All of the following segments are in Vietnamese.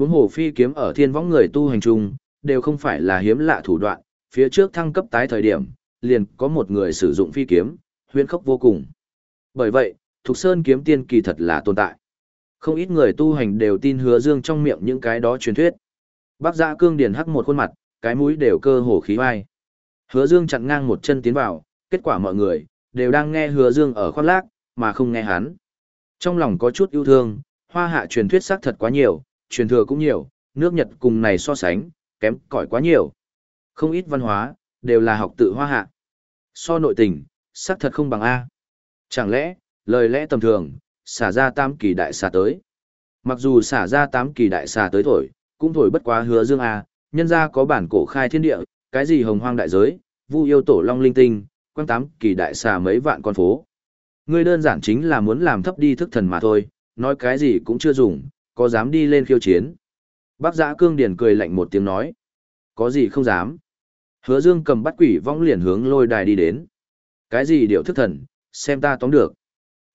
Huống hồ phi kiếm ở thiên võng người tu hành chung, đều không phải là hiếm lạ thủ đoạn, phía trước thăng cấp tái thời điểm, liền có một người sử dụng phi kiếm, huyễn khốc vô cùng. Bởi vậy, Thục Sơn kiếm tiên kỳ thật là tồn tại. Không ít người tu hành đều tin hứa dương trong miệng những cái đó truyền thuyết. Bác giã cương điền hắc một khuôn mặt, cái mũi đều cơ hồ khí vai. Hứa dương chặn ngang một chân tiến vào, kết quả mọi người, đều đang nghe hứa dương ở khoác lác, mà không nghe hắn. Trong lòng có chút yêu thương, hoa hạ truyền thuyết xác thật quá nhiều, truyền thừa cũng nhiều, nước Nhật cùng này so sánh, kém cỏi quá nhiều. Không ít văn hóa, đều là học tự hoa hạ. So nội tình, xác thật không bằng A. Chẳng lẽ, lời lẽ tầm thường, xả ra tam kỳ đại xà tới. Mặc dù xả ra tám kỳ đại xà tới thổi, cũng thổi bất quá hứa dương A, nhân ra có bản cổ khai thiên địa, cái gì hồng hoang đại giới, vu yêu tổ long linh tinh, quang tám kỳ đại xà mấy vạn con phố. Ngươi đơn giản chính là muốn làm thấp đi thức thần mà thôi, nói cái gì cũng chưa dùng, có dám đi lên khiêu chiến. Bác giã cương điển cười lạnh một tiếng nói. Có gì không dám. Hứa dương cầm bắt quỷ vong liền hướng lôi đài đi đến. Cái gì điệu thức thần, xem ta tóm được.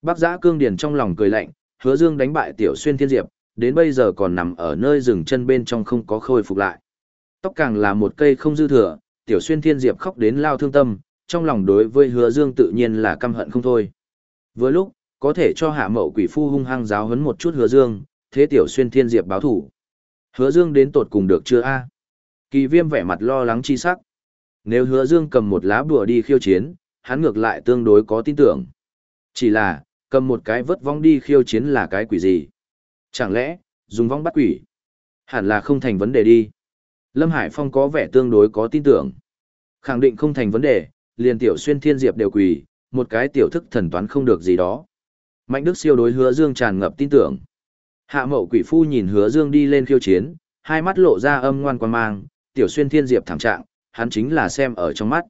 Bác giã cương điển trong lòng cười lạnh, hứa dương đánh bại tiểu xuyên thiên diệp, đến bây giờ còn nằm ở nơi rừng chân bên trong không có khôi phục lại. Tóc càng là một cây không dư thừa, tiểu xuyên thiên diệp khóc đến lao thương tâm, trong lòng đối với hứa dương tự nhiên là căm hận không thôi. vừa lúc, có thể cho hạ mậu quỷ phu hung hăng giáo hấn một chút hứa dương, thế tiểu xuyên thiên diệp báo thủ. Hứa dương đến tột cùng được chưa a? Kỳ viêm vẻ mặt lo lắng chi sắc. Nếu hứa dương cầm một lá bùa đi khiêu chiến, hắn ngược lại tương đối có tin tưởng. Chỉ là, cầm một cái vớt vong đi khiêu chiến là cái quỷ gì? Chẳng lẽ, dùng vong bắt quỷ? Hẳn là không thành vấn đề đi. Lâm Hải Phong có vẻ tương đối có tin tưởng. Khẳng định không thành vấn đề, liền tiểu xuyên thiên diệp đều quỷ, một cái tiểu thức thần toán không được gì đó. Mạnh Đức siêu đối hứa dương tràn ngập tin tưởng. Hạ mậu quỷ phu nhìn hứa dương đi lên khiêu chiến, hai mắt lộ ra âm ngoan quan mang, tiểu xuyên thiên diệp thảm trạng, hắn chính là xem ở trong mắt.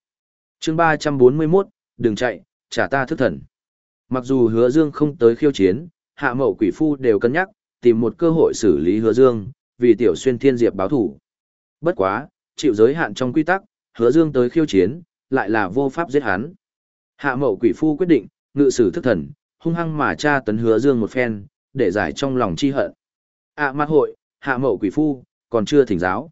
chương ba trăm bốn mươi 341, đừng chạy, trả ta thức thần. Mặc dù hứa dương không tới khiêu chiến, hạ mậu quỷ phu đều cân nhắc, tìm một cơ hội xử lý hứa dương, vì tiểu xuyên thiên diệp báo thủ. Bất quá, chịu giới hạn trong quy tắc, hứa dương tới khiêu chiến, lại là vô pháp giết hắn. Hạ mậu quỷ phu quyết định, ngự sử thức thần, hung hăng mà tra tấn hứa dương một phen, để giải trong lòng chi hận. ạ à, mặt hội, hạ mậu quỷ phu, còn chưa thỉnh giáo.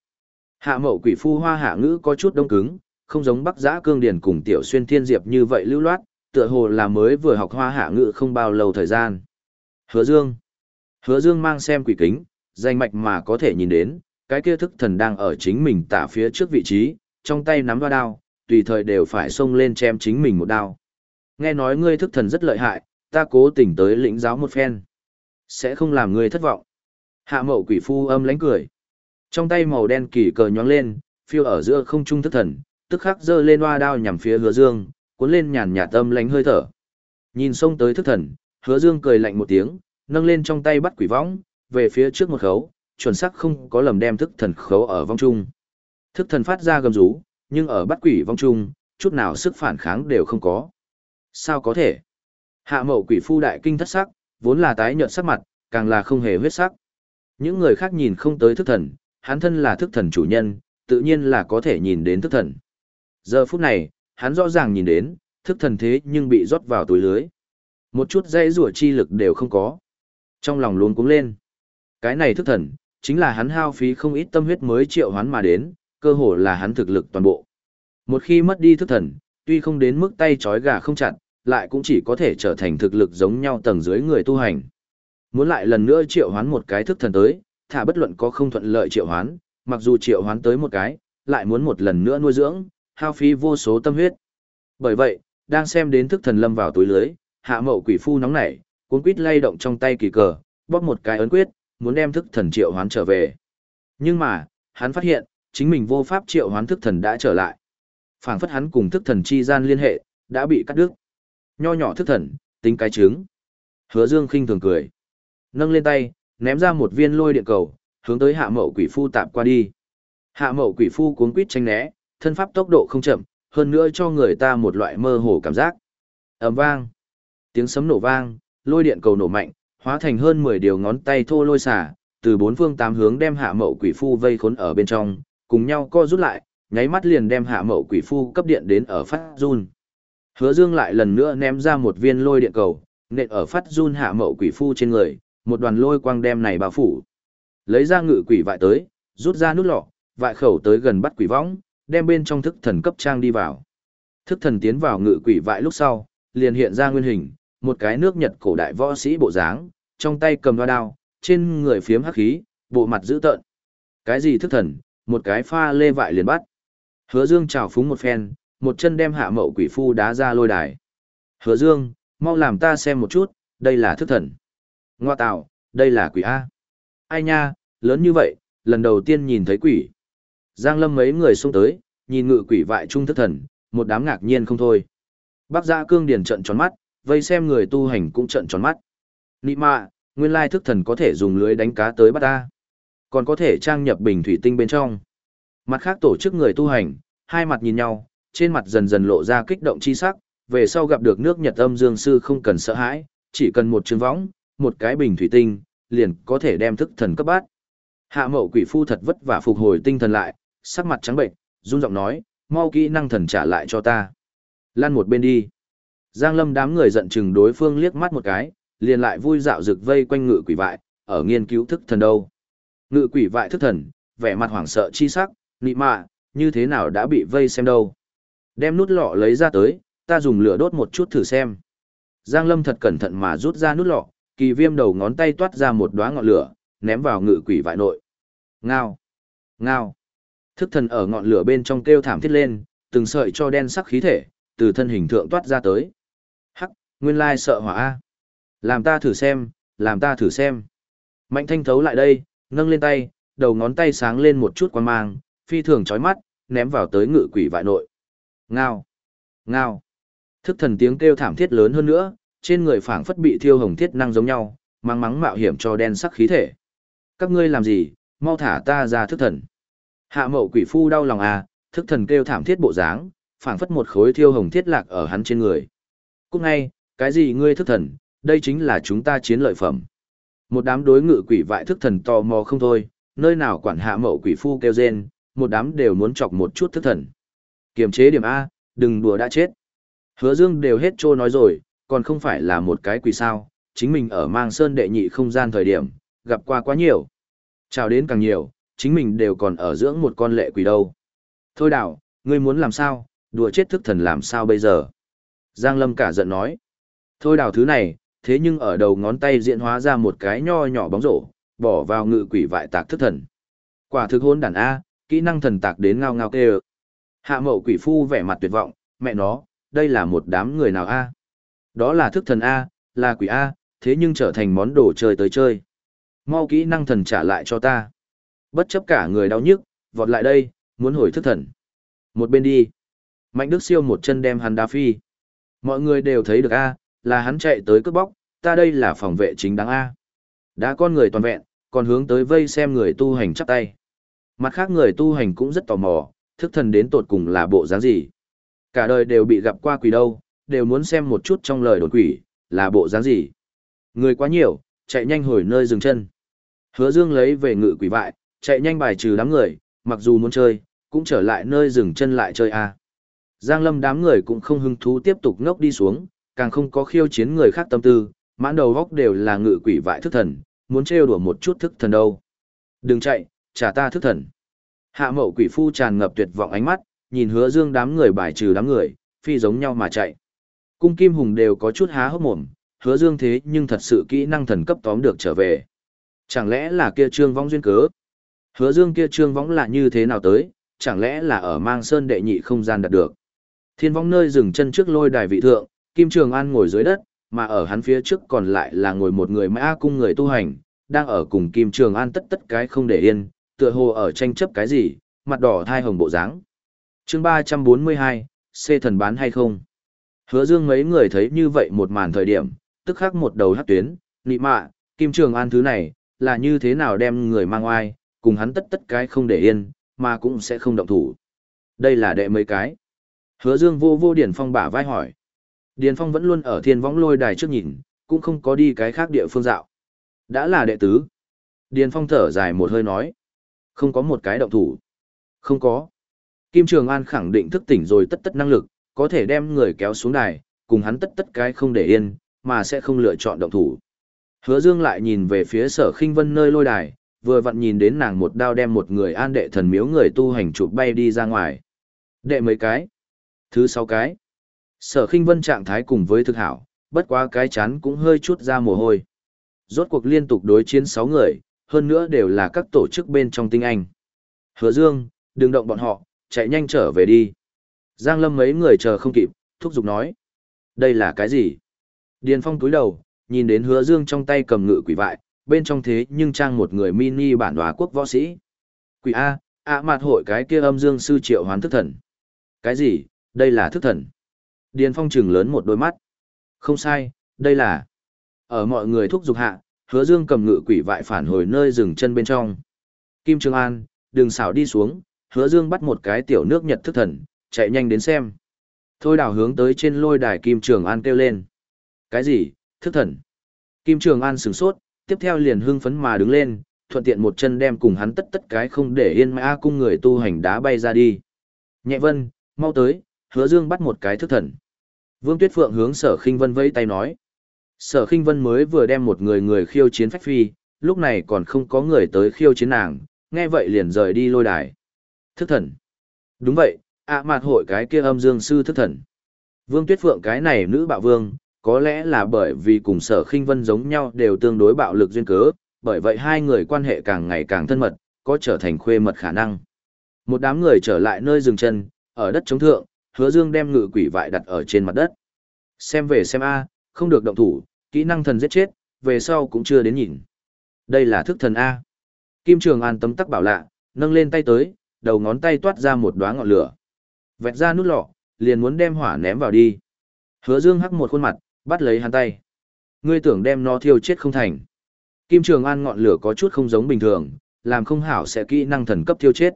Hạ mậu quỷ phu hoa hạ ngữ có chút đông cứng, không giống bắc giã cương điển cùng tiểu xuyên thiên diệp như vậy lưu loát, tựa hồ là mới vừa học hoa hạ ngữ không bao lâu thời gian. Hứa dương. Hứa dương mang xem quỷ kính, danh mạch mà có thể nhìn đến, cái kia thức thần đang ở chính mình tả phía trước vị trí, trong tay nắm hoa đao, tùy thời đều phải xông lên chém chính mình một đao. Nghe nói ngươi thức thần rất lợi hại, ta cố tình tới lĩnh giáo một phen. Sẽ không làm ngươi thất vọng. Hạ mậu quỷ phu âm lánh cười. Trong tay màu đen kỳ cờ nhóng lên, phiêu ở giữa không trung thức thần, tức khắc giơ lên hoa đao nhằm phía hứa dương, cuốn lên nhàn nhạt âm lánh hơi thở. Nhìn xông tới thức thần, hứa dương cười lạnh một tiếng, nâng lên trong tay bắt quỷ võng, về phía trước một khấu, chuẩn xác không có lầm đem thức thần khấu ở vong trung. Thức thần phát ra gầm rú, nhưng ở bắt quỷ vong trung, chút nào sức phản kháng đều không có. Sao có thể? Hạ mậu quỷ phu đại kinh thất sắc, vốn là tái nhợt sắc mặt, càng là không hề huyết sắc. Những người khác nhìn không tới thức thần, hắn thân là thức thần chủ nhân, tự nhiên là có thể nhìn đến thức thần. Giờ phút này, hắn rõ ràng nhìn đến, thức thần thế nhưng bị rót vào túi lưới. Một chút dây rủa chi lực đều không có. Trong lòng luôn cuống lên. Cái này thức thần, chính là hắn hao phí không ít tâm huyết mới triệu hoán mà đến, cơ hồ là hắn thực lực toàn bộ. Một khi mất đi thức thần, tuy không đến mức tay trói gà không chặt, lại cũng chỉ có thể trở thành thực lực giống nhau tầng dưới người tu hành. Muốn lại lần nữa triệu hoán một cái thức thần tới, thả bất luận có không thuận lợi triệu hoán, mặc dù triệu hoán tới một cái, lại muốn một lần nữa nuôi dưỡng, hao phí vô số tâm huyết. Bởi vậy, đang xem đến thức thần lâm vào túi lưới, hạ mậu quỷ phu nóng nảy, cuốn quýt lay động trong tay kỳ cờ, bóp một cái ấn quyết, muốn đem thức thần triệu hoán trở về. Nhưng mà, hắn phát hiện, chính mình vô pháp triệu hoán thức thần đã trở lại. phảng phất hắn cùng thức thần chi gian liên hệ, đã bị cắt đứt. Nho nhỏ thức thần, tính cái trứng. Hứa Dương khinh thường cười. Nâng lên tay, ném ra một viên lôi điện cầu, hướng tới hạ mậu quỷ phu tạm qua đi. Hạ mậu quỷ phu cuốn quýt tranh né, thân pháp tốc độ không chậm, hơn nữa cho người ta một loại mơ hồ cảm giác. ầm vang. Tiếng sấm nổ vang, lôi điện cầu nổ mạnh, hóa thành hơn 10 điều ngón tay thô lôi xả, từ bốn phương tám hướng đem hạ mậu quỷ phu vây khốn ở bên trong, cùng nhau co rút lại, nháy mắt liền đem hạ mậu quỷ phu cấp điện đến ở phát run. Hứa Dương lại lần nữa ném ra một viên lôi điện cầu, nện ở phát run hạ mậu quỷ phu trên người, một đoàn lôi quang đem này bao phủ. Lấy ra ngự quỷ vại tới, rút ra nút lọ, vại khẩu tới gần bắt quỷ võng, đem bên trong thức thần cấp trang đi vào. Thức thần tiến vào ngự quỷ vại lúc sau, liền hiện ra nguyên hình, một cái nước Nhật cổ đại võ sĩ bộ dáng, trong tay cầm loa đao, trên người phiếm hắc khí, bộ mặt dữ tợn. Cái gì thức thần, một cái pha lê vại liền bắt. Hứa Dương chào phúng một phen, một chân đem hạ mậu quỷ phu đá ra lôi đài. Hứa Dương, mau làm ta xem một chút, đây là thức thần. Ngoa tạo, đây là quỷ A. Ai nha, lớn như vậy, lần đầu tiên nhìn thấy quỷ. Giang lâm mấy người xung tới, nhìn ngự quỷ vại trung thức thần, một đám ngạc nhiên không thôi. Bác giã cương điền trận tròn mắt, vây xem người tu hành cũng trận tròn mắt. Nị mạ, nguyên lai thức thần có thể dùng lưới đánh cá tới bắt ta. Còn có thể trang nhập bình thủy tinh bên trong. Mặt khác tổ chức người tu hành, hai mặt nhìn nhau, trên mặt dần dần lộ ra kích động chi sắc, về sau gặp được nước Nhật âm dương sư không cần sợ hãi, chỉ cần một trường võng, một cái bình thủy tinh, liền có thể đem thức thần cấp bát. Hạ mậu quỷ phu thật vất vả phục hồi tinh thần lại, sắc mặt trắng bệnh, run giọng nói, mau kỹ năng thần trả lại cho ta. Lan một bên đi. Giang lâm đám người giận chừng đối phương liếc mắt một cái, liền lại vui dạo rực vây quanh ngự quỷ vại, ở nghiên cứu thức thần đâu. Ngự quỷ vại thức thần, vẻ mặt hoảng sợ chi sắc, nị mạ, như thế nào đã bị vây xem đâu. Đem nút lọ lấy ra tới, ta dùng lửa đốt một chút thử xem. Giang lâm thật cẩn thận mà rút ra nút lọ, kỳ viêm đầu ngón tay toát ra một đóa ngọn lửa, ném vào ngự quỷ vại nội. Ngao! Ngao! Thức thần ở ngọn lửa bên trong kêu thảm thiết lên, từng sợi cho đen sắc khí thể, từ thân hình thượng toát ra tới. Hắc, nguyên lai sợ hỏa A. Làm ta thử xem, làm ta thử xem. Mạnh thanh thấu lại đây, nâng lên tay, đầu ngón tay sáng lên một chút quan mang, phi thường chói mắt, ném vào tới ngự quỷ vại nội. Ngao! Ngao! Thức thần tiếng kêu thảm thiết lớn hơn nữa, trên người phảng phất bị thiêu hồng thiết năng giống nhau, mang mắng mạo hiểm cho đen sắc khí thể. Các ngươi làm gì, mau thả ta ra thức thần. Hạ mậu quỷ phu đau lòng à, thức thần kêu thảm thiết bộ dáng, phảng phất một khối thiêu hồng thiết lạc ở hắn trên người. Cúc ngay, cái gì ngươi thức thần, đây chính là chúng ta chiến lợi phẩm. Một đám đối ngự quỷ vại thức thần tò mò không thôi, nơi nào quản hạ mậu quỷ phu kêu rên, một đám đều muốn chọc một chút thức thần. Kiềm chế điểm A, đừng đùa đã chết. Hứa dương đều hết trô nói rồi, còn không phải là một cái quỷ sao, chính mình ở mang sơn đệ nhị không gian thời điểm, gặp qua quá nhiều. Chào đến càng nhiều, chính mình đều còn ở dưỡng một con lệ quỷ đâu. Thôi đảo, ngươi muốn làm sao, đùa chết thức thần làm sao bây giờ? Giang Lâm cả giận nói. Thôi đảo thứ này, thế nhưng ở đầu ngón tay diễn hóa ra một cái nho nhỏ bóng rổ, bỏ vào ngự quỷ vại tạc thức thần. Quả thực hôn đàn A, kỹ năng thần tạc đến ngao ngao kêu. Hạ mậu quỷ phu vẻ mặt tuyệt vọng, mẹ nó, đây là một đám người nào A? Đó là thức thần A, là quỷ A, thế nhưng trở thành món đồ chơi tới chơi. Mau kỹ năng thần trả lại cho ta. Bất chấp cả người đau nhức, vọt lại đây, muốn hồi thức thần. Một bên đi. Mạnh Đức siêu một chân đem hắn đá phi. Mọi người đều thấy được A, là hắn chạy tới cướp bóc, ta đây là phòng vệ chính đáng A. Đã con người toàn vẹn, còn hướng tới vây xem người tu hành chắp tay. Mặt khác người tu hành cũng rất tò mò, thức thần đến tột cùng là bộ dáng gì. Cả đời đều bị gặp qua quỷ đâu, đều muốn xem một chút trong lời đồn quỷ, là bộ dáng gì. Người quá nhiều, chạy nhanh hồi nơi dừng chân. Hứa Dương lấy về ngự quỷ vại, chạy nhanh bài trừ đám người, mặc dù muốn chơi, cũng trở lại nơi dừng chân lại chơi à? Giang Lâm đám người cũng không hứng thú tiếp tục ngốc đi xuống, càng không có khiêu chiến người khác tâm tư, mãn đầu góc đều là ngự quỷ vại thức thần, muốn trêu đùa một chút thức thần đâu. Đừng chạy, trả ta thức thần. Hạ mậu quỷ phu tràn ngập tuyệt vọng ánh mắt, nhìn hứa dương đám người bài trừ đám người, phi giống nhau mà chạy. Cung kim hùng đều có chút há hốc mồm, hứa dương thế nhưng thật sự kỹ năng thần cấp tóm được trở về. Chẳng lẽ là kia trương vong duyên cớ? Hứa dương kia trương vong là như thế nào tới, chẳng lẽ là ở mang sơn đệ nhị không gian đạt được. Thiên vong nơi dừng chân trước lôi đài vị thượng, Kim Trường An ngồi dưới đất, mà ở hắn phía trước còn lại là ngồi một người mã cung người tu hành, đang ở cùng Kim Trường An tất tất cái không để yên, tựa hồ ở tranh chấp cái gì, mặt đỏ thai hồng bộ dáng. Chương 342, C thần bán hay không? Hứa Dương mấy người thấy như vậy một màn thời điểm, tức khắc một đầu hắc tuyến, nị mạ, Kim Trường An thứ này, là như thế nào đem người mang oai, cùng hắn tất tất cái không để yên, mà cũng sẽ không động thủ. Đây là đệ mấy cái. Hứa Dương vô vô Điền Phong bả vai hỏi. Điền Phong vẫn luôn ở thiên võng lôi đài trước nhìn, cũng không có đi cái khác địa phương dạo. Đã là đệ tứ. Điền Phong thở dài một hơi nói. Không có một cái động thủ. Không có. Kim Trường An khẳng định thức tỉnh rồi tất tất năng lực, có thể đem người kéo xuống đài, cùng hắn tất tất cái không để yên, mà sẽ không lựa chọn động thủ. Hứa Dương lại nhìn về phía sở khinh vân nơi lôi đài, vừa vặn nhìn đến nàng một đao đem một người an đệ thần miếu người tu hành chụp bay đi ra ngoài. Đệ mấy cái? Thứ sáu cái. Sở khinh vân trạng thái cùng với thực hảo, bất quá cái chán cũng hơi chút ra mồ hôi. Rốt cuộc liên tục đối chiến sáu người, hơn nữa đều là các tổ chức bên trong tinh anh. Hứa Dương, đừng động bọn họ, chạy nhanh trở về đi. Giang Lâm mấy người chờ không kịp, thúc giục nói. Đây là cái gì? Điền Phong túi đầu, nhìn đến hứa dương trong tay cầm ngự quỷ vại, bên trong thế nhưng trang một người mini bản đoá quốc võ sĩ. Quỷ A, ạ mặt hội cái kia âm dương sư triệu hoán thức thần. Cái gì, đây là thức thần. Điền Phong trừng lớn một đôi mắt. Không sai, đây là. Ở mọi người thúc giục hạ, hứa dương cầm ngự quỷ vại phản hồi nơi dừng chân bên trong. Kim Trường An, đừng xảo đi xuống, hứa dương bắt một cái tiểu nước nhật thức thần, chạy nhanh đến xem. Thôi đào hướng tới trên lôi đài Kim Trường An kêu lên. Cái gì, thức thần? Kim Trường An sửng sốt, tiếp theo liền hưng phấn mà đứng lên, thuận tiện một chân đem cùng hắn tất tất cái không để yên mã cung người tu hành đá bay ra đi. Nhẹ vân, mau tới, hứa dương bắt một cái thức thần. Vương Tuyết Phượng hướng sở khinh vân vẫy tay nói. Sở khinh vân mới vừa đem một người người khiêu chiến phách phi, lúc này còn không có người tới khiêu chiến nàng, nghe vậy liền rời đi lôi đài. Thức thần. Đúng vậy, ạ à mạt hội cái kia âm dương sư thức thần. Vương Tuyết Phượng cái này nữ bạo vương, có lẽ là bởi vì cùng sở khinh vân giống nhau đều tương đối bạo lực duyên cớ, bởi vậy hai người quan hệ càng ngày càng thân mật, có trở thành khuê mật khả năng. Một đám người trở lại nơi dừng chân, ở đất chống thượng, hứa dương đem ngự quỷ vại đặt ở trên mặt đất. Xem về xem A, không được động thủ, kỹ năng thần giết chết, về sau cũng chưa đến nhìn. Đây là thức thần A. Kim Trường An tấm tắc bảo lạ, nâng lên tay tới, đầu ngón tay toát ra một đóa ngọn lửa. Vẹt ra nút lọ, liền muốn đem hỏa ném vào đi. Hứa Dương hắc một khuôn mặt, bắt lấy hắn tay. Ngươi tưởng đem nó thiêu chết không thành. Kim Trường An ngọn lửa có chút không giống bình thường, làm không hảo sẽ kỹ năng thần cấp thiêu chết.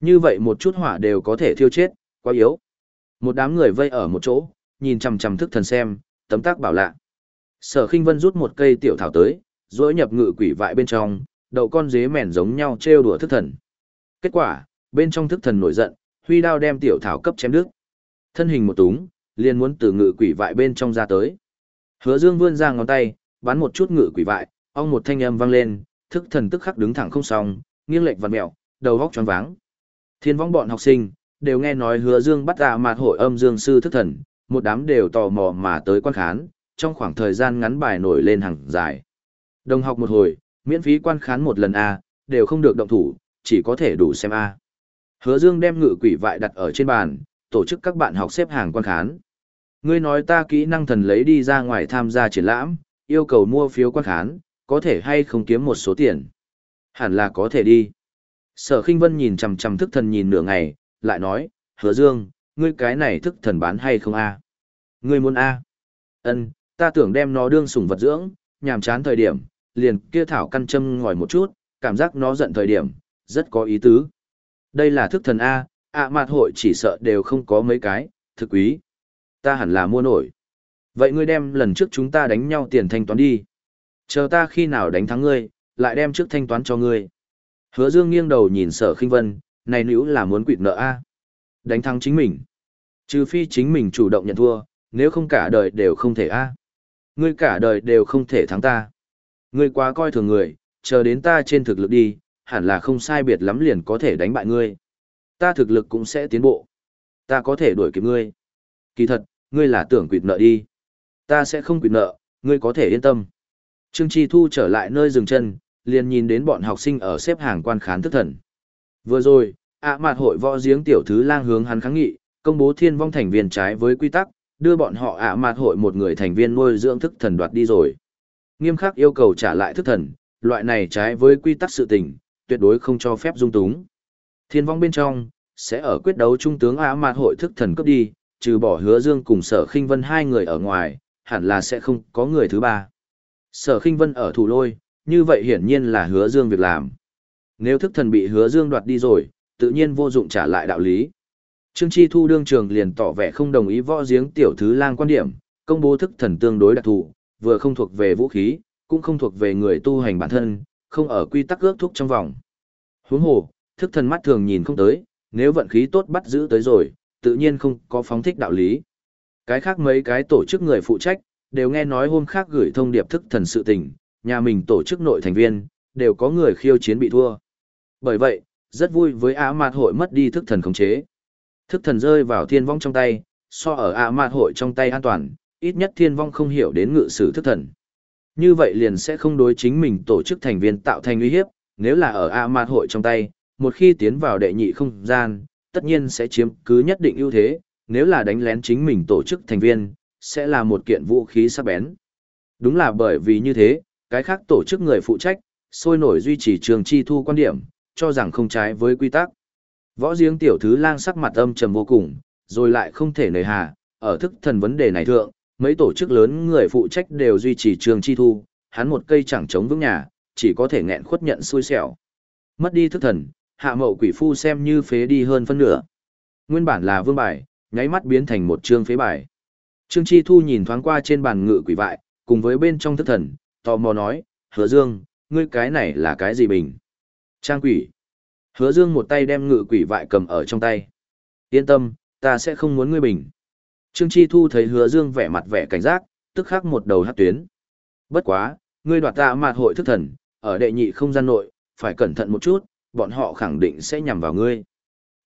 Như vậy một chút hỏa đều có thể thiêu chết, quá yếu. Một đám người vây ở một chỗ, nhìn chằm chằm thức thần xem, tấm tác bảo lạ. Sở Khinh Vân rút một cây tiểu thảo tới, rồi nhập ngự quỷ vại bên trong, đậu con dế mèn giống nhau trêu đùa thức thần. Kết quả, bên trong thức thần nổi giận, huy đao đem tiểu thảo cấp chém đứt. Thân hình một túng, liền muốn từ ngự quỷ vại bên trong ra tới. Hứa Dương vươn ra ngón tay, bắn một chút ngự quỷ vại, ong một thanh âm vang lên, thức thần tức khắc đứng thẳng không xong, nghiêng lệch vặn mèo, đầu góc choáng váng. Thiên võng bọn học sinh đều nghe nói Hứa Dương bắt ra mạt hội âm dương sư thức thần, một đám đều tò mò mà tới quan khán, trong khoảng thời gian ngắn bài nổi lên hàng dài. Đồng học một hồi, miễn phí quan khán một lần a, đều không được động thủ, chỉ có thể đủ xem a. Hứa Dương đem ngự quỷ vại đặt ở trên bàn, tổ chức các bạn học xếp hàng quan khán. Ngươi nói ta kỹ năng thần lấy đi ra ngoài tham gia triển lãm, yêu cầu mua phiếu quan khán, có thể hay không kiếm một số tiền? Hẳn là có thể đi. Sở Kinh Vân nhìn chằm chằm thức thần nhìn nửa ngày, lại nói, Hứa Dương, ngươi cái này thức thần bán hay không a? Ngươi muốn a? Ân, ta tưởng đem nó đương sủng vật dưỡng, nhàm chán thời điểm, liền kia thảo căn châm ngòi một chút, cảm giác nó giận thời điểm, rất có ý tứ. Đây là thức thần A, ạ mạt hội chỉ sợ đều không có mấy cái, thực quý. Ta hẳn là mua nổi. Vậy ngươi đem lần trước chúng ta đánh nhau tiền thanh toán đi. Chờ ta khi nào đánh thắng ngươi, lại đem trước thanh toán cho ngươi. Hứa Dương nghiêng đầu nhìn sở khinh vân, này nữ là muốn quỵt nợ A. Đánh thắng chính mình. Trừ phi chính mình chủ động nhận thua, nếu không cả đời đều không thể A. Ngươi cả đời đều không thể thắng ta. Ngươi quá coi thường người, chờ đến ta trên thực lực đi, hẳn là không sai biệt lắm liền có thể đánh bại ngươi. Ta thực lực cũng sẽ tiến bộ. Ta có thể đuổi kịp ngươi. Kỳ thật, ngươi là tưởng quỵt nợ đi. Ta sẽ không quỵt nợ, ngươi có thể yên tâm. Trương Chi Thu trở lại nơi dừng chân, liền nhìn đến bọn học sinh ở xếp hàng quan khán thức thần. Vừa rồi, ạ mạt hội võ giếng tiểu thứ lang hướng hắn kháng nghị, công bố thiên vong thành viên trái với quy tắc, đưa bọn họ ạ mạt hội một người thành viên nuôi dưỡng thức thần đoạt đi rồi. Nghiêm khắc yêu cầu trả lại thức thần, loại này trái với quy tắc sự tình, tuyệt đối không cho phép dung túng. Thiên vong bên trong, sẽ ở quyết đấu trung tướng Á Mạt hội thức thần cấp đi, trừ bỏ hứa dương cùng sở khinh vân hai người ở ngoài, hẳn là sẽ không có người thứ ba. Sở khinh vân ở thủ lôi, như vậy hiển nhiên là hứa dương việc làm. Nếu thức thần bị hứa dương đoạt đi rồi, tự nhiên vô dụng trả lại đạo lý. Trương Chi Thu đương trường liền tỏ vẻ không đồng ý võ giếng tiểu thứ lang quan điểm, công bố thức thần tương đối đặc thù, vừa không thuộc về vũ khí, cũng không thuộc về người tu hành bản thân, không ở quy tắc ước thúc trong vòng. Huống hồ, thức thần mắt thường nhìn không tới, nếu vận khí tốt bắt giữ tới rồi, tự nhiên không có phóng thích đạo lý. Cái khác mấy cái tổ chức người phụ trách, đều nghe nói hôm khác gửi thông điệp thức thần sự tình, nhà mình tổ chức nội thành viên, đều có người khiêu chiến bị thua. Bởi vậy, rất vui với á mạt hội mất đi thức thần khống chế. Thức thần rơi vào thiên vong trong tay, so ở ả mạt hội trong tay an toàn, ít nhất thiên vong không hiểu đến ngự sử thức thần. Như vậy liền sẽ không đối chính mình tổ chức thành viên tạo thành uy hiếp, nếu là ở ả mạt hội trong tay, một khi tiến vào đệ nhị không gian, tất nhiên sẽ chiếm cứ nhất định ưu thế, nếu là đánh lén chính mình tổ chức thành viên, sẽ là một kiện vũ khí sắc bén. Đúng là bởi vì như thế, cái khác tổ chức người phụ trách, sôi nổi duy trì trường chi thu quan điểm, cho rằng không trái với quy tắc. Võ giếng tiểu thứ lang sắc mặt âm trầm vô cùng, rồi lại không thể nời hà, ở thức thần vấn đề này thượng, mấy tổ chức lớn người phụ trách đều duy trì trường chi thu, hắn một cây chẳng chống vững nhà, chỉ có thể nghẹn khuất nhận xui xẻo. Mất đi thức thần, hạ mậu quỷ phu xem như phế đi hơn phân nửa. Nguyên bản là vương bài, nháy mắt biến thành một trương phế bài. Trương Chi Thu nhìn thoáng qua trên bàn ngự quỷ vại, cùng với bên trong thức thần, tò mò nói, hứa dương, ngươi cái này là cái gì bình? Trang quỷ. Hứa dương một tay đem ngự quỷ vại cầm ở trong tay. Yên tâm, ta sẽ không muốn ngươi bình. Trương Chi Thu thấy hứa dương vẻ mặt vẻ cảnh giác, tức khắc một đầu hất tuyến. Bất quá, ngươi đoạt ta mạt hội thức thần, ở đệ nhị không gian nội, phải cẩn thận một chút, bọn họ khẳng định sẽ nhằm vào ngươi.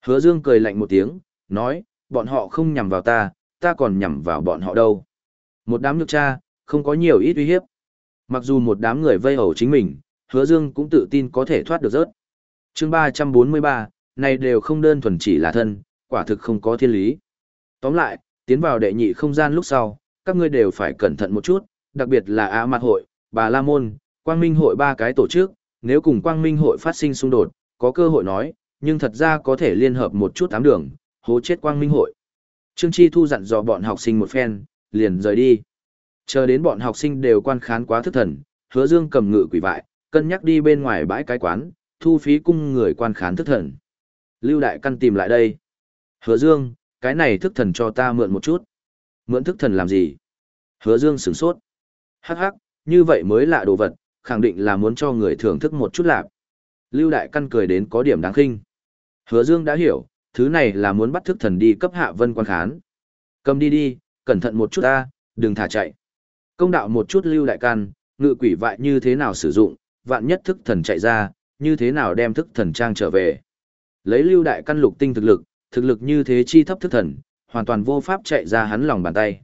Hứa Dương cười lạnh một tiếng, nói, bọn họ không nhằm vào ta, ta còn nhằm vào bọn họ đâu. Một đám nhược cha, không có nhiều ít uy hiếp. Mặc dù một đám người vây hầu chính mình, hứa dương cũng tự tin có thể thoát được rớt chương 343, này đều không đơn thuần chỉ là thân, quả thực không có thiên lý. Tóm lại, tiến vào đệ nhị không gian lúc sau, các ngươi đều phải cẩn thận một chút, đặc biệt là Á Mạt Hội, Bà La Môn, Quang Minh Hội ba cái tổ chức, nếu cùng Quang Minh Hội phát sinh xung đột, có cơ hội nói, nhưng thật ra có thể liên hợp một chút tám đường, hố chết Quang Minh Hội. Trương Chi Thu dặn dò bọn học sinh một phen, liền rời đi. Chờ đến bọn học sinh đều quan khán quá thức thần, hứa dương cầm ngự quỷ vại, cân nhắc đi bên ngoài bãi cái quán, thu phí cung người quan khán thức thần. Lưu Đại Căn tìm lại đây. Hứa dương, cái này thức thần cho ta mượn một chút. Mượn thức thần làm gì? Hứa dương sửng sốt. Hắc hắc, như vậy mới lạ đồ vật, khẳng định là muốn cho người thưởng thức một chút lạc. Lưu Đại Căn cười đến có điểm đáng khinh. Hứa Dương đã hiểu, thứ này là muốn bắt thức thần đi cấp hạ vân quan khán. Cầm đi đi, cẩn thận một chút ta, đừng thả chạy. Công đạo một chút Lưu Đại Căn, ngự quỷ vại như thế nào sử dụng, vạn nhất thức thần chạy ra, như thế nào đem thức thần trang trở về. Lấy Lưu Đại Căn lục tinh thực lực, thực lực như thế chi thấp thức thần, hoàn toàn vô pháp chạy ra hắn lòng bàn tay.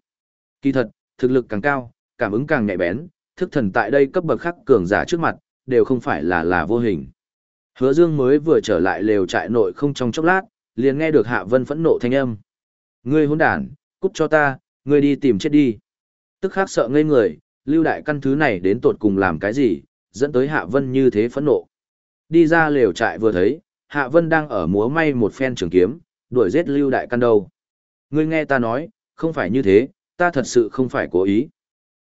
Kỳ thật, thực lực càng cao, cảm ứng càng nhạy bén, thức thần tại đây cấp bậc khắc cường giả trước mặt, đều không phải là là vô hình. Hứa Dương mới vừa trở lại lều trại nội không trong chốc lát, liền nghe được Hạ Vân phẫn nộ thanh âm. Ngươi hỗn đản, cút cho ta, ngươi đi tìm chết đi. Tức khắc sợ ngây người, lưu đại căn thứ này đến tột cùng làm cái gì, dẫn tới Hạ Vân như thế phẫn nộ. Đi ra lều trại vừa thấy, Hạ Vân đang ở múa may một phen trường kiếm, đuổi giết lưu đại căn đâu. Ngươi nghe ta nói, không phải như thế, ta thật sự không phải cố ý.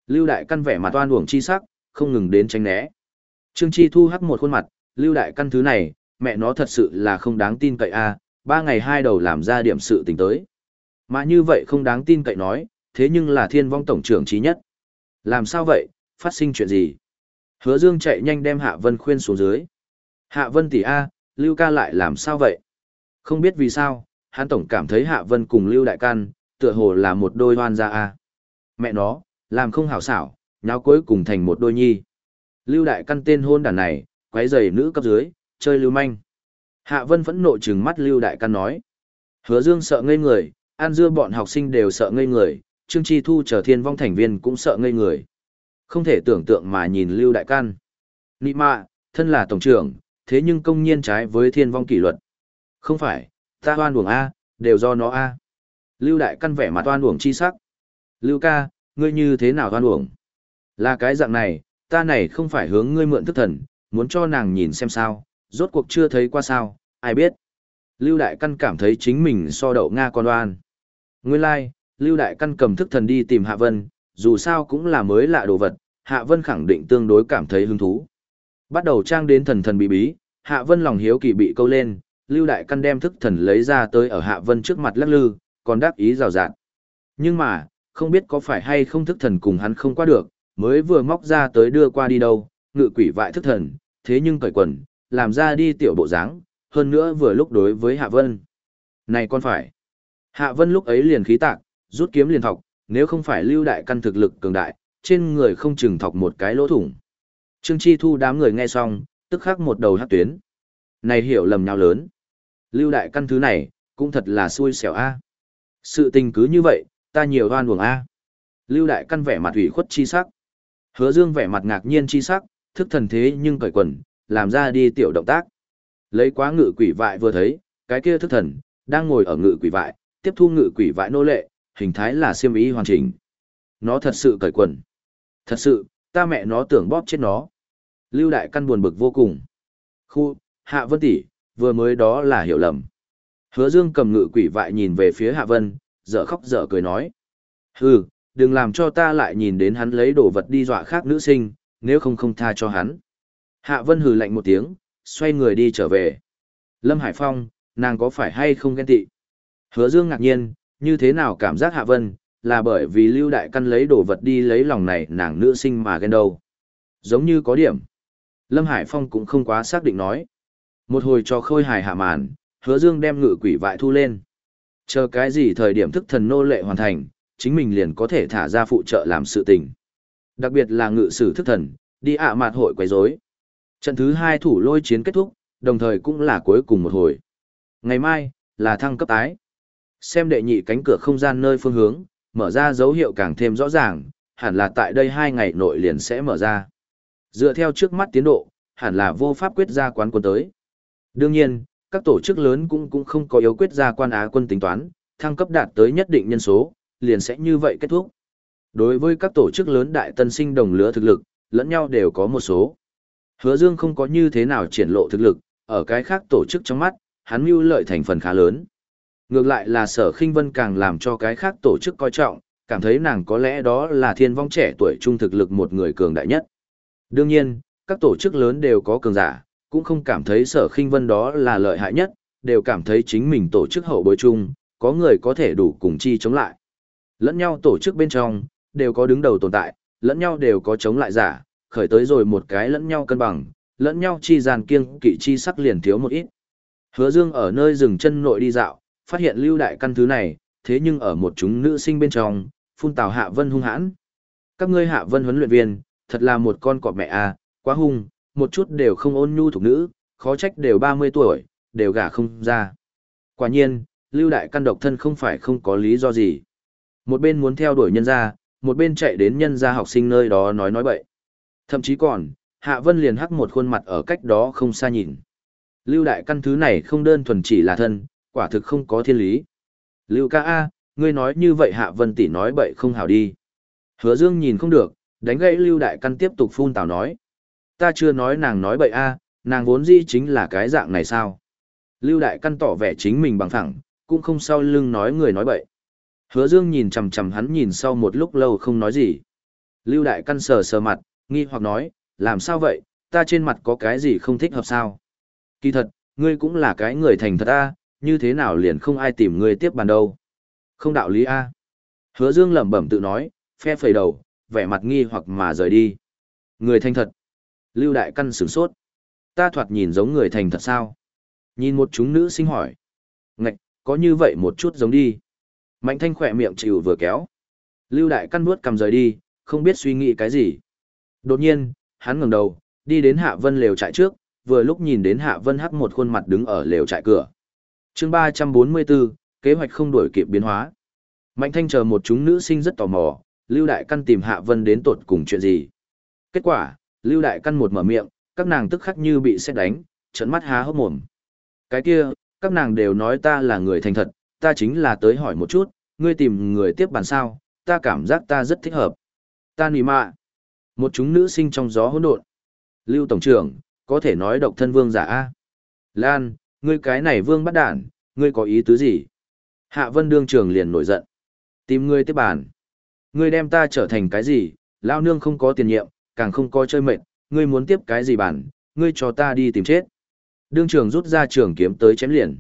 Lưu đại căn vẻ mặt oan uổng chi sắc, không ngừng đến tránh né. Trương Chi Thu hắc một khuôn mặt, lưu đại căn thứ này, mẹ nó thật sự là không đáng tin cậy a, ba ngày hai đầu làm ra điểm sự tình tới. Mà như vậy không đáng tin cậy nói, thế nhưng là thiên vong tổng trưởng trí nhất. Làm sao vậy, phát sinh chuyện gì? Hứa Dương chạy nhanh đem Hạ Vân khuyên xuống dưới. Hạ Vân tỷ A, Lưu ca lại làm sao vậy? Không biết vì sao, hắn tổng cảm thấy Hạ Vân cùng Lưu Đại Can, tựa hồ là một đôi hoan gia A. Mẹ nó, làm không hảo xảo, nháo cuối cùng thành một đôi nhi. Lưu Đại Căn tên hôn đàn này, quấy giày nữ cấp dưới, chơi lưu manh. Hạ Vân phẫn nộ trừng mắt Lưu Đại Căn nói. Hứa Dương sợ ngây người, An Dưa bọn học sinh đều sợ ngây người, Trương Chi Thu trở thiên vong thành viên cũng sợ ngây người. Không thể tưởng tượng mà nhìn Lưu Đại Căn. Nị mạ, thân là tổng trưởng, thế nhưng công nhiên trái với thiên vong kỷ luật. Không phải, ta hoan uổng A, đều do nó A. Lưu Đại Căn vẻ mặt hoan uổng chi sắc. Lưu ca, ngươi như thế nào hoan uổng? Là cái dạng này, ta này không phải hướng ngươi mượn thức thần, muốn cho nàng nhìn xem sao, rốt cuộc chưa thấy qua sao, ai biết. Lưu Đại Căn cảm thấy chính mình so đậu Nga con đoan. Nguyên lai, like, Lưu Đại Căn cầm thức thần đi tìm Hạ Vân, dù sao cũng là mới lạ đồ vật, Hạ Vân khẳng định tương đối cảm thấy hứng thú. Bắt đầu trang đến thần thần bí bí, Hạ Vân lòng hiếu kỳ bị câu lên, Lưu Đại Căn đem thức thần lấy ra tới ở Hạ Vân trước mặt lắc lư, còn đáp ý rào rạt. Nhưng mà, không biết có phải hay không thức thần cùng hắn không qua được, mới vừa móc ra tới đưa qua đi đâu, ngự quỷ vại thức thần, thế nhưng cởi quần, làm ra đi tiểu bộ dáng, hơn nữa vừa lúc đối với Hạ Vân. Này con phải. Hạ Vân lúc ấy liền khí tạc, rút kiếm liền thọc, nếu không phải lưu đại căn thực lực cường đại, trên người không chừng thọc một cái lỗ thủng. Trương Chi Thu đám người nghe xong, tức khắc một đầu hát tuyến. Này hiểu lầm nhau lớn. Lưu đại căn thứ này, cũng thật là xui xẻo a. Sự tình cứ như vậy, ta nhiều hoan uổng a. Lưu đại căn vẻ mặt ủy khuất chi sắc. Hứa Dương vẻ mặt ngạc nhiên chi sắc, thức thần thế nhưng cởi quần, làm ra đi tiểu động tác. Lấy quá ngự quỷ vại vừa thấy, cái kia thức thần, đang ngồi ở ngự quỷ vại, tiếp thu ngự quỷ vại nô lệ, hình thái là siêm ý hoàn chỉnh. Nó thật sự cởi quần. Thật sự, ta mẹ nó tưởng bóp chết nó. Lưu đại căn buồn bực vô cùng. Khu, hạ vân tỷ, vừa mới đó là hiểu lầm. Hứa dương cầm ngự quỷ vại nhìn về phía hạ vân, dở khóc dở cười nói. Hừ, đừng làm cho ta lại nhìn đến hắn lấy đồ vật đi dọa khác nữ sinh, nếu không không tha cho hắn. Hạ vân hừ lạnh một tiếng, xoay người đi trở về. Lâm Hải Phong, nàng có phải hay không ghen tị? Hứa dương ngạc nhiên, như thế nào cảm giác hạ vân, là bởi vì lưu đại căn lấy đồ vật đi lấy lòng này nàng nữ sinh mà ghen đâu. Giống như có điểm. Lâm Hải Phong cũng không quá xác định nói. Một hồi cho khôi hài hạ màn, hứa dương đem ngự quỷ vại thu lên. Chờ cái gì thời điểm thức thần nô lệ hoàn thành, chính mình liền có thể thả ra phụ trợ làm sự tình. Đặc biệt là ngự sử thức thần, đi ạ mạt hội quấy rối. Trận thứ hai thủ lôi chiến kết thúc, đồng thời cũng là cuối cùng một hồi. Ngày mai, là thăng cấp tái. Xem đệ nhị cánh cửa không gian nơi phương hướng, mở ra dấu hiệu càng thêm rõ ràng, hẳn là tại đây hai ngày nội liền sẽ mở ra. Dựa theo trước mắt tiến độ, hẳn là vô pháp quyết ra quán quân tới. Đương nhiên, các tổ chức lớn cũng cũng không có yếu quyết ra quan á quân tính toán, thăng cấp đạt tới nhất định nhân số, liền sẽ như vậy kết thúc. Đối với các tổ chức lớn đại tân sinh đồng lứa thực lực, lẫn nhau đều có một số. Hứa Dương không có như thế nào triển lộ thực lực, ở cái khác tổ chức trong mắt, hắn mưu lợi thành phần khá lớn. Ngược lại là sở khinh vân càng làm cho cái khác tổ chức coi trọng, cảm thấy nàng có lẽ đó là thiên vong trẻ tuổi trung thực lực một người cường đại nhất. Đương nhiên, các tổ chức lớn đều có cường giả, cũng không cảm thấy sở khinh vân đó là lợi hại nhất, đều cảm thấy chính mình tổ chức hậu bối chung, có người có thể đủ cùng chi chống lại. Lẫn nhau tổ chức bên trong, đều có đứng đầu tồn tại, lẫn nhau đều có chống lại giả, khởi tới rồi một cái lẫn nhau cân bằng, lẫn nhau chi gian kiêng kỵ chi sắc liền thiếu một ít. Hứa Dương ở nơi rừng chân nội đi dạo, phát hiện lưu đại căn thứ này, thế nhưng ở một chúng nữ sinh bên trong, phun tào hạ vân hung hãn. Các ngươi hạ vân huấn luyện viên, thật là một con cọp mẹ à, quá hung, một chút đều không ôn nhu thuộc nữ, khó trách đều 30 tuổi, đều gả không ra. Quả nhiên, lưu đại căn độc thân không phải không có lý do gì. Một bên muốn theo đuổi nhân gia, một bên chạy đến nhân gia học sinh nơi đó nói nói bậy. Thậm chí còn, Hạ Vân liền hắc một khuôn mặt ở cách đó không xa nhìn. Lưu đại căn thứ này không đơn thuần chỉ là thân, quả thực không có thiên lý. Lưu ca A, ngươi nói như vậy Hạ Vân tỷ nói bậy không hảo đi. Hứa Dương nhìn không được, đánh gãy Lưu đại căn tiếp tục phun tào nói. Ta chưa nói nàng nói bậy A, nàng vốn dĩ chính là cái dạng này sao. Lưu đại căn tỏ vẻ chính mình bằng thẳng, cũng không sau lưng nói người nói bậy. Hứa Dương nhìn chằm chằm hắn nhìn sau một lúc lâu không nói gì. Lưu đại căn sờ sờ mặt, nghi hoặc nói, làm sao vậy, ta trên mặt có cái gì không thích hợp sao? Kỳ thật, ngươi cũng là cái người thành thật a, như thế nào liền không ai tìm ngươi tiếp bàn đâu. Không đạo lý a. Hứa Dương lẩm bẩm tự nói, phe phẩy đầu, vẻ mặt nghi hoặc mà rời đi. Người thành thật. Lưu đại căn sửng sốt. Ta thoạt nhìn giống người thành thật sao? Nhìn một chúng nữ sinh hỏi. Ngạch, có như vậy một chút giống đi. Mạnh thanh khỏe miệng chịu vừa kéo. Lưu đại căn bước cầm rời đi, không biết suy nghĩ cái gì. Đột nhiên, hắn ngẩng đầu, đi đến Hạ Vân lều trại trước, vừa lúc nhìn đến Hạ Vân hắc một khuôn mặt đứng ở lều trại cửa. Chương 344, kế hoạch không đổi kịp biến hóa. Mạnh Thanh chờ một chúng nữ sinh rất tò mò, Lưu Đại Căn tìm Hạ Vân đến tột cùng chuyện gì. Kết quả, Lưu Đại Căn một mở miệng, các nàng tức khắc như bị xét đánh, trận mắt há hốc mồm. Cái kia, các nàng đều nói ta là người thành thật, ta chính là tới hỏi một chút, ngươi tìm người tiếp bàn sao, ta cảm giác ta rất thích hợp. Ta nì mạ. Một chúng nữ sinh trong gió hỗn độn. Lưu Tổng trưởng, có thể nói độc thân vương giả A. Lan, ngươi cái này vương bắt đản, ngươi có ý tứ gì? Hạ Vân Đương Trường liền nổi giận. Tìm ngươi tiếp bàn. Ngươi đem ta trở thành cái gì? Lao nương không có tiền nhiệm, càng không có chơi mệt, ngươi muốn tiếp cái gì bản, ngươi cho ta đi tìm chết. Đương trường rút ra trường kiếm tới chém liền.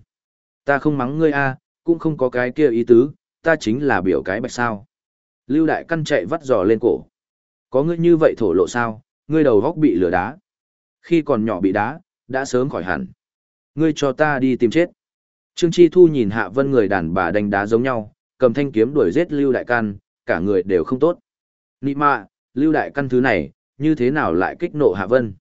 Ta không mắng ngươi a, cũng không có cái kia ý tứ, ta chính là biểu cái bạch sao. Lưu đại căn chạy vắt giò lên cổ. Có ngươi như vậy thổ lộ sao, ngươi đầu góc bị lửa đá. Khi còn nhỏ bị đá, đã sớm khỏi hẳn. Ngươi cho ta đi tìm chết. Trương Chi Thu nhìn Hạ Vân người đàn bà đánh đá giống nhau, cầm thanh kiếm đuổi giết Lưu Đại Căn, cả người đều không tốt. Nị mạ, Lưu Đại Căn thứ này, như thế nào lại kích nộ Hạ Vân.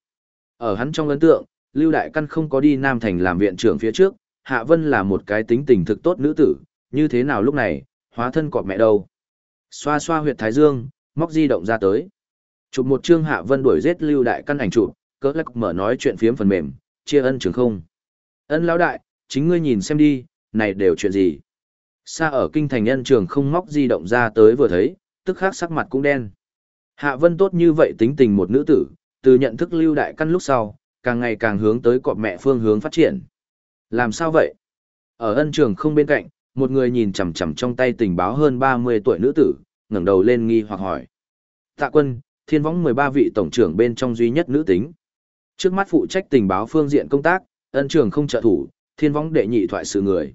Ở hắn trong ấn tượng, Lưu Đại Căn không có đi Nam Thành làm viện trưởng phía trước, Hạ Vân là một cái tính tình thực tốt nữ tử, như thế nào lúc này, hóa thân cọp mẹ đâu. Xoa xoa huyệt thái dương, móc di động ra tới. Chụp một chương Hạ Vân đuổi giết Lưu Đại Căn ảnh chụp, cỡ lắc mở nói chuyện phiếm phần mềm, chia ân trường không. Ân lão đại, chính ngươi nhìn xem đi, này đều chuyện gì. Xa ở kinh thành ân trường không móc di động ra tới vừa thấy, tức khắc sắc mặt cũng đen. Hạ Vân tốt như vậy tính tình một nữ tử, từ nhận thức Lưu Đại Căn lúc sau, càng ngày càng hướng tới cọp mẹ phương hướng phát triển. Làm sao vậy? Ở ân trường không bên cạnh, một người nhìn chằm chằm trong tay tình báo hơn 30 tuổi nữ tử, ngẩng đầu lên nghi hoặc hỏi. Tạ quân, thiên võng 13 vị tổng trưởng bên trong duy nhất nữ tính. Trước mắt phụ trách tình báo phương diện công tác, ân trường không trợ thủ, thiên Vong đệ nhị thoại sự người.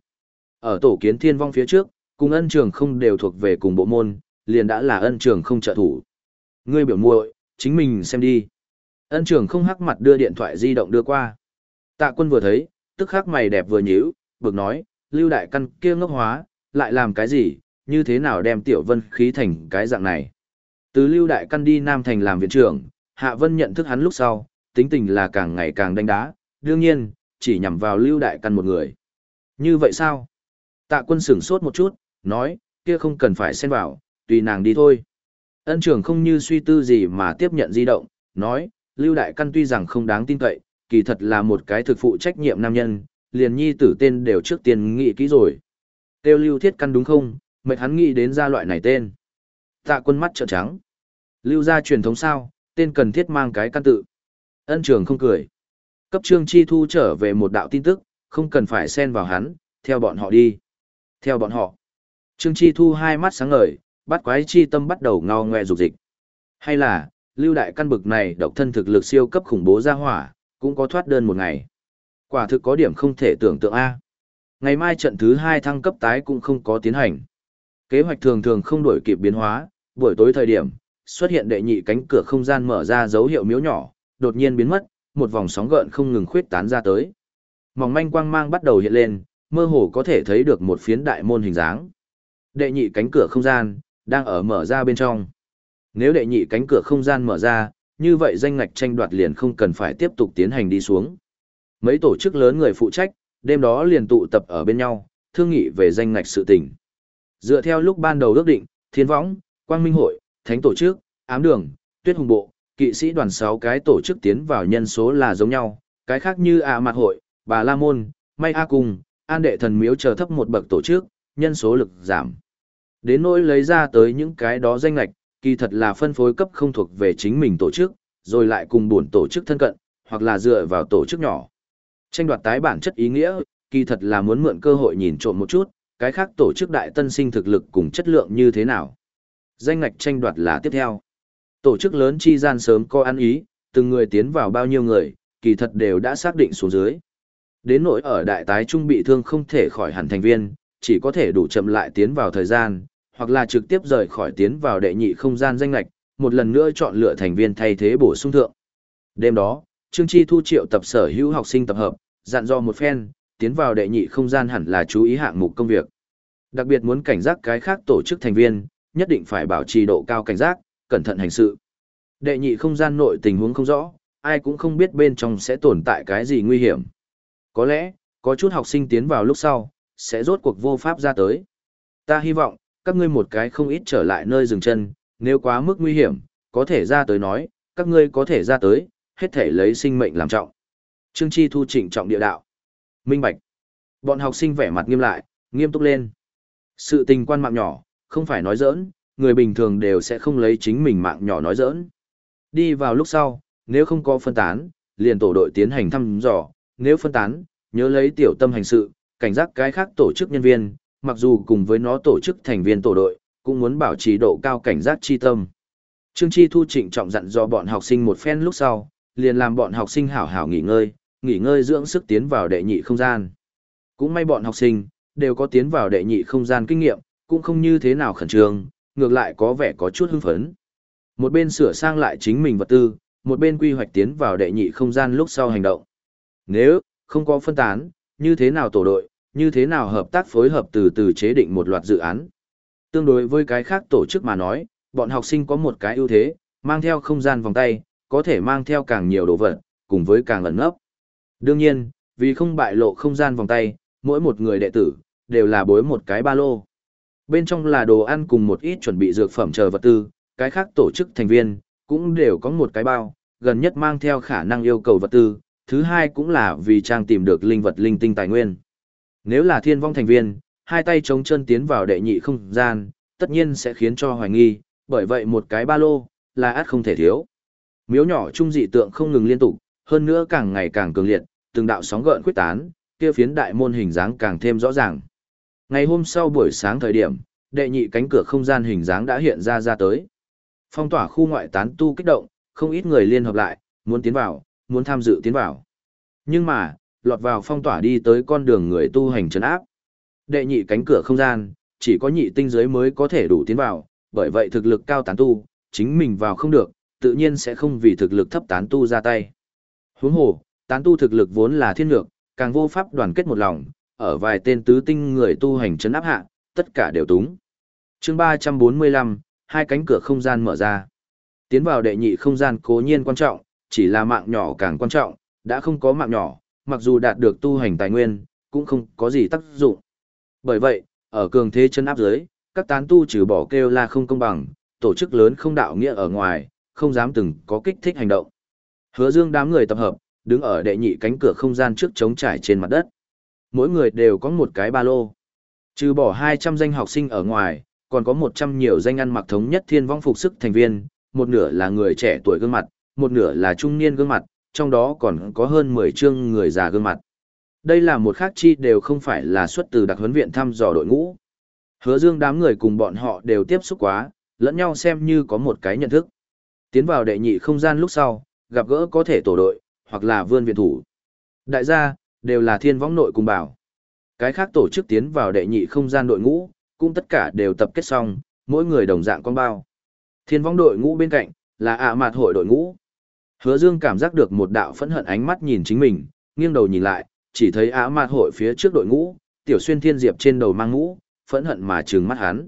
Ở tổ kiến thiên vong phía trước, cùng ân trường không đều thuộc về cùng bộ môn, liền đã là ân trường không trợ thủ. Ngươi biểu muội, chính mình xem đi. Ân trường không hắc mặt đưa điện thoại di động đưa qua. Tạ quân vừa thấy, tức khắc mày đẹp vừa nhíu, bực nói, lưu đại căn kia ngốc hóa, lại làm cái gì, như thế nào đem tiểu vân khí thành cái dạng này. Từ lưu đại căn đi Nam Thành làm viện trưởng, Hạ Vân nhận thức hắn lúc sau, tính tình là càng ngày càng đánh đá, đương nhiên, chỉ nhằm vào lưu đại căn một người. Như vậy sao? Tạ quân sửng sốt một chút, nói, kia không cần phải xen vào, tùy nàng đi thôi. Ân trưởng không như suy tư gì mà tiếp nhận di động, nói, lưu đại căn tuy rằng không đáng tin cậy, kỳ thật là một cái thực phụ trách nhiệm nam nhân, liền nhi tử tên đều trước tiên nghĩ kỹ rồi. Têu lưu thiết căn đúng không, mệt hắn nghĩ đến ra loại này tên. Tạ quân mắt trợn trắng. Lưu ra truyền thống sao, tên cần thiết mang cái căn tự. Ân trường không cười. Cấp trương chi thu trở về một đạo tin tức, không cần phải xen vào hắn, theo bọn họ đi. Theo bọn họ. Trương chi thu hai mắt sáng ngời, bắt quái chi tâm bắt đầu ngao ngoe rục dịch. Hay là, lưu đại căn bực này độc thân thực lực siêu cấp khủng bố ra hỏa, cũng có thoát đơn một ngày. Quả thực có điểm không thể tưởng tượng A. Ngày mai trận thứ hai thăng cấp tái cũng không có tiến hành. Kế hoạch thường thường không đổi kịp biến hóa, buổi tối thời điểm, xuất hiện đệ nhị cánh cửa không gian mở ra dấu hiệu miếu nhỏ, đột nhiên biến mất, một vòng sóng gợn không ngừng khuyết tán ra tới. Mỏng manh quang mang bắt đầu hiện lên, mơ hồ có thể thấy được một phiến đại môn hình dáng. Đệ nhị cánh cửa không gian, đang ở mở ra bên trong. Nếu đệ nhị cánh cửa không gian mở ra, như vậy danh ngạch tranh đoạt liền không cần phải tiếp tục tiến hành đi xuống. Mấy tổ chức lớn người phụ trách, đêm đó liền tụ tập ở bên nhau, thương nghị về danh ngạch sự tình. Dựa theo lúc ban đầu ước định, Thiên Võng, Quang Minh Hội, Thánh Tổ chức, Ám Đường, Tuyết Hùng Bộ, kỵ sĩ đoàn 6 cái tổ chức tiến vào nhân số là giống nhau, cái khác như ạ mặt hội, bà La Môn, May A Cung, An Đệ Thần Miếu chờ thấp một bậc tổ chức, nhân số lực giảm. Đến nỗi lấy ra tới những cái đó danh lạch, kỳ thật là phân phối cấp không thuộc về chính mình tổ chức, rồi lại cùng buồn tổ chức thân cận, hoặc là dựa vào tổ chức nhỏ. Tranh đoạt tái bản chất ý nghĩa, kỳ thật là muốn mượn cơ hội nhìn trộm một chút, cái khác tổ chức đại tân sinh thực lực cùng chất lượng như thế nào. Danh ngạch tranh đoạt là tiếp theo. Tổ chức lớn chi gian sớm có ăn ý, từng người tiến vào bao nhiêu người, kỳ thật đều đã xác định xuống dưới. Đến nỗi ở đại tái trung bị thương không thể khỏi hẳn thành viên, chỉ có thể đủ chậm lại tiến vào thời gian, hoặc là trực tiếp rời khỏi tiến vào đệ nhị không gian danh lạch, một lần nữa chọn lựa thành viên thay thế bổ sung thượng. Đêm đó, Trương Chi thu triệu tập sở hữu học sinh tập hợp, dặn dò một phen, tiến vào đệ nhị không gian hẳn là chú ý hạng mục công việc. Đặc biệt muốn cảnh giác cái khác tổ chức thành viên, nhất định phải bảo trì độ cao cảnh giác, cẩn thận hành sự. Đệ nhị không gian nội tình huống không rõ, ai cũng không biết bên trong sẽ tồn tại cái gì nguy hiểm. Có lẽ, có chút học sinh tiến vào lúc sau, sẽ rốt cuộc vô pháp ra tới. Ta hy vọng, các ngươi một cái không ít trở lại nơi dừng chân, nếu quá mức nguy hiểm, có thể ra tới nói, các ngươi có thể ra tới, hết thể lấy sinh mệnh làm trọng. Trương Chi Thu chỉnh trọng địa đạo. Minh Bạch. Bọn học sinh vẻ mặt nghiêm lại, nghiêm túc lên. Sự tình quan mạng nhỏ, không phải nói giỡn, người bình thường đều sẽ không lấy chính mình mạng nhỏ nói dỡn. Đi vào lúc sau, nếu không có phân tán, liền tổ đội tiến hành thăm dò, nếu phân tán, nhớ lấy tiểu tâm hành sự, cảnh giác cái khác tổ chức nhân viên, mặc dù cùng với nó tổ chức thành viên tổ đội, cũng muốn bảo trì độ cao cảnh giác chi tâm. Trương Chi Thu trịnh trọng dặn dò bọn học sinh một phen lúc sau, liền làm bọn học sinh hảo hảo nghỉ ngơi, nghỉ ngơi dưỡng sức tiến vào đệ nhị không gian. Cũng may bọn học sinh, đều có tiến vào đệ nhị không gian kinh nghiệm, cũng không như thế nào khẩn trương, ngược lại có vẻ có chút hưng phấn. Một bên sửa sang lại chính mình vật tư, một bên quy hoạch tiến vào đệ nhị không gian lúc sau hành động. Nếu không có phân tán, như thế nào tổ đội, như thế nào hợp tác phối hợp từ từ chế định một loạt dự án. Tương đối với cái khác tổ chức mà nói, bọn học sinh có một cái ưu thế, mang theo không gian vòng tay, có thể mang theo càng nhiều đồ vật, cùng với càng ẩn nấp. Đương nhiên, vì không bại lộ không gian vòng tay, mỗi một người đệ tử, đều là bối một cái ba lô. Bên trong là đồ ăn cùng một ít chuẩn bị dược phẩm chờ vật tư, cái khác tổ chức thành viên, cũng đều có một cái bao, gần nhất mang theo khả năng yêu cầu vật tư, thứ hai cũng là vì trang tìm được linh vật linh tinh tài nguyên. Nếu là thiên vong thành viên, hai tay chống chân tiến vào đệ nhị không gian, tất nhiên sẽ khiến cho hoài nghi, bởi vậy một cái ba lô, là át không thể thiếu. Miếu nhỏ trung dị tượng không ngừng liên tục, hơn nữa càng ngày càng cường liệt, từng đạo sóng gợn quyết tán, kia phiến đại môn hình dáng càng thêm rõ ràng. Ngày hôm sau buổi sáng thời điểm, đệ nhị cánh cửa không gian hình dáng đã hiện ra ra tới. Phong tỏa khu ngoại tán tu kích động, không ít người liên hợp lại, muốn tiến vào, muốn tham dự tiến vào. Nhưng mà, lọt vào phong tỏa đi tới con đường người tu hành trấn áp. Đệ nhị cánh cửa không gian, chỉ có nhị tinh giới mới có thể đủ tiến vào, bởi vậy thực lực cao tán tu, chính mình vào không được, tự nhiên sẽ không vì thực lực thấp tán tu ra tay. Huống hồ, tán tu thực lực vốn là thiên lược, càng vô pháp đoàn kết một lòng, ở vài tên tứ tinh người tu hành chấn áp hạ, tất cả đều túng. Chương 345, hai cánh cửa không gian mở ra. Tiến vào đệ nhị không gian cố nhiên quan trọng, chỉ là mạng nhỏ càng quan trọng, đã không có mạng nhỏ, mặc dù đạt được tu hành tài nguyên, cũng không có gì tác dụng. Bởi vậy, ở cường thế chân áp dưới, các tán tu trừ bỏ kêu là không công bằng, tổ chức lớn không đạo nghĩa ở ngoài, không dám từng có kích thích hành động. Hứa Dương đám người tập hợp, đứng ở đệ nhị cánh cửa không gian trước chống trải trên mặt đất. Mỗi người đều có một cái ba lô. Trừ bỏ 200 danh học sinh ở ngoài, còn có 100 nhiều danh ăn mặc thống nhất thiên vong phục sức thành viên, một nửa là người trẻ tuổi gương mặt, một nửa là trung niên gương mặt, trong đó còn có hơn 10 chương người già gương mặt. Đây là một khác chi đều không phải là xuất từ đặc huấn viện thăm dò đội ngũ. Hứa dương đám người cùng bọn họ đều tiếp xúc quá, lẫn nhau xem như có một cái nhận thức. Tiến vào đệ nhị không gian lúc sau, gặp gỡ có thể tổ đội, hoặc là vươn viện thủ. Đại gia, đều là thiên võng nội cùng bảo. Cái khác tổ chức tiến vào đệ nhị không gian đội ngũ, cũng tất cả đều tập kết xong, mỗi người đồng dạng con bao. Thiên võng đội ngũ bên cạnh, là ạ mạt hội đội ngũ. Hứa Dương cảm giác được một đạo phẫn hận ánh mắt nhìn chính mình, nghiêng đầu nhìn lại, chỉ thấy ạ mạt hội phía trước đội ngũ, tiểu xuyên thiên diệp trên đầu mang ngũ, phẫn hận mà trừng mắt hắn.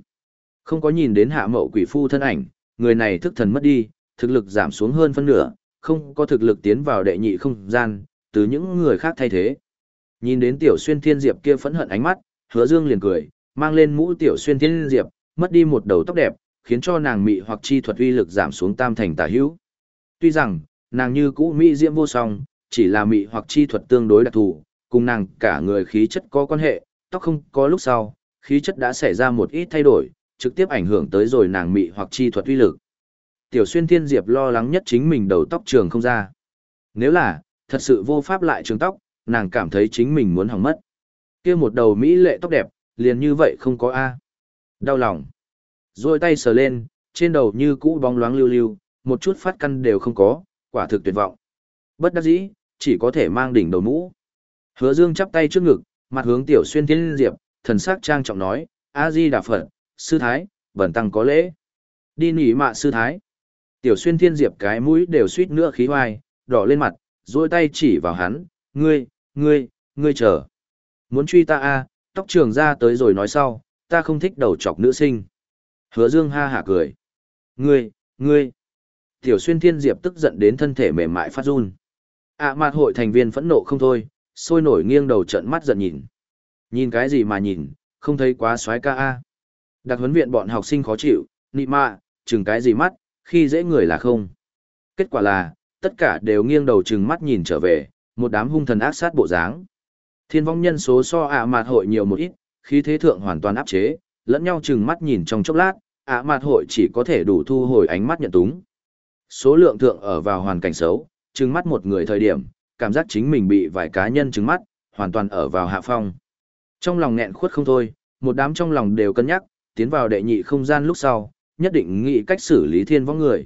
Không có nhìn đến hạ mậu quỷ phu thân ảnh, người này thức thần mất đi, thực lực giảm xuống hơn phân nửa, không có thực lực tiến vào đệ nhị không gian, từ những người khác thay thế. Nhìn đến tiểu xuyên thiên diệp kia phẫn hận ánh mắt, hứa dương liền cười, mang lên mũ tiểu xuyên thiên diệp, mất đi một đầu tóc đẹp, khiến cho nàng mị hoặc chi thuật uy lực giảm xuống tam thành tả hữu. Tuy rằng, nàng như cũ mỹ diễm vô song, chỉ là mị hoặc chi thuật tương đối đặc thù, cùng nàng cả người khí chất có quan hệ, tóc không có lúc sau, khí chất đã xảy ra một ít thay đổi, trực tiếp ảnh hưởng tới rồi nàng mị hoặc chi thuật uy lực. Tiểu xuyên thiên diệp lo lắng nhất chính mình đầu tóc trường không ra. Nếu là, thật sự vô pháp lại trường tóc, nàng cảm thấy chính mình muốn hỏng mất. kia một đầu mỹ lệ tóc đẹp, liền như vậy không có A. Đau lòng. Rồi tay sờ lên, trên đầu như cũ bóng loáng lưu lưu, một chút phát căn đều không có, quả thực tuyệt vọng. Bất đắc dĩ, chỉ có thể mang đỉnh đầu mũ. Hứa Dương chắp tay trước ngực, mặt hướng Tiểu Xuyên Thiên Diệp, thần sắc trang trọng nói, A Di Đà Phật, sư thái, bẩn tăng có lễ. Đi nghỉ mạ sư thái. Tiểu Xuyên Thiên Diệp cái mũi đều suýt nữa khí hoài, đỏ lên mặt, duỗi tay chỉ vào hắn, ngươi, ngươi, ngươi chờ. Muốn truy ta a, tóc trường ra tới rồi nói sau, ta không thích đầu chọc nữ sinh. Hứa Dương ha hả cười. Ngươi, ngươi. Tiểu xuyên thiên diệp tức giận đến thân thể mềm mại phát run. ạ à, mặt hội thành viên phẫn nộ không thôi, sôi nổi nghiêng đầu trận mắt giận nhìn. Nhìn cái gì mà nhìn, không thấy quá xoái ca a. Đặc huấn viện bọn học sinh khó chịu, nị mạ, chừng cái gì mắt, khi dễ người là không. Kết quả là, tất cả đều nghiêng đầu chừng mắt nhìn trở về, một đám hung thần ác sát bộ dáng. Thiên vong nhân số so ạ à mạt hội nhiều một ít, khí thế thượng hoàn toàn áp chế, lẫn nhau chừng mắt nhìn trong chốc lát, ạ à mạt hội chỉ có thể đủ thu hồi ánh mắt nhận túng. Số lượng thượng ở vào hoàn cảnh xấu, chừng mắt một người thời điểm, cảm giác chính mình bị vài cá nhân chừng mắt, hoàn toàn ở vào hạ phong. Trong lòng nghẹn khuất không thôi, một đám trong lòng đều cân nhắc, tiến vào đệ nhị không gian lúc sau, nhất định nghĩ cách xử lý thiên vong người.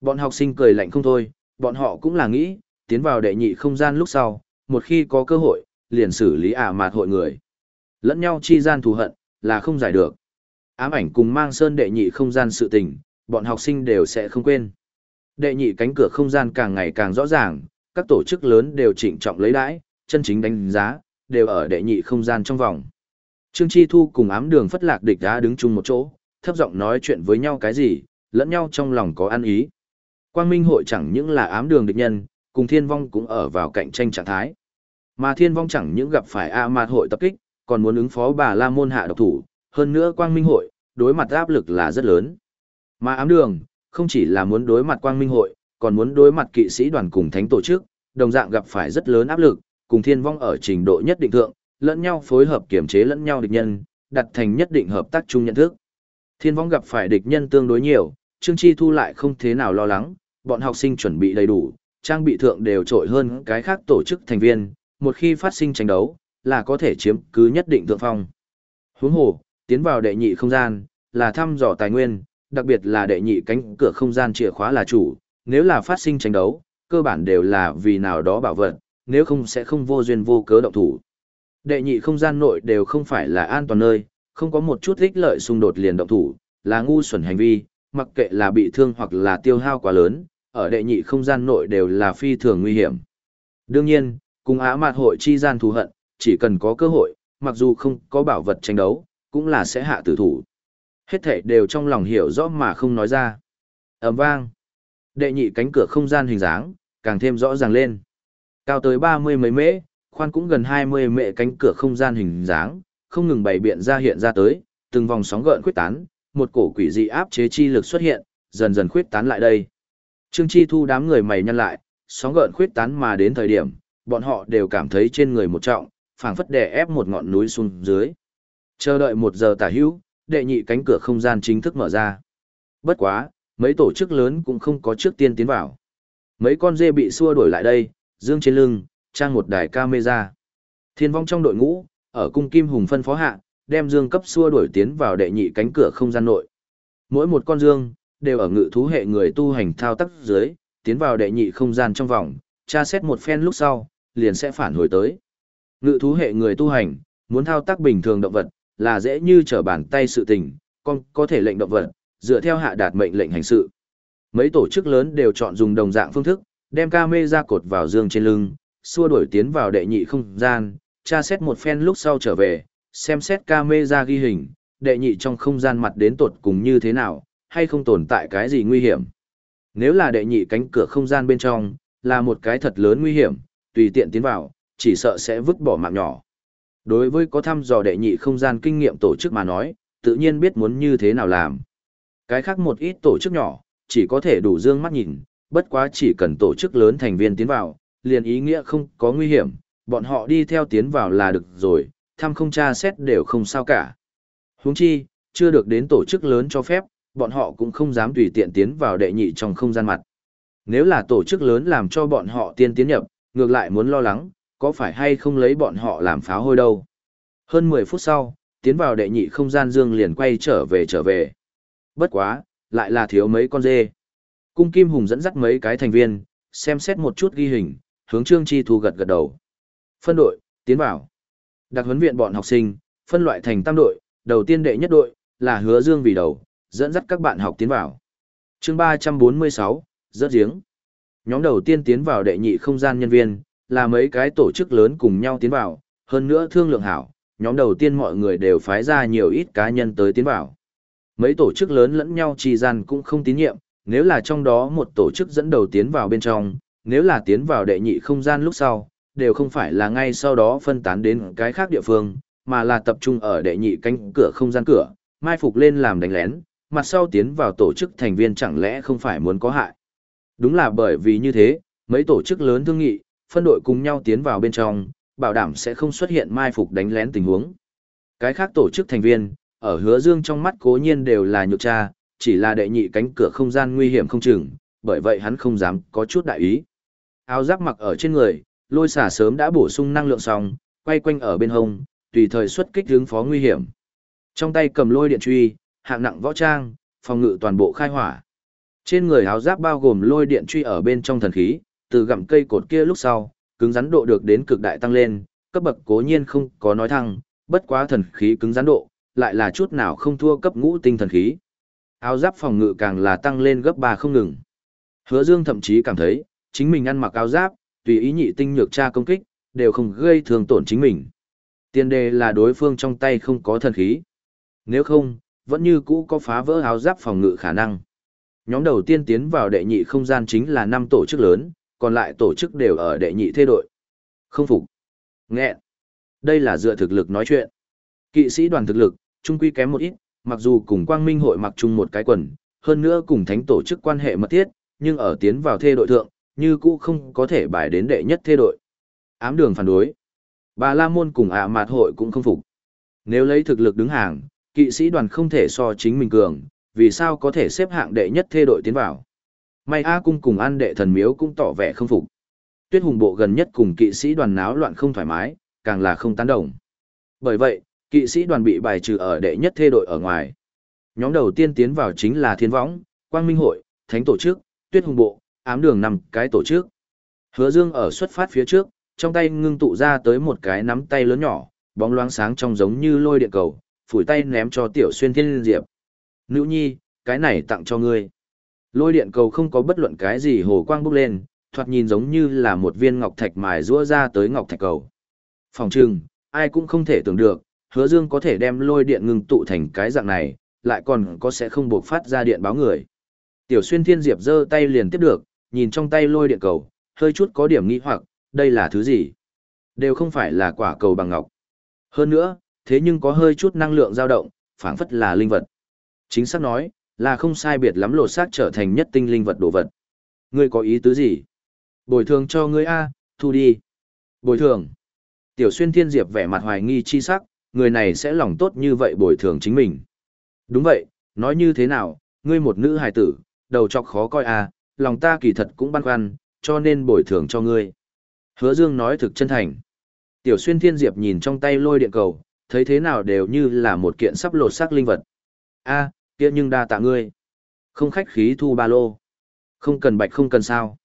Bọn học sinh cười lạnh không thôi, bọn họ cũng là nghĩ, tiến vào đệ nhị không gian lúc sau, một khi có cơ hội, liền xử lý ả mạt hội người. Lẫn nhau chi gian thù hận, là không giải được. Ám ảnh cùng mang sơn đệ nhị không gian sự tình, bọn học sinh đều sẽ không quên. Đệ nhị cánh cửa không gian càng ngày càng rõ ràng, các tổ chức lớn đều trịnh trọng lấy đãi, chân chính đánh giá, đều ở đệ nhị không gian trong vòng. Trương Chi Thu cùng ám đường phất lạc địch đã đứng chung một chỗ, thấp giọng nói chuyện với nhau cái gì, lẫn nhau trong lòng có ăn ý. Quang Minh hội chẳng những là ám đường địch nhân, cùng thiên vong cũng ở vào cạnh tranh trạng thái. Mà thiên vong chẳng những gặp phải A Mạt hội tập kích, còn muốn ứng phó bà La Môn hạ độc thủ, hơn nữa Quang Minh hội, đối mặt áp lực là rất lớn. Mà ám đường, không chỉ là muốn đối mặt Quang Minh hội, còn muốn đối mặt kỵ sĩ đoàn cùng thánh tổ chức, đồng dạng gặp phải rất lớn áp lực, cùng thiên vong ở trình độ nhất định thượng, lẫn nhau phối hợp kiểm chế lẫn nhau địch nhân, đặt thành nhất định hợp tác chung nhận thức. Thiên vong gặp phải địch nhân tương đối nhiều, Trương Chi Thu lại không thế nào lo lắng, bọn học sinh chuẩn bị đầy đủ, trang bị thượng đều trội hơn cái khác tổ chức thành viên, một khi phát sinh tranh đấu, là có thể chiếm cứ nhất định thượng phong. Huống hồ, tiến vào đệ nhị không gian, là thăm dò tài nguyên, đặc biệt là đệ nhị cánh cửa không gian chìa khóa là chủ, nếu là phát sinh tranh đấu, cơ bản đều là vì nào đó bảo vật, nếu không sẽ không vô duyên vô cớ động thủ. Đệ nhị không gian nội đều không phải là an toàn nơi, không có một chút ích lợi xung đột liền động thủ, là ngu xuẩn hành vi, mặc kệ là bị thương hoặc là tiêu hao quá lớn, ở đệ nhị không gian nội đều là phi thường nguy hiểm. Đương nhiên, cùng á mạt hội chi gian thù hận, chỉ cần có cơ hội, mặc dù không có bảo vật tranh đấu, cũng là sẽ hạ tử thủ. Hết thể đều trong lòng hiểu rõ mà không nói ra. ầm vang. Đệ nhị cánh cửa không gian hình dáng, càng thêm rõ ràng lên. Cao tới 30 mấy mễ, khoan cũng gần 20 mễ cánh cửa không gian hình dáng, không ngừng bày biện ra hiện ra tới, từng vòng sóng gợn khuyết tán, một cổ quỷ dị áp chế chi lực xuất hiện, dần dần khuyết tán lại đây. Trương Chi Thu đám người mày nhăn lại, sóng gợn khuyết tán mà đến thời điểm, bọn họ đều cảm thấy trên người một trọng, phảng phất đè ép một ngọn núi xuống dưới. Chờ đợi một giờ tả hữu, đệ nhị cánh cửa không gian chính thức mở ra. Bất quá, mấy tổ chức lớn cũng không có trước tiên tiến vào. Mấy con dê bị xua đuổi lại đây, dương trên lưng, trang một đài camera. Thiên vong trong đội ngũ, ở cung kim hùng phân phó hạ, đem dương cấp xua đuổi tiến vào đệ nhị cánh cửa không gian nội. Mỗi một con dương, đều ở ngự thú hệ người tu hành thao tác dưới, tiến vào đệ nhị không gian trong vòng, tra xét một phen lúc sau, liền sẽ phản hồi tới. Ngự thú hệ người tu hành, muốn thao tác bình thường động vật, là dễ như trở bàn tay sự tình, con có thể lệnh động vật, dựa theo hạ đạt mệnh lệnh hành sự. Mấy tổ chức lớn đều chọn dùng đồng dạng phương thức, đem camera cột vào dương trên lưng, xua đuổi tiến vào đệ nhị không gian, tra xét một phen lúc sau trở về, xem xét camera ghi hình, đệ nhị trong không gian mặt đến tột cùng như thế nào, hay không tồn tại cái gì nguy hiểm. Nếu là đệ nhị cánh cửa không gian bên trong, là một cái thật lớn nguy hiểm, tùy tiện tiến vào, chỉ sợ sẽ vứt bỏ mạng nhỏ. Đối với có thăm dò đệ nhị không gian kinh nghiệm tổ chức mà nói, tự nhiên biết muốn như thế nào làm. Cái khác một ít tổ chức nhỏ, chỉ có thể đủ dương mắt nhìn, bất quá chỉ cần tổ chức lớn thành viên tiến vào, liền ý nghĩa không có nguy hiểm, bọn họ đi theo tiến vào là được rồi, thăm không tra xét đều không sao cả. Huống chi, chưa được đến tổ chức lớn cho phép, bọn họ cũng không dám tùy tiện tiến vào đệ nhị trong không gian mặt. Nếu là tổ chức lớn làm cho bọn họ tiên tiến nhập, ngược lại muốn lo lắng, có phải hay không lấy bọn họ làm pháo hôi đâu. Hơn 10 phút sau, tiến vào đệ nhị không gian dương liền quay trở về trở về. Bất quá, lại là thiếu mấy con dê. Cung Kim Hùng dẫn dắt mấy cái thành viên, xem xét một chút ghi hình, hướng Trương Chi Thu gật gật đầu. Phân đội, tiến vào. Đặc huấn viện bọn học sinh, phân loại thành tam đội, đầu tiên đệ nhất đội, là hứa dương vì đầu, dẫn dắt các bạn học tiến vào. chương 346, rớt giếng. Nhóm đầu tiên tiến vào đệ nhị không gian nhân viên, là mấy cái tổ chức lớn cùng nhau tiến vào, hơn nữa thương lượng hảo, nhóm đầu tiên mọi người đều phái ra nhiều ít cá nhân tới tiến vào. Mấy tổ chức lớn lẫn nhau trì gian cũng không tín nhiệm, nếu là trong đó một tổ chức dẫn đầu tiến vào bên trong, nếu là tiến vào đệ nhị không gian lúc sau, đều không phải là ngay sau đó phân tán đến cái khác địa phương, mà là tập trung ở đệ nhị cánh cửa không gian cửa, mai phục lên làm đánh lén, mặt sau tiến vào tổ chức thành viên chẳng lẽ không phải muốn có hại. Đúng là bởi vì như thế, mấy tổ chức lớn thương nghị, phân đội cùng nhau tiến vào bên trong, bảo đảm sẽ không xuất hiện mai phục đánh lén tình huống. Cái khác tổ chức thành viên, ở hứa dương trong mắt cố nhiên đều là nhược tra, chỉ là đệ nhị cánh cửa không gian nguy hiểm không chừng, bởi vậy hắn không dám có chút đại ý. Áo giáp mặc ở trên người, lôi xả sớm đã bổ sung năng lượng xong, quay quanh ở bên hông, tùy thời xuất kích hướng phó nguy hiểm. Trong tay cầm lôi điện truy, hạng nặng võ trang, phòng ngự toàn bộ khai hỏa. Trên người áo giáp bao gồm lôi điện truy ở bên trong thần khí, từ gặm cây cột kia lúc sau, cứng rắn độ được đến cực đại tăng lên, cấp bậc cố nhiên không có nói thăng, bất quá thần khí cứng rắn độ, lại là chút nào không thua cấp ngũ tinh thần khí. Áo giáp phòng ngự càng là tăng lên gấp 3 không ngừng. Hứa Dương thậm chí cảm thấy, chính mình ăn mặc áo giáp, tùy ý nhị tinh nhược tra công kích, đều không gây thương tổn chính mình. Tiên đề là đối phương trong tay không có thần khí. Nếu không, vẫn như cũ có phá vỡ áo giáp phòng ngự khả năng. Nhóm đầu tiên tiến vào đệ nhị không gian chính là năm tổ chức lớn, còn lại tổ chức đều ở đệ nhị thế đội. Không phục. Nghẹn. Đây là dựa thực lực nói chuyện. Kỵ sĩ đoàn thực lực, trung quy kém một ít, mặc dù cùng quang minh hội mặc chung một cái quần, hơn nữa cùng thánh tổ chức quan hệ mật thiết, nhưng ở tiến vào thê đội thượng, như cũ không có thể bài đến đệ nhất thê đội. Ám đường phản đối. Bà La Môn cùng ạ mạt hội cũng không phục. Nếu lấy thực lực đứng hàng, kỵ sĩ đoàn không thể so chính mình cường, vì sao có thể xếp hạng đệ nhất thê đội tiến vào. May A cung cùng ăn đệ thần miếu cũng tỏ vẻ không phục. Tuyết hùng bộ gần nhất cùng kỵ sĩ đoàn náo loạn không thoải mái, càng là không tán đồng. Bởi vậy, kỵ sĩ đoàn bị bài trừ ở đệ nhất thê đội ở ngoài. Nhóm đầu tiên tiến vào chính là Thiên Võng, Quang Minh Hội, Thánh Tổ chức, Tuyết Hùng Bộ, Ám Đường nằm cái tổ chức. Hứa Dương ở xuất phát phía trước, trong tay ngưng tụ ra tới một cái nắm tay lớn nhỏ, bóng loáng sáng trong giống như lôi điện cầu, phủi tay ném cho Tiểu Xuyên Thiên Diệp. Nữ nhi, cái này tặng cho ngươi. Lôi điện cầu không có bất luận cái gì hồ quang bốc lên, thoạt nhìn giống như là một viên ngọc thạch mài rũa ra tới ngọc thạch cầu. Phòng trừng, ai cũng không thể tưởng được, hứa dương có thể đem lôi điện ngưng tụ thành cái dạng này, lại còn có sẽ không buộc phát ra điện báo người. Tiểu xuyên thiên diệp giơ tay liền tiếp được, nhìn trong tay lôi điện cầu, hơi chút có điểm nghi hoặc, đây là thứ gì? Đều không phải là quả cầu bằng ngọc. Hơn nữa, thế nhưng có hơi chút năng lượng dao động, phảng phất là linh vật. Chính xác nói, là không sai biệt lắm lột xác trở thành nhất tinh linh vật đồ vật. Ngươi có ý tứ gì? Bồi thường cho ngươi A, thu đi. Bồi thường. Tiểu xuyên thiên diệp vẻ mặt hoài nghi chi sắc, người này sẽ lòng tốt như vậy bồi thường chính mình. Đúng vậy, nói như thế nào, ngươi một nữ hài tử, đầu chọc khó coi à, lòng ta kỳ thật cũng băn khoăn, cho nên bồi thường cho ngươi. Hứa Dương nói thực chân thành. Tiểu xuyên thiên diệp nhìn trong tay lôi điện cầu, thấy thế nào đều như là một kiện sắp lột xác linh vật. a kia nhưng đa tạ ngươi. Không khách khí thu ba lô. Không cần bạch không cần sao.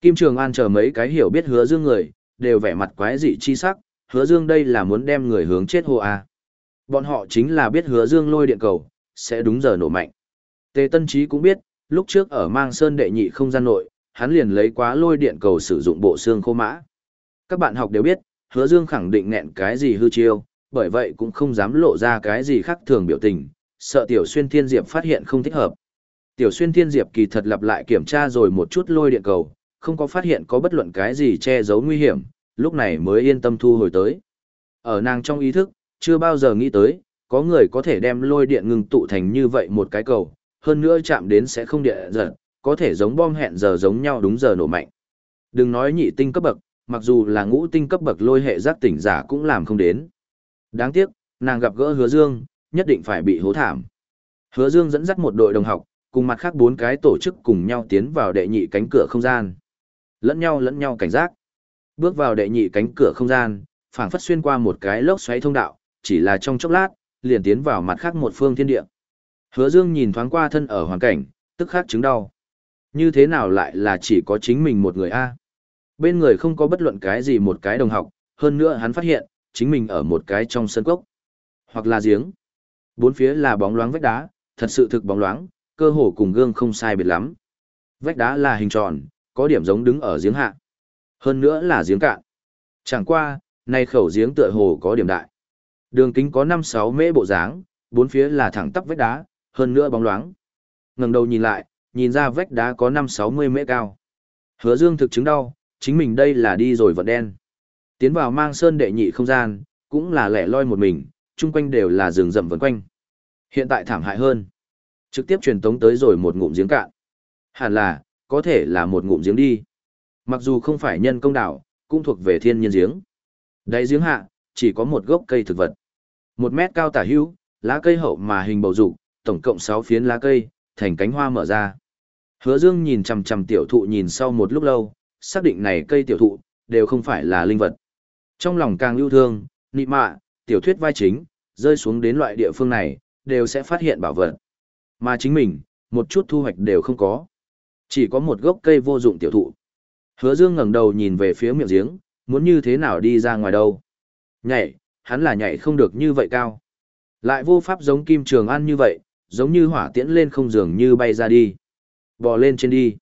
Kim Trường An chờ mấy cái hiểu biết hứa dương người, đều vẻ mặt quái dị chi sắc, hứa dương đây là muốn đem người hướng chết hồ à. Bọn họ chính là biết hứa dương lôi điện cầu, sẽ đúng giờ nổ mạnh. Tề Tân Trí cũng biết, lúc trước ở mang sơn đệ nhị không gian nội, hắn liền lấy quá lôi điện cầu sử dụng bộ xương khô mã. Các bạn học đều biết, hứa dương khẳng định nẹn cái gì hư chiêu, bởi vậy cũng không dám lộ ra cái gì khác thường biểu tình, sợ Tiểu Xuyên Thiên Diệp phát hiện không thích hợp. Tiểu Xuyên Thiên Diệp kỳ thật lặp lại kiểm tra rồi một chút lôi điện cầu, không có phát hiện có bất luận cái gì che giấu nguy hiểm, lúc này mới yên tâm thu hồi tới. Ở nàng trong ý thức, chưa bao giờ nghĩ tới, có người có thể đem lôi điện ngừng tụ thành như vậy một cái cầu, hơn nữa chạm đến sẽ không địa giật, có thể giống bom hẹn giờ giống nhau đúng giờ nổ mạnh. Đừng nói nhị tinh cấp bậc, mặc dù là ngũ tinh cấp bậc lôi hệ giác tỉnh giả cũng làm không đến. Đáng tiếc, nàng gặp gỡ hứa dương, nhất định phải bị hố thảm. Hứa Dương dẫn dắt một đội đồng học, cùng mặt khác bốn cái tổ chức cùng nhau tiến vào đệ nhị cánh cửa không gian. Lẫn nhau lẫn nhau cảnh giác. Bước vào đệ nhị cánh cửa không gian, phảng phất xuyên qua một cái lốc xoáy thông đạo, chỉ là trong chốc lát, liền tiến vào mặt khác một phương thiên địa. Hứa Dương nhìn thoáng qua thân ở hoàn cảnh, tức khắc chứng đau. Như thế nào lại là chỉ có chính mình một người a? Bên người không có bất luận cái gì một cái đồng học, hơn nữa hắn phát hiện, chính mình ở một cái trong sân cốc, hoặc là giếng. Bốn phía là bóng loáng vách đá, thật sự thực bóng loáng, cơ hồ cùng gương không sai biệt lắm. Vách đá là hình tròn, có điểm giống đứng ở giếng hạ. Hơn nữa là giếng cạn. Chẳng qua, nay khẩu giếng tựa hồ có điểm đại. Đường kính có 5-6 mễ bộ dáng, bốn phía là thẳng tắp vách đá, hơn nữa bóng loáng. Ngẩng đầu nhìn lại, nhìn ra vách đá có 5-60 mễ cao. Hứa Dương thực chứng đau, chính mình đây là đi rồi vật đen. Tiến vào mang sơn đệ nhị không gian, cũng là lẻ loi một mình, chung quanh đều là rừng rậm vần quanh. Hiện tại thảm hại hơn. Trực tiếp truyền tống tới rồi một ngụm giếng cạn. Hẳn là, có thể là một ngụm giếng đi. Mặc dù không phải nhân công đảo, cũng thuộc về thiên nhiên giếng. Đáy giếng hạ, chỉ có một gốc cây thực vật. Một mét cao tả hữu, lá cây hậu mà hình bầu dục, tổng cộng 6 phiến lá cây, thành cánh hoa mở ra. Hứa Dương nhìn chằm chằm tiểu thụ nhìn sau một lúc lâu, xác định này cây tiểu thụ, đều không phải là linh vật. Trong lòng càng yêu thương, nị mạ, tiểu thuyết vai chính, rơi xuống đến loại địa phương này, đều sẽ phát hiện bảo vật. Mà chính mình, một chút thu hoạch đều không có. Chỉ có một gốc cây vô dụng tiểu thụ. Hứa Dương ngẩng đầu nhìn về phía miệng giếng, muốn như thế nào đi ra ngoài đâu. Nhảy, hắn là nhảy không được như vậy cao. Lại vô pháp giống Kim Trường An như vậy, giống như hỏa tiễn lên không dường như bay ra đi. Bò lên trên đi.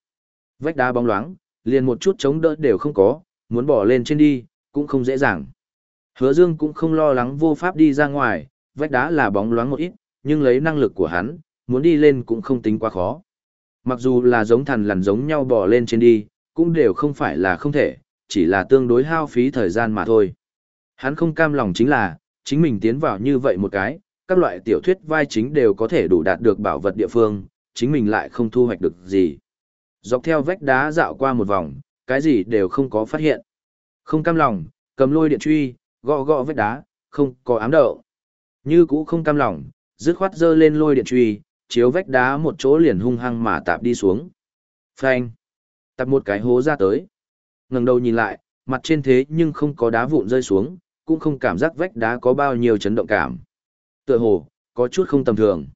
Vách đá bóng loáng, liền một chút chống đỡ đều không có, muốn bò lên trên đi, cũng không dễ dàng. Hứa Dương cũng không lo lắng vô pháp đi ra ngoài, vách đá là bóng loáng một ít, nhưng lấy năng lực của hắn, muốn đi lên cũng không tính quá khó. Mặc dù là giống thằn lằn giống nhau bò lên trên đi, cũng đều không phải là không thể, chỉ là tương đối hao phí thời gian mà thôi. Hắn không cam lòng chính là, chính mình tiến vào như vậy một cái, các loại tiểu thuyết vai chính đều có thể đủ đạt được bảo vật địa phương, chính mình lại không thu hoạch được gì. Dọc theo vách đá dạo qua một vòng, cái gì đều không có phát hiện. Không cam lòng, cầm lôi điện truy, gõ gõ vách đá, không có ám đậu. Như cũ không cam lòng, dứt khoát dơ lên lôi điện truy, chiếu vách đá một chỗ liền hung hăng mà tạp đi xuống. Phanh! Tạp một cái hố ra tới. ngẩng đầu nhìn lại, mặt trên thế nhưng không có đá vụn rơi xuống, cũng không cảm giác vách đá có bao nhiêu chấn động cảm. Tựa hồ, có chút không tầm thường.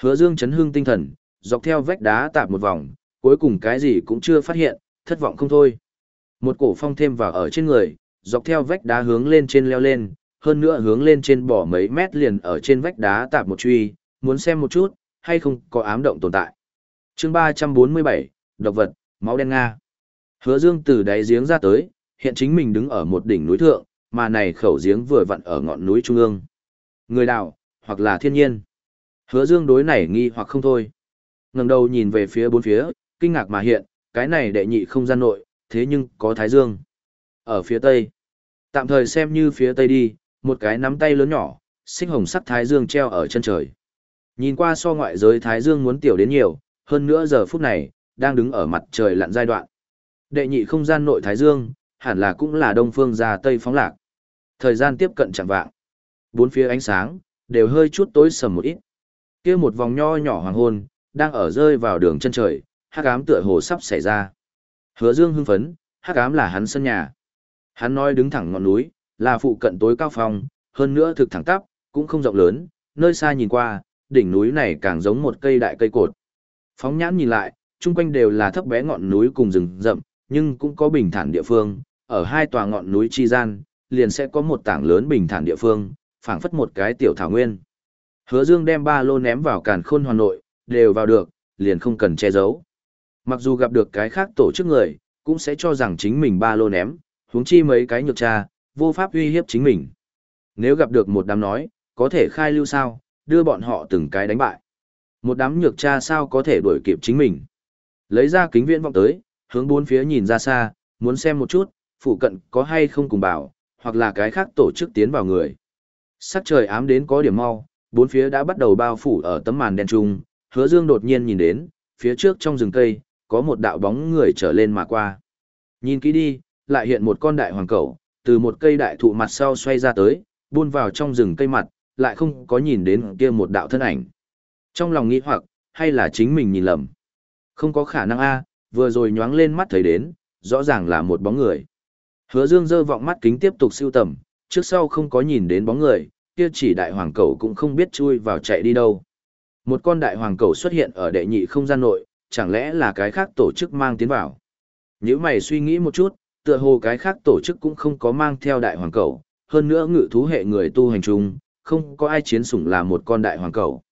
Hứa Dương chấn hương tinh thần, dọc theo vách đá tạp một vòng, cuối cùng cái gì cũng chưa phát hiện, thất vọng không thôi. Một cổ phong thêm vào ở trên người, dọc theo vách đá hướng lên trên leo lên, hơn nữa hướng lên trên bỏ mấy mét liền ở trên vách đá tạp một truy, muốn xem một chút, hay không có ám động tồn tại. chương 347, Độc vật, máu đen Nga. Hứa Dương từ đáy giếng ra tới, hiện chính mình đứng ở một đỉnh núi thượng, mà này khẩu giếng vừa vặn ở ngọn núi trung ương. Người đào, hoặc là thiên nhiên. Hứa Dương đối này nghi hoặc không thôi. Ngẩng đầu nhìn về phía bốn phía, kinh ngạc mà hiện, cái này đệ nhị không gian nội, thế nhưng có thái dương. Ở phía tây, tạm thời xem như phía tây đi, một cái nắm tay lớn nhỏ, xích hồng sắc thái dương treo ở chân trời. Nhìn qua so ngoại giới thái dương muốn tiểu đến nhiều, hơn nữa giờ phút này, đang đứng ở mặt trời lặn giai đoạn. Đệ nhị không gian nội thái dương, hẳn là cũng là đông phương ra tây phóng lạc. Thời gian tiếp cận chẳng vạng. Bốn phía ánh sáng, đều hơi chút tối sầm một ít. kia một vòng nho nhỏ hoàng hôn, đang ở rơi vào đường chân trời, hắc ám tựa hồ sắp xảy ra. Hứa Dương hưng phấn, hắc ám là hắn sân nhà. Hắn nói đứng thẳng ngọn núi, là phụ cận tối cao phong, hơn nữa thực thẳng tắp, cũng không rộng lớn, nơi xa nhìn qua, đỉnh núi này càng giống một cây đại cây cột. Phóng nhãn nhìn lại, chung quanh đều là thấp bé ngọn núi cùng rừng rậm, nhưng cũng có bình thản địa phương, ở hai tòa ngọn núi chi gian, liền sẽ có một tảng lớn bình thản địa phương, phảng phất một cái tiểu thảo nguyên. Hứa Dương đem ba lô ném vào càn khôn hoàn nội, đều vào được, liền không cần che giấu. Mặc dù gặp được cái khác tổ chức người, cũng sẽ cho rằng chính mình ba lô ném, huống chi mấy cái nhược tra, vô pháp uy hiếp chính mình. Nếu gặp được một đám nói, có thể khai lưu sao, đưa bọn họ từng cái đánh bại. Một đám nhược tra sao có thể đuổi kịp chính mình. Lấy ra kính viễn vọng tới, hướng bốn phía nhìn ra xa, muốn xem một chút, phụ cận có hay không cùng bảo, hoặc là cái khác tổ chức tiến vào người. Sắc trời ám đến có điểm mau, bốn phía đã bắt đầu bao phủ ở tấm màn đen trung, hứa dương đột nhiên nhìn đến, phía trước trong rừng cây, có một đạo bóng người trở lên mà qua. Nhìn kỹ đi, lại hiện một con đại hoàng cẩu, từ một cây đại thụ mặt sau xoay ra tới, buôn vào trong rừng cây mặt, lại không có nhìn đến kia một đạo thân ảnh. Trong lòng nghĩ hoặc, hay là chính mình nhìn lầm. Không có khả năng a, vừa rồi nhoáng lên mắt thấy đến, rõ ràng là một bóng người. Hứa Dương dơ vọng mắt kính tiếp tục siêu tầm, trước sau không có nhìn đến bóng người, kia chỉ đại hoàng cẩu cũng không biết chui vào chạy đi đâu. Một con đại hoàng cẩu xuất hiện ở đệ nhị không gian nội, chẳng lẽ là cái khác tổ chức mang tiến vào. Nếu mày suy nghĩ một chút, tựa hồ cái khác tổ chức cũng không có mang theo đại hoàng cẩu, hơn nữa ngự thú hệ người tu hành chung, không có ai chiến sủng là một con đại hoàng cẩu.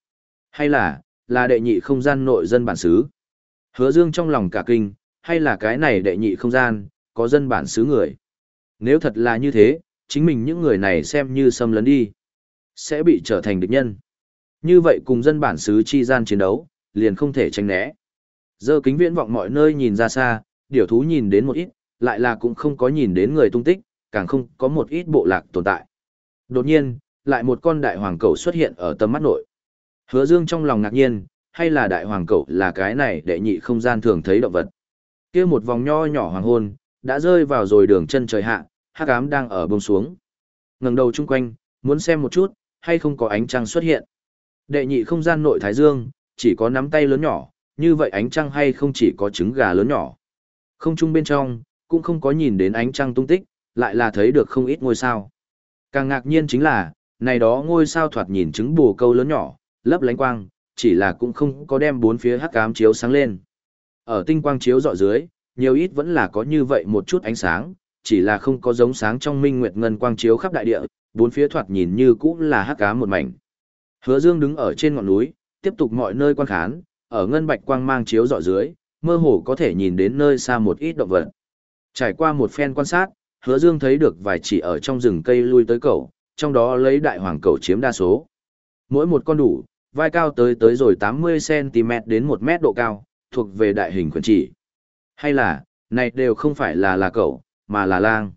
Hay là, là đệ nhị không gian nội dân bản xứ. Hứa Dương trong lòng cả kinh, hay là cái này đệ nhị không gian, có dân bản xứ người. Nếu thật là như thế, chính mình những người này xem như xâm lấn đi. Sẽ bị trở thành địch nhân. Như vậy cùng dân bản xứ chi gian chiến đấu, liền không thể tránh né. Dơ kính viễn vọng mọi nơi nhìn ra xa, điều thú nhìn đến một ít, lại là cũng không có nhìn đến người tung tích, càng không có một ít bộ lạc tồn tại. Đột nhiên, lại một con đại hoàng cầu xuất hiện ở tầm mắt nội. Hứa Dương trong lòng ngạc nhiên, hay là đại hoàng cầu là cái này đệ nhị không gian thường thấy động vật. Kia một vòng nho nhỏ hoàng hôn, đã rơi vào rồi đường chân trời hạ, hắc ám đang ở bông xuống. Ngẩng đầu chung quanh, muốn xem một chút, hay không có ánh trăng xuất hiện. Đệ nhị không gian nội thái dương, chỉ có nắm tay lớn nhỏ, như vậy ánh trăng hay không chỉ có trứng gà lớn nhỏ. Không trung bên trong, cũng không có nhìn đến ánh trăng tung tích, lại là thấy được không ít ngôi sao. Càng ngạc nhiên chính là, này đó ngôi sao thoạt nhìn trứng bù câu lớn nhỏ, lấp lánh quang, chỉ là cũng không có đem bốn phía hắc ám chiếu sáng lên. Ở tinh quang chiếu dọ dưới, nhiều ít vẫn là có như vậy một chút ánh sáng, chỉ là không có giống sáng trong minh nguyệt ngân quang chiếu khắp đại địa, bốn phía thoạt nhìn như cũng là hắc ám một mảnh. Hứa Dương đứng ở trên ngọn núi, tiếp tục mọi nơi quan khán, ở ngân bạch quang mang chiếu dọ dưới, mơ hồ có thể nhìn đến nơi xa một ít động vật. Trải qua một phen quan sát, Hứa Dương thấy được vài chỉ ở trong rừng cây lui tới cẩu, trong đó lấy đại hoàng cẩu chiếm đa số. Mỗi một con đủ, vai cao tới tới rồi 80cm đến 1 mét độ cao, thuộc về đại hình quần chỉ. Hay là, này đều không phải là là cẩu mà là lang.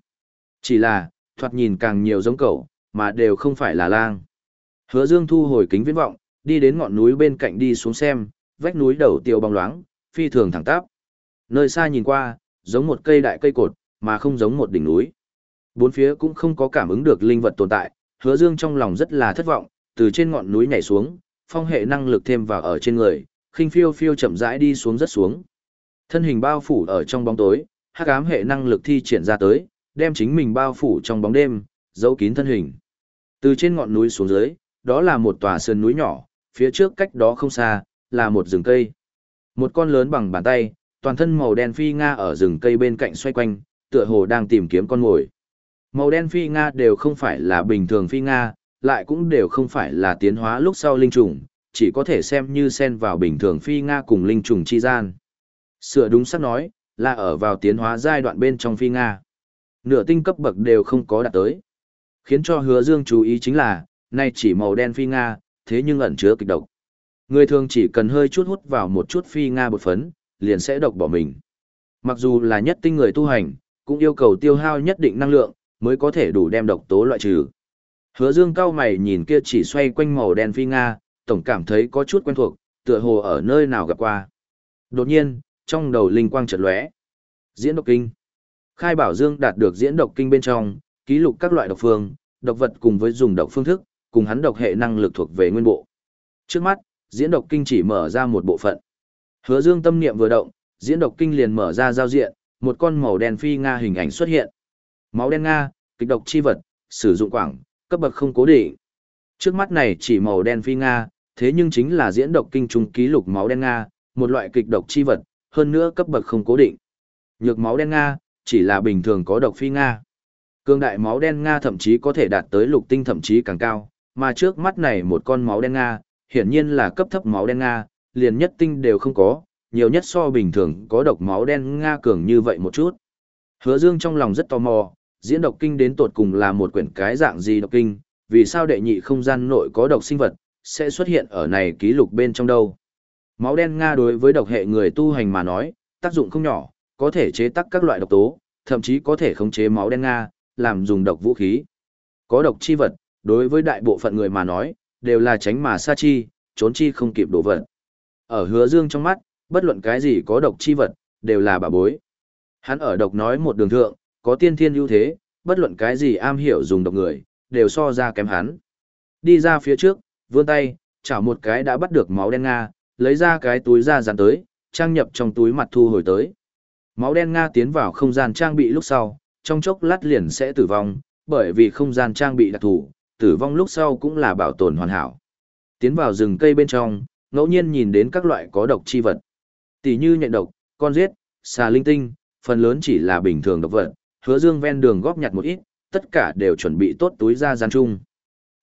Chỉ là, thoạt nhìn càng nhiều giống cẩu mà đều không phải là lang. Hứa Dương thu hồi kính viễn vọng, đi đến ngọn núi bên cạnh đi xuống xem, vách núi đầu tiêu bóng loáng, phi thường thẳng tắp. Nơi xa nhìn qua, giống một cây đại cây cột, mà không giống một đỉnh núi. Bốn phía cũng không có cảm ứng được linh vật tồn tại, hứa dương trong lòng rất là thất vọng, từ trên ngọn núi nhảy xuống, phong hệ năng lực thêm vào ở trên người, khinh phiêu phiêu chậm rãi đi xuống rất xuống. Thân hình bao phủ ở trong bóng tối, hắc ám hệ năng lực thi triển ra tới, đem chính mình bao phủ trong bóng đêm, giấu kín thân hình. Từ trên ngọn núi xuống dưới, đó là một tòa sơn núi nhỏ, phía trước cách đó không xa, là một rừng cây. Một con lớn bằng bàn tay, toàn thân màu đen phi nga ở rừng cây bên cạnh xoay quanh, tựa hồ đang tìm kiếm con mồi. Màu đen phi nga đều không phải là bình thường phi nga, lại cũng đều không phải là tiến hóa lúc sau linh trùng, chỉ có thể xem như xen vào bình thường phi nga cùng linh trùng chi gian. Sửa đúng sắp nói, là ở vào tiến hóa giai đoạn bên trong phi nga. Nửa tinh cấp bậc đều không có đạt tới. Khiến cho hứa dương chú ý chính là, nay chỉ màu đen phi nga, thế nhưng ẩn chứa kịch độc. Người thường chỉ cần hơi chút hút vào một chút phi nga bột phấn, liền sẽ độc bỏ mình. Mặc dù là nhất tinh người tu hành, cũng yêu cầu tiêu hao nhất định năng lượng, mới có thể đủ đem độc tố loại trừ. Hứa Dương cao mày nhìn kia chỉ xoay quanh màu đen phi Nga, tổng cảm thấy có chút quen thuộc, tựa hồ ở nơi nào gặp qua. Đột nhiên, trong đầu linh quang chợt lóe. Diễn độc kinh. Khai Bảo Dương đạt được diễn độc kinh bên trong, ký lục các loại độc phương, độc vật cùng với dùng độc phương thức, cùng hắn độc hệ năng lực thuộc về nguyên bộ. Trước mắt, diễn độc kinh chỉ mở ra một bộ phận. Hứa Dương tâm niệm vừa động, diễn độc kinh liền mở ra giao diện, một con màu đen phi nga hình ảnh xuất hiện. Máu đen nga, kịch độc chi vật, sử dụng quảng, cấp bậc không cố định. Trước mắt này chỉ màu đen phi nga, thế nhưng chính là diễn độc kinh trung ký lục máu đen nga, một loại kịch độc chi vật, hơn nữa cấp bậc không cố định. Nhược máu đen nga, chỉ là bình thường có độc phi nga. Cương đại máu đen nga thậm chí có thể đạt tới lục tinh thậm chí càng cao, mà trước mắt này một con máu đen nga, hiển nhiên là cấp thấp máu đen nga, liền nhất tinh đều không có, nhiều nhất so bình thường có độc máu đen nga cường như vậy một chút. Hứa Dương trong lòng rất tò mò, diễn độc kinh đến tột cùng là một quyển cái dạng gì độc kinh, vì sao đệ nhị không gian nội có độc sinh vật, sẽ xuất hiện ở này ký lục bên trong đâu. Máu đen Nga đối với độc hệ người tu hành mà nói, tác dụng không nhỏ, có thể chế tác các loại độc tố, thậm chí có thể khống chế máu đen Nga, làm dùng độc vũ khí. Có độc chi vật, đối với đại bộ phận người mà nói, đều là tránh mà xa chi, trốn chi không kịp đổ vật. Ở hứa dương trong mắt, bất luận cái gì có độc chi vật, đều là bà bối. Hắn ở độc nói một đường thượng, có tiên thiên ưu thế, bất luận cái gì am hiểu dùng độc người, đều so ra kém hắn. Đi ra phía trước, vươn tay, chảo một cái đã bắt được máu đen Nga, lấy ra cái túi ra dàn tới, trang nhập trong túi mặt thu hồi tới. Máu đen Nga tiến vào không gian trang bị lúc sau, trong chốc lát liền sẽ tử vong, bởi vì không gian trang bị đặc thủ tử vong lúc sau cũng là bảo tồn hoàn hảo. Tiến vào rừng cây bên trong, ngẫu nhiên nhìn đến các loại có độc chi vật. Tỷ như nhện độc, con giết, xà linh tinh, phần lớn chỉ là bình thường độc vật, hứa dương ven đường góp nhặt một ít, tất cả đều chuẩn bị tốt túi ra gian chung.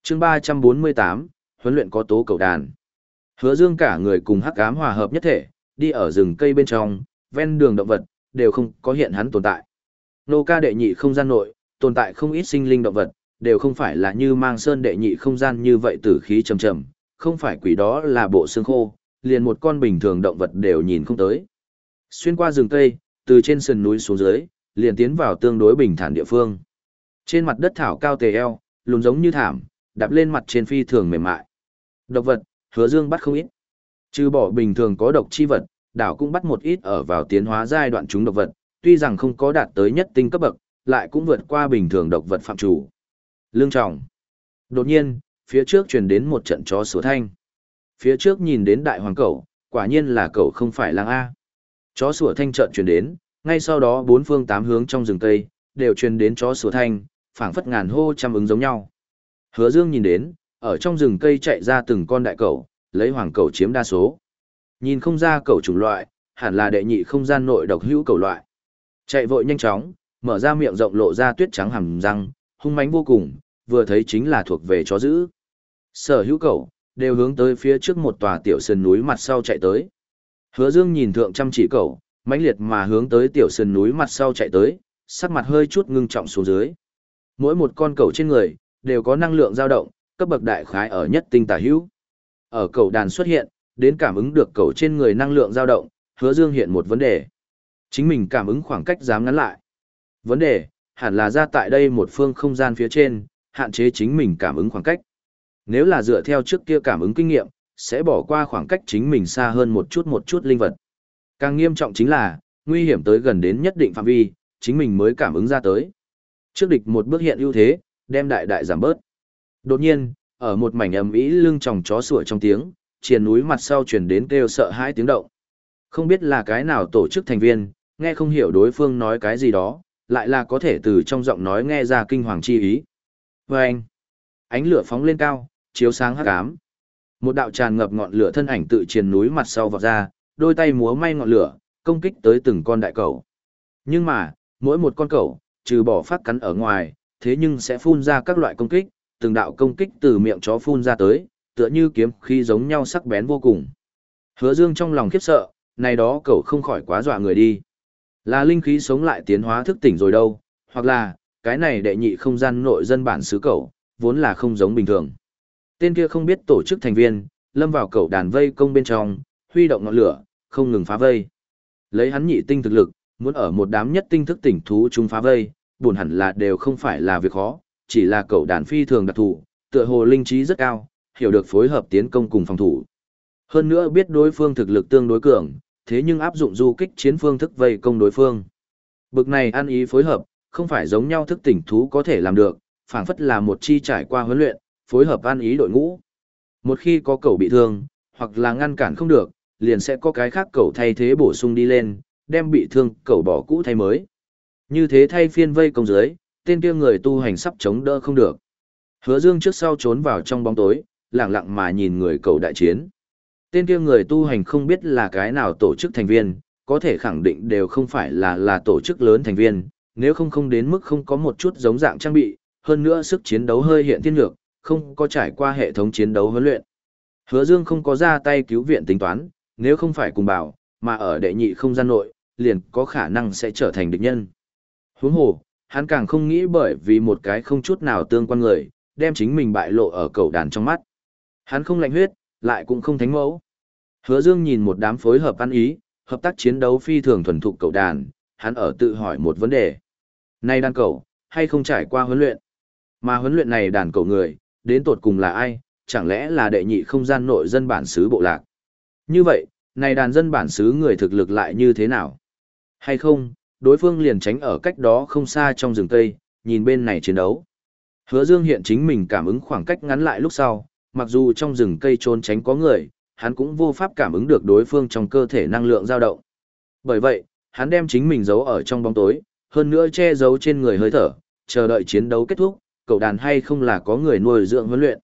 chương 348, huấn luyện có tố cầu đàn. Hứa dương cả người cùng hắc ám hòa hợp nhất thể, đi ở rừng cây bên trong, ven đường động vật, đều không có hiện hắn tồn tại. Nô ca đệ nhị không gian nội, tồn tại không ít sinh linh động vật, đều không phải là như mang sơn đệ nhị không gian như vậy tử khí trầm trầm, không phải quỷ đó là bộ xương khô, liền một con bình thường động vật đều nhìn không tới. Xuyên qua rừng cây, từ trên sườn núi xuống dưới, liền tiến vào tương đối bình thản địa phương. Trên mặt đất thảo cao tề eo, lùn giống như thảm, đạp lên mặt trên phi thường mềm mại. Độc vật, hứa dương bắt không ít. Trừ bỏ bình thường có độc chi vật, đảo cũng bắt một ít ở vào tiến hóa giai đoạn chúng độc vật, tuy rằng không có đạt tới nhất tinh cấp bậc, lại cũng vượt qua bình thường độc vật phạm chủ. Lương trọng. Đột nhiên, phía trước truyền đến một trận chó sủa thanh. Phía trước nhìn đến đại hoàng cẩu, quả nhiên là cẩu không phải lang A. Chó sủa thanh trận truyền đến, ngay sau đó bốn phương tám hướng trong rừng cây, đều truyền đến chó sủa thanh, phảng phất ngàn hô trăm ứng giống nhau. Hứa Dương nhìn đến, ở trong rừng cây chạy ra từng con đại cẩu, lấy hoàng cẩu chiếm đa số. Nhìn không ra cẩu chủng loại, hẳn là đệ nhị không gian nội độc hữu cẩu loại. Chạy vội nhanh chóng, mở ra miệng rộng lộ ra tuyết trắng hàm răng, hung mãnh vô cùng, vừa thấy chính là thuộc về chó dữ. Sở hữu cẩu, đều hướng tới phía trước một tòa tiểu sơn núi mặt sau chạy tới. Hứa Dương nhìn thượng chăm chỉ cẩu, mãnh liệt mà hướng tới tiểu sơn núi mặt sau chạy tới, sắc mặt hơi chút ngưng trọng xuống dưới. Mỗi một con cẩu trên người đều có năng lượng dao động, cấp bậc đại khái ở nhất tinh tả hữu. Ở cẩu đàn xuất hiện, đến cảm ứng được cẩu trên người năng lượng dao động, hứa dương hiện một vấn đề. Chính mình cảm ứng khoảng cách dám ngắn lại. Vấn đề, hẳn là ra tại đây một phương không gian phía trên, hạn chế chính mình cảm ứng khoảng cách. Nếu là dựa theo trước kia cảm ứng kinh nghiệm, sẽ bỏ qua khoảng cách chính mình xa hơn một chút một chút linh vật. Càng nghiêm trọng chính là, nguy hiểm tới gần đến nhất định phạm vi, chính mình mới cảm ứng ra tới. Trước địch một bước hiện ưu thế, đem đại đại giảm bớt. Đột nhiên, ở một mảnh ầm ĩ lưng tròng chó sủa trong tiếng, triền núi mặt sau truyền đến kêu sợ hãi tiếng động. Không biết là cái nào tổ chức thành viên, nghe không hiểu đối phương nói cái gì đó, lại là có thể từ trong giọng nói nghe ra kinh hoàng chi ý. Và anh, ánh lửa phóng lên cao, chiếu sáng hắc ám. Một đạo tràn ngập ngọn lửa thân ảnh tự triền núi mặt sau vọt ra, đôi tay múa may ngọn lửa, công kích tới từng con đại cầu. Nhưng mà, mỗi một con cầu, trừ bỏ phát cắn ở ngoài, thế nhưng sẽ phun ra các loại công kích, từng đạo công kích từ miệng chó phun ra tới, tựa như kiếm khí giống nhau sắc bén vô cùng. Hứa Dương trong lòng khiếp sợ, này đó cậu không khỏi quá dọa người đi. Là linh khí sống lại tiến hóa thức tỉnh rồi đâu, hoặc là, cái này đệ nhị không gian nội dân bản xứ cậu, vốn là không giống bình thường. Tên kia không biết tổ chức thành viên, lâm vào cậu đàn vây công bên trong, huy động ngọn lửa, không ngừng phá vây. Lấy hắn nhị tinh thực lực, muốn ở một đám nhất tinh thức tỉnh thú chung phá vây, buồn hẳn là đều không phải là việc khó, chỉ là cậu đàn phi thường đặc thù, tựa hồ linh trí rất cao, hiểu được phối hợp tiến công cùng phòng thủ. Hơn nữa biết đối phương thực lực tương đối cường, thế nhưng áp dụng du kích chiến phương thức vây công đối phương. Bực này ăn ý phối hợp, không phải giống nhau thức tỉnh thú có thể làm được, phảng phất là một chi trải qua huấn luyện, phối hợp an ý đội ngũ. Một khi có cầu bị thương, hoặc là ngăn cản không được, liền sẽ có cái khác cầu thay thế bổ sung đi lên, đem bị thương cầu bỏ cũ thay mới. Như thế thay phiên vây công dưới, tên kia người tu hành sắp chống đỡ không được. Hứa Dương trước sau trốn vào trong bóng tối, lặng lặng mà nhìn người cầu đại chiến. Tên kia người tu hành không biết là cái nào tổ chức thành viên, có thể khẳng định đều không phải là là tổ chức lớn thành viên, nếu không không đến mức không có một chút giống dạng trang bị, hơn nữa sức chiến đấu hơi hiện thiên lược, không có trải qua hệ thống chiến đấu huấn luyện. Hứa Dương không có ra tay cứu viện tính toán, nếu không phải cùng bảo, mà ở đệ nhị không gian nội, liền có khả năng sẽ trở thành địch nhân. Huống hồ, hắn càng không nghĩ bởi vì một cái không chút nào tương quan người, đem chính mình bại lộ ở cầu đàn trong mắt. Hắn không lạnh huyết, lại cũng không thánh mẫu. Hứa Dương nhìn một đám phối hợp ăn ý, hợp tác chiến đấu phi thường thuần thục cầu đàn, hắn ở tự hỏi một vấn đề. Này đàn cầu, hay không trải qua huấn luyện? Mà huấn luyện này đàn cầu người, đến tột cùng là ai, chẳng lẽ là đệ nhị không gian nội dân bản xứ bộ lạc? Như vậy, này đàn dân bản xứ người thực lực lại như thế nào? Hay không, đối phương liền tránh ở cách đó không xa trong rừng cây, nhìn bên này chiến đấu. Hứa Dương hiện chính mình cảm ứng khoảng cách ngắn lại lúc sau, mặc dù trong rừng cây trốn tránh có người, hắn cũng vô pháp cảm ứng được đối phương trong cơ thể năng lượng dao động. Bởi vậy, hắn đem chính mình giấu ở trong bóng tối, hơn nữa che giấu trên người hơi thở, chờ đợi chiến đấu kết thúc, cậu đàn hay không là có người nuôi dưỡng huấn luyện.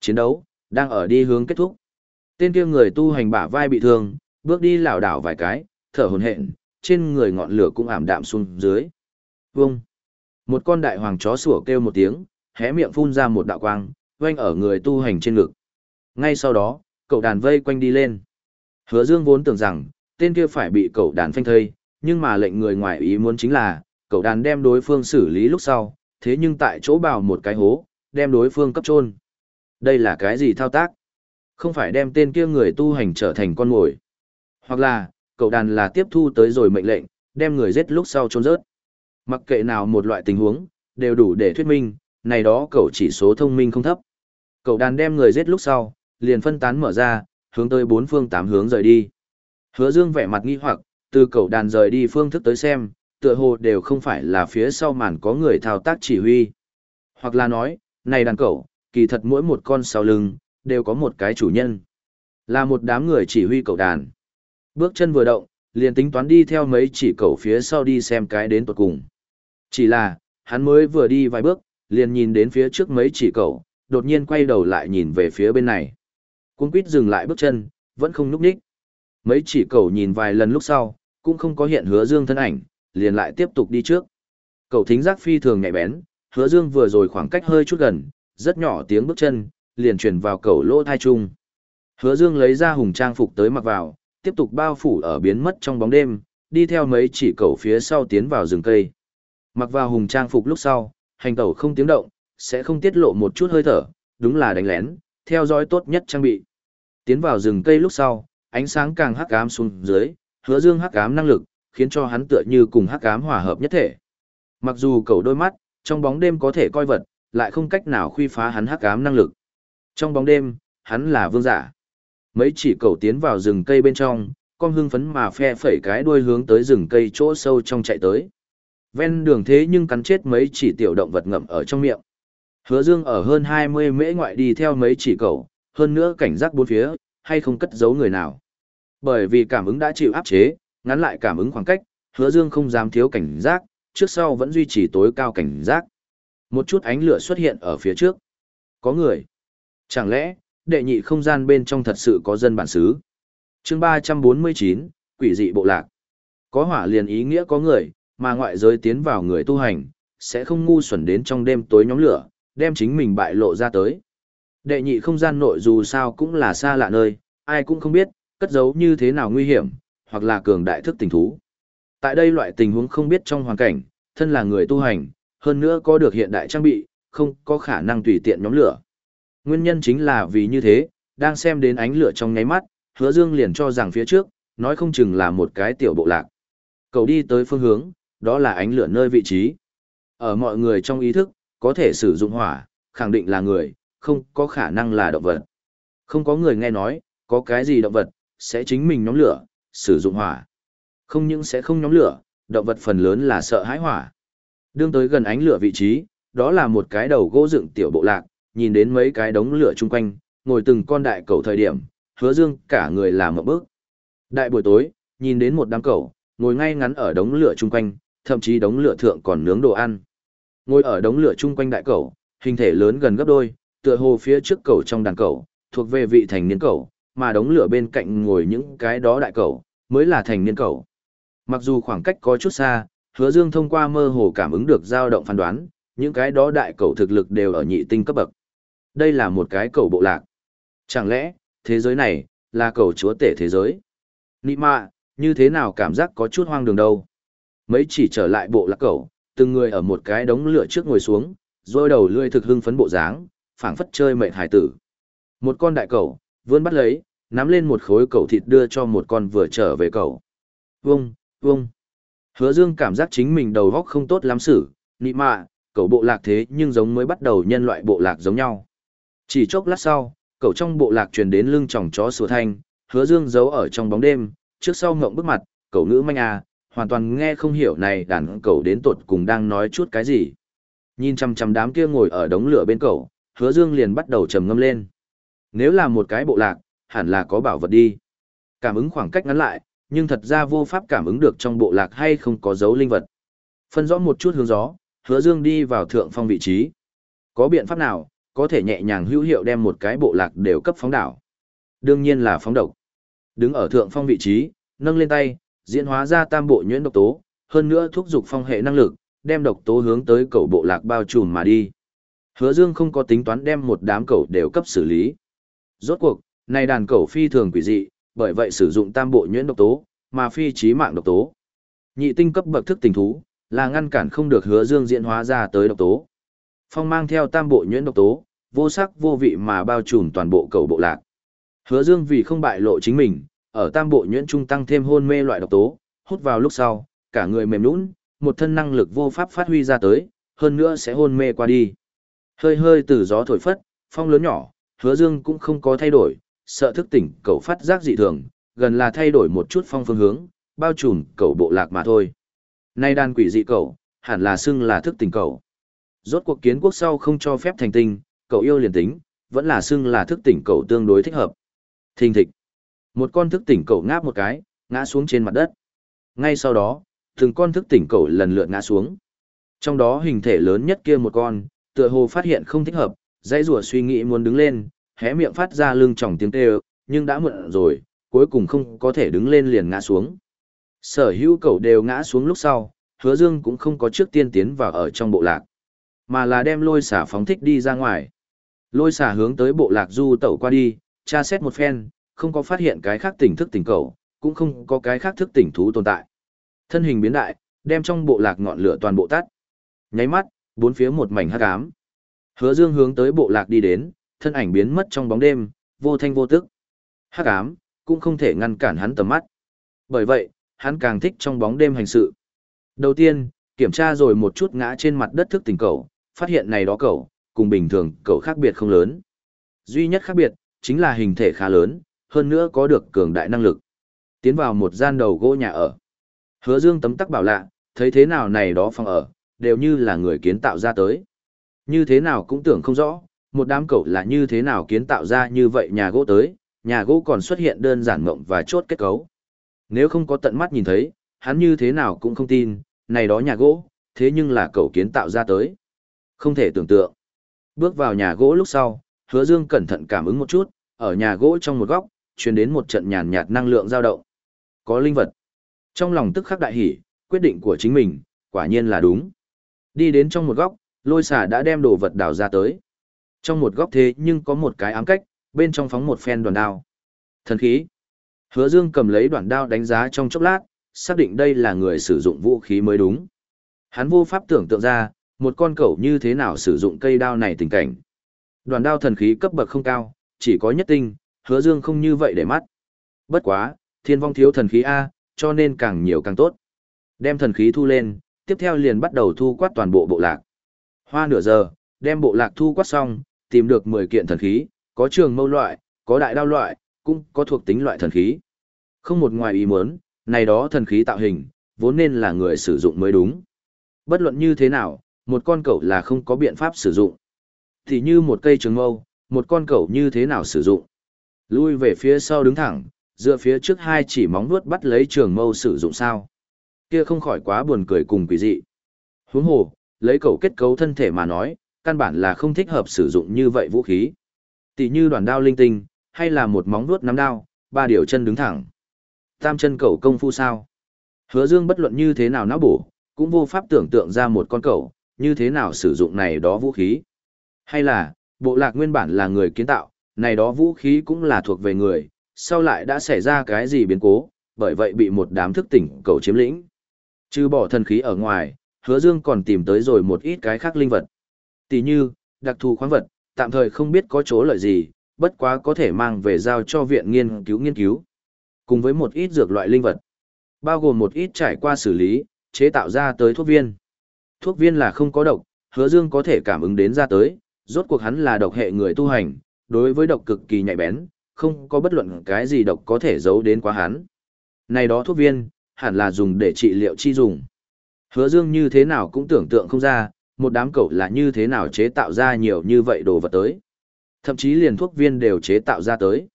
Chiến đấu, đang ở đi hướng kết thúc. Tên kia người tu hành bả vai bị thương, bước đi lảo đảo vài cái, thở hổn hển, trên người ngọn lửa cũng ảm đạm xuống dưới. Vung, Một con đại hoàng chó sủa kêu một tiếng, hé miệng phun ra một đạo quang, quanh ở người tu hành trên ngực. Ngay sau đó, cậu đàn vây quanh đi lên. Hứa Dương vốn tưởng rằng, tên kia phải bị cậu đàn phanh thây, nhưng mà lệnh người ngoài ý muốn chính là, cậu đàn đem đối phương xử lý lúc sau, thế nhưng tại chỗ bào một cái hố, đem đối phương cấp trôn. Đây là cái gì thao tác? Không phải đem tên kia người tu hành trở thành con mồi. Hoặc là, cậu đàn là tiếp thu tới rồi mệnh lệnh, đem người giết lúc sau trôn rớt. Mặc kệ nào một loại tình huống, đều đủ để thuyết minh, này đó cậu chỉ số thông minh không thấp. Cậu đàn đem người giết lúc sau, liền phân tán mở ra, hướng tới bốn phương tám hướng rời đi. Hứa Dương vẻ mặt nghi hoặc, từ cậu đàn rời đi phương thức tới xem, tựa hồ đều không phải là phía sau màn có người thao tác chỉ huy. Hoặc là nói, này đàn cậu, kỳ thật mỗi một con sau lưng, đều có một cái chủ nhân. Là một đám người chỉ huy cậu đàn. Bước chân vừa động, liền tính toán đi theo mấy chỉ cậu phía sau đi xem cái đến tuột cùng. Chỉ là, hắn mới vừa đi vài bước, liền nhìn đến phía trước mấy chỉ cậu, đột nhiên quay đầu lại nhìn về phía bên này. Cuốn quýt dừng lại bước chân, vẫn không núp đích. Mấy chỉ cậu nhìn vài lần lúc sau, cũng không có hiện hứa dương thân ảnh, liền lại tiếp tục đi trước. Cậu thính giác phi thường nhạy bén, hứa dương vừa rồi khoảng cách hơi chút gần, rất nhỏ tiếng bước chân, liền truyền vào cậu lỗ thai trung. Hứa dương lấy ra hùng trang phục tới mặc vào, tiếp tục bao phủ ở biến mất trong bóng đêm, đi theo mấy chỉ cậu phía sau tiến vào rừng cây. Mặc vào hùng trang phục lúc sau, hành tẩu không tiếng động, sẽ không tiết lộ một chút hơi thở, đúng là đánh lén, theo dõi tốt nhất trang bị. Tiến vào rừng cây lúc sau, ánh sáng càng hắc ám xuống dưới, hứa dương hắc ám năng lực, khiến cho hắn tựa như cùng hắc ám hòa hợp nhất thể. Mặc dù cầu đôi mắt, trong bóng đêm có thể coi vật, lại không cách nào khuy phá hắn hắc ám năng lực. Trong bóng đêm, hắn là vương giả. Mấy chỉ cầu tiến vào rừng cây bên trong, con hưng phấn mà phe phẩy cái đuôi hướng tới rừng cây chỗ sâu trong chạy tới. Ven đường thế nhưng cắn chết mấy chỉ tiểu động vật ngậm ở trong miệng. Hứa Dương ở hơn 20 mễ ngoại đi theo mấy chỉ cầu, hơn nữa cảnh giác bốn phía, hay không cất giấu người nào. Bởi vì cảm ứng đã chịu áp chế, ngắn lại cảm ứng khoảng cách, Hứa Dương không dám thiếu cảnh giác, trước sau vẫn duy trì tối cao cảnh giác. Một chút ánh lửa xuất hiện ở phía trước. Có người. Chẳng lẽ, đệ nhị không gian bên trong thật sự có dân bản xứ? chương 349, quỷ dị bộ lạc. Có hỏa liền ý nghĩa có người, mà ngoại giới tiến vào người tu hành, sẽ không ngu xuẩn đến trong đêm tối nhóm lửa, đem chính mình bại lộ ra tới. Đệ nhị không gian nội dù sao cũng là xa lạ nơi, ai cũng không biết, cất giấu như thế nào nguy hiểm, hoặc là cường đại thức tình thú. Tại đây loại tình huống không biết trong hoàn cảnh, thân là người tu hành, hơn nữa có được hiện đại trang bị, không có khả năng tùy tiện nhóm lửa. Nguyên nhân chính là vì như thế, đang xem đến ánh lửa trong nháy mắt, hứa dương liền cho rằng phía trước, nói không chừng là một cái tiểu bộ lạc. Cầu đi tới phương hướng, đó là ánh lửa nơi vị trí. Ở mọi người trong ý thức, có thể sử dụng hỏa, khẳng định là người, không có khả năng là động vật. Không có người nghe nói, có cái gì động vật, sẽ chính mình nhóm lửa, sử dụng hỏa. Không những sẽ không nhóm lửa, động vật phần lớn là sợ hãi hỏa. Đương tới gần ánh lửa vị trí, đó là một cái đầu gỗ dựng tiểu bộ lạc, nhìn đến mấy cái đống lửa chung quanh, ngồi từng con đại cầu thời điểm, hứa dương cả người làm một bước. Đại buổi tối, nhìn đến một đám cầu, ngồi ngay ngắn ở đống lửa chung quanh, thậm chí đống lửa thượng còn nướng đồ ăn. Ngồi ở đống lửa chung quanh đại cầu, hình thể lớn gần gấp đôi, tựa hồ phía trước cầu trong đàn cầu, thuộc về vị thành niên cầu, mà đống lửa bên cạnh ngồi những cái đó đại cầu, mới là thành niên cầu. Mặc dù khoảng cách có chút xa, hứa dương thông qua mơ hồ cảm ứng được dao động phán đoán, những cái đó đại cầu thực lực đều ở nhị tinh cấp bậc. Đây là một cái cầu bộ lạc. Chẳng lẽ, thế giới này, là cầu chúa tể thế giới? Nị mạ, như thế nào cảm giác có chút hoang đường đâu? Mấy chỉ trở lại bộ lạc cầu, từng người ở một cái đống lửa trước ngồi xuống, rồi đầu lươi thực hưng phấn bộ dáng, phảng phất chơi mệt hải tử. Một con đại cầu, vươn bắt lấy, nắm lên một khối cẩu thịt đưa cho một con vừa trở về cẩu. Vung, vung. Hứa Dương cảm giác chính mình đầu óc không tốt lắm xử, nị mạ, cẩu bộ lạc thế nhưng giống mới bắt đầu nhân loại bộ lạc giống nhau. Chỉ chốc lát sau, cẩu trong bộ lạc truyền đến lưng chòng chó sủa thanh, Hứa Dương giấu ở trong bóng đêm, trước sau ngậm bức mặt, cẩu nữ manh à, hoàn toàn nghe không hiểu này đàn cẩu đến tột cùng đang nói chút cái gì. Nhìn chằm chằm đám kia ngồi ở đống lửa bên cẩu, Hứa Dương liền bắt đầu trầm ngâm lên. Nếu là một cái bộ lạc, hẳn là có bảo vật đi. Cảm ứng khoảng cách ngắn lại, nhưng thật ra vô pháp cảm ứng được trong bộ lạc hay không có dấu linh vật. Phân rõ một chút hướng gió, hứa dương đi vào thượng phong vị trí. Có biện pháp nào, có thể nhẹ nhàng hữu hiệu đem một cái bộ lạc đều cấp phóng đảo. Đương nhiên là phóng độc. Đứng ở thượng phong vị trí, nâng lên tay, diễn hóa ra tam bộ nhuyễn độc tố, hơn nữa thúc giục phong hệ năng lực, đem độc tố hướng tới cầu bộ lạc bao trùm mà đi. Hứa Dương không có tính toán đem một đám cầu đều cấp xử lý. Rốt cuộc, này đàn cẩu phi thường quỷ dị, bởi vậy sử dụng tam bộ nhuyễn độc tố, mà phi trí mạng độc tố. Nhị tinh cấp bậc thức tình thú, là ngăn cản không được hứa dương diễn hóa ra tới độc tố. Phong mang theo tam bộ nhuyễn độc tố, vô sắc vô vị mà bao trùm toàn bộ cầu bộ lạc. Hứa dương vì không bại lộ chính mình, ở tam bộ nhuyễn trung tăng thêm hôn mê loại độc tố, hút vào lúc sau, cả người mềm nhũn, một thân năng lực vô pháp phát huy ra tới, hơn nữa sẽ hôn mê qua đi. Hơi hơi từ gió thổi phất, phong lớn nhỏ, hứa dương cũng không có thay đổi, sợ thức tỉnh cậu phát giác dị thường, gần là thay đổi một chút phong phương hướng, bao trùm cậu bộ lạc mà thôi. Nay đàn quỷ dị cậu, hẳn là xưng là thức tỉnh cậu. Rốt cuộc kiến quốc sau không cho phép thành tinh, cậu yêu liền tính, vẫn là xưng là thức tỉnh cậu tương đối thích hợp. Thình thịch. Một con thức tỉnh cậu ngáp một cái, ngã xuống trên mặt đất. Ngay sau đó, từng con thức tỉnh cậu lần lượt ngã xuống. Trong đó hình thể lớn nhất kia một con, tựa hồ phát hiện không thích hợp, dãy rủa suy nghĩ muốn đứng lên, hé miệng phát ra lưng tròng tiếng kêu, nhưng đã muộn rồi, cuối cùng không có thể đứng lên liền ngã xuống. Sở hữu cậu đều ngã xuống lúc sau, hứa dương cũng không có trước tiên tiến vào ở trong bộ lạc, mà là đem lôi xả phóng thích đi ra ngoài. Lôi xả hướng tới bộ lạc du tẩu qua đi, tra xét một phen, không có phát hiện cái khác tỉnh thức tỉnh cậu, cũng không có cái khác thức tỉnh thú tồn tại. Thân hình biến đại, đem trong bộ lạc ngọn lửa toàn bộ tắt. Nháy mắt, bốn phía một mảnh hắc ám. Hứa Dương hướng tới bộ lạc đi đến, thân ảnh biến mất trong bóng đêm, vô thanh vô tức. Hắc ám cũng không thể ngăn cản hắn tầm mắt. Bởi vậy, hắn càng thích trong bóng đêm hành sự. Đầu tiên, kiểm tra rồi một chút ngã trên mặt đất thức tỉnh cậu, phát hiện này đó cậu, cùng bình thường cậu khác biệt không lớn. Duy nhất khác biệt, chính là hình thể khá lớn, hơn nữa có được cường đại năng lực. Tiến vào một gian đầu gỗ nhà ở. Hứa Dương tấm tắc bảo lạ, thấy thế nào này đó phòng ở, đều như là người kiến tạo ra tới. Như thế nào cũng tưởng không rõ, một đám cậu là như thế nào kiến tạo ra như vậy nhà gỗ tới, nhà gỗ còn xuất hiện đơn giản mộng và chốt kết cấu. Nếu không có tận mắt nhìn thấy, hắn như thế nào cũng không tin, này đó nhà gỗ, thế nhưng là cậu kiến tạo ra tới. Không thể tưởng tượng. Bước vào nhà gỗ lúc sau, hứa dương cẩn thận cảm ứng một chút, ở nhà gỗ trong một góc, truyền đến một trận nhàn nhạt năng lượng dao động. Có linh vật. Trong lòng tức khắc đại hỉ, quyết định của chính mình, quả nhiên là đúng. Đi đến trong một góc, lôi xà đã đem đồ vật đào ra tới. Trong một góc thế nhưng có một cái ám cách, bên trong phóng một phen đoàn đao. Thần khí. Hứa Dương cầm lấy đoạn đao đánh giá trong chốc lát, xác định đây là người sử dụng vũ khí mới đúng. Hắn vô pháp tưởng tượng ra, một con cẩu như thế nào sử dụng cây đao này tình cảnh. Đoàn đao thần khí cấp bậc không cao, chỉ có nhất tinh, hứa dương không như vậy để mắt. Bất quá, thiên vong thiếu thần khí A, cho nên càng nhiều càng tốt. Đem thần khí thu lên, tiếp theo liền bắt đầu thu quát toàn bộ bộ lạc. Hoa nửa giờ, đem bộ lạc thu quát xong, tìm được 10 kiện thần khí, có trường mâu loại, có đại đao loại, cũng có thuộc tính loại thần khí. Không một ngoài ý muốn, này đó thần khí tạo hình, vốn nên là người sử dụng mới đúng. Bất luận như thế nào, một con cẩu là không có biện pháp sử dụng. Thì như một cây trường mâu, một con cẩu như thế nào sử dụng. Lui về phía sau đứng thẳng, dựa phía trước hai chỉ móng vuốt bắt lấy trường mâu sử dụng sao. Kia không khỏi quá buồn cười cùng quỷ dị. Huống hồ, lấy cẩu kết cấu thân thể mà nói, căn bản là không thích hợp sử dụng như vậy vũ khí. Tỷ như đoàn đao linh tinh, hay là một móng vuốt nắm đao, ba điều chân đứng thẳng. Tam chân cẩu công phu sao? Hứa Dương bất luận như thế nào não bổ, cũng vô pháp tưởng tượng ra một con cẩu, như thế nào sử dụng này đó vũ khí. Hay là, bộ lạc nguyên bản là người kiến tạo, này đó vũ khí cũng là thuộc về người, sau lại đã xảy ra cái gì biến cố, bởi vậy bị một đám thức tỉnh cẩu chiếm lĩnh. Trừ bỏ thần khí ở ngoài, hứa dương còn tìm tới rồi một ít cái khác linh vật. Tỷ như, đặc thù khoáng vật, tạm thời không biết có chỗ lợi gì, bất quá có thể mang về giao cho viện nghiên cứu nghiên cứu. Cùng với một ít dược loại linh vật, bao gồm một ít trải qua xử lý, chế tạo ra tới thuốc viên. Thuốc viên là không có độc, hứa dương có thể cảm ứng đến ra tới, rốt cuộc hắn là độc hệ người tu hành, đối với độc cực kỳ nhạy bén, không có bất luận cái gì độc có thể giấu đến quá hắn. Này đó thuốc viên, hẳn là dùng để trị liệu chi dùng. Hứa dương như thế nào cũng tưởng tượng không ra, một đám cậu là như thế nào chế tạo ra nhiều như vậy đồ vật tới. Thậm chí liền thuốc viên đều chế tạo ra tới.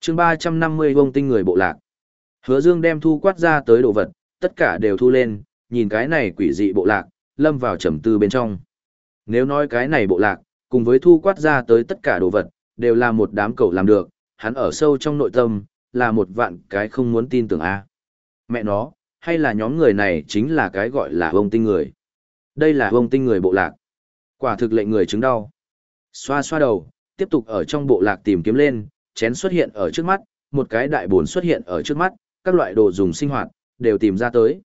chương 350 vông tinh người bộ lạc. Hứa dương đem thu quát ra tới đồ vật, tất cả đều thu lên, nhìn cái này quỷ dị bộ lạc, lâm vào trầm tư bên trong. Nếu nói cái này bộ lạc, cùng với thu quát ra tới tất cả đồ vật, đều là một đám cậu làm được, hắn ở sâu trong nội tâm, là một vạn cái không muốn tin tưởng a. Mẹ nó, hay là nhóm người này chính là cái gọi là vông tinh người. Đây là vông tinh người bộ lạc. Quả thực lệnh người chứng đau. Xoa xoa đầu, tiếp tục ở trong bộ lạc tìm kiếm lên, chén xuất hiện ở trước mắt, một cái đại bồn xuất hiện ở trước mắt, các loại đồ dùng sinh hoạt, đều tìm ra tới.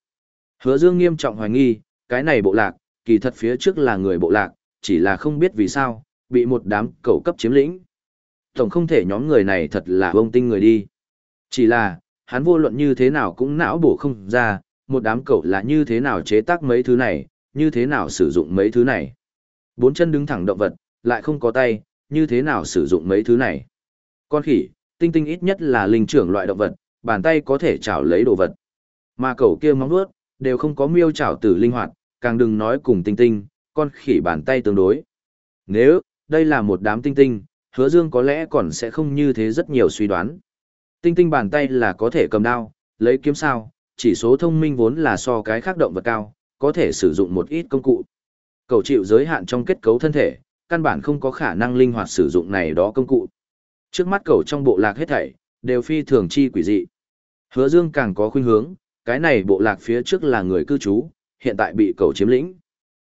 Hứa Dương nghiêm trọng hoài nghi, cái này bộ lạc, kỳ thật phía trước là người bộ lạc, chỉ là không biết vì sao, bị một đám cầu cấp chiếm lĩnh. Tổng không thể nhóm người này thật là vông tinh người đi. Chỉ là, hắn vô luận như thế nào cũng não bổ không ra, một đám cậu là như thế nào chế tác mấy thứ này, như thế nào sử dụng mấy thứ này. Bốn chân đứng thẳng động vật, lại không có tay, như thế nào sử dụng mấy thứ này. Con khỉ, tinh tinh ít nhất là linh trưởng loại động vật, bàn tay có thể chảo lấy đồ vật. Mà cậu kia móng vuốt đều không có miêu chảo tử linh hoạt, càng đừng nói cùng tinh tinh, con khỉ bàn tay tương đối. Nếu, đây là một đám tinh tinh, hứa dương có lẽ còn sẽ không như thế rất nhiều suy đoán. Tinh tinh bàn tay là có thể cầm đao, lấy kiếm sao, chỉ số thông minh vốn là so cái khác động vật cao, có thể sử dụng một ít công cụ. Cầu chịu giới hạn trong kết cấu thân thể, căn bản không có khả năng linh hoạt sử dụng này đó công cụ. Trước mắt cầu trong bộ lạc hết thảy, đều phi thường chi quỷ dị. Hứa Dương càng có khuynh hướng, cái này bộ lạc phía trước là người cư trú, hiện tại bị cầu chiếm lĩnh.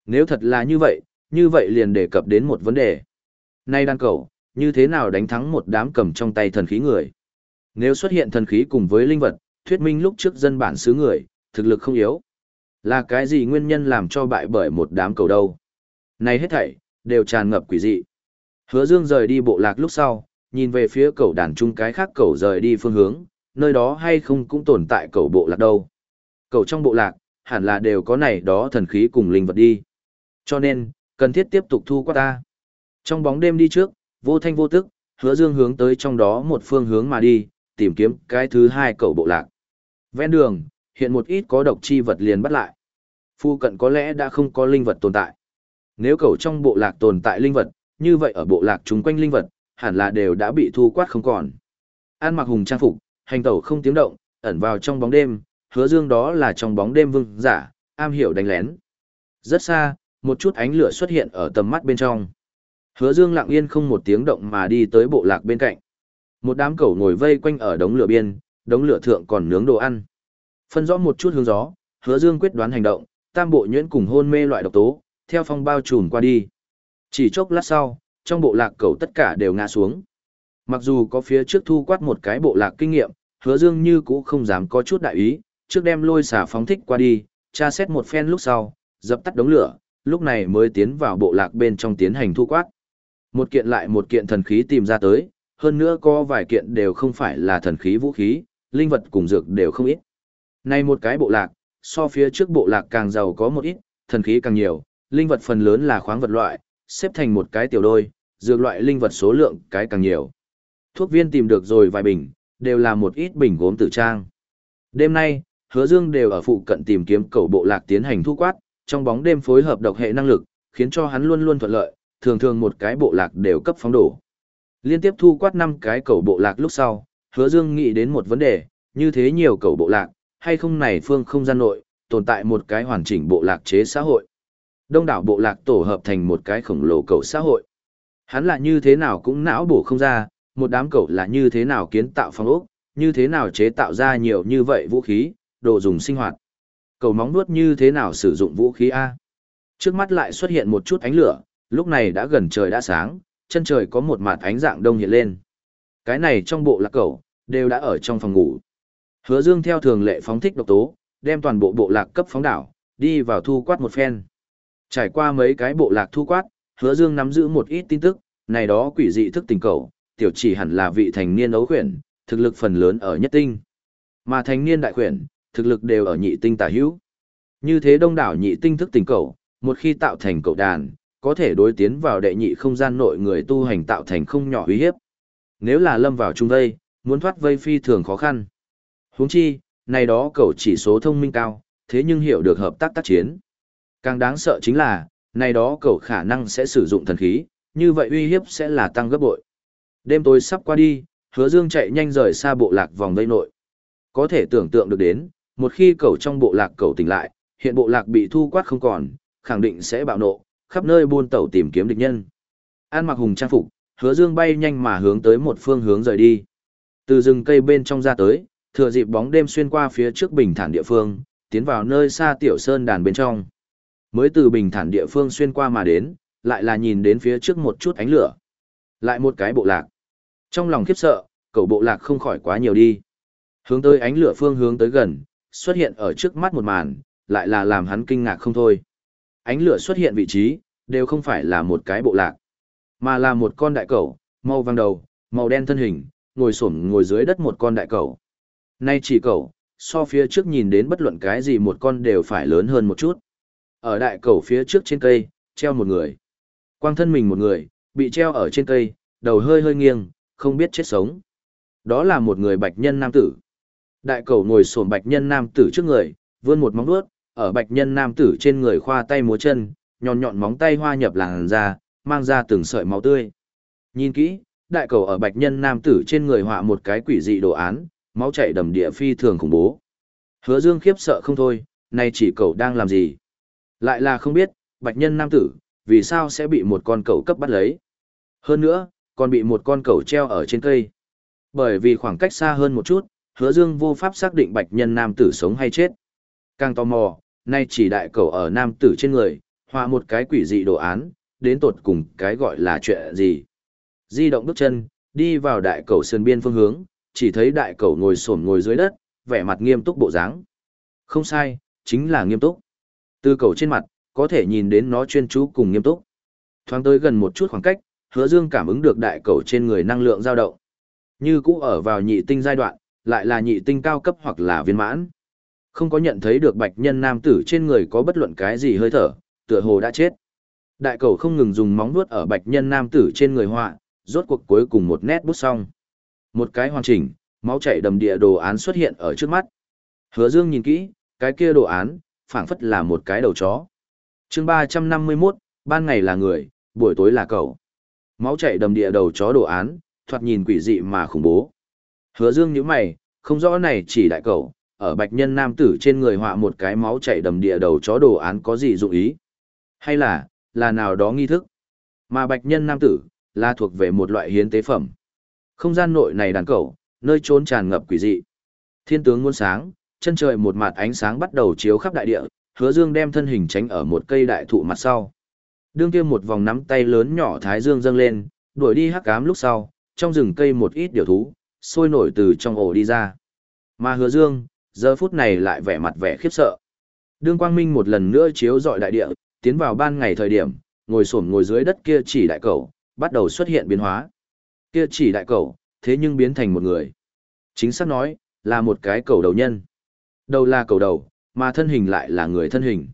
Nếu thật là như vậy, như vậy liền đề cập đến một vấn đề. Nay đàn cầu, như thế nào đánh thắng một đám cầm trong tay thần khí người? Nếu xuất hiện thần khí cùng với linh vật, thuyết minh lúc trước dân bản xứ người, thực lực không yếu. Là cái gì nguyên nhân làm cho bại bởi một đám cầu đâu? Này hết thảy, đều tràn ngập quỷ dị. Hứa Dương rời đi bộ lạc lúc sau, nhìn về phía cầu đàn trung cái khác cầu rời đi phương hướng, nơi đó hay không cũng tồn tại cầu bộ lạc đâu. Cầu trong bộ lạc, hẳn là đều có này đó thần khí cùng linh vật đi. Cho nên, cần thiết tiếp tục thu qua ta. Trong bóng đêm đi trước, vô thanh vô tức, hứa dương hướng tới trong đó một phương hướng mà đi, tìm kiếm cái thứ hai cầu bộ lạc. Ven đường, hiện một ít có độc chi vật liền bắt lại. Phu cận có lẽ đã không có linh vật tồn tại. Nếu cầu trong bộ lạc tồn tại linh vật, như vậy ở bộ lạc chúng quanh linh vật, hẳn là đều đã bị thu quát không còn. An mặc hùng trang phục, hành tẩu không tiếng động, ẩn vào trong bóng đêm, hứa dương đó là trong bóng đêm vương giả, am hiểu đánh lén. Rất xa, một chút ánh lửa xuất hiện ở tầm mắt bên trong. Hứa dương lặng yên không một tiếng động mà đi tới bộ lạc bên cạnh. Một đám cẩu ngồi vây quanh ở đống lửa biên, đống lửa thượng còn nướng đồ ăn. Phân rõ một chút hướng gió, hứa dương quyết đoán hành động, tam bộ nhuyễn cùng hôn mê loại độc tố, theo phong bao trùm qua đi. Chỉ chốc lát sau, trong bộ lạc cẩu tất cả đều ngã xuống. Mặc dù có phía trước thu quát một cái bộ lạc kinh nghiệm, hứa dương như cũ không dám có chút đại ý, trước đem lôi xả phóng thích qua đi, tra xét một phen lúc sau, dập tắt đống lửa, lúc này mới tiến vào bộ lạc bên trong tiến hành thu quát. Một kiện lại một kiện thần khí tìm ra tới, hơn nữa có vài kiện đều không phải là thần khí vũ khí, linh vật cùng dược đều không ít. Nay một cái bộ lạc, so phía trước bộ lạc càng giàu có một ít, thần khí càng nhiều, linh vật phần lớn là khoáng vật loại, xếp thành một cái tiểu đôi, dược loại linh vật số lượng cái càng nhiều. Thuốc viên tìm được rồi vài bình, đều là một ít bình gốm tử trang. Đêm nay, Hứa Dương đều ở phụ cận tìm kiếm cầu bộ lạc tiến hành thu quát, trong bóng đêm phối hợp độc hệ năng lực, khiến cho hắn luôn luôn thuận lợi, thường thường một cái bộ lạc đều cấp phóng đổ. Liên tiếp thu quát năm cái cầu bộ lạc lúc sau, Hứa Dương nghĩ đến một vấn đề, như thế nhiều cầu bộ lạc, hay không này phương không gian nội, tồn tại một cái hoàn chỉnh bộ lạc chế xã hội. Đông đảo bộ lạc tổ hợp thành một cái khổng lồ cầu xã hội. Hắn là như thế nào cũng não bổ không ra, một đám cầu là như thế nào kiến tạo phong ốc, như thế nào chế tạo ra nhiều như vậy vũ khí, đồ dùng sinh hoạt. Cầu móng nuốt như thế nào sử dụng vũ khí A. Trước mắt lại xuất hiện một chút ánh lửa, lúc này đã gần trời đã sáng, chân trời có một mạt ánh dạng đông hiện lên. Cái này trong bộ lạc cẩu đều đã ở trong phòng ngủ. Hứa Dương theo thường lệ phóng thích độc tố, đem toàn bộ bộ lạc cấp phóng đảo, đi vào thu quát một phen. Trải qua mấy cái bộ lạc thu quát, Hứa Dương nắm giữ một ít tin tức, này đó quỷ dị thức tình cầu, tiểu chỉ hẳn là vị thành niên ấu khuyển, thực lực phần lớn ở nhất tinh. Mà thành niên đại khuyển, thực lực đều ở nhị tinh tả hữu. Như thế đông đảo nhị tinh thức tình cầu, một khi tạo thành cầu đàn, có thể đối tiến vào đệ nhị không gian nội người tu hành tạo thành không nhỏ uy hiếp. Nếu là lâm vào trung vây, muốn thoát vây phi thường khó khăn. Huống chi, này đó cầu chỉ số thông minh cao, thế nhưng hiểu được hợp tác tác chiến. Càng đáng sợ chính là, này đó cầu khả năng sẽ sử dụng thần khí, như vậy uy hiếp sẽ là tăng gấp bội. Đêm tối sắp qua đi, hứa dương chạy nhanh rời xa bộ lạc vòng vây nội. Có thể tưởng tượng được đến, một khi cầu trong bộ lạc cầu tỉnh lại, hiện bộ lạc bị thu quát không còn, khẳng định sẽ bạo nộ, khắp nơi buôn tẩu tìm kiếm địch nhân. An mặc hùng trang phục, hứa dương bay nhanh mà hướng tới một phương hướng rời đi. Từ rừng cây bên trong ra tới, thừa dịp bóng đêm xuyên qua phía trước bình thản địa phương, tiến vào nơi xa tiểu sơn đàn bên trong. Mới từ bình thản địa phương xuyên qua mà đến, lại là nhìn đến phía trước một chút ánh lửa. Lại một cái bộ lạc. Trong lòng khiếp sợ, cậu bộ lạc không khỏi quá nhiều đi. Hướng tới ánh lửa phương hướng tới gần, xuất hiện ở trước mắt một màn, lại là làm hắn kinh ngạc không thôi. Ánh lửa xuất hiện vị trí, đều không phải là một cái bộ lạc, mà là một con đại cẩu, màu vàng đầu, màu đen thân hình, ngồi xổm ngồi dưới đất một con đại cẩu. Nay chỉ cẩu, so phía trước nhìn đến bất luận cái gì một con đều phải lớn hơn một chút. Ở đại cẩu phía trước trên cây, treo một người. Quang thân mình một người, bị treo ở trên cây, đầu hơi hơi nghiêng, không biết chết sống. Đó là một người bạch nhân nam tử. Đại cẩu ngồi xổm bạch nhân nam tử trước người, vươn một móng vuốt, ở bạch nhân nam tử trên người khoa tay múa chân, nhọn nhọn móng tay hoa nhập làn da, mang ra từng sợi máu tươi. Nhìn kỹ, đại cầu ở bạch nhân nam tử trên người họa một cái quỷ dị đồ án, máu chảy đầm địa phi thường khủng bố. Hứa Dương khiếp sợ không thôi, nay chỉ cầu đang làm gì? Lại là không biết, bạch nhân nam tử, vì sao sẽ bị một con cầu cấp bắt lấy? Hơn nữa, còn bị một con cầu treo ở trên cây. Bởi vì khoảng cách xa hơn một chút, hứa dương vô pháp xác định bạch nhân nam tử sống hay chết. Càng tò mò, nay chỉ đại cầu ở nam tử trên người, họa một cái quỷ dị đồ án, đến tột cùng cái gọi là chuyện gì. Di động bước chân, đi vào đại cầu sơn biên phương hướng, chỉ thấy đại cầu ngồi xổm ngồi dưới đất, vẻ mặt nghiêm túc bộ dáng. Không sai, chính là nghiêm túc. Từ cầu trên mặt, có thể nhìn đến nó chuyên chú cùng nghiêm túc. Thoáng tới gần một chút khoảng cách, hứa dương cảm ứng được đại cầu trên người năng lượng dao động. Như cũ ở vào nhị tinh giai đoạn, lại là nhị tinh cao cấp hoặc là viên mãn. Không có nhận thấy được bạch nhân nam tử trên người có bất luận cái gì hơi thở, tựa hồ đã chết. Đại cầu không ngừng dùng móng vuốt ở bạch nhân nam tử trên người họa, rốt cuộc cuối cùng một nét bút xong. Một cái hoàn chỉnh, máu chảy đầm địa đồ án xuất hiện ở trước mắt. Hứa Dương nhìn kỹ, cái kia đồ án, phảng phất là một cái đầu chó. Chương 351, ban ngày là người, buổi tối là cậu. Máu chảy đầm địa đầu chó đồ án, thoạt nhìn quỷ dị mà khủng bố. Hứa Dương nhíu mày, không rõ này chỉ đại cậu, ở bạch nhân nam tử trên người họa một cái máu chảy đầm địa đầu chó đồ án có gì dụng ý? Hay là, là nào đó nghi thức? Mà bạch nhân nam tử, là thuộc về một loại hiến tế phẩm. Không gian nội này đàn cầu, nơi trốn tràn ngập quỷ dị. Thiên tướng muôn sáng, chân trời một mặt ánh sáng bắt đầu chiếu khắp đại địa, hứa dương đem thân hình tránh ở một cây đại thụ mặt sau. Đương kia một vòng nắm tay lớn nhỏ thái dương dâng lên, đuổi đi hắc ám lúc sau, trong rừng cây một ít điều thú, sôi nổi từ trong ổ đi ra. Mà hứa dương, giờ phút này lại vẻ mặt vẻ khiếp sợ. Đương quang minh một lần nữa chiếu dọi đại địa, tiến vào ban ngày thời điểm, ngồi xổm ngồi dưới đất kia chỉ đại cầu, bắt đầu xuất hiện biến hóa. Kia chỉ đại cầu, thế nhưng biến thành một người. Chính xác nói, là một cái cầu đầu nhân. Đầu là cầu đầu, mà thân hình lại là người thân hình.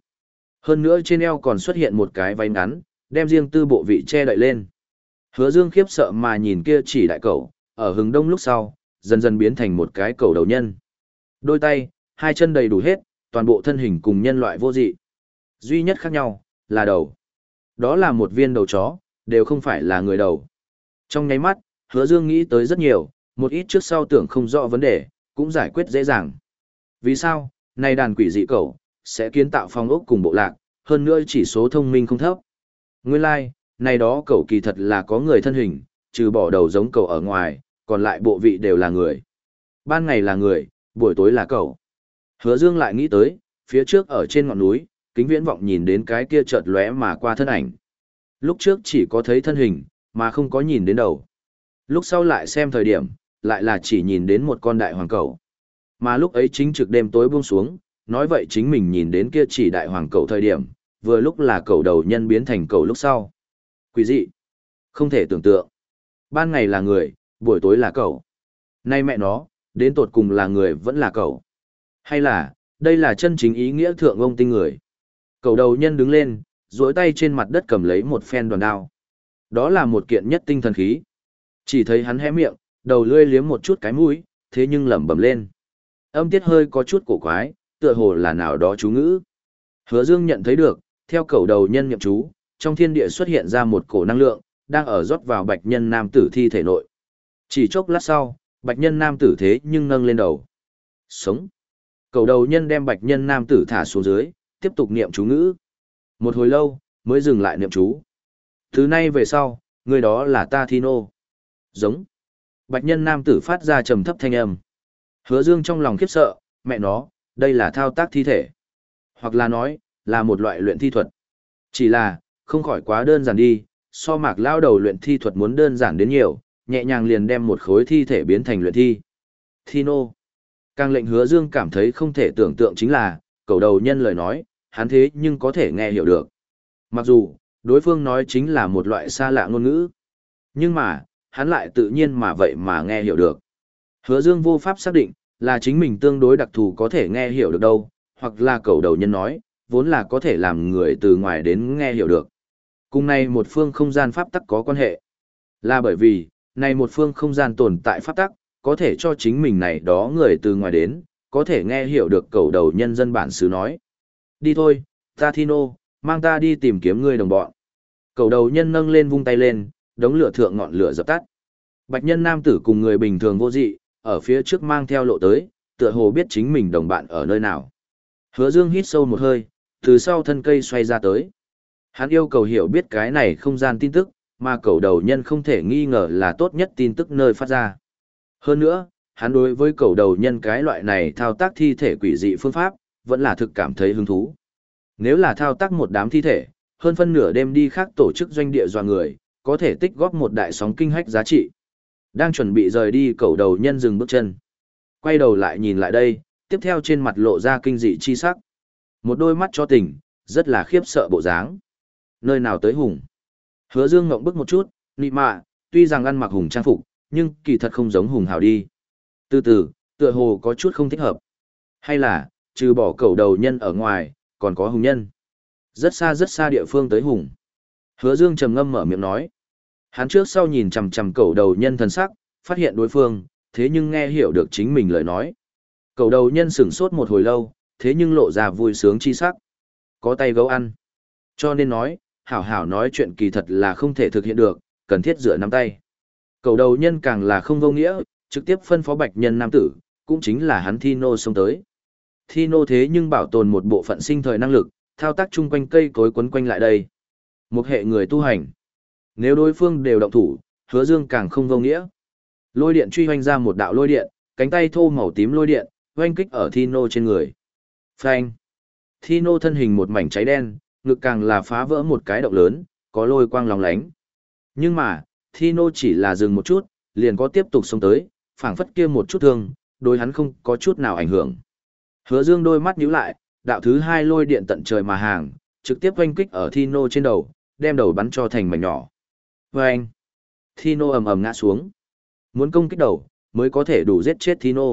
Hơn nữa trên eo còn xuất hiện một cái váy ngắn, đem riêng tư bộ vị che đậy lên. Hứa Dương khiếp sợ mà nhìn kia chỉ đại cầu, ở hừng đông lúc sau, dần dần biến thành một cái cầu đầu nhân. Đôi tay, hai chân đầy đủ hết, toàn bộ thân hình cùng nhân loại vô dị. Duy nhất khác nhau, là đầu. Đó là một viên đầu chó, đều không phải là người đầu. Trong nháy mắt, hứa dương nghĩ tới rất nhiều, một ít trước sau tưởng không rõ vấn đề, cũng giải quyết dễ dàng. Vì sao, này đàn quỷ dị cầu, sẽ kiến tạo phong ốc cùng bộ lạc, hơn nữa chỉ số thông minh không thấp. Nguyên lai, like, này đó cầu kỳ thật là có người thân hình, trừ bỏ đầu giống cầu ở ngoài, còn lại bộ vị đều là người. Ban ngày là người, buổi tối là cầu. Hứa Dương lại nghĩ tới, phía trước ở trên ngọn núi, kính viễn vọng nhìn đến cái kia chợt lóe mà qua thân ảnh. Lúc trước chỉ có thấy thân hình, mà không có nhìn đến đầu. Lúc sau lại xem thời điểm, lại là chỉ nhìn đến một con đại hoàng cầu. Mà lúc ấy chính trực đêm tối buông xuống, nói vậy chính mình nhìn đến kia chỉ đại hoàng cầu thời điểm, vừa lúc là cầu đầu nhân biến thành cầu lúc sau. Quý dị. Không thể tưởng tượng. Ban ngày là người, buổi tối là cầu. Nay mẹ nó, đến tột cùng là người vẫn là cầu. Hay là, đây là chân chính ý nghĩa thượng ông tinh người. Cầu đầu nhân đứng lên, duỗi tay trên mặt đất cầm lấy một phen đoàn đao. Đó là một kiện nhất tinh thần khí. Chỉ thấy hắn hé miệng, đầu lươi liếm một chút cái mũi, thế nhưng lẩm bẩm lên. Âm tiết hơi có chút cổ quái, tựa hồ là nào đó chú ngữ. Hứa Dương nhận thấy được, theo cầu đầu nhân nhậm chú, trong thiên địa xuất hiện ra một cổ năng lượng, đang ở rót vào bạch nhân nam tử thi thể nội. Chỉ chốc lát sau, bạch nhân nam tử thế nhưng nâng lên đầu. Sống. Cầu đầu nhân đem bạch nhân nam tử thả xuống dưới, tiếp tục niệm chú ngữ. Một hồi lâu, mới dừng lại niệm chú. Thứ nay về sau, người đó là ta thi nô. Giống. Bạch nhân nam tử phát ra trầm thấp thanh âm. Hứa dương trong lòng khiếp sợ, mẹ nó, đây là thao tác thi thể. Hoặc là nói, là một loại luyện thi thuật. Chỉ là, không khỏi quá đơn giản đi, so mạc lao đầu luyện thi thuật muốn đơn giản đến nhiều, nhẹ nhàng liền đem một khối thi thể biến thành luyện thi. Thi nô. Càng lệnh hứa dương cảm thấy không thể tưởng tượng chính là, cầu đầu nhân lời nói, hắn thế nhưng có thể nghe hiểu được. Mặc dù, đối phương nói chính là một loại xa lạ ngôn ngữ. Nhưng mà, hắn lại tự nhiên mà vậy mà nghe hiểu được. Hứa Dương vô pháp xác định, là chính mình tương đối đặc thù có thể nghe hiểu được đâu, hoặc là cầu đầu nhân nói, vốn là có thể làm người từ ngoài đến nghe hiểu được. Cùng này một phương không gian pháp tắc có quan hệ. Là bởi vì, này một phương không gian tồn tại pháp tắc, có thể cho chính mình này đó người từ ngoài đến, có thể nghe hiểu được cầu đầu nhân dân bản xứ nói. Đi thôi, ta Thino, mang ta đi tìm kiếm người đồng bọn. Cầu đầu nhân nâng lên vung tay lên, đống lửa thượng ngọn lửa dập tắt. Bạch nhân nam tử cùng người bình thường vô dị, ở phía trước mang theo lộ tới, tựa hồ biết chính mình đồng bạn ở nơi nào. Hứa Dương hít sâu một hơi, từ sau thân cây xoay ra tới. Hắn yêu cầu hiểu biết cái này không gian tin tức, mà cầu đầu nhân không thể nghi ngờ là tốt nhất tin tức nơi phát ra. Hơn nữa, hắn đối với cầu đầu nhân cái loại này thao tác thi thể quỷ dị phương pháp, vẫn là thực cảm thấy hứng thú. Nếu là thao tác một đám thi thể, hơn phân nửa đêm đi khác tổ chức doanh địa dọa người, có thể tích góp một đại sóng kinh hách giá trị. Đang chuẩn bị rời đi cầu đầu nhân dừng bước chân. Quay đầu lại nhìn lại đây, tiếp theo trên mặt lộ ra kinh dị chi sắc. Một đôi mắt cho tình, rất là khiếp sợ bộ dáng. Nơi nào tới hùng? Hứa dương ngộng bức một chút, nị mạ, tuy rằng ăn mặc hùng trang phục, nhưng kỳ thật không giống hùng hào đi. Từ từ, tựa hồ có chút không thích hợp. Hay là, Trừ bỏ cầu đầu nhân ở ngoài, còn có hùng nhân. Rất xa rất xa địa phương tới hùng. Hứa Dương trầm ngâm mở miệng nói. Hắn trước sau nhìn chằm chằm cầu đầu nhân thần sắc, phát hiện đối phương, thế nhưng nghe hiểu được chính mình lời nói. Cầu đầu nhân sửng sốt một hồi lâu, thế nhưng lộ ra vui sướng chi sắc. Có tay gấu ăn. Cho nên nói, hảo hảo nói chuyện kỳ thật là không thể thực hiện được, cần thiết rửa nắm tay. Cầu đầu nhân càng là không vô nghĩa, trực tiếp phân phó bạch nhân nam tử, cũng chính là hắn Thino xông tới. Thino thế nhưng bảo tồn một bộ phận sinh thời năng lực, thao tác chung quanh cây cối quấn quanh lại đây. Một hệ người tu hành. Nếu đối phương đều động thủ, hứa dương càng không vô nghĩa. Lôi điện truy hoanh ra một đạo lôi điện, cánh tay thô màu tím lôi điện, hoanh kích ở Thino trên người. Phanh. Thino thân hình một mảnh cháy đen, ngực càng là phá vỡ một cái động lớn, có lôi quang lòng lánh. Nhưng mà, Thino chỉ là dừng một chút, liền có tiếp tục xông tới, phảng phất kia một chút thương, đối hắn không có chút nào ảnh hưởng. Hứa Dương đôi mắt nhíu lại, đạo thứ hai lôi điện tận trời mà hàng, trực tiếp oanh kích ở Thino trên đầu, đem đầu bắn cho thành mảnh nhỏ. Oeng! Thino ầm ầm ngã xuống. Muốn công kích đầu, mới có thể đủ giết chết Thino.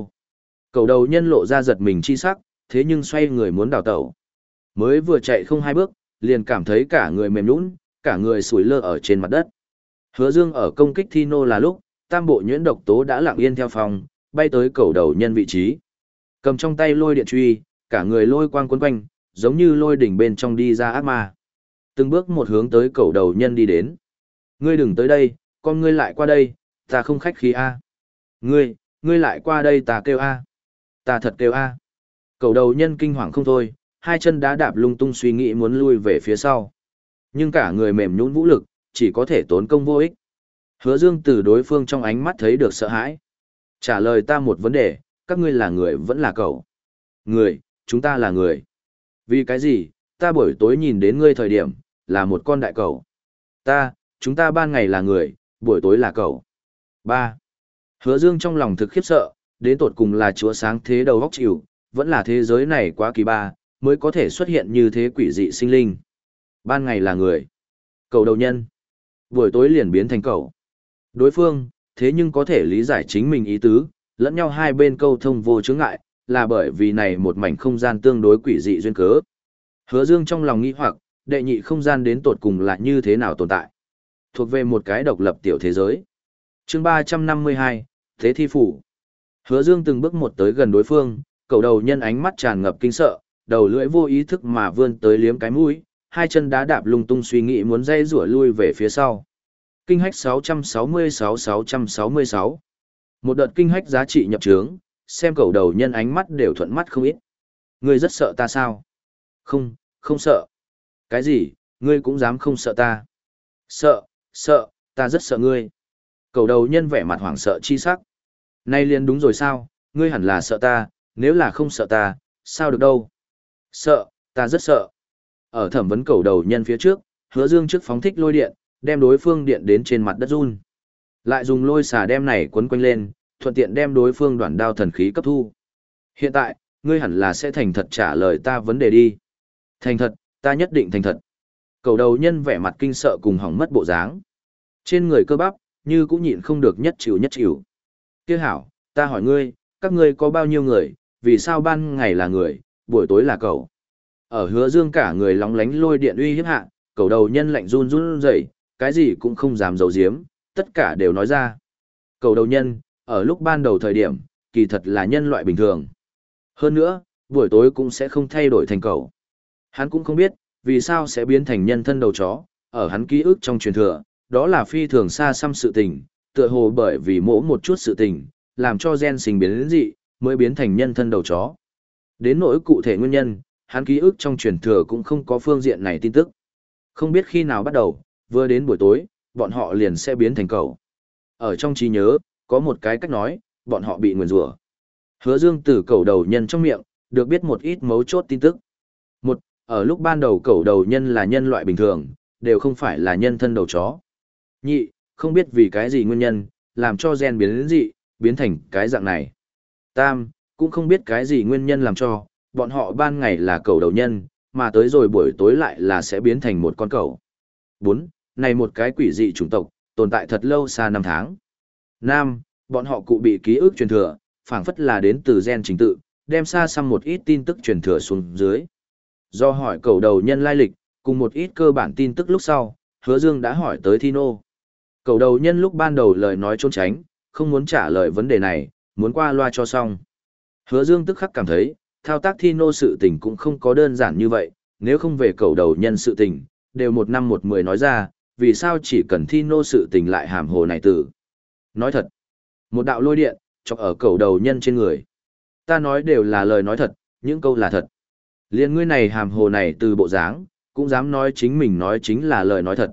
Cầu đầu nhân lộ ra giật mình chi sắc, thế nhưng xoay người muốn đào tẩu. Mới vừa chạy không hai bước, liền cảm thấy cả người mềm nhũn, cả người sủi lơ ở trên mặt đất. Hứa Dương ở công kích Thino là lúc, tam bộ nhuyễn độc tố đã lặng yên theo phòng, bay tới cầu đầu nhân vị trí. Cầm trong tay lôi điện truy, cả người lôi quang quấn quanh, giống như lôi đỉnh bên trong đi ra ác ma. Từng bước một hướng tới cầu đầu nhân đi đến. Ngươi đừng tới đây, con ngươi lại qua đây, ta không khách khí a. Ngươi, ngươi lại qua đây ta kêu a. Ta thật kêu a. Cầu đầu nhân kinh hoàng không thôi, hai chân đá đạp lung tung suy nghĩ muốn lui về phía sau. Nhưng cả người mềm nhũn vũ lực, chỉ có thể tốn công vô ích. Hứa Dương từ đối phương trong ánh mắt thấy được sợ hãi. Trả lời ta một vấn đề, các ngươi là người vẫn là cậu. Người, chúng ta là người. Vì cái gì, ta buổi tối nhìn đến ngươi thời điểm, là một con đại cậu. Ta, chúng ta ban ngày là người, buổi tối là cậu. Ba. Hứa Dương trong lòng thực khiếp sợ, đến tột cùng là chúa sáng thế đầu góc chịu, vẫn là thế giới này quá kỳ ba, mới có thể xuất hiện như thế quỷ dị sinh linh. Ban ngày là người, cầu đầu nhân, buổi tối liền biến thành cầu. Đối phương, thế nhưng có thể lý giải chính mình ý tứ, lẫn nhau hai bên câu thông vô chướng ngại, là bởi vì này một mảnh không gian tương đối quỷ dị duyên cớ. Hứa Dương trong lòng nghĩ hoặc, đệ nhị không gian đến tột cùng là như thế nào tồn tại. Thuộc về một cái độc lập tiểu thế giới. chương 352, Thế thi phủ. Hứa Dương từng bước một tới gần đối phương, cầu đầu nhân ánh mắt tràn ngập kinh sợ, đầu lưỡi vô ý thức mà vươn tới liếm cái mũi, hai chân đá đạp lung tung suy nghĩ muốn dây rủa lui về phía sau. Kinh hách 666-666 Một đợt kinh hách giá trị nhập trướng, xem cầu đầu nhân ánh mắt đều thuận mắt không ít. Ngươi rất sợ ta sao? Không, không sợ. Cái gì, ngươi cũng dám không sợ ta? Sợ, sợ, ta rất sợ ngươi. Cầu đầu nhân vẻ mặt hoảng sợ chi sắc. Nay liền đúng rồi sao, ngươi hẳn là sợ ta, nếu là không sợ ta, sao được đâu? Sợ, ta rất sợ. Ở thẩm vấn cầu đầu nhân phía trước, hứa dương trước phóng thích lôi điện, đem đối phương điện đến trên mặt đất run. Lại dùng lôi xà đem này quấn quanh lên, thuận tiện đem đối phương đoạn đao thần khí cấp thu. Hiện tại, ngươi hẳn là sẽ thành thật trả lời ta vấn đề đi. Thành thật, ta nhất định thành thật. Cầu đầu nhân vẻ mặt kinh sợ cùng hỏng mất bộ dáng. Trên người cơ bắp, như cũng nhịn không được nhất chịu nhất chịu. Tiếc hảo, ta hỏi ngươi, các ngươi có bao nhiêu người, vì sao ban ngày là người, buổi tối là cậu. Ở hứa dương cả người lóng lánh lôi điện uy hiếp hạ, cầu đầu nhân lạnh run run rẩy, cái gì cũng không dám giấu giếm, tất cả đều nói ra. Cầu đầu nhân, ở lúc ban đầu thời điểm, kỳ thật là nhân loại bình thường. Hơn nữa, buổi tối cũng sẽ không thay đổi thành cầu. Hắn cũng không biết, vì sao sẽ biến thành nhân thân đầu chó, ở hắn ký ức trong truyền thừa, đó là phi thường xa xăm sự tình, tựa hồ bởi vì mỗi một chút sự tình, làm cho gen sinh biến đến dị, mới biến thành nhân thân đầu chó. Đến nỗi cụ thể nguyên nhân, hắn ký ức trong truyền thừa cũng không có phương diện này tin tức. Không biết khi nào bắt đầu, vừa đến buổi tối, bọn họ liền sẽ biến thành cầu. Ở trong trí nhớ, có một cái cách nói, bọn họ bị nguyền rủa. Hứa Dương từ cầu đầu nhân trong miệng, được biết một ít mấu chốt tin tức. Một, ở lúc ban đầu cầu đầu nhân là nhân loại bình thường, đều không phải là nhân thân đầu chó. Nhị, không biết vì cái gì nguyên nhân, làm cho gen biến đến dị, biến thành cái dạng này. Tam, cũng không biết cái gì nguyên nhân làm cho, bọn họ ban ngày là cầu đầu nhân, mà tới rồi buổi tối lại là sẽ biến thành một con cầu. 4. Này một cái quỷ dị chủng tộc, tồn tại thật lâu xa năm tháng. Nam, bọn họ cụ bị ký ức truyền thừa, phảng phất là đến từ gen chính tự, đem xa xăm một ít tin tức truyền thừa xuống dưới. Do hỏi cầu đầu nhân lai lịch, cùng một ít cơ bản tin tức lúc sau, hứa dương đã hỏi tới Thino. Cầu đầu nhân lúc ban đầu lời nói trốn tránh, không muốn trả lời vấn đề này, muốn qua loa cho xong. Hứa dương tức khắc cảm thấy, thao tác Thino sự tình cũng không có đơn giản như vậy, nếu không về cầu đầu nhân sự tình, đều một năm một mười nói ra, vì sao chỉ cần thi nô sự tình lại hàm hồ này tử. Nói thật, một đạo lôi điện, chọc ở cầu đầu nhân trên người. Ta nói đều là lời nói thật, những câu là thật. Liên ngươi này hàm hồ này từ bộ dáng, cũng dám nói chính mình nói chính là lời nói thật.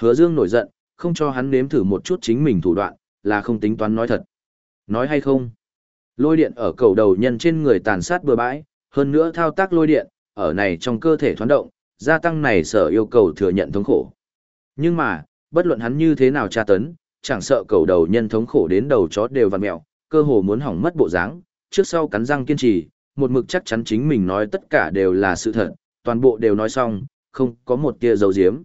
Hứa Dương nổi giận, không cho hắn nếm thử một chút chính mình thủ đoạn, là không tính toán nói thật. Nói hay không? Lôi điện ở cầu đầu nhân trên người tàn sát bừa bãi, hơn nữa thao tác lôi điện, ở này trong cơ thể thoán động, gia tăng này sở yêu cầu thừa nhận thống khổ. Nhưng mà, bất luận hắn như thế nào tra tấn, chẳng sợ cầu đầu nhân thống khổ đến đầu chó đều vặn mẹo, cơ hồ muốn hỏng mất bộ dáng, trước sau cắn răng kiên trì, một mực chắc chắn chính mình nói tất cả đều là sự thật, toàn bộ đều nói xong, không có một tia dấu diếm.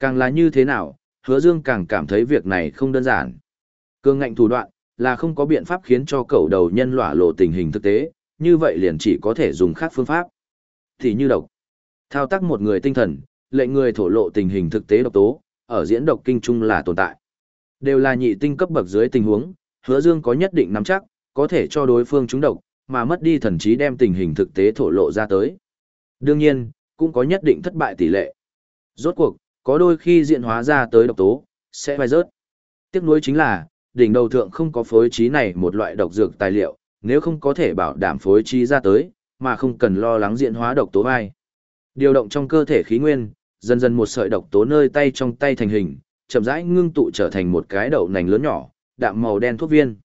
Càng là như thế nào, hứa dương càng cảm thấy việc này không đơn giản. Cương ngạnh thủ đoạn, là không có biện pháp khiến cho cầu đầu nhân lỏa lộ tình hình thực tế, như vậy liền chỉ có thể dùng khác phương pháp. Thì như độc. Thao tác một người tinh thần, lệnh người thổ lộ tình hình thực tế độc tố, ở diễn độc kinh trung là tồn tại. Đều là nhị tinh cấp bậc dưới tình huống, hứa dương có nhất định nắm chắc, có thể cho đối phương trúng độc, mà mất đi thần trí đem tình hình thực tế thổ lộ ra tới. Đương nhiên, cũng có nhất định thất bại tỷ lệ. Rốt cuộc, có đôi khi diện hóa ra tới độc tố, sẽ vai rớt. Tiếc nuối chính là, đỉnh đầu thượng không có phối trí này một loại độc dược tài liệu, nếu không có thể bảo đảm phối trí ra tới, mà không cần lo lắng diện hóa độc tố vai. Điều động trong cơ thể khí nguyên, dần dần một sợi độc tố nơi tay trong tay thành hình, chậm rãi ngưng tụ trở thành một cái đậu nành lớn nhỏ, đạm màu đen thuốc viên.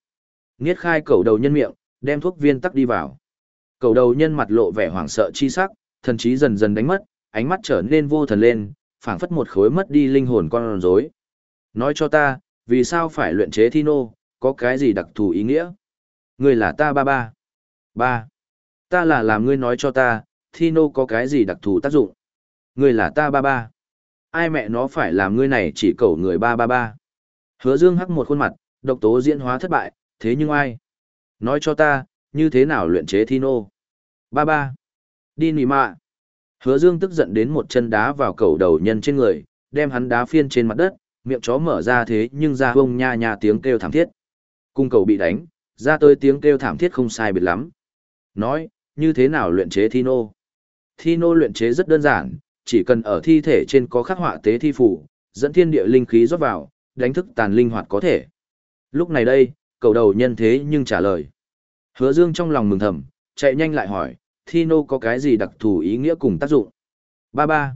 Nghiết khai cầu đầu nhân miệng, đem thuốc viên tắc đi vào. Cầu đầu nhân mặt lộ vẻ hoảng sợ chi sắc, thần trí dần dần đánh mất, ánh mắt trở nên vô thần lên, phảng phất một khối mất đi linh hồn con rối. Nói cho ta, vì sao phải luyện chế thi nô, có cái gì đặc thù ý nghĩa? Ngươi là ta ba ba. Ba. Ta là làm ngươi nói cho ta, thi nô có cái gì đặc thù tác dụng? Ngươi là ta ba ba. Ai mẹ nó phải làm ngươi này chỉ cầu người ba ba ba. Hứa dương hắc một khuôn mặt, độc tố diễn hóa thất bại, thế nhưng ai? Nói cho ta, như thế nào luyện chế thi nô? Ba ba. Đi nỉ mạ. Hứa Dương tức giận đến một chân đá vào cầu đầu nhân trên người, đem hắn đá phiên trên mặt đất, miệng chó mở ra thế nhưng ra hông nha nha tiếng kêu thảm thiết. Cung cầu bị đánh, ra tới tiếng kêu thảm thiết không sai biệt lắm. Nói, như thế nào luyện chế thi nô? Thi nô luyện chế rất đơn giản, chỉ cần ở thi thể trên có khắc họa tế thi phủ, dẫn thiên địa linh khí rót vào, đánh thức tàn linh hoạt có thể. Lúc này đây, cầu đầu nhân thế nhưng trả lời. Hứa Dương trong lòng mừng thầm, chạy nhanh lại hỏi, Thi nô có cái gì đặc thù ý nghĩa cùng tác dụng? Ba ba.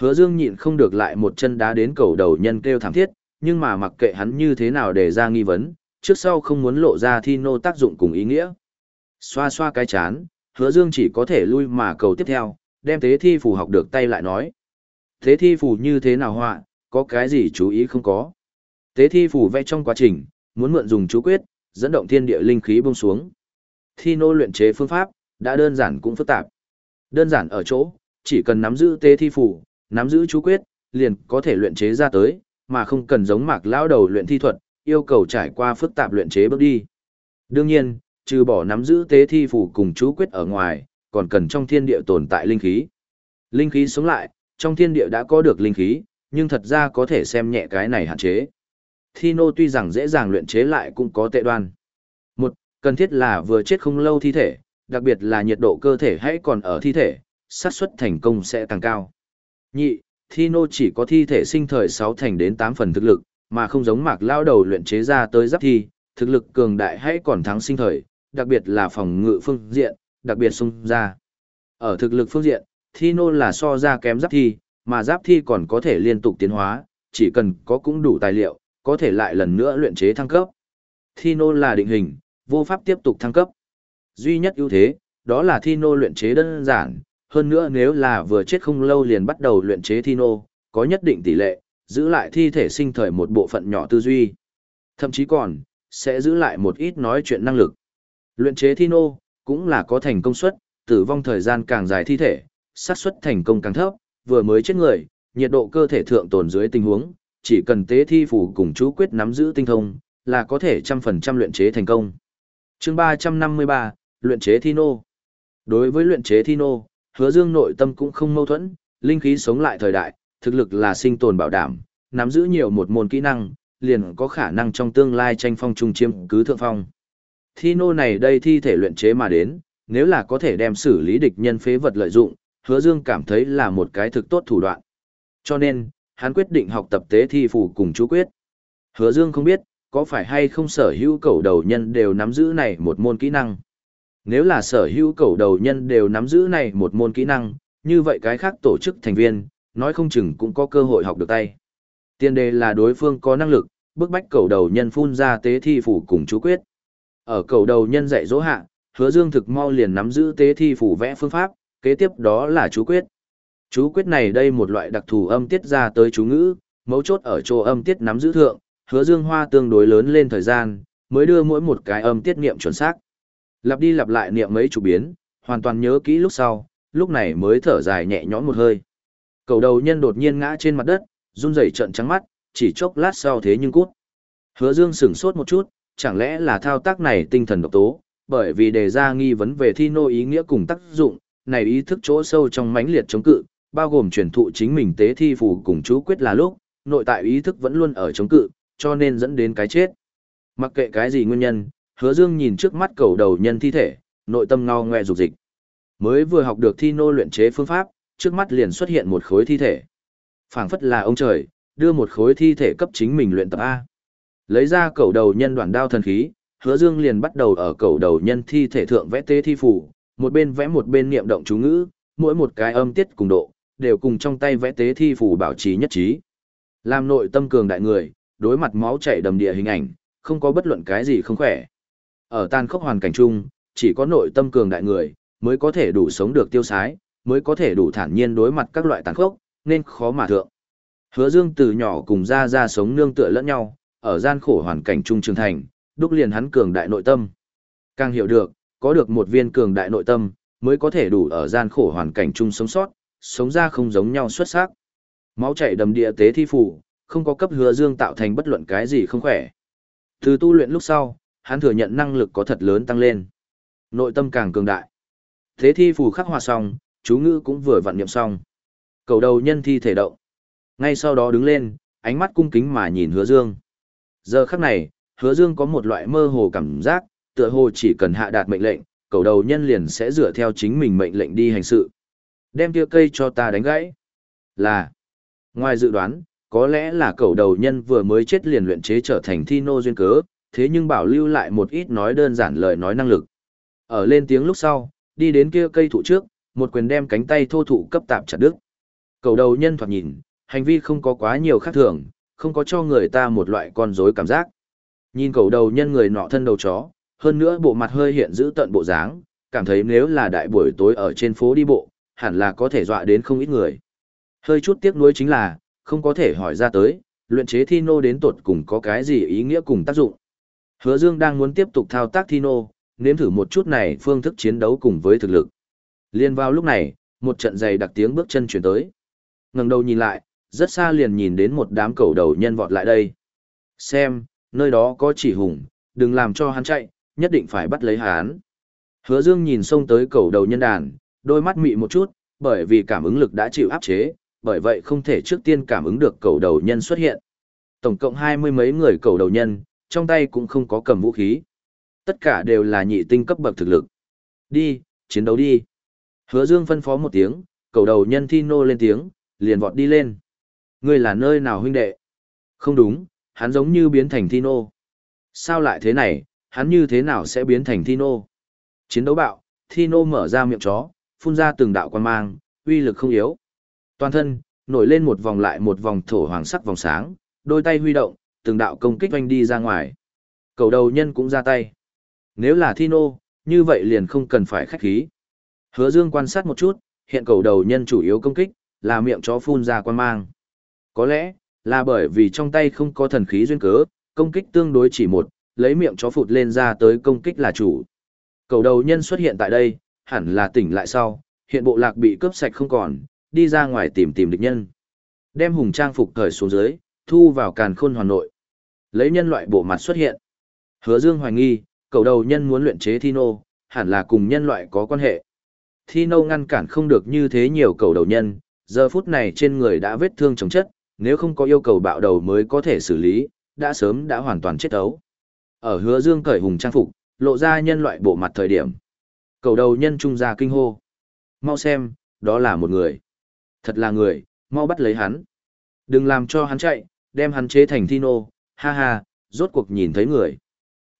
Hứa Dương nhịn không được lại một chân đá đến cầu đầu nhân kêu thảm thiết, nhưng mà mặc kệ hắn như thế nào để ra nghi vấn, trước sau không muốn lộ ra Thi nô tác dụng cùng ý nghĩa. Xoa xoa cái chán, Hứa Dương chỉ có thể lui mà cầu tiếp theo, đem tế thi phù học được tay lại nói. Tế thi phù như thế nào họa, có cái gì chú ý không có. Tế thi phù vẽ trong quá trình, muốn mượn dùng chú quyết, dẫn động thiên địa linh khí bông xuống. Thi nô luyện chế phương pháp, đã đơn giản cũng phức tạp. Đơn giản ở chỗ, chỉ cần nắm giữ tế thi phù, nắm giữ chú quyết, liền có thể luyện chế ra tới, mà không cần giống mạc lão đầu luyện thi thuật, yêu cầu trải qua phức tạp luyện chế bước đi. Đương nhiên, trừ bỏ nắm giữ tế thi phủ cùng chú quyết ở ngoài, còn cần trong thiên địa tồn tại linh khí. Linh khí sống lại, trong thiên địa đã có được linh khí, nhưng thật ra có thể xem nhẹ cái này hạn chế. Thi nô tuy rằng dễ dàng luyện chế lại cũng có tệ đoan. Một, cần thiết là vừa chết không lâu thi thể, đặc biệt là nhiệt độ cơ thể hãy còn ở thi thể, xác suất thành công sẽ càng cao. Nhị, thi nô chỉ có thi thể sinh thời 6 thành đến 8 phần thực lực, mà không giống mạc lao đầu luyện chế ra tới giáp thi, thực lực cường đại hãy còn thắng sinh thời, đặc biệt là phòng ngự phương diện, đặc biệt xung ra. Ở thực lực phương diện, thi nô là so ra kém giáp thi, mà giáp thi còn có thể liên tục tiến hóa, chỉ cần có cũng đủ tài liệu, có thể lại lần nữa luyện chế thăng cấp. Thi nô là định hình, vô pháp tiếp tục thăng cấp. Duy nhất ưu thế, đó là Thino luyện chế đơn giản, hơn nữa nếu là vừa chết không lâu liền bắt đầu luyện chế Thino, có nhất định tỷ lệ, giữ lại thi thể sinh thời một bộ phận nhỏ tư duy. Thậm chí còn, sẽ giữ lại một ít nói chuyện năng lực. Luyện chế Thino, cũng là có thành công suất, tử vong thời gian càng dài thi thể, xác suất thành công càng thấp, vừa mới chết người, nhiệt độ cơ thể thượng tồn dưới tình huống, chỉ cần tế thi phủ cùng chú quyết nắm giữ tinh thông, là có thể trăm phần trăm luyện chế thành công. chương 353, luyện chế thi nô. Đối với luyện chế thi nô, hứa dương nội tâm cũng không mâu thuẫn, linh khí sống lại thời đại, thực lực là sinh tồn bảo đảm, nắm giữ nhiều một môn kỹ năng, liền có khả năng trong tương lai tranh phong trung chiếm cứ thượng phong. Thi nô này đây thi thể luyện chế mà đến, nếu là có thể đem xử lý địch nhân phế vật lợi dụng, hứa dương cảm thấy là một cái thực tốt thủ đoạn. Cho nên, hắn quyết định học tập tế thi phù cùng chú quyết. Hứa dương không biết, có phải hay không sở hữu cầu đầu nhân đều nắm giữ này một môn kỹ năng. Nếu là sở hữu cầu đầu nhân đều nắm giữ này một môn kỹ năng, như vậy cái khác tổ chức thành viên, nói không chừng cũng có cơ hội học được tay. Tiên đề là đối phương có năng lực, bức bách cầu đầu nhân phun ra tế thi phủ cùng chú quyết. Ở cầu đầu nhân dạy dỗ hạ, hứa dương thực mau liền nắm giữ tế thi phủ vẽ phương pháp, kế tiếp đó là chú quyết. Chú quyết này đây một loại đặc thù âm tiết ra tới chú ngữ, mấu chốt ở chỗ âm tiết nắm giữ thượng, hứa dương hoa tương đối lớn lên thời gian, mới đưa mỗi một cái âm tiết niệm chuẩn xác. Lặp đi lặp lại niệm mấy chủ biến, hoàn toàn nhớ kỹ lúc sau, lúc này mới thở dài nhẹ nhõm một hơi. Cầu đầu nhân đột nhiên ngã trên mặt đất, run rẩy trợn trắng mắt, chỉ chốc lát sau thế nhưng cút. Hứa Dương sửng sốt một chút, chẳng lẽ là thao tác này tinh thần độc tố, bởi vì đề ra nghi vấn về thi nô ý nghĩa cùng tác dụng, này ý thức chỗ sâu trong mãnh liệt chống cự, bao gồm truyền thụ chính mình tế thi phù cùng chú quyết là lúc, nội tại ý thức vẫn luôn ở chống cự, cho nên dẫn đến cái chết. Mặc kệ cái gì nguyên nhân, Hứa Dương nhìn trước mắt cầu đầu nhân thi thể, nội tâm ngao ngoe dục dịch. Mới vừa học được thi nô luyện chế phương pháp, trước mắt liền xuất hiện một khối thi thể. Phảng phất là ông trời, đưa một khối thi thể cấp chính mình luyện tập A. Lấy ra cầu đầu nhân đoạn đao thần khí, hứa dương liền bắt đầu ở cầu đầu nhân thi thể thượng vẽ tế thi phủ, một bên vẽ một bên niệm động chú ngữ, mỗi một cái âm tiết cùng độ, đều cùng trong tay vẽ tế thi phủ bảo trì nhất trí. Làm nội tâm cường đại người, đối mặt máu chảy đầm địa hình ảnh, không có bất luận cái gì không khỏe. Ở tan khốc hoàn cảnh chung, chỉ có nội tâm cường đại người, mới có thể đủ sống được tiêu sái, mới có thể đủ thản nhiên đối mặt các loại tàn khốc, nên khó mà thượng. Hứa Dương từ nhỏ cùng ra ra sống nương tựa lẫn nhau, ở gian khổ hoàn cảnh trung trường thành, đúc liền hắn cường đại nội tâm. Càng hiểu được, có được một viên cường đại nội tâm, mới có thể đủ ở gian khổ hoàn cảnh chung sống sót, sống ra không giống nhau xuất sắc. Máu chảy đầm địa tế thi phủ, không có cấp Hứa Dương tạo thành bất luận cái gì không khỏe. Từ tu luyện lúc sau, hắn thừa nhận năng lực có thật lớn tăng lên. Nội tâm càng cường đại. Thế thi phù khắc hòa xong, chú ngữ cũng vừa vặn niệm xong. Cầu đầu nhân thi thể động. Ngay sau đó đứng lên, ánh mắt cung kính mà nhìn hứa dương. Giờ khắc này, hứa dương có một loại mơ hồ cảm giác, tựa hồ chỉ cần hạ đạt mệnh lệnh, cầu đầu nhân liền sẽ dựa theo chính mình mệnh lệnh đi hành sự. Đem kia cây cho ta đánh gãy. Là. Ngoài dự đoán, có lẽ là cầu đầu nhân vừa mới chết liền luyện chế trở thành thi nô duyên cớ, thế nhưng bảo lưu lại một ít nói đơn giản lời nói năng lực. Ở lên tiếng lúc sau, đi đến kia cây thụ trước, một quyền đem cánh tay thô thụ cấp tạp chặt đứt. Cầu đầu nhân thoạt nhìn, hành vi không có quá nhiều khác thường, không có cho người ta một loại con rối cảm giác. Nhìn cầu đầu nhân người nọ thân đầu chó, hơn nữa bộ mặt hơi hiện giữ tận bộ dáng, cảm thấy nếu là đại buổi tối ở trên phố đi bộ, hẳn là có thể dọa đến không ít người. Hơi chút tiếc nuối chính là, không có thể hỏi ra tới, luyện chế thi nô đến tột cùng có cái gì ý nghĩa cùng tác dụng. Hứa Dương đang muốn tiếp tục thao tác thi nô, nếm thử một chút này phương thức chiến đấu cùng với thực lực. Liên vào lúc này, một trận giày đặc tiếng bước chân chuyển tới. ngẩng đầu nhìn lại, rất xa liền nhìn đến một đám cầu đầu nhân vọt lại đây. Xem, nơi đó có chỉ hùng, đừng làm cho hắn chạy, nhất định phải bắt lấy hắn. Hứa Dương nhìn xông tới cầu đầu nhân đàn, đôi mắt mị một chút, bởi vì cảm ứng lực đã chịu áp chế, bởi vậy không thể trước tiên cảm ứng được cầu đầu nhân xuất hiện. Tổng cộng hai mươi mấy người cầu đầu nhân, trong tay cũng không có cầm vũ khí. Tất cả đều là nhị tinh cấp bậc thực lực. Đi, chiến đấu đi. Hứa Dương phân phó một tiếng, cầu đầu nhân thi nô lên tiếng, liền vọt đi lên. Ngươi là nơi nào huynh đệ? Không đúng, hắn giống như biến thành thi nô. Sao lại thế này, hắn như thế nào sẽ biến thành thi nô? Chiến đấu bạo, thi nô mở ra miệng chó, phun ra từng đạo quan mang, uy lực không yếu. Toàn thân, nổi lên một vòng lại một vòng thổ hoàng sắc vòng sáng, đôi tay huy động, từng đạo công kích oanh đi ra ngoài. Cầu đầu nhân cũng ra tay. Nếu là thi nô, như vậy liền không cần phải khách khí. Hứa Dương quan sát một chút, hiện cầu đầu nhân chủ yếu công kích, là miệng chó phun ra quan mang. Có lẽ, là bởi vì trong tay không có thần khí duyên cớ, công kích tương đối chỉ một, lấy miệng chó phụt lên ra tới công kích là chủ. Cầu đầu nhân xuất hiện tại đây, hẳn là tỉnh lại sau, hiện bộ lạc bị cướp sạch không còn, đi ra ngoài tìm tìm địch nhân. Đem hùng trang phục thời xuống dưới, thu vào càn khôn hoàn nội. Lấy nhân loại bộ mặt xuất hiện. Hứa Dương hoài nghi, cầu đầu nhân muốn luyện chế thi nô, hẳn là cùng nhân loại có quan hệ. Thi Nô ngăn cản không được như thế nhiều cầu đầu nhân, giờ phút này trên người đã vết thương chống chất, nếu không có yêu cầu bạo đầu mới có thể xử lý, đã sớm đã hoàn toàn chết ấu. Ở hứa dương cởi hùng trang phục, lộ ra nhân loại bộ mặt thời điểm. Cầu đầu nhân trung ra kinh hô. Mau xem, đó là một người. Thật là người, mau bắt lấy hắn. Đừng làm cho hắn chạy, đem hắn chế thành thi nô, ha ha, rốt cuộc nhìn thấy người.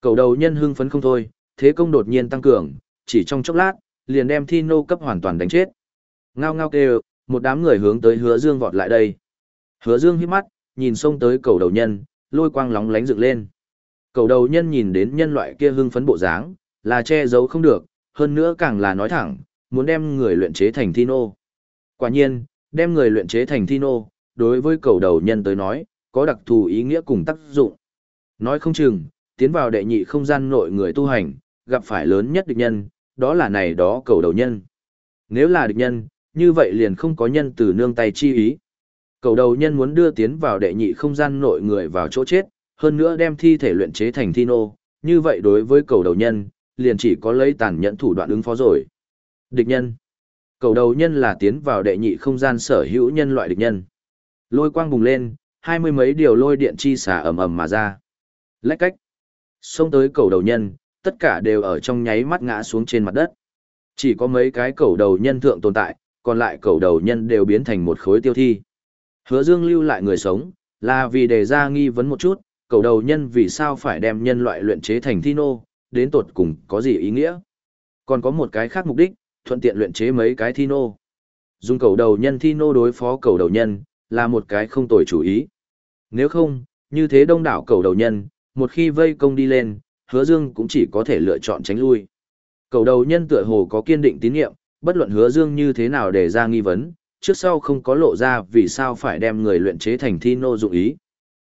Cầu đầu nhân hưng phấn không thôi, thế công đột nhiên tăng cường, chỉ trong chốc lát, liền đem thi nô cấp hoàn toàn đánh chết. Ngao ngao kêu, một đám người hướng tới hứa dương vọt lại đây. Hứa dương hít mắt, nhìn xông tới cầu đầu nhân, lôi quang lóng lánh dựng lên. Cầu đầu nhân nhìn đến nhân loại kia hưng phấn bộ dáng, là che giấu không được, hơn nữa càng là nói thẳng, muốn đem người luyện chế thành thi nô. Quả nhiên, đem người luyện chế thành thi nô, đối với cầu đầu nhân tới nói, có đặc thù ý nghĩa cùng tác dụng. Nói không chừng, tiến vào đệ nhị không gian nội người tu hành, gặp phải lớn nhất địch nhân, đó là này đó cầu đầu nhân. Nếu là địch nhân, như vậy liền không có nhân từ nương tay chi ý. Cầu đầu nhân muốn đưa tiến vào đệ nhị không gian nội người vào chỗ chết, hơn nữa đem thi thể luyện chế thành thi nô, như vậy đối với cầu đầu nhân, liền chỉ có lấy tàn nhẫn thủ đoạn ứng phó rồi. Địch nhân. Cầu đầu nhân là tiến vào đệ nhị không gian sở hữu nhân loại địch nhân. Lôi quang bùng lên, hai mươi mấy điều lôi điện chi xả ầm ầm mà ra. Lách cách. Xông tới cầu đầu nhân, tất cả đều ở trong nháy mắt ngã xuống trên mặt đất. Chỉ có mấy cái cầu đầu nhân thượng tồn tại, còn lại cầu đầu nhân đều biến thành một khối tiêu thi. Hứa Dương lưu lại người sống, là vì đề ra nghi vấn một chút, cầu đầu nhân vì sao phải đem nhân loại luyện chế thành thi nô, đến tột cùng có gì ý nghĩa. Còn có một cái khác mục đích, thuận tiện luyện chế mấy cái thi nô. Dùng cầu đầu nhân thi nô đối phó cầu đầu nhân, là một cái không tồi chủ ý. Nếu không, như thế đông đảo cầu đầu nhân, một khi vây công đi lên, hứa dương cũng chỉ có thể lựa chọn tránh lui. Cầu đầu nhân tựa hồ có kiên định tín nhiệm, bất luận hứa dương như thế nào để ra nghi vấn, trước sau không có lộ ra vì sao phải đem người luyện chế thành thi nô dụng ý.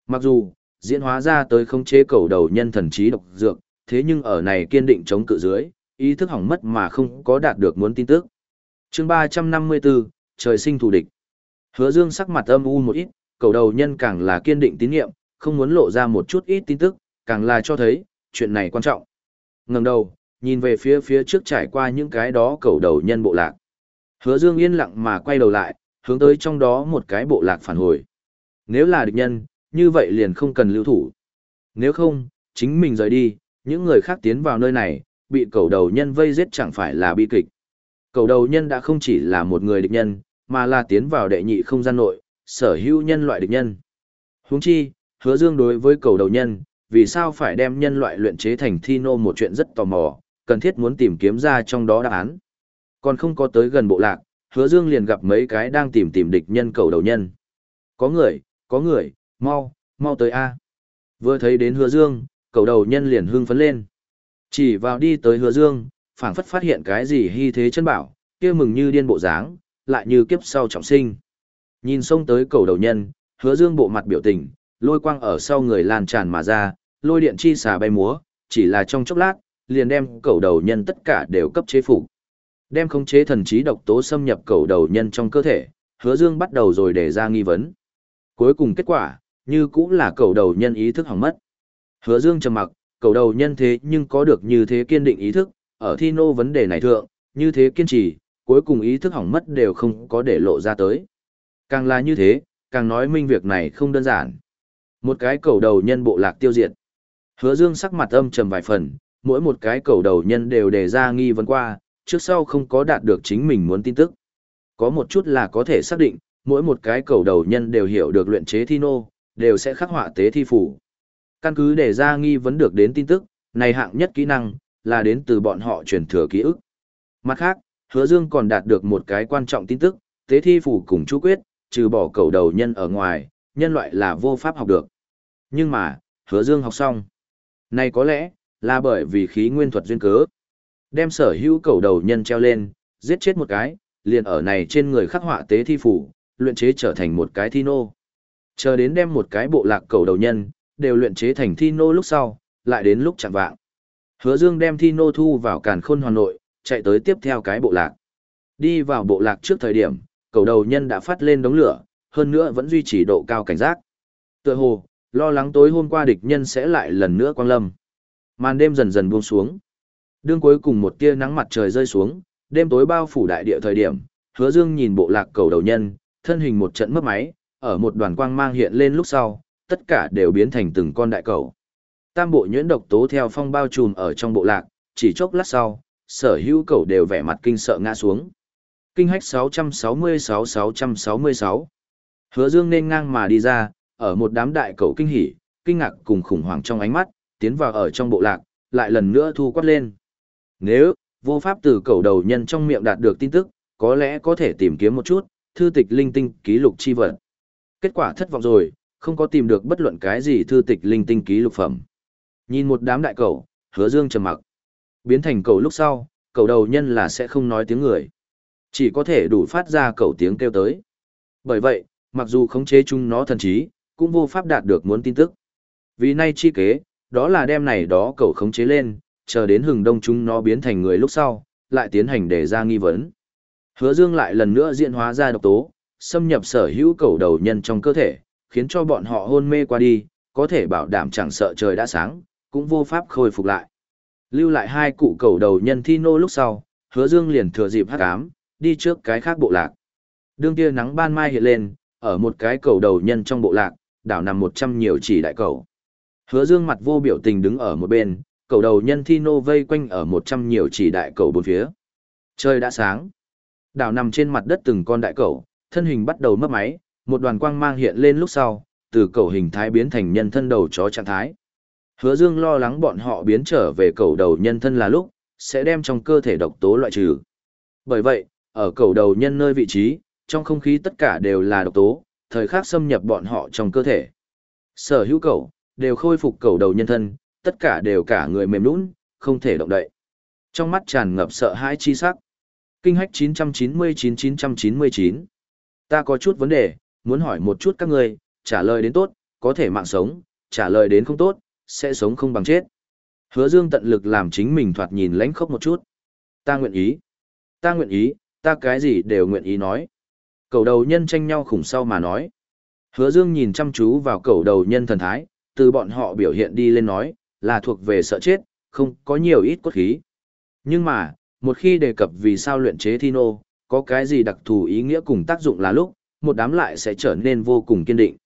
Mặc dù, diễn hóa ra tới không chế cầu đầu nhân thần trí độc dược, thế nhưng ở này kiên định chống cự dưới, ý thức hỏng mất mà không có đạt được muốn tin tức. chương 354, trời sinh thù địch. Hứa dương sắc mặt âm u một ít, cầu đầu nhân càng là kiên định tín nhiệm, không muốn lộ ra một chút ít tin tức, càng là cho thấy, chuyện này quan trọng. Ngẩng đầu, nhìn về phía phía trước trải qua những cái đó cầu đầu nhân bộ lạc. Hứa Dương yên lặng mà quay đầu lại, hướng tới trong đó một cái bộ lạc phản hồi. Nếu là địch nhân, như vậy liền không cần lưu thủ. Nếu không, chính mình rời đi, những người khác tiến vào nơi này, bị cầu đầu nhân vây giết chẳng phải là bi kịch. Cầu đầu nhân đã không chỉ là một người địch nhân, mà là tiến vào đệ nhị không gian nội, sở hữu nhân loại địch nhân. Huống chi, hứa dương đối với cầu đầu nhân, vì sao phải đem nhân loại luyện chế thành thi nô một chuyện rất tò mò, cần thiết muốn tìm kiếm ra trong đó đáp án. Còn không có tới gần bộ lạc, hứa dương liền gặp mấy cái đang tìm tìm địch nhân cầu đầu nhân. Có người, có người, mau, mau tới A. Vừa thấy đến hứa dương, cầu đầu nhân liền hưng phấn lên. Chỉ vào đi tới hứa dương, phảng phất phát hiện cái gì hy thế chân bảo, kia mừng như điên bộ dáng, lại như kiếp sau trọng sinh. Nhìn xông tới cầu đầu nhân, hứa dương bộ mặt biểu tình, lôi quang ở sau người lan tràn mà ra, lôi điện chi xà bay múa, chỉ là trong chốc lát, liền đem cầu đầu nhân tất cả đều cấp chế phục. Đem khống chế thần trí độc tố xâm nhập cầu đầu nhân trong cơ thể, hứa dương bắt đầu rồi để ra nghi vấn. Cuối cùng kết quả, như cũng là cầu đầu nhân ý thức hỏng mất. Hứa dương trầm mặc, cầu đầu nhân thế nhưng có được như thế kiên định ý thức, ở thi nô vấn đề này thượng, như thế kiên trì, cuối cùng ý thức hỏng mất đều không có để lộ ra tới. Càng là như thế, càng nói minh việc này không đơn giản. Một cái cầu đầu nhân bộ lạc tiêu diệt. Hứa Dương sắc mặt âm trầm vài phần, mỗi một cái cầu đầu nhân đều đề ra nghi vấn qua, trước sau không có đạt được chính mình muốn tin tức. Có một chút là có thể xác định, mỗi một cái cầu đầu nhân đều hiểu được luyện chế thi nô, đều sẽ khắc họa tế thi phủ. Căn cứ để ra nghi vấn được đến tin tức, này hạng nhất kỹ năng, là đến từ bọn họ truyền thừa ký ức. Mặt khác, Hứa Dương còn đạt được một cái quan trọng tin tức, tế thi phủ cùng chú quyết, trừ bỏ cầu đầu nhân ở ngoài, nhân loại là vô pháp học được. Nhưng mà, hứa dương học xong. Này có lẽ, là bởi vì khí nguyên thuật duyên cớ. Đem sở hữu cầu đầu nhân treo lên, giết chết một cái, liền ở này trên người khắc họa tế thi phủ, luyện chế trở thành một cái thi nô. Chờ đến đem một cái bộ lạc cầu đầu nhân, đều luyện chế thành thi nô lúc sau, lại đến lúc chẳng vạng. Hứa Dương đem thi nô thu vào càn khôn hoàn nội, chạy tới tiếp theo cái bộ lạc. Đi vào bộ lạc trước thời điểm, cầu đầu nhân đã phát lên đống lửa, hơn nữa vẫn duy trì độ cao cảnh giác. Tựa hồ, lo lắng tối hôm qua địch nhân sẽ lại lần nữa quang lâm. Màn đêm dần dần buông xuống. Đương cuối cùng một tia nắng mặt trời rơi xuống, đêm tối bao phủ đại địa thời điểm, Hứa Dương nhìn bộ lạc cầu đầu nhân, thân hình một trận mất máy, ở một đoàn quang mang hiện lên lúc sau, tất cả đều biến thành từng con đại cầu. Tam bộ nhuyễn độc tố theo phong bao trùm ở trong bộ lạc, chỉ chốc lát sau, sở hữu cầu đều vẻ mặt kinh sợ ngã xuống. Kinh hách 666-666 Hứa Dương nên ngang mà đi ra, ở một đám đại cầu kinh hỉ, kinh ngạc cùng khủng hoảng trong ánh mắt, tiến vào ở trong bộ lạc, lại lần nữa thu quát lên. Nếu, vô pháp từ cầu đầu nhân trong miệng đạt được tin tức, có lẽ có thể tìm kiếm một chút, thư tịch linh tinh ký lục chi vật. Kết quả thất vọng rồi, không có tìm được bất luận cái gì thư tịch linh tinh ký lục phẩm. Nhìn một đám đại cầu, hứa dương trầm mặc. Biến thành cầu lúc sau, cầu đầu nhân là sẽ không nói tiếng người. Chỉ có thể đủ phát ra cầu tiếng kêu tới. Bởi vậy, mặc dù khống chế chúng nó thần trí, cũng vô pháp đạt được muốn tin tức. Vì nay chi kế, đó là đem này đó cầu khống chế lên, chờ đến hừng đông chúng nó biến thành người lúc sau, lại tiến hành để ra nghi vấn. Hứa Dương lại lần nữa diễn hóa ra độc tố, xâm nhập sở hữu cầu đầu nhân trong cơ thể, khiến cho bọn họ hôn mê qua đi, có thể bảo đảm chẳng sợ trời đã sáng, cũng vô pháp khôi phục lại. Lưu lại hai cụ cầu đầu nhân thi nô lúc sau, Hứa Dương liền thừa dịp hắc ám, đi trước cái khác bộ lạc. Đương kia nắng ban mai hiện lên, ở một cái cầu đầu nhân trong bộ lạc, đảo nằm một trăm nhiều chỉ đại cầu. Hứa Dương mặt vô biểu tình đứng ở một bên, cầu đầu nhân thi nô vây quanh ở một trăm nhiều chỉ đại cầu bốn phía. Trời đã sáng. Đảo nằm trên mặt đất từng con đại cầu, thân hình bắt đầu mất máy, một đoàn quang mang hiện lên lúc sau, từ cầu hình thái biến thành nhân thân đầu chó trạng thái. Hứa Dương lo lắng bọn họ biến trở về cầu đầu nhân thân là lúc, sẽ đem trong cơ thể độc tố loại trừ. Bởi vậy, ở cầu đầu nhân nơi vị trí, trong không khí tất cả đều là độc tố, thời khắc xâm nhập bọn họ trong cơ thể. Sở hữu cầu, đều khôi phục cầu đầu nhân thân, tất cả đều cả người mềm nũng, không thể động đậy. Trong mắt tràn ngập sợ hãi chi sắc. Kinh hách 999-999. Ta có chút vấn đề, muốn hỏi một chút các người, trả lời đến tốt, có thể mạng sống, trả lời đến không tốt, sẽ sống không bằng chết. Hứa Dương tận lực làm chính mình thoạt nhìn lãnh khốc một chút. Ta nguyện ý. Ta nguyện ý, ta cái gì đều nguyện ý nói. Cầu đầu nhân tranh nhau khủng sau mà nói. Hứa Dương nhìn chăm chú vào cầu đầu nhân thần thái, từ bọn họ biểu hiện đi lên nói, là thuộc về sợ chết, không có nhiều ít cốt khí. Nhưng mà, một khi đề cập vì sao luyện chế Thino, có cái gì đặc thù ý nghĩa cùng tác dụng là lúc, một đám lại sẽ trở nên vô cùng kiên định.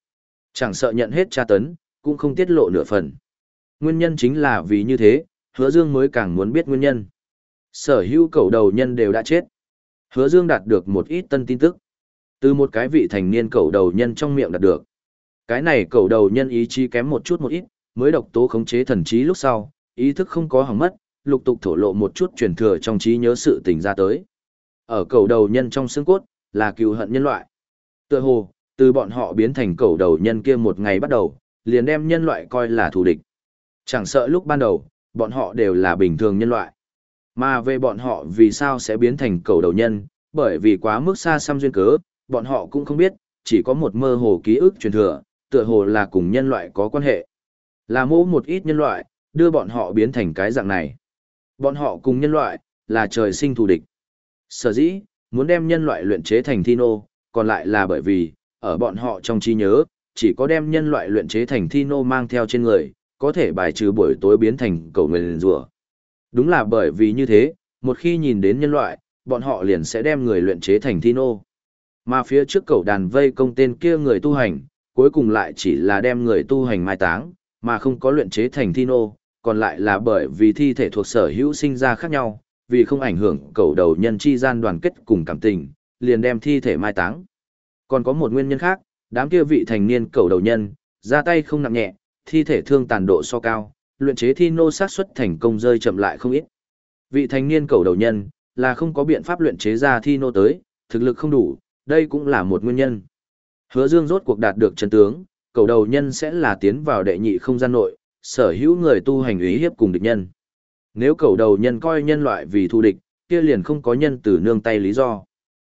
Chẳng sợ nhận hết tra tấn, cũng không tiết lộ nửa phần. Nguyên nhân chính là vì như thế, hứa dương mới càng muốn biết nguyên nhân. Sở hữu cầu đầu nhân đều đã chết. Hứa dương đạt được một ít tân tin tức. Từ một cái vị thành niên cầu đầu nhân trong miệng đạt được. Cái này cầu đầu nhân ý chí kém một chút một ít, mới độc tố khống chế thần trí lúc sau, ý thức không có hỏng mất, lục tục thổ lộ một chút truyền thừa trong trí nhớ sự tình ra tới. Ở cầu đầu nhân trong xương cốt, là cựu hận nhân loại. Tựa hồ, từ bọn họ biến thành cầu đầu nhân kia một ngày bắt đầu, liền đem nhân loại coi là thù địch. Chẳng sợ lúc ban đầu, bọn họ đều là bình thường nhân loại. Mà về bọn họ vì sao sẽ biến thành cầu đầu nhân, bởi vì quá mức xa xăm duyên cớ, bọn họ cũng không biết, chỉ có một mơ hồ ký ức truyền thừa, tựa hồ là cùng nhân loại có quan hệ. Là mô một ít nhân loại, đưa bọn họ biến thành cái dạng này. Bọn họ cùng nhân loại, là trời sinh thù địch. Sở dĩ, muốn đem nhân loại luyện chế thành thi nô, còn lại là bởi vì, ở bọn họ trong trí nhớ, chỉ có đem nhân loại luyện chế thành thi nô mang theo trên người, có thể bài trừ buổi tối biến thành cầu người rùa. Đúng là bởi vì như thế, một khi nhìn đến nhân loại, bọn họ liền sẽ đem người luyện chế thành thi nô. Mà phía trước cầu đàn vây công tên kia người tu hành, cuối cùng lại chỉ là đem người tu hành mai táng, mà không có luyện chế thành thi nô, còn lại là bởi vì thi thể thuộc sở hữu sinh ra khác nhau, vì không ảnh hưởng cầu đầu nhân chi gian đoàn kết cùng cảm tình, liền đem thi thể mai táng. Còn có một nguyên nhân khác, đám kia vị thành niên cầu đầu nhân, ra tay không nặng nhẹ, thi thể thương tàn độ so cao, luyện chế thi nô sát xuất thành công rơi chậm lại không ít. Vị thành niên cầu đầu nhân, là không có biện pháp luyện chế ra thi nô tới, thực lực không đủ, đây cũng là một nguyên nhân. Hứa Dương rốt cuộc đạt được chân tướng, cầu đầu nhân sẽ là tiến vào đệ nhị không gian nội, sở hữu người tu hành ý hiếp cùng địch nhân. Nếu cầu đầu nhân coi nhân loại vì thù địch, kia liền không có nhân từ nương tay lý do.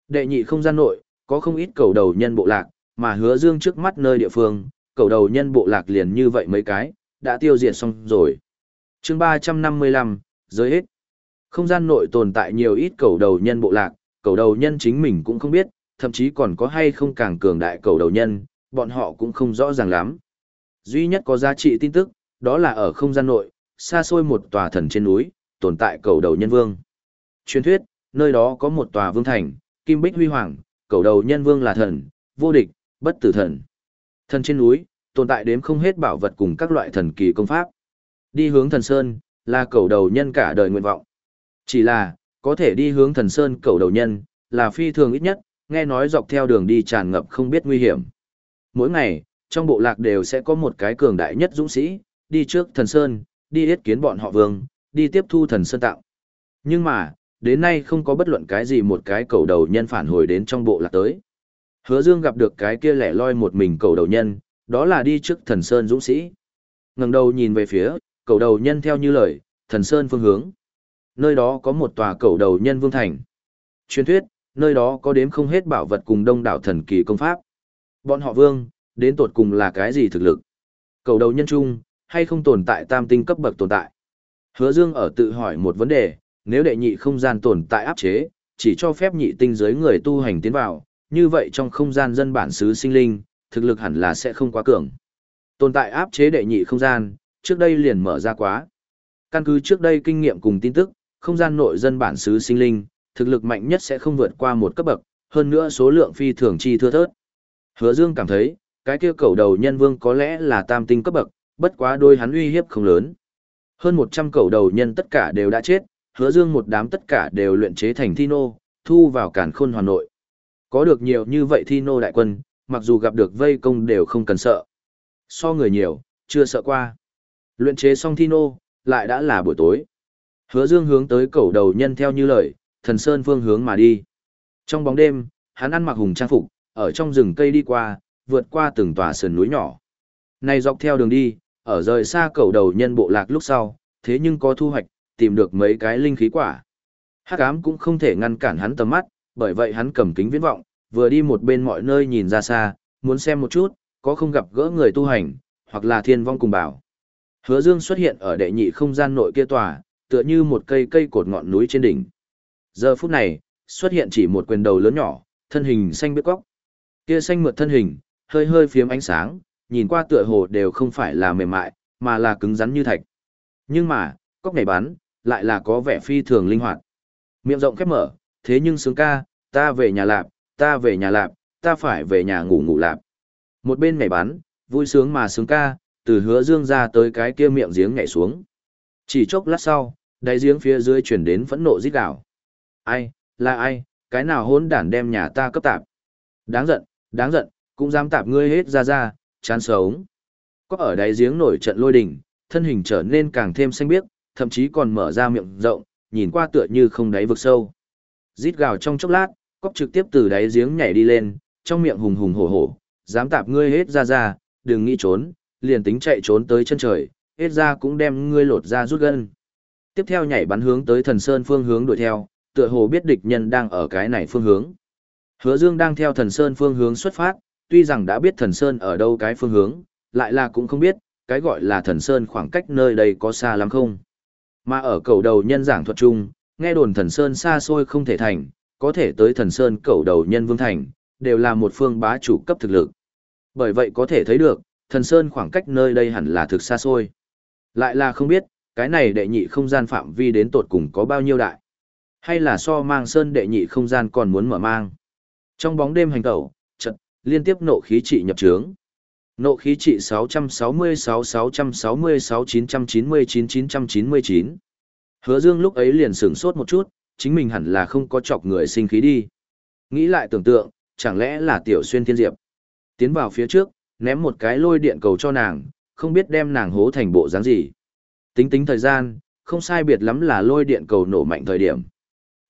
Đệ nhị không gian nội, có không ít cầu đầu nhân bộ lạc, mà hứa dương trước mắt nơi địa phương, cầu đầu nhân bộ lạc liền như vậy mấy cái, đã tiêu diệt xong rồi. chương 355, giới hết. Không gian nội tồn tại nhiều ít cầu đầu nhân bộ lạc, cầu đầu nhân chính mình cũng không biết, thậm chí còn có hay không càng cường đại cầu đầu nhân, bọn họ cũng không rõ ràng lắm. Duy nhất có giá trị tin tức, đó là ở không gian nội, xa xôi một tòa thần trên núi, tồn tại cầu đầu nhân vương. Truyền thuyết, nơi đó có một tòa vương thành, kim bích huy hoàng, cầu đầu nhân vương là thần, vô địch, bất tử thần. Thần trên núi, tồn tại đếm không hết bảo vật cùng các loại thần kỳ công pháp. Đi hướng thần sơn, là cầu đầu nhân cả đời nguyện vọng. Chỉ là, có thể đi hướng thần sơn cầu đầu nhân, là phi thường ít nhất, nghe nói dọc theo đường đi tràn ngập không biết nguy hiểm. Mỗi ngày, trong bộ lạc đều sẽ có một cái cường đại nhất dũng sĩ, đi trước thần sơn, đi yết kiến bọn họ vương, đi tiếp thu thần sơn tạo. Nhưng mà, đến nay không có bất luận cái gì một cái cầu đầu nhân phản hồi đến trong bộ lạc tới. Hứa Dương gặp được cái kia lẻ loi một mình cầu đầu nhân, đó là đi trước thần sơn dũng sĩ. ngẩng đầu nhìn về phía, cầu đầu nhân theo như lời, thần sơn phương hướng. Nơi đó có một tòa cầu đầu nhân vương thành. Truyền thuyết, nơi đó có đếm không hết bảo vật cùng đông đảo thần kỳ công pháp. Bọn họ vương, đến tột cùng là cái gì thực lực? Cầu đầu nhân trung, hay không tồn tại tam tinh cấp bậc tồn tại? Hứa Dương ở tự hỏi một vấn đề, nếu đệ nhị không gian tồn tại áp chế, chỉ cho phép nhị tinh giới người tu hành tiến vào, như vậy trong không gian dân bản xứ sinh linh, thực lực hẳn là sẽ không quá cường. Tồn tại áp chế đệ nhị không gian, trước đây liền mở ra quá. Căn cứ trước đây kinh nghiệm cùng tin tức, không gian nội dân bản xứ sinh linh, thực lực mạnh nhất sẽ không vượt qua một cấp bậc, hơn nữa số lượng phi thường chi thưa thớt. Hứa Dương cảm thấy, cái kia cầu đầu nhân vương có lẽ là tam tinh cấp bậc, bất quá đôi hắn uy hiếp không lớn. Hơn 100 cầu đầu nhân tất cả đều đã chết, hứa dương một đám tất cả đều luyện chế thành thi nô, thu vào cản khôn hoàn nội. Có được nhiều như vậy thi nô đại quân, mặc dù gặp được vây công đều không cần sợ. So người nhiều, chưa sợ qua. Luyện chế xong thi nô, lại đã là buổi tối. Hứa dương hướng tới cầu đầu nhân theo như lời, thần sơn phương hướng mà đi. Trong bóng đêm, hắn ăn mặc hùng trang phục, ở trong rừng cây đi qua, vượt qua từng tòa sườn núi nhỏ. Này dọc theo đường đi, ở rời xa cầu đầu nhân bộ lạc lúc sau, thế nhưng có thu hoạch, tìm được mấy cái linh khí quả. Hắc ám cũng không thể ngăn cản hắn tầm mắt, bởi vậy hắn cầm kính viễn vọng, vừa đi một bên mọi nơi nhìn ra xa, muốn xem một chút, có không gặp gỡ người tu hành, hoặc là thiên vong cùng bảo. Hứa Dương xuất hiện ở đệ nhị không gian nội kia tòa, tựa như một cây cây cột ngọn núi trên đỉnh. Giờ phút này, xuất hiện chỉ một quyền đầu lớn nhỏ, thân hình xanh biếc góc, Kia xanh mượt thân hình, hơi hơi phiếm ánh sáng, nhìn qua tựa hồ đều không phải là mềm mại, mà là cứng rắn như thạch. Nhưng mà, cóc này bắn, lại là có vẻ phi thường linh hoạt. Miệng rộng khép mở, thế nhưng sướng ca, ta về nhà lạp, ta về nhà lạp, ta phải về nhà ngủ ngủ lạp. Một bên nhảy bắn, vui sướng mà sướng ca, từ hứa dương ra tới cái kia miệng giếng nhảy xuống. Chỉ chốc lát sau, đáy giếng phía dưới chuyển đến phẫn nộ rít gào. Ai, là ai, cái nào hỗn đản đem nhà ta cấp tạp. Đáng giận, đáng giận, cũng dám tạp ngươi hết ra ra, chán sống. Có ở đáy giếng nổi trận lôi đỉnh, thân hình trở nên càng thêm xanh biếc, thậm chí còn mở ra miệng rộng, nhìn qua tựa như không đáy vực sâu. Rít gào trong chốc lát, cóc trực tiếp từ đáy giếng nhảy đi lên, trong miệng hùng hùng hổ hổ, dám tạp ngươi hết ra ra, đừng nghĩ trốn, liền tính chạy trốn tới chân trời, hết ra cũng đem ngươi lột ra rút gân. Tiếp theo nhảy bắn hướng tới thần sơn phương hướng đuổi theo, tựa hồ biết địch nhân đang ở cái này phương hướng. Hứa Dương đang theo thần sơn phương hướng xuất phát, tuy rằng đã biết thần sơn ở đâu cái phương hướng, lại là cũng không biết, cái gọi là thần sơn khoảng cách nơi đây có xa lắm không. Mà ở cầu đầu nhân giảng thuật chung, nghe đồn thần sơn xa xôi không thể thành, có thể tới thần sơn cầu đầu nhân vương thành, đều là một phương bá chủ cấp thực lực. Bởi vậy có thể thấy được, thần sơn khoảng cách nơi đây hẳn là thực xa xôi. Lại là không biết, cái này đệ nhị không gian phạm vi đến tột cùng có bao nhiêu đại. Hay là so mang sơn đệ nhị không gian còn muốn mở mang. Trong bóng đêm hành tẩu, trận, liên tiếp nộ khí trị nhập trướng. Nộ khí trị 666-666-999-999. Hứa Dương lúc ấy liền sửng sốt một chút, chính mình hẳn là không có chọc người sinh khí đi. Nghĩ lại tưởng tượng, chẳng lẽ là tiểu xuyên thiên diệp. Tiến vào phía trước, ném một cái lôi điện cầu cho nàng, không biết đem nàng hố thành bộ dáng gì. Tính tính thời gian, không sai biệt lắm là lôi điện cầu nổ mạnh thời điểm.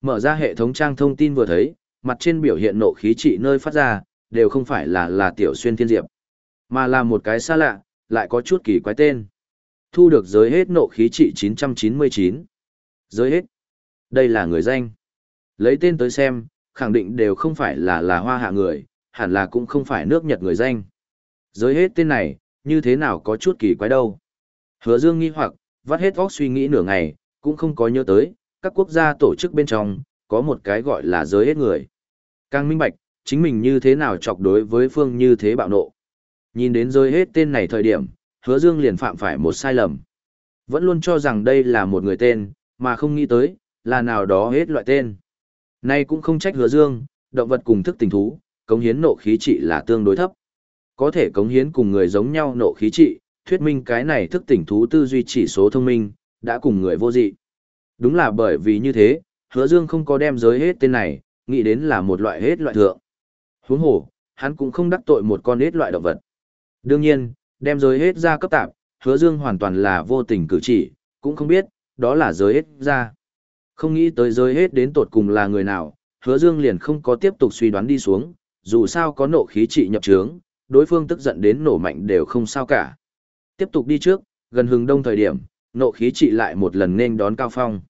Mở ra hệ thống trang thông tin vừa thấy, mặt trên biểu hiện nộ khí trị nơi phát ra, đều không phải là là tiểu xuyên thiên diệp, mà là một cái xa lạ, lại có chút kỳ quái tên. Thu được giới hết nộ khí trị 999. Giới hết. Đây là người danh. Lấy tên tới xem, khẳng định đều không phải là là hoa hạ người, hẳn là cũng không phải nước Nhật người danh. Giới hết tên này, như thế nào có chút kỳ quái đâu. Hứa Dương nghi hoặc, vắt hết óc suy nghĩ nửa ngày, cũng không có nhớ tới, các quốc gia tổ chức bên trong, có một cái gọi là giới hết người. Càng minh bạch, chính mình như thế nào chọc đối với phương như thế bạo nộ. Nhìn đến giới hết tên này thời điểm, hứa dương liền phạm phải một sai lầm. Vẫn luôn cho rằng đây là một người tên, mà không nghĩ tới, là nào đó hết loại tên. Nay cũng không trách hứa dương, động vật cùng thức tình thú, cống hiến nộ khí trị là tương đối thấp. Có thể cống hiến cùng người giống nhau nộ khí trị, thuyết minh cái này thức tỉnh thú tư duy chỉ số thông minh, đã cùng người vô dị. Đúng là bởi vì như thế, hứa dương không có đem giới hết tên này, nghĩ đến là một loại hết loại thượng. Huống hồ, hắn cũng không đắc tội một con hết loại động vật. Đương nhiên, đem giới hết ra cấp tạp, hứa dương hoàn toàn là vô tình cử chỉ, cũng không biết, đó là giới hết ra. Không nghĩ tới giới hết đến tột cùng là người nào, hứa dương liền không có tiếp tục suy đoán đi xuống, dù sao có nộ khí trị nhập trướng, đối phương tức giận đến nổ mạnh đều không sao cả. Tiếp tục đi trước, gần hừng đông thời điểm, nộ khí trị lại một lần nên đón cao phong.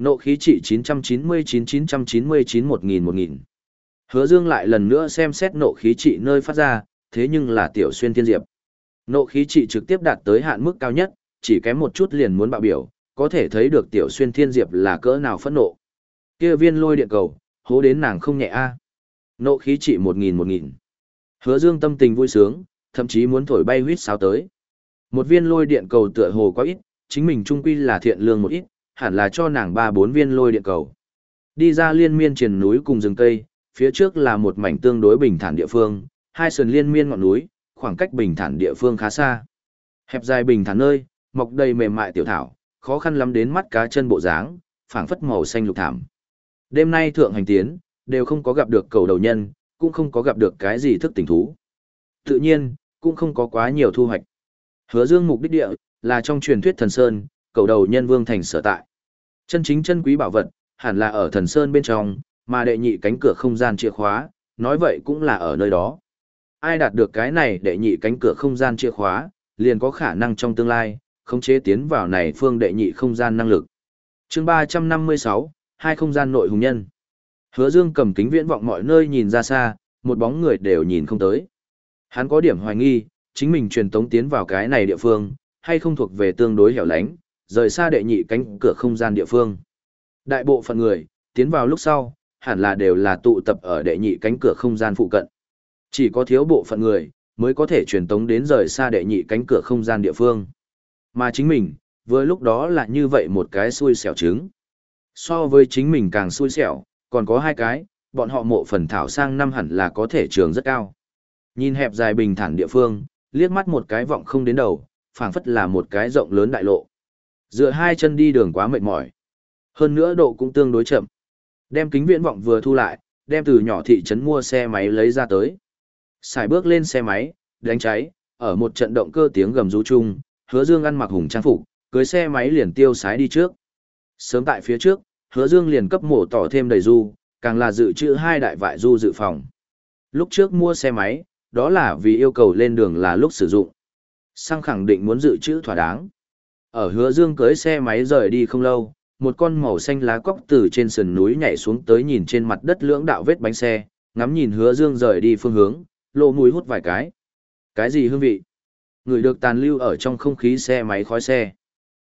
Nộ khí trị 999-999-1000-1000. Hứa Dương lại lần nữa xem xét nộ khí trị nơi phát ra, thế nhưng là tiểu xuyên thiên diệp. Nộ khí trị trực tiếp đạt tới hạn mức cao nhất, chỉ kém một chút liền muốn bạo biểu, có thể thấy được tiểu xuyên thiên diệp là cỡ nào phẫn nộ. Kia viên lôi điện cầu, hố đến nàng không nhẹ a. Nộ khí trị 1000-1000. Hứa Dương tâm tình vui sướng, thậm chí muốn thổi bay huyết sáo tới. Một viên lôi điện cầu tựa hồ quá ít, chính mình trung quy là thiện lương một ít, hẳn là cho nàng ba bốn viên lôi điện cầu. Đi ra liên miên triền núi cùng rừng cây, phía trước là một mảnh tương đối bình thản địa phương, hai sườn liên miên ngọn núi, khoảng cách bình thản địa phương khá xa. Hẹp dài bình thản nơi, mọc đầy mềm mại tiểu thảo, khó khăn lắm đến mắt cá chân bộ dáng, phảng phất màu xanh lục thảm. Đêm nay thượng hành tiến, đều không có gặp được cầu đầu nhân, cũng không có gặp được cái gì thức tỉnh thú. Tự nhiên, cũng không có quá nhiều thu hoạch. Hứa Dương mục đích địa là trong truyền thuyết thần sơn, cầu đầu nhân vương thành sở tại. Chân chính chân quý bảo vật, hẳn là ở thần sơn bên trong, mà đệ nhị cánh cửa không gian chìa khóa, nói vậy cũng là ở nơi đó. Ai đạt được cái này đệ nhị cánh cửa không gian chìa khóa, liền có khả năng trong tương lai, khống chế tiến vào này phương đệ nhị không gian năng lực. chương 356, hai không gian nội hùng nhân. Hứa Dương cầm kính viễn vọng mọi nơi nhìn ra xa, một bóng người đều nhìn không tới. Hắn có điểm hoài nghi, chính mình truyền tống tiến vào cái này địa phương, hay không thuộc về tương đối hẻo lánh, rời xa đệ nhị cánh cửa không gian địa phương. Đại bộ phận người, tiến vào lúc sau, hẳn là đều là tụ tập ở đệ nhị cánh cửa không gian phụ cận. Chỉ có thiếu bộ phận người, mới có thể truyền tống đến rời xa đệ nhị cánh cửa không gian địa phương. Mà chính mình, với lúc đó là như vậy một cái xui xẻo trứng. So với chính mình càng xui xẻo, còn có hai cái, bọn họ mộ phần thảo sang năm hẳn là có thể trường rất cao. Nhìn hẹp dài bình thản địa phương, liếc mắt một cái vọng không đến đầu, phảng phất là một cái rộng lớn đại lộ. Dựa hai chân đi đường quá mệt mỏi. Hơn nữa độ cũng tương đối chậm. Đem kính viễn vọng vừa thu lại, đem từ nhỏ thị trấn mua xe máy lấy ra tới. Xài bước lên xe máy, đánh cháy, ở một trận động cơ tiếng gầm rú chung, hứa dương ăn mặc hùng trang phục, cưới xe máy liền tiêu sái đi trước. Sớm tại phía trước, hứa dương liền cấp mổ tỏ thêm đầy du, càng là dự trữ hai đại vại du dự phòng. Lúc trước mua xe máy, đó là vì yêu cầu lên đường là lúc sử dụng. Sang khẳng định muốn dự trữ thỏa đáng. Ở hứa dương cưới xe máy rời đi không lâu, một con màu xanh lá cóc từ trên sườn núi nhảy xuống tới nhìn trên mặt đất lưỡng đạo vết bánh xe, ngắm nhìn hứa dương rời đi phương hướng, lộ mũi hút vài cái. Cái gì hương vị? Người được tàn lưu ở trong không khí xe máy khói xe.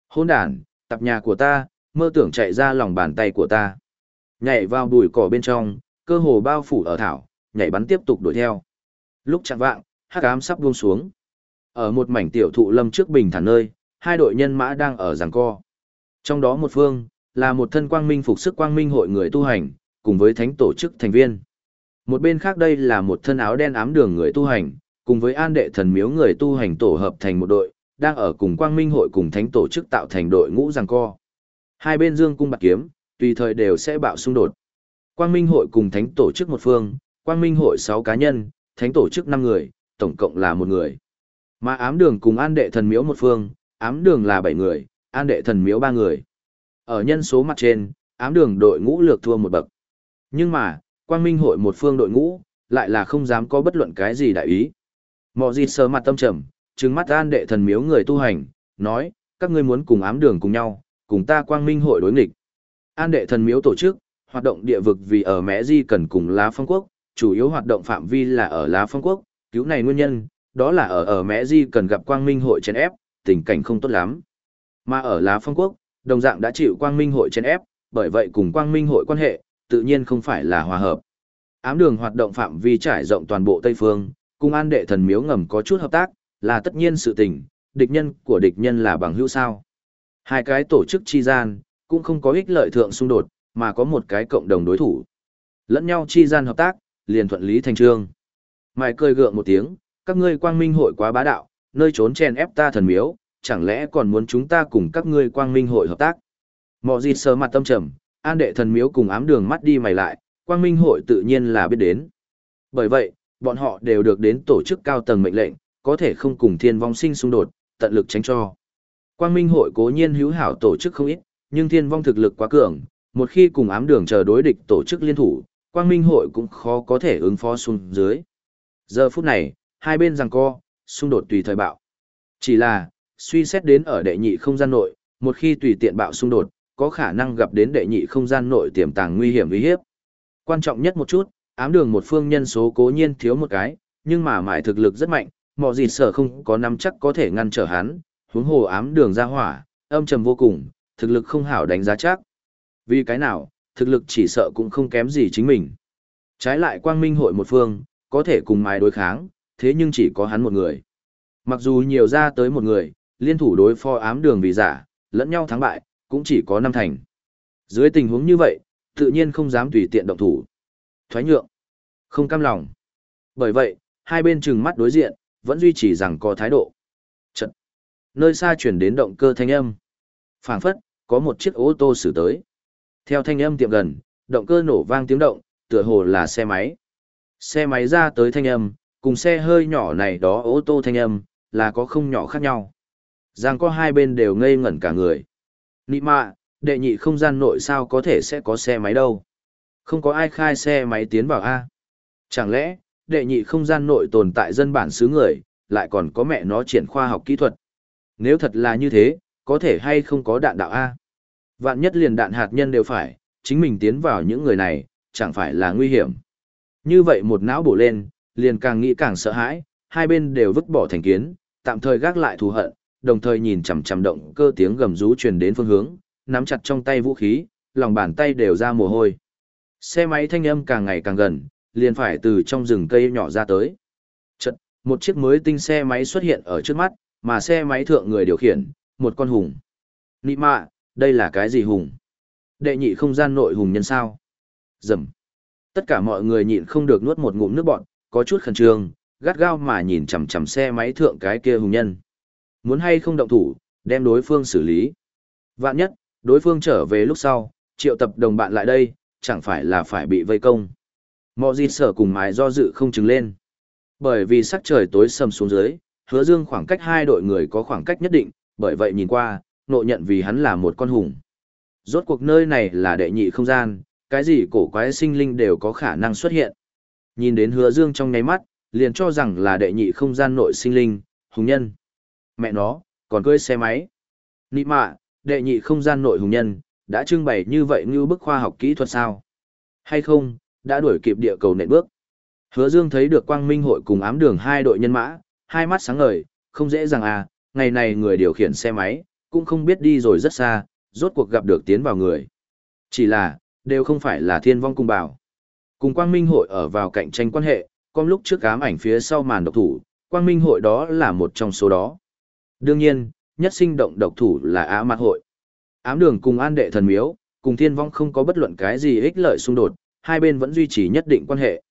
Hôn đàn, tập nhà của ta, mơ tưởng chạy ra lòng bàn tay của ta. Nhảy vào bụi cỏ bên trong, cơ hồ bao phủ ở thảo, nhảy bắn tiếp tục đuổi theo. Lúc chặn vạng, hắc ám sắp buông xuống. Ở một mảnh tiểu thụ lâm trước bình thản nơi, hai đội nhân mã đang ở giằng co. Trong đó một phương, là một thân quang minh phục sức quang minh hội người tu hành, cùng với thánh tổ chức thành viên. Một bên khác đây là một thân áo đen ám đường người tu hành, cùng với an đệ thần miếu người tu hành tổ hợp thành một đội, đang ở cùng quang minh hội cùng thánh tổ chức tạo thành đội ngũ giằng co. Hai bên dương cung bạc kiếm, tùy thời đều sẽ bạo xung đột. Quang minh hội cùng thánh tổ chức một phương, quang minh hội 6 cá nhân, thánh tổ chức 5 người, tổng cộng là một người. Mà ám đường cùng an đệ thần miếu một phương, ám đường là 7 người, an đệ thần miếu 3 người. Ở nhân số mặt trên, ám đường đội ngũ lược thua một bậc. Nhưng mà, quang minh hội một phương đội ngũ, lại là không dám có bất luận cái gì đại ý. Mọ gì sờ mặt tâm trầm, trừng mắt an đệ thần miếu người tu hành, nói, các ngươi muốn cùng ám đường cùng nhau, cùng ta quang minh hội đối nghịch. An đệ thần miếu tổ chức, hoạt động địa vực vì ở Mẽ Di cần cùng Lá Phong Quốc, chủ yếu hoạt động phạm vi là ở Lá Phong Quốc, cứu này nguyên nhân, đó là ở ở Mẽ Di cần gặp quang minh hội chèn ép, tình cảnh không tốt lắm. Mà ở Lá Phong Quốc, đồng dạng đã chịu quang minh hội chèn ép, bởi vậy cùng quang minh hội quan hệ, tự nhiên không phải là hòa hợp. Ám đường hoạt động phạm vi trải rộng toàn bộ Tây Phương, cùng an đệ thần miếu ngầm có chút hợp tác, là tất nhiên sự tình, địch nhân của địch nhân là bằng hữu sao. Hai cái tổ chức chi gian, cũng không có ích lợi thượng xung đột, mà có một cái cộng đồng đối thủ. Lẫn nhau chi gian hợp tác, liền thuận lý thành trương. Mài cười gượng một tiếng, các ngươi quang minh hội quá bá đạo, nơi trốn chen ép ta thần miếu, chẳng lẽ còn muốn chúng ta cùng các ngươi quang minh hội hợp tác. Mọ gì sờ mặt tâm trầm, an đệ thần miếu cùng ám đường mắt đi mày lại, quang minh hội tự nhiên là biết đến. Bởi vậy, bọn họ đều được đến tổ chức cao tầng mệnh lệnh, có thể không cùng thiên vong sinh xung đột, tận lực tránh cho. Quang minh hội cố nhiên hữu hảo tổ chức không ít, nhưng thiên vong thực lực quá cường, một khi cùng ám đường chờ đối địch tổ chức liên thủ, quang minh hội cũng khó có thể ứng phó xuống dưới. Giờ phút này, hai bên giằng co, xung đột tùy thời bạo. Chỉ là, suy xét đến ở đệ nhị không gian nội, một khi tùy tiện bạo xung đột, có khả năng gặp đến đệ nhị không gian nội tiềm tàng nguy hiểm uy hiếp. Quan trọng nhất một chút, ám đường một phương nhân số cố nhiên thiếu một cái, nhưng mà mại thực lực rất mạnh, mọi gì sở không có nắm chắc có thể ngăn trở hắn, huống hồ ám đường ra hỏa, âm trầm vô cùng, thực lực không hảo đánh giá chắc. Vì cái nào, thực lực chỉ sợ cũng không kém gì chính mình. Trái lại quang minh hội một phương, có thể cùng mái đối kháng, thế nhưng chỉ có hắn một người. Mặc dù nhiều ra tới một người, liên thủ đối phó ám đường vì giả, lẫn nhau thắng bại, cũng chỉ có năm thành. Dưới tình huống như vậy, tự nhiên không dám tùy tiện động thủ. Thoái nhượng, không cam lòng. Bởi vậy, hai bên trừng mắt đối diện, vẫn duy trì rằng có thái độ. Trận. Nơi xa chuyển đến động cơ thanh âm. phảng phất, có một chiếc ô tô xử tới. Theo thanh âm tiệm gần, động cơ nổ vang tiếng động, tựa hồ là xe máy. Xe máy ra tới thanh âm, cùng xe hơi nhỏ này đó ô tô thanh âm, là có không nhỏ khác nhau. Giang có hai bên đều ngây ngẩn cả người. Nị mạ, đệ nhị không gian nội sao có thể sẽ có xe máy đâu. Không có ai khai xe máy tiến vào A. Chẳng lẽ, đệ nhị không gian nội tồn tại dân bản xứ người, lại còn có mẹ nó triển khoa học kỹ thuật. Nếu thật là như thế, có thể hay không có đạn đạo A. Vạn nhất liền đạn hạt nhân đều phải, chính mình tiến vào những người này, chẳng phải là nguy hiểm. Như vậy một não bổ lên, liền càng nghĩ càng sợ hãi, hai bên đều vứt bỏ thành kiến, tạm thời gác lại thù hận, đồng thời nhìn chằm chằm động cơ tiếng gầm rú truyền đến phương hướng, nắm chặt trong tay vũ khí, lòng bàn tay đều ra mồ hôi. Xe máy thanh âm càng ngày càng gần, liền phải từ trong rừng cây nhỏ ra tới. Chợt, một chiếc mới tinh xe máy xuất hiện ở trước mắt, mà xe máy thượng người điều khiển, một con hùng. Nị mạ, đây là cái gì hùng? Đệ nhị không gian nội hùng nhân sao? Dầm. Tất cả mọi người nhịn không được nuốt một ngụm nước bọt có chút khẩn trương, gắt gao mà nhìn chằm chằm xe máy thượng cái kia hùng nhân. Muốn hay không động thủ, đem đối phương xử lý. Vạn nhất, đối phương trở về lúc sau, triệu tập đồng bạn lại đây, chẳng phải là phải bị vây công. Mọ gì sở cùng mái do dự không chứng lên. Bởi vì sắc trời tối sầm xuống dưới, hứa dương khoảng cách hai đội người có khoảng cách nhất định, bởi vậy nhìn qua, nộ nhận vì hắn là một con hùng. Rốt cuộc nơi này là đệ nhị không gian, cái gì cổ quái sinh linh đều có khả năng xuất hiện. Nhìn đến hứa dương trong nháy mắt, liền cho rằng là đệ nhị không gian nội sinh linh, hùng nhân. Mẹ nó, còn cưỡi xe máy. Nị mạ, đệ nhị không gian nội hùng nhân, đã trưng bày như vậy như bức khoa học kỹ thuật sao? Hay không, đã đuổi kịp địa cầu nện bước. Hứa Dương thấy được quang minh hội cùng ám đường hai đội nhân mã, hai mắt sáng ngời, không dễ dàng à, ngày này người điều khiển xe máy, cũng không biết đi rồi rất xa, rốt cuộc gặp được tiến vào người. Chỉ là, đều không phải là thiên vong Cung bảo. Cùng quang minh hội ở vào cạnh tranh quan hệ, con lúc trước ám ảnh phía sau màn độc thủ, quang minh hội đó là một trong số đó. Đương nhiên, nhất sinh động độc thủ là á mặt hội. Ám đường cùng an đệ thần miếu, cùng thiên vong không có bất luận cái gì ích lợi xung đột, hai bên vẫn duy trì nhất định quan hệ.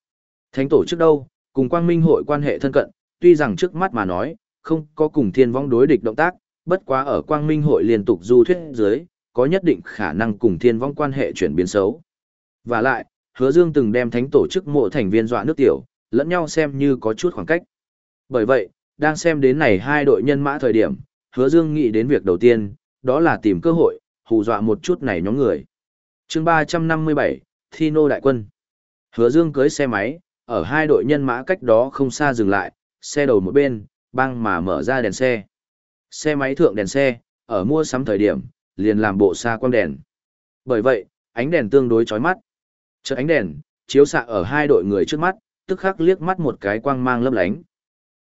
Thánh tổ trước đâu, cùng quang minh hội quan hệ thân cận, tuy rằng trước mắt mà nói, không có cùng thiên vong đối địch động tác, bất quá ở quang minh hội liên tục du thuyết dưới, có nhất định khả năng cùng thiên vong quan hệ chuyển biến xấu. Và lại, hứa dương từng đem thánh tổ chức mộ thành viên dọa nước tiểu, lẫn nhau xem như có chút khoảng cách. Bởi vậy, đang xem đến này hai đội nhân mã thời điểm, hứa dương nghĩ đến việc đầu tiên, đó là tìm cơ hội, hù dọa một chút này nhóm người. chương 357, Thi Nô Đại Quân. Hứa dương cưới xe máy, ở hai đội nhân mã cách đó không xa dừng lại, xe đầu một bên, băng mà mở ra đèn xe. Xe máy thượng đèn xe, ở mua sắm thời điểm, liền làm bộ xa quang đèn. Bởi vậy, ánh đèn tương đối chói mắt. Chợt ánh đèn, chiếu xạ ở hai đội người trước mắt, tức khắc liếc mắt một cái quang mang lấp lánh.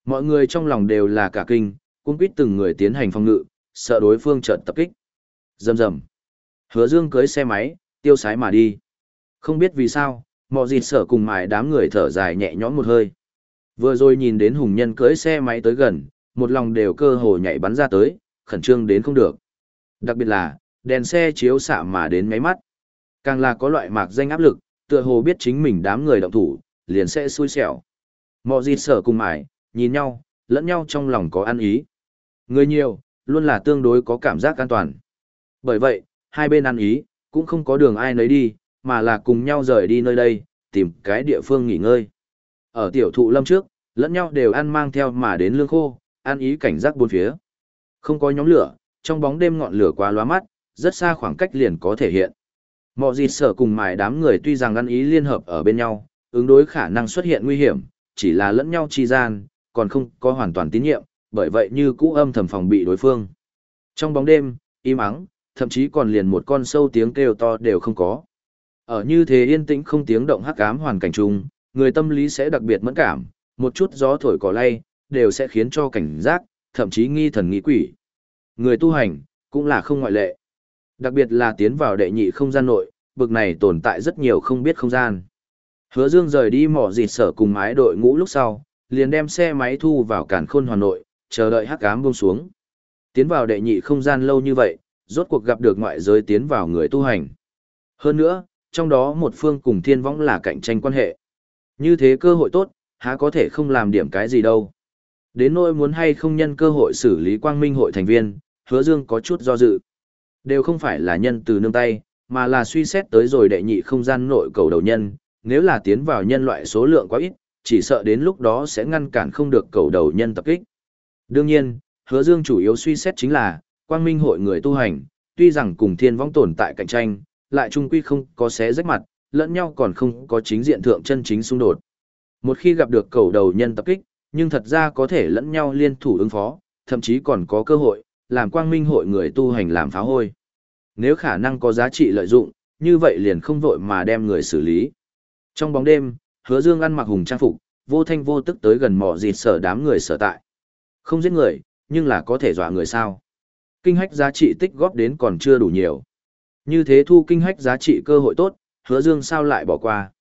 Mọi người trong lòng đều là cả kinh, cũng quýt từng người tiến hành phòng ngự, sợ đối phương chợt tập kích. Rầm rầm. Hứa Dương cưới xe máy, tiêu sái mà đi. Không biết vì sao, mọi dịt sợ cùng mài đám người thở dài nhẹ nhõm một hơi. Vừa rồi nhìn đến hùng nhân cưới xe máy tới gần, một lòng đều cơ hồ nhảy bắn ra tới, khẩn trương đến không được. Đặc biệt là, đèn xe chiếu xạ mà đến máy mắt. Càng là có loại mạc danh áp lực, tựa hồ biết chính mình đám người động thủ, liền sẽ xui xẻo. Mọi gì sở cùng mải, nhìn nhau, lẫn nhau trong lòng có ăn ý. Người nhiều, luôn là tương đối có cảm giác an toàn. Bởi vậy, hai bên ăn ý, cũng không có đường ai nấy đi, mà là cùng nhau rời đi nơi đây, tìm cái địa phương nghỉ ngơi. Ở tiểu thụ lâm trước, lẫn nhau đều ăn mang theo mà đến lương khô, ăn ý cảnh giác bốn phía. Không có nhóm lửa, trong bóng đêm ngọn lửa quá lóa mắt, rất xa khoảng cách liền có thể hiện. Mọi gì sở cùng mài đám người tuy rằng ăn ý liên hợp ở bên nhau, ứng đối khả năng xuất hiện nguy hiểm, chỉ là lẫn nhau chi gian, còn không có hoàn toàn tín nhiệm, bởi vậy như cũ âm thầm phòng bị đối phương. Trong bóng đêm, im ắng, thậm chí còn liền một con sâu tiếng kêu to đều không có. Ở như thế yên tĩnh không tiếng động hắc ám hoàn cảnh chung, người tâm lý sẽ đặc biệt mẫn cảm, một chút gió thổi cỏ lay, đều sẽ khiến cho cảnh giác, thậm chí nghi thần nghi quỷ. Người tu hành, cũng là không ngoại lệ. Đặc biệt là tiến vào đệ nhị không gian nội, bực này tồn tại rất nhiều không biết không gian. Hứa Dương rời đi mỏ dịt sở cùng mái đội ngũ lúc sau, liền đem xe máy thu vào cản khôn hoàn nội, chờ đợi hắc ám buông xuống. Tiến vào đệ nhị không gian lâu như vậy, rốt cuộc gặp được ngoại giới tiến vào người tu hành. Hơn nữa, trong đó một phương cùng thiên võng là cạnh tranh quan hệ. Như thế cơ hội tốt, há có thể không làm điểm cái gì đâu. Đến nỗi muốn hay không nhân cơ hội xử lý quang minh hội thành viên, hứa dương có chút do dự. Đều không phải là nhân từ nương tay, mà là suy xét tới rồi đệ nhị không gian nội cầu đầu nhân, nếu là tiến vào nhân loại số lượng quá ít, chỉ sợ đến lúc đó sẽ ngăn cản không được cầu đầu nhân tập kích. Đương nhiên, hứa dương chủ yếu suy xét chính là, quang minh hội người tu hành, tuy rằng cùng thiên vong tồn tại cạnh tranh, lại chung quy không có xé rách mặt, lẫn nhau còn không có chính diện thượng chân chính xung đột. Một khi gặp được cầu đầu nhân tập kích, nhưng thật ra có thể lẫn nhau liên thủ ứng phó, thậm chí còn có cơ hội, làm quang minh hội người tu hành làm phá hôi. Nếu khả năng có giá trị lợi dụng, như vậy liền không vội mà đem người xử lý. Trong bóng đêm, hứa dương ăn mặc hùng trang phục, vô thanh vô tức tới gần mỏ dịt sở đám người sở tại. Không giết người, nhưng là có thể dọa người sao. Kinh hách giá trị tích góp đến còn chưa đủ nhiều. Như thế thu kinh hách giá trị cơ hội tốt, hứa dương sao lại bỏ qua.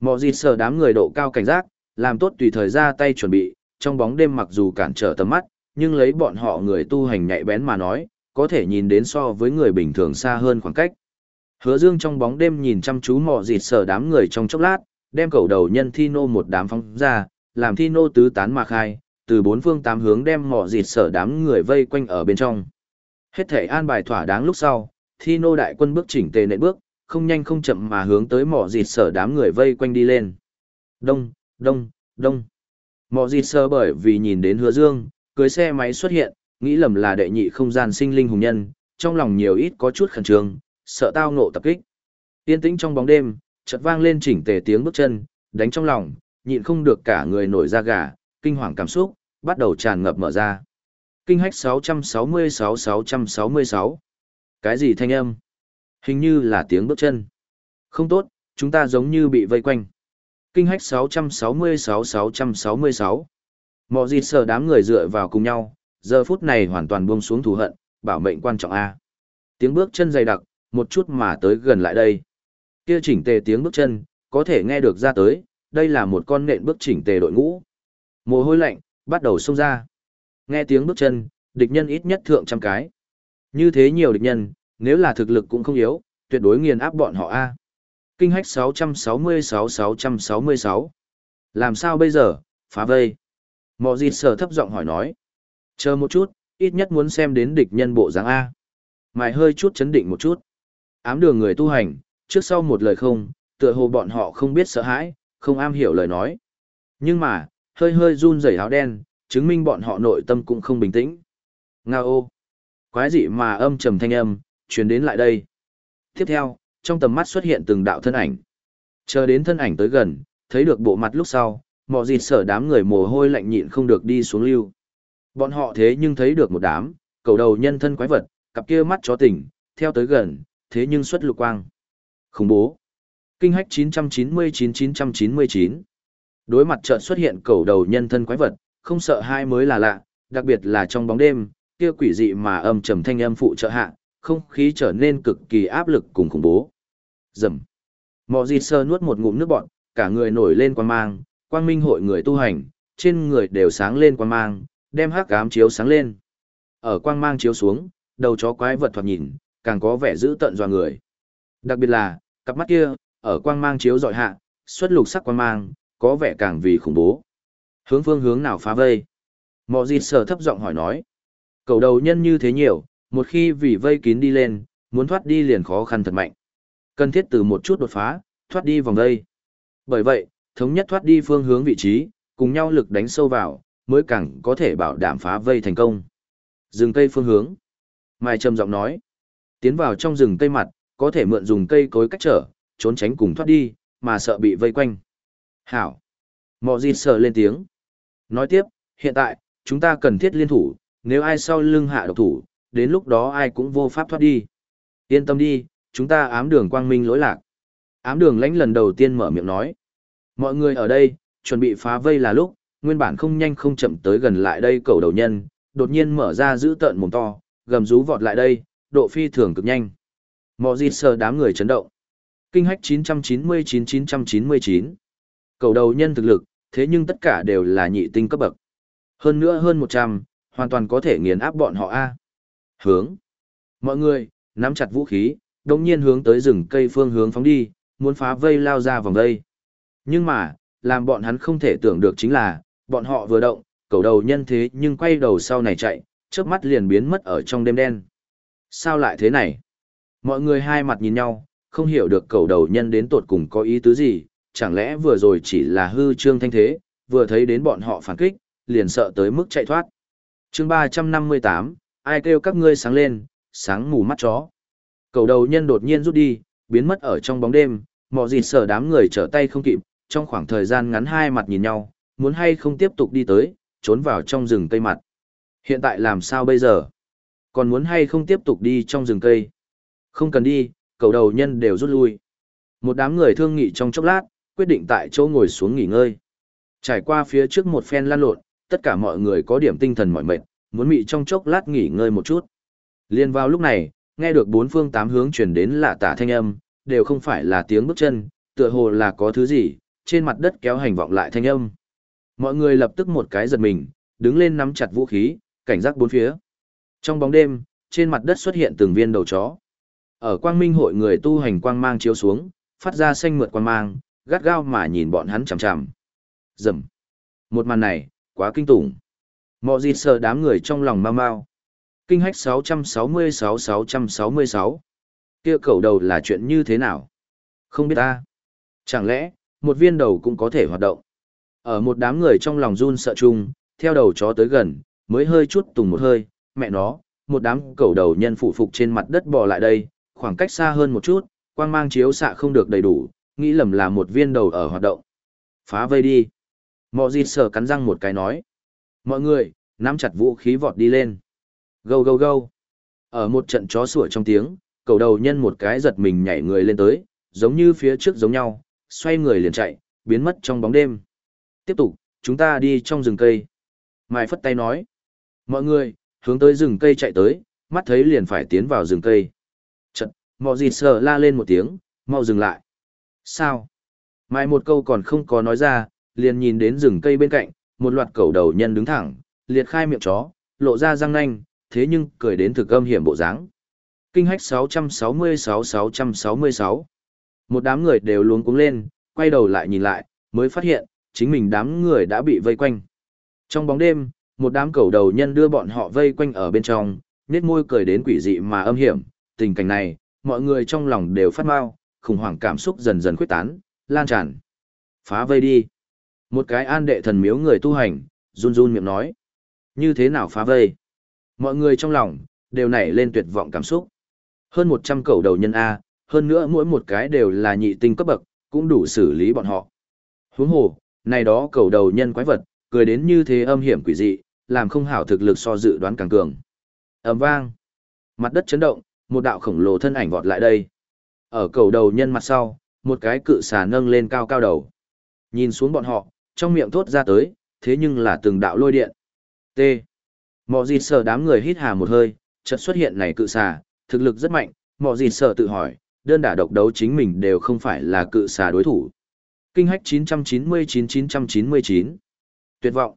Mỏ dịt sở đám người độ cao cảnh giác, làm tốt tùy thời ra tay chuẩn bị, trong bóng đêm mặc dù cản trở tầm mắt, nhưng lấy bọn họ người tu hành nhạy bén mà nói, có thể nhìn đến so với người bình thường xa hơn khoảng cách. Hứa Dương trong bóng đêm nhìn chăm chú mò dịt sở đám người trong chốc lát, đem cầu đầu nhân Thino một đám phóng ra, làm Thino tứ tán mà khai, từ bốn phương tám hướng đem mò dịt sở đám người vây quanh ở bên trong. Hết thể an bài thỏa đáng lúc sau, Thino đại quân bước chỉnh tề nệ bước, không nhanh không chậm mà hướng tới mò dịt sở đám người vây quanh đi lên. Đông, đông, đông. Mò dịt sở bởi vì nhìn đến hứa dương, cưới xe máy xuất hiện, nghĩ lầm là đệ nhị không gian sinh linh hùng nhân, trong lòng nhiều ít có chút khẩn trương, sợ tao ngộ tập kích. Yên tĩnh trong bóng đêm, chợt vang lên chỉnh tề tiếng bước chân, đánh trong lòng, nhịn không được cả người nổi da gà, kinh hoàng cảm xúc, bắt đầu tràn ngập mở ra. Kinh hách 666-666. Cái gì thanh âm? Hình như là tiếng bước chân. Không tốt, chúng ta giống như bị vây quanh. Kinh hách 666-666. Mọi gì sợ đám người dựa vào cùng nhau, giờ phút này hoàn toàn buông xuống thù hận, bảo mệnh quan trọng A. Tiếng bước chân dày đặc, một chút mà tới gần lại đây. Kia chỉnh tề tiếng bước chân, có thể nghe được ra tới, đây là một con nện bước chỉnh tề đội ngũ. Mồ hôi lạnh, bắt đầu xông ra. Nghe tiếng bước chân, địch nhân ít nhất thượng trăm cái. Như thế nhiều địch nhân, nếu là thực lực cũng không yếu, tuyệt đối nghiền áp bọn họ A. Kinh hách 666-666. Làm sao bây giờ, phá vây. Mọ di sở thấp giọng hỏi nói. Chờ một chút, ít nhất muốn xem đến địch nhân bộ dáng A. Mài hơi chút chấn định một chút. Ám đường người tu hành, trước sau một lời không, tựa hồ bọn họ không biết sợ hãi, không am hiểu lời nói. Nhưng mà, hơi hơi run rẩy áo đen, chứng minh bọn họ nội tâm cũng không bình tĩnh. Nga ô! Quái dị mà âm trầm thanh âm, truyền đến lại đây. Tiếp theo, trong tầm mắt xuất hiện từng đạo thân ảnh. Chờ đến thân ảnh tới gần, thấy được bộ mặt lúc sau, mọ dịt sở đám người mồ hôi lạnh nhịn không được đi xuống lưu. Bọn họ thế nhưng thấy được một đám, cầu đầu nhân thân quái vật, cặp kia mắt chó tỉnh, theo tới gần, thế nhưng xuất lục quang. Khủng bố. Kinh hách 999-999. Đối mặt chợt xuất hiện cầu đầu nhân thân quái vật, không sợ hai mới là lạ, đặc biệt là trong bóng đêm, kia quỷ dị mà âm trầm thanh âm phụ trợ hạ, không khí trở nên cực kỳ áp lực cùng khủng bố. dầm Mọ Di Sơ nuốt một ngụm nước bọt, cả người nổi lên quang mang, quang minh hội người tu hành, trên người đều sáng lên quang mang, đem hắc ám chiếu sáng lên. Ở quang mang chiếu xuống, đầu chó quái vật thoạt nhìn, càng có vẻ giữ tận dọa người. Đặc biệt là, cặp mắt kia, ở quang mang chiếu dọi hạ, xuất lục sắc quang mang, có vẻ càng vì khủng bố. Hướng phương hướng nào phá vây? Mọ dịt sở thấp giọng hỏi nói. Cầu đầu nhân như thế nhiều, một khi vì vây kín đi lên, muốn thoát đi liền khó khăn thật mạnh. Cần thiết từ một chút đột phá, thoát đi vòng vây. Bởi vậy, thống nhất thoát đi phương hướng vị trí, cùng nhau lực đánh sâu vào, mới càng có thể bảo đảm phá vây thành công. Dừng cây phương hướng. Mai trầm giọng nói. Tiến vào trong rừng cây mặt, có thể mượn dùng cây cối cách trở, trốn tránh cùng thoát đi, mà sợ bị vây quanh. Hảo. Mọ gì sợ lên tiếng. Nói tiếp, hiện tại, chúng ta cần thiết liên thủ, nếu ai sau lưng hạ độc thủ, đến lúc đó ai cũng vô pháp thoát đi. Yên tâm đi, chúng ta ám đường quang minh lỗi lạc. Ám đường lãnh lần đầu tiên mở miệng nói. Mọi người ở đây, chuẩn bị phá vây là lúc, nguyên bản không nhanh không chậm tới gần lại đây cầu đầu nhân, đột nhiên mở ra giữ tợn mồm to, gầm rú vọt lại đây, độ phi thường cực nhanh. Mọ gì sờ đám người chấn động. Kinh hách 999-999. Cầu đầu nhân thực lực, thế nhưng tất cả đều là nhị tinh cấp bậc. Hơn nữa hơn 100, hoàn toàn có thể nghiền áp bọn họ A. Hướng. Mọi người, nắm chặt vũ khí, đồng nhiên hướng tới rừng cây phương hướng phóng đi, muốn phá vây lao ra vòng vây. Nhưng mà, làm bọn hắn không thể tưởng được chính là, bọn họ vừa động, cầu đầu nhân thế nhưng quay đầu sau này chạy, chớp mắt liền biến mất ở trong đêm đen. Sao lại thế này? Mọi người hai mặt nhìn nhau, không hiểu được cầu đầu nhân đến tột cùng có ý tứ gì, chẳng lẽ vừa rồi chỉ là hư trương thanh thế, vừa thấy đến bọn họ phản kích, liền sợ tới mức chạy thoát. chương 358, ai kêu các ngươi sáng lên, sáng mù mắt chó. Cầu đầu nhân đột nhiên rút đi, biến mất ở trong bóng đêm, mọi gì sợ đám người trở tay không kịp, trong khoảng thời gian ngắn hai mặt nhìn nhau, muốn hay không tiếp tục đi tới, trốn vào trong rừng cây mặt. Hiện tại làm sao bây giờ? Còn muốn hay không tiếp tục đi trong rừng cây? Không cần đi, cầu đầu nhân đều rút lui. Một đám người thương nghị trong chốc lát, quyết định tại chỗ ngồi xuống nghỉ ngơi. Trải qua phía trước một phen lan lộn, tất cả mọi người có điểm tinh thần mỏi mệt, muốn mị trong chốc lát nghỉ ngơi một chút. Liên vào lúc này, nghe được bốn phương tám hướng truyền đến lạ tả thanh âm, đều không phải là tiếng bước chân, tựa hồ là có thứ gì, trên mặt đất kéo hành vọng lại thanh âm. Mọi người lập tức một cái giật mình, đứng lên nắm chặt vũ khí, cảnh giác bốn phía. Trong bóng đêm, trên mặt đất xuất hiện từng viên đầu chó. Ở quang minh hội người tu hành quang mang chiếu xuống, phát ra xanh mượt quang mang, gắt gao mà nhìn bọn hắn chằm chằm. Rầm. Một màn này, quá kinh tủng. Mọ gì sợ đám người trong lòng mau mau. Kinh hách 666-666. Kia cầu đầu là chuyện như thế nào? Không biết ta. Chẳng lẽ, một viên đầu cũng có thể hoạt động? Ở một đám người trong lòng run sợ chung, theo đầu chó tới gần, mới hơi chút tùng một hơi, mẹ nó, một đám cầu đầu nhân phụ phục trên mặt đất bò lại đây, khoảng cách xa hơn một chút, quang mang chiếu xạ không được đầy đủ, nghĩ lầm là một viên đầu ở hoạt động. Phá vây đi. Mọ di sở cắn răng một cái nói. Mọi người, nắm chặt vũ khí vọt đi lên. Gâu gâu gâu. Ở một trận chó sủa trong tiếng, cầu đầu nhân một cái giật mình nhảy người lên tới, giống như phía trước giống nhau, xoay người liền chạy, biến mất trong bóng đêm. Tiếp tục, chúng ta đi trong rừng cây. Mai phất tay nói. Mọi người, hướng tới rừng cây chạy tới, mắt thấy liền phải tiến vào rừng cây. Chật, mọi gì sờ la lên một tiếng, mau dừng lại. Sao? Mai một câu còn không có nói ra, liền nhìn đến rừng cây bên cạnh, một loạt cẩu đầu nhân đứng thẳng, liệt khai miệng chó, lộ ra răng nanh, thế nhưng cười đến thực âm hiểm bộ dáng. Kinh hách 666-666. Một đám người đều luống cuống lên, quay đầu lại nhìn lại, mới phát hiện, chính mình đám người đã bị vây quanh. Trong bóng đêm, một đám cẩu đầu nhân đưa bọn họ vây quanh ở bên trong, nét môi cười đến quỷ dị mà âm hiểm. Tình cảnh này, mọi người trong lòng đều phát mau, khủng hoảng cảm xúc dần dần khuếch tán, lan tràn. Phá vây đi. Một cái an đệ thần miếu người tu hành, run run miệng nói. Như thế nào phá vây? Mọi người trong lòng, đều nảy lên tuyệt vọng cảm xúc. Hơn 100 cầu đầu nhân A, hơn nữa mỗi một cái đều là nhị tinh cấp bậc, cũng đủ xử lý bọn họ. Huống hồ, này đó cầu đầu nhân quái vật, cười đến như thế âm hiểm quỷ dị, làm không hảo thực lực so dự đoán càng cường. ầm vang. Mặt đất chấn động, một đạo khổng lồ thân ảnh vọt lại đây. Ở cầu đầu nhân mặt sau, một cái cự xà nâng lên cao cao đầu. Nhìn xuống bọn họ, trong miệng thốt ra tới, thế nhưng là từng đạo lôi điện. T. Mọ gì sợ đám người hít hà một hơi, chợt xuất hiện này cự xà, thực lực rất mạnh, mọ gì sợ tự hỏi, đơn đả độc đấu chính mình đều không phải là cự xà đối thủ. Kinh hách 999-999. Tuyệt vọng.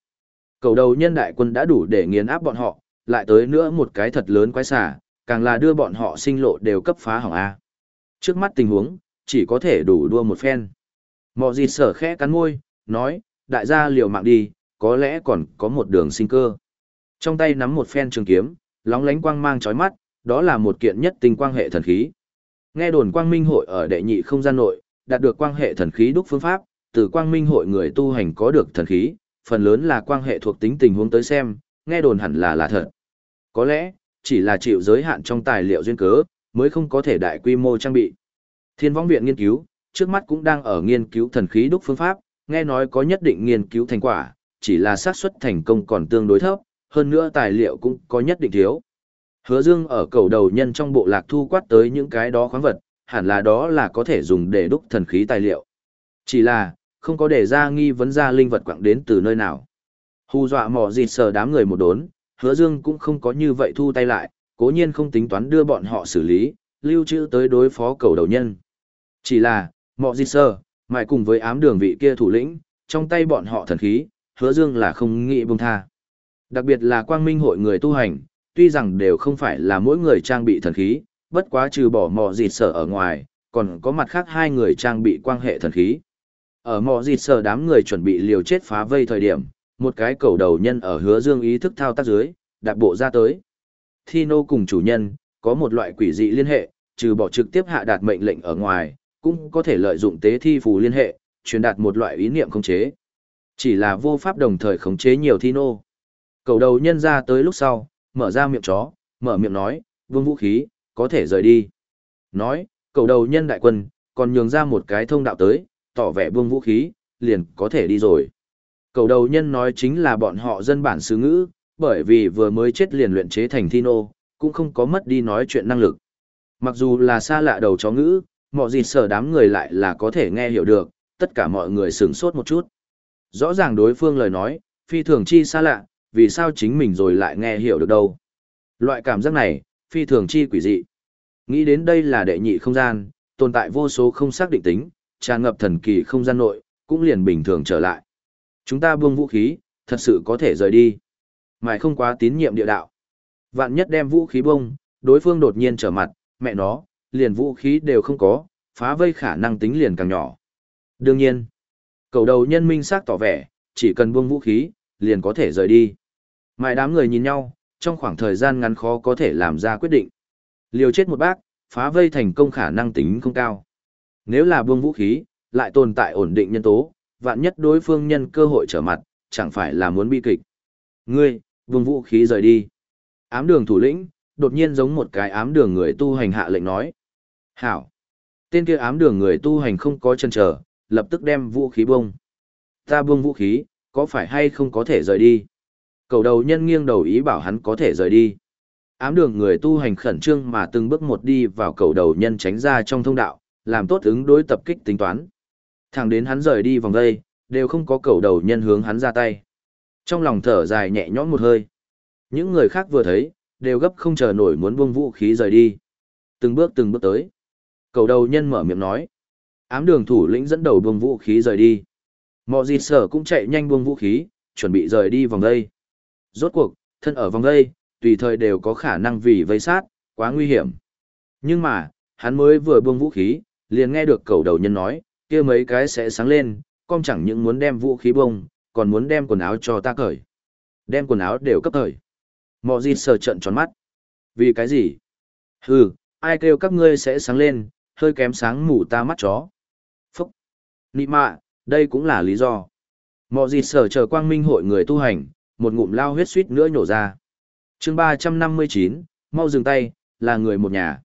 Cầu đầu nhân đại quân đã đủ để nghiền áp bọn họ, lại tới nữa một cái thật lớn quái xà, càng là đưa bọn họ sinh lộ đều cấp phá hỏng A. Trước mắt tình huống, chỉ có thể đủ đua một phen. Mọ gì sở khẽ cắn môi, nói, đại gia liều mạng đi, có lẽ còn có một đường sinh cơ. Trong tay nắm một phen trường kiếm, lóng lánh quang mang chói mắt, đó là một kiện nhất tinh quang hệ thần khí. Nghe đồn quang minh hội ở đệ nhị không gian nội, đạt được quang hệ thần khí đúc phương pháp, từ quang minh hội người tu hành có được thần khí, phần lớn là quang hệ thuộc tính tình huống tới xem, nghe đồn hẳn là là thật. Có lẽ, chỉ là chịu giới hạn trong tài liệu duyên cớ, mới không có thể đại quy mô trang bị. Thiên võng viện nghiên cứu, trước mắt cũng đang ở nghiên cứu thần khí đúc phương pháp, nghe nói có nhất định nghiên cứu thành quả, chỉ là xác suất thành công còn tương đối thấp, hơn nữa tài liệu cũng có nhất định thiếu. Hứa Dương ở cầu đầu nhân trong bộ lạc thu quát tới những cái đó khoáng vật, hẳn là đó là có thể dùng để đúc thần khí tài liệu. Chỉ là, không có để ra nghi vấn ra linh vật quặng đến từ nơi nào. Hù dọa mỏ dịt sờ đám người một đốn, hứa dương cũng không có như vậy thu tay lại, cố nhiên không tính toán đưa bọn họ xử lý, lưu trữ tới đối phó cầu đầu nhân. Chỉ là, mỏ dịt sờ, mãi cùng với ám đường vị kia thủ lĩnh, trong tay bọn họ thần khí, hứa dương là không nghĩ buông tha. Đặc biệt là quang minh hội người tu hành, tuy rằng đều không phải là mỗi người trang bị thần khí, bất quá trừ bỏ mỏ dịt sở ở ngoài, còn có mặt khác hai người trang bị quang hệ thần khí. Ở mỏ dịt sở đám người chuẩn bị liều chết phá vây thời điểm, một cái cầu đầu nhân ở hứa dương ý thức thao tác dưới, đạp bộ ra tới. Thino cùng chủ nhân, có một loại quỷ dị liên hệ, trừ bỏ trực tiếp hạ đạt mệnh lệnh ở ngoài, cũng có thể lợi dụng tế thi phù liên hệ, truyền đạt một loại ý niệm khống chế. Chỉ là vô pháp đồng thời khống chế nhiều Thino. Cầu đầu nhân ra tới lúc sau, mở ra miệng chó, mở miệng nói, vương vũ khí, có thể rời đi. Nói, cầu đầu nhân đại quân, còn nhường ra một cái thông đạo tới, tỏ vẻ buông vũ khí, liền có thể đi rồi. Cầu đầu nhân nói chính là bọn họ dân bản xứ ngữ, bởi vì vừa mới chết liền luyện chế thành thi nô, cũng không có mất đi nói chuyện năng lực. Mặc dù là xa lạ đầu chó ngữ, mọi gì sở đám người lại là có thể nghe hiểu được, tất cả mọi người sửng sốt một chút. Rõ ràng đối phương lời nói, phi thường chi xa lạ, vì sao chính mình rồi lại nghe hiểu được đâu. Loại cảm giác này, phi thường chi quỷ dị. Nghĩ đến đây là đệ nhị không gian, tồn tại vô số không xác định tính, tràn ngập thần kỳ không gian nội, cũng liền bình thường trở lại. Chúng ta buông vũ khí, thật sự có thể rời đi. Mày không quá tín nhiệm địa đạo. Vạn nhất đem vũ khí bông, đối phương đột nhiên trở mặt, mẹ nó, liền vũ khí đều không có, phá vây khả năng tính liền càng nhỏ. Đương nhiên, cầu đầu nhân minh xác tỏ vẻ, chỉ cần buông vũ khí, liền có thể rời đi. Mày đám người nhìn nhau, trong khoảng thời gian ngắn khó có thể làm ra quyết định. Liều chết một bác, phá vây thành công khả năng tính không cao. Nếu là buông vũ khí, lại tồn tại ổn định nhân tố, vạn nhất đối phương nhân cơ hội trở mặt, chẳng phải là muốn bi kịch. Ngươi, buông vũ khí rời đi. Ám đường thủ lĩnh, đột nhiên giống một cái ám đường người tu hành hạ lệnh nói. Hảo. Tên kia ám đường người tu hành không có chân trở lập tức đem vũ khí bông. Ta buông vũ khí, có phải hay không có thể rời đi? Cầu đầu nhân nghiêng đầu ý bảo hắn có thể rời đi. Ám đường người tu hành khẩn trương mà từng bước một đi vào cầu đầu nhân tránh ra trong thông đạo, làm tốt ứng đối tập kích tính toán. Thẳng đến hắn rời đi vòng đây, đều không có cầu đầu nhân hướng hắn ra tay. Trong lòng thở dài nhẹ nhõm một hơi. Những người khác vừa thấy, đều gấp không chờ nổi muốn buông vũ khí rời đi. Từng bước từng bước tới. Cầu đầu nhân mở miệng nói. Ám đường thủ lĩnh dẫn đầu buông vũ khí rời đi. Mọ gì sở cũng chạy nhanh buông vũ khí, chuẩn bị rời đi vòng đây. Rốt cuộc, thân ở vòng đây, tùy thời đều có khả năng vì vây sát, quá nguy hiểm. Nhưng mà, hắn mới vừa buông vũ khí, liền nghe được cầu đầu nhân nói, kia mấy cái sẽ sáng lên, con chẳng những muốn đem vũ khí bông, còn muốn đem quần áo cho ta cởi. Đem quần áo đều cấp thời. Mọ gì sờ trận tròn mắt. Vì cái gì? Hừ, ai kêu các ngươi sẽ sáng lên, hơi kém sáng mù ta mắt chó. Phúc. Nị mạ, đây cũng là lý do. Mọ gì sở chờ quang minh hội người tu hành, một ngụm lao huyết suýt nữa nhổ ra. chương ba trăm năm mươi chín mau dừng tay, là người một nhà.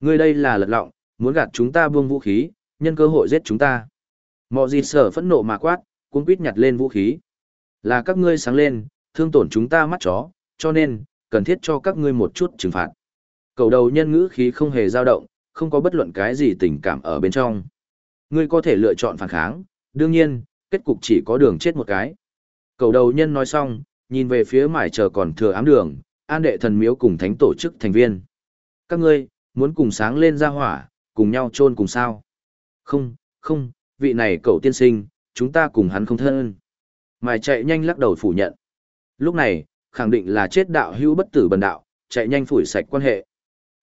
Ngươi đây là lật lọng, muốn gạt chúng ta buông vũ khí, nhân cơ hội giết chúng ta. Mọ gì sở phẫn nộ mà quát, cuốn quýt nhặt lên vũ khí. Là các ngươi sáng lên, thương tổn chúng ta mắt chó, cho nên, cần thiết cho các ngươi một chút trừng phạt. Cầu đầu nhân ngữ khí không hề dao động, không có bất luận cái gì tình cảm ở bên trong. Ngươi có thể lựa chọn phản kháng, đương nhiên, kết cục chỉ có đường chết một cái. Cầu đầu nhân nói xong, nhìn về phía mải chờ còn thừa ám đường, an đệ thần miếu cùng thánh tổ chức thành viên. Các ngươi, muốn cùng sáng lên ra hỏa, cùng nhau chôn cùng sao? Không, không, vị này cậu tiên sinh, chúng ta cùng hắn không thân. Mải chạy nhanh lắc đầu phủ nhận. Lúc này, khẳng định là chết đạo hữu bất tử bần đạo, chạy nhanh phủi sạch quan hệ.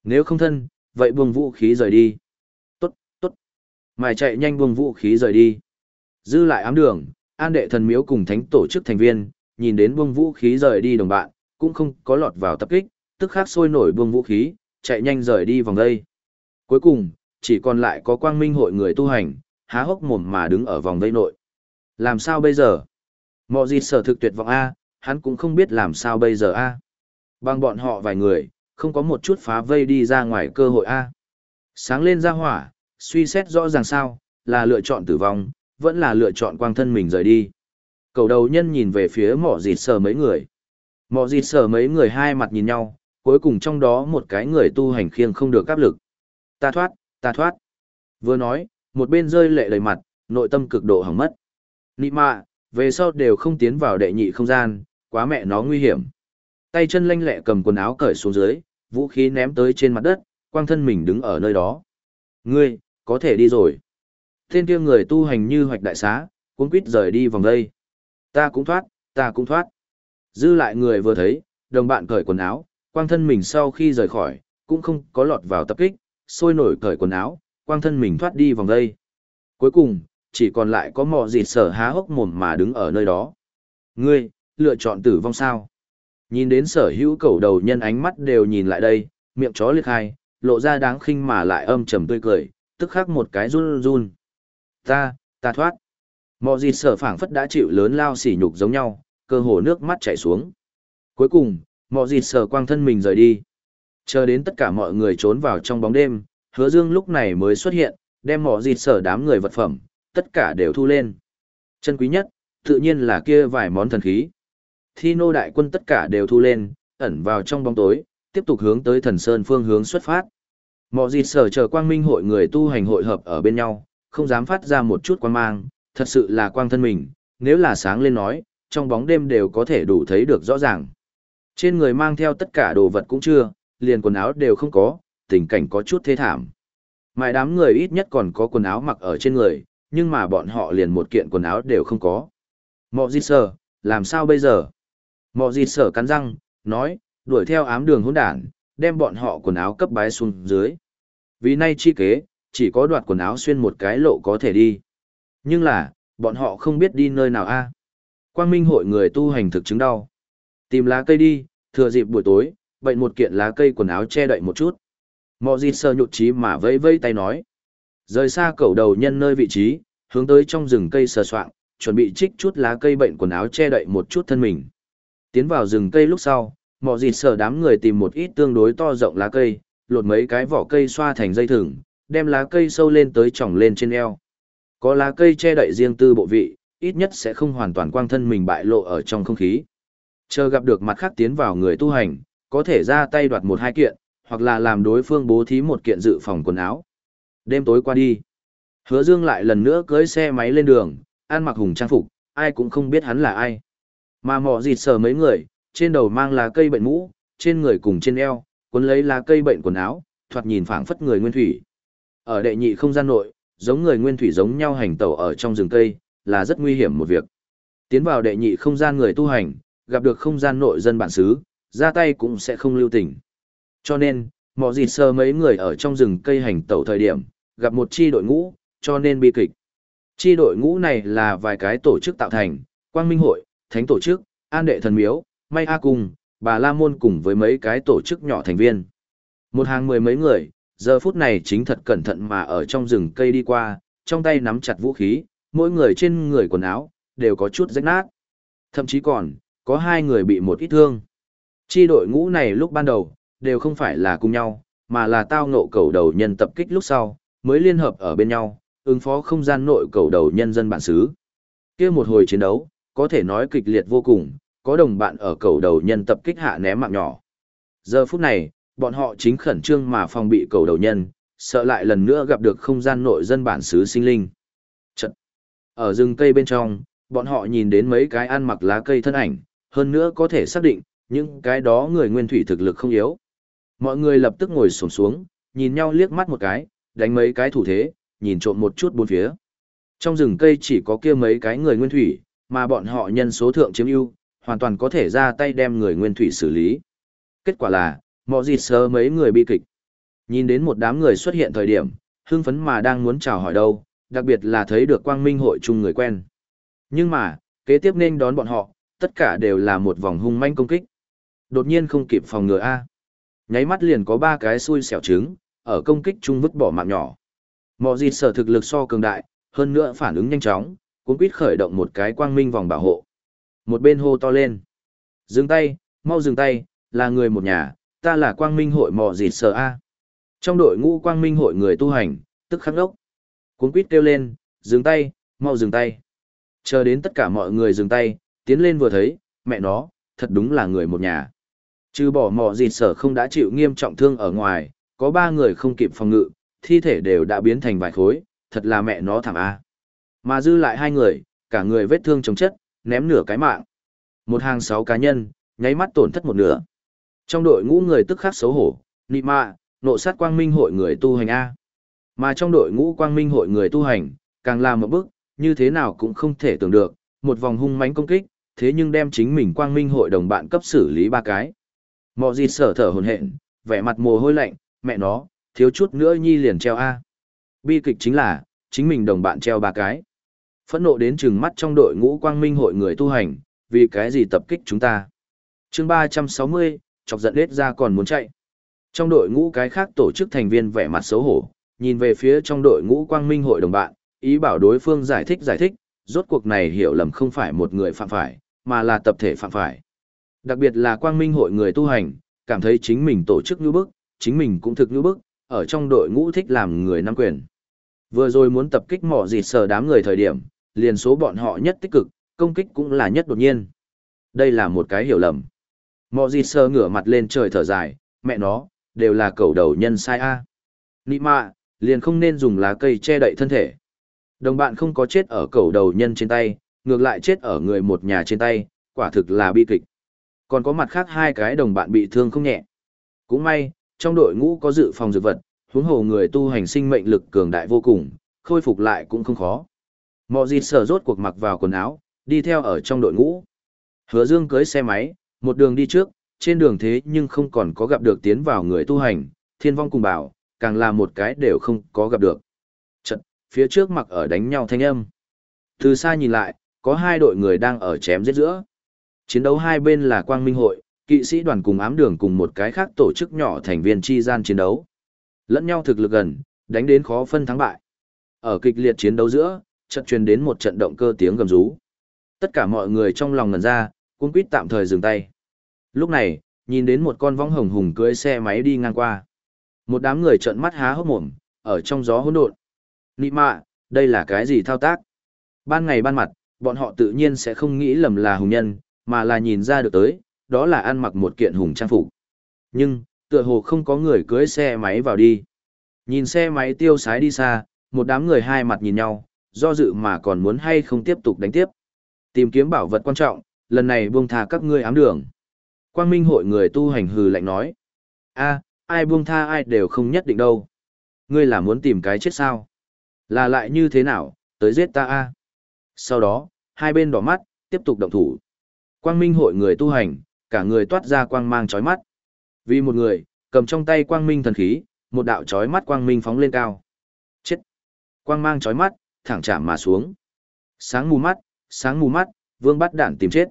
Nếu không thân, vậy buông vũ khí rời đi. Tốt, tốt. mài chạy nhanh buông vũ khí rời đi. Dư lại ám đường, an đệ thần miếu cùng thánh tổ chức thành viên, nhìn đến buông vũ khí rời đi đồng bạn, cũng không có lọt vào tập kích, tức khắc sôi nổi buông vũ khí, chạy nhanh rời đi vòng đây. Cuối cùng, chỉ còn lại có quang minh hội người tu hành, há hốc mồm mà đứng ở vòng đây nội. Làm sao bây giờ? Mọi gì sở thực tuyệt vọng A, hắn cũng không biết làm sao bây giờ A. Bằng bọn họ vài người, không có một chút phá vây đi ra ngoài cơ hội A. Sáng lên ra hỏa, suy xét rõ ràng sao, là lựa chọn tử vong, vẫn là lựa chọn quang thân mình rời đi. Cầu đầu nhân nhìn về phía mỏ dịt sờ mấy người. Mỏ dịt sờ mấy người hai mặt nhìn nhau, cuối cùng trong đó một cái người tu hành khiêng không được áp lực. Ta thoát, ta thoát. Vừa nói, một bên rơi lệ đầy mặt, nội tâm cực độ hỏng mất. Nị mạ, về sau đều không tiến vào đệ nhị không gian, quá mẹ nó nguy hiểm. Tay chân lanh lẹ cầm quần áo cởi xuống dưới, vũ khí ném tới trên mặt đất, quang thân mình đứng ở nơi đó. Ngươi, có thể đi rồi. Tên kia người tu hành như hoạch đại xá, cuốn quýt rời đi vòng đây. Ta cũng thoát, ta cũng thoát. Dư lại người vừa thấy, đồng bạn cởi quần áo, quang thân mình sau khi rời khỏi, cũng không có lọt vào tập kích, sôi nổi cởi quần áo, quang thân mình thoát đi vòng đây. Cuối cùng, chỉ còn lại có mọ dịt sở há hốc mồm mà đứng ở nơi đó. Ngươi, lựa chọn tử vong sao? Nhìn đến sở hữu cầu đầu nhân ánh mắt đều nhìn lại đây, miệng chó liệt hai, lộ ra đáng khinh mà lại âm trầm tươi cười, tức khắc một cái run run. Ta, ta thoát. Mọ gì sở phảng phất đã chịu lớn lao sỉ nhục giống nhau, cơ hồ nước mắt chảy xuống. Cuối cùng, mọ gì sở quang thân mình rời đi. Chờ đến tất cả mọi người trốn vào trong bóng đêm, hứa dương lúc này mới xuất hiện, đem mọ dịt sở đám người vật phẩm, tất cả đều thu lên. Chân quý nhất, tự nhiên là kia vài món thần khí. Thi nô đại quân tất cả đều thu lên, ẩn vào trong bóng tối, tiếp tục hướng tới thần sơn phương hướng xuất phát. Mọ dịt sở chờ quang minh hội người tu hành hội hợp ở bên nhau, không dám phát ra một chút quang mang, thật sự là quang thân mình, nếu là sáng lên nói, trong bóng đêm đều có thể đủ thấy được rõ ràng. Trên người mang theo tất cả đồ vật cũng chưa, liền quần áo đều không có, tình cảnh có chút thế thảm. Mãi đám người ít nhất còn có quần áo mặc ở trên người, nhưng mà bọn họ liền một kiện quần áo đều không có. Mọ di sở, làm sao bây giờ? Mọ di sở cắn răng, nói, đuổi theo ám đường hỗn đản, đem bọn họ quần áo cấp bái xuống dưới. Vì nay chi kế, chỉ có đoạt quần áo xuyên một cái lộ có thể đi. Nhưng là, bọn họ không biết đi nơi nào a. Quang Minh hội người tu hành thực chứng đau. Tìm lá cây đi, thừa dịp buổi tối, bệnh một kiện lá cây quần áo che đậy một chút. Mọ gì sờ nhụt chí mà vẫy vẫy tay nói. Rời xa cầu đầu nhân nơi vị trí, hướng tới trong rừng cây sờ soạng, chuẩn bị trích chút lá cây bệnh quần áo che đậy một chút thân mình. Tiến vào rừng cây lúc sau, mọ gì sờ đám người tìm một ít tương đối to rộng lá cây, lột mấy cái vỏ cây xoa thành dây thừng, đem lá cây sâu lên tới trỏng lên trên eo. Có lá cây che đậy riêng tư bộ vị, ít nhất sẽ không hoàn toàn quang thân mình bại lộ ở trong không khí. Chờ gặp được mặt khác tiến vào người tu hành, có thể ra tay đoạt một hai kiện, hoặc là làm đối phương bố thí một kiện dự phòng quần áo. Đêm tối qua đi. Hứa Dương lại lần nữa cưỡi xe máy lên đường, ăn mặc hùng trang phục, ai cũng không biết hắn là ai. Mà mò dịt sờ mấy người, trên đầu mang lá cây bệnh mũ, trên người cùng trên eo, cuốn lấy lá cây bệnh quần áo, thoạt nhìn phảng phất người nguyên thủy. Ở đệ nhị không gian nội, giống người nguyên thủy giống nhau hành tẩu ở trong rừng cây, là rất nguy hiểm một việc. Tiến vào đệ nhị không gian người tu hành, gặp được không gian nội dân bản xứ, ra tay cũng sẽ không lưu tình. Cho nên, mò gì sơ mấy người ở trong rừng cây hành tẩu thời điểm, gặp một chi đội ngũ, cho nên bi kịch. Chi đội ngũ này là vài cái tổ chức tạo thành, Quang Minh Hội, Thánh Tổ chức, An Đệ Thần Miếu, May A Cung, Bà La Môn cùng với mấy cái tổ chức nhỏ thành viên. Một hàng mười mấy người, giờ phút này chính thật cẩn thận mà ở trong rừng cây đi qua, trong tay nắm chặt vũ khí, mỗi người trên người quần áo, đều có chút rách nát. Thậm chí còn, có hai người bị một ít thương. Chi đội ngũ này lúc ban đầu, đều không phải là cùng nhau, mà là tao ngộ cầu đầu nhân tập kích lúc sau, mới liên hợp ở bên nhau, ứng phó không gian nội cầu đầu nhân dân bản xứ. kia một hồi chiến đấu, có thể nói kịch liệt vô cùng, có đồng bạn ở cầu đầu nhân tập kích hạ ném mạng nhỏ. Giờ phút này, bọn họ chính khẩn trương mà phòng bị cầu đầu nhân, sợ lại lần nữa gặp được không gian nội dân bản xứ sinh linh. Chật! Ở rừng cây bên trong, bọn họ nhìn đến mấy cái ăn mặc lá cây thân ảnh, hơn nữa có thể xác định, những cái đó người nguyên thủy thực lực không yếu. Mọi người lập tức ngồi xuống xuống, nhìn nhau liếc mắt một cái, đánh mấy cái thủ thế, nhìn trộm một chút bốn phía. Trong rừng cây chỉ có kia mấy cái người nguyên thủy, mà bọn họ nhân số thượng chiếm ưu, hoàn toàn có thể ra tay đem người nguyên thủy xử lý. Kết quả là, mọi gì sơ mấy người bi kịch. Nhìn đến một đám người xuất hiện thời điểm, hưng phấn mà đang muốn chào hỏi đâu, đặc biệt là thấy được quang minh hội chung người quen. Nhưng mà, kế tiếp nên đón bọn họ, tất cả đều là một vòng hung manh công kích. Đột nhiên không kịp phòng ngừa A. Nháy mắt liền có ba cái xui xẻo trứng, ở công kích chung vứt bỏ mạng nhỏ. Mọ gì sở thực lực so cường đại, hơn nữa phản ứng nhanh chóng, cũng quyết khởi động một cái quang minh vòng bảo hộ. Một bên hô to lên. Dừng tay, mau dừng tay, là người một nhà, ta là quang minh hội mọ dịt sở A. Trong đội ngũ quang minh hội người tu hành, tức khắc đốc. Cuốn quýt kêu lên, dừng tay, mau dừng tay. Chờ đến tất cả mọi người dừng tay, tiến lên vừa thấy, mẹ nó, thật đúng là người một nhà. Trừ bỏ mò dịt sở không đã chịu nghiêm trọng thương ở ngoài, có ba người không kịp phòng ngự, thi thể đều đã biến thành vài khối, thật là mẹ nó thảm a. Mà dư lại hai người, cả người vết thương chống chất, ném nửa cái mạng. Một hàng sáu cá nhân, nháy mắt tổn thất một nửa. Trong đội ngũ người tức khắc xấu hổ, nị mạ, nộ sát quang minh hội người tu hành A. Mà trong đội ngũ quang minh hội người tu hành, càng làm một bước, như thế nào cũng không thể tưởng được, một vòng hung mãnh công kích, thế nhưng đem chính mình quang minh hội đồng bạn cấp xử lý ba cái. Mọ gì sở thở hồn hện, vẻ mặt mồ hôi lạnh, mẹ nó, thiếu chút nữa nhi liền treo A. Bi kịch chính là, chính mình đồng bạn treo ba cái. Phẫn nộ đến trừng mắt trong đội ngũ quang minh hội người tu hành, vì cái gì tập kích chúng ta. chương 360, chọc giận hết ra còn muốn chạy. Trong đội ngũ cái khác tổ chức thành viên vẻ mặt xấu hổ, nhìn về phía trong đội ngũ quang minh hội đồng bạn, ý bảo đối phương giải thích giải thích, rốt cuộc này hiểu lầm không phải một người phạm phải, mà là tập thể phạm phải. Đặc biệt là quang minh hội người tu hành, cảm thấy chính mình tổ chức như bức, chính mình cũng thực như bức, ở trong đội ngũ thích làm người nắm quyền. Vừa rồi muốn tập kích mỏ dịt sờ đám người thời điểm, liền số bọn họ nhất tích cực, công kích cũng là nhất đột nhiên. Đây là một cái hiểu lầm. Mọi gì sơ ngửa mặt lên trời thở dài, mẹ nó, đều là cầu đầu nhân sai a. Nị mạ, liền không nên dùng lá cây che đậy thân thể. Đồng bạn không có chết ở cầu đầu nhân trên tay, ngược lại chết ở người một nhà trên tay, quả thực là bi kịch. Còn có mặt khác hai cái đồng bạn bị thương không nhẹ. Cũng may, trong đội ngũ có dự phòng dược vật, huống hồ người tu hành sinh mệnh lực cường đại vô cùng, khôi phục lại cũng không khó. Mọ gì sở rốt cuộc mặc vào quần áo, đi theo ở trong đội ngũ. Hứa Dương cưới xe máy, một đường đi trước, trên đường thế nhưng không còn có gặp được tiến vào người tu hành, thiên vong cùng bảo, càng là một cái đều không có gặp được. Trận, phía trước mặc ở đánh nhau thanh âm. Từ xa nhìn lại, có hai đội người đang ở chém giết giữa. Chiến đấu hai bên là Quang Minh Hội, kỵ sĩ đoàn cùng ám đường cùng một cái khác tổ chức nhỏ thành viên chi gian chiến đấu. Lẫn nhau thực lực gần, đánh đến khó phân thắng bại. Ở kịch liệt chiến đấu giữa, trận truyền đến một trận động cơ tiếng gầm rú. Tất cả mọi người trong lòng ngần ra, cũng quýt tạm thời dừng tay. Lúc này, nhìn đến một con võng hồng hùng cưỡi xe máy đi ngang qua. Một đám người trợn mắt há hốc mồm, ở trong gió hỗn độn. Nị mạ, đây là cái gì thao tác? Ban ngày ban mặt, bọn họ tự nhiên sẽ không nghĩ lầm là hùng nhân, mà là nhìn ra được tới, đó là ăn mặc một kiện hùng trang phục. Nhưng, tựa hồ không có người cưới xe máy vào đi. Nhìn xe máy tiêu sái đi xa, một đám người hai mặt nhìn nhau, do dự mà còn muốn hay không tiếp tục đánh tiếp. Tìm kiếm bảo vật quan trọng, lần này buông tha các ngươi ám đường. Quang Minh hội người tu hành hừ lạnh nói. a ai buông tha ai đều không nhất định đâu. Ngươi là muốn tìm cái chết sao? Là lại như thế nào, tới giết ta a Sau đó, hai bên đỏ mắt, tiếp tục động thủ. Quang Minh hội người tu hành, cả người toát ra quang mang chói mắt. Vì một người, cầm trong tay quang minh thần khí, một đạo chói mắt quang minh phóng lên cao. Chết! Quang mang chói mắt, thẳng chạm mà xuống. Sáng mù mắt, sáng mù mắt, vương bắt đạn tìm chết.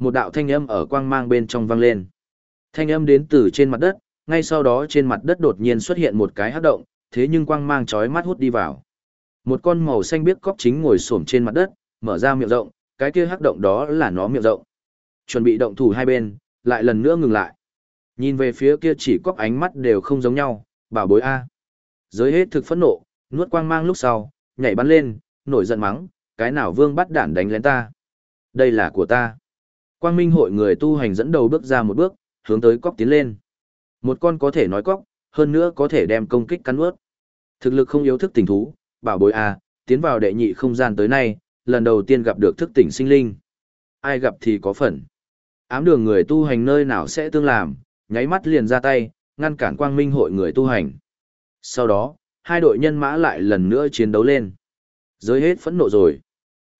Một đạo thanh âm ở quang mang bên trong vang lên. Thanh âm đến từ trên mặt đất, ngay sau đó trên mặt đất đột nhiên xuất hiện một cái hắc động, thế nhưng quang mang chói mắt hút đi vào. Một con màu xanh biếc cóc chính ngồi xổm trên mặt đất, mở ra miệng rộng, cái kia hắc động đó là nó miệng rộng. Chuẩn bị động thủ hai bên, lại lần nữa ngừng lại. Nhìn về phía kia chỉ cóc ánh mắt đều không giống nhau, bảo bối A. Giới hết thực phẫn nộ, nuốt quang mang lúc sau, nhảy bắn lên, nổi giận mắng, cái nào vương bắt đản đánh lén ta. Đây là của ta. Quang Minh hội người tu hành dẫn đầu bước ra một bước, hướng tới cóc tiến lên. Một con có thể nói cóc, hơn nữa có thể đem công kích cắn ướt. Thực lực không yếu thức tỉnh thú, bảo bối A, tiến vào đệ nhị không gian tới nay, lần đầu tiên gặp được thức tỉnh sinh linh. Ai gặp thì có phần. Ám đường người tu hành nơi nào sẽ tương làm, nháy mắt liền ra tay, ngăn cản quang minh hội người tu hành. Sau đó, hai đội nhân mã lại lần nữa chiến đấu lên. Giới hết phẫn nộ rồi.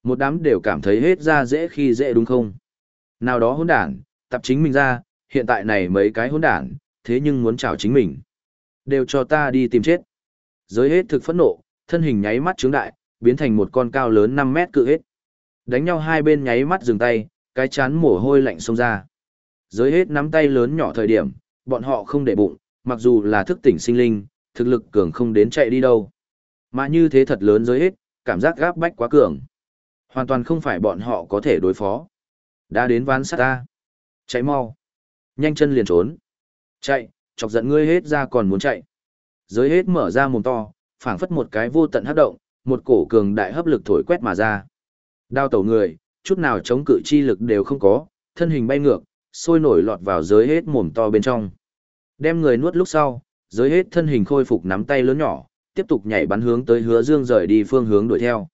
Một đám đều cảm thấy hết ra dễ khi dễ đúng không? Nào đó hỗn đản, tập chính mình ra, hiện tại này mấy cái hỗn đản, thế nhưng muốn chào chính mình. Đều cho ta đi tìm chết. Giới hết thực phẫn nộ, thân hình nháy mắt trướng đại, biến thành một con cao lớn 5 mét cự hết. Đánh nhau hai bên nháy mắt dừng tay, cái chán mồ hôi lạnh xông ra. Giới hết nắm tay lớn nhỏ thời điểm, bọn họ không để bụng, mặc dù là thức tỉnh sinh linh, thực lực cường không đến chạy đi đâu. Mà như thế thật lớn giới hết, cảm giác gáp bách quá cường. Hoàn toàn không phải bọn họ có thể đối phó. Đã đến ván sát ta. Chạy mau. Nhanh chân liền trốn. Chạy, chọc giận ngươi hết ra còn muốn chạy. Giới hết mở ra mồm to, phảng phất một cái vô tận hấp động, một cổ cường đại hấp lực thổi quét mà ra. Đao tẩu người, chút nào chống cự chi lực đều không có, thân hình bay ngược, sôi nổi lọt vào giới hết mồm to bên trong. Đem người nuốt lúc sau, giới hết thân hình khôi phục nắm tay lớn nhỏ, tiếp tục nhảy bắn hướng tới hứa dương rời đi phương hướng đuổi theo.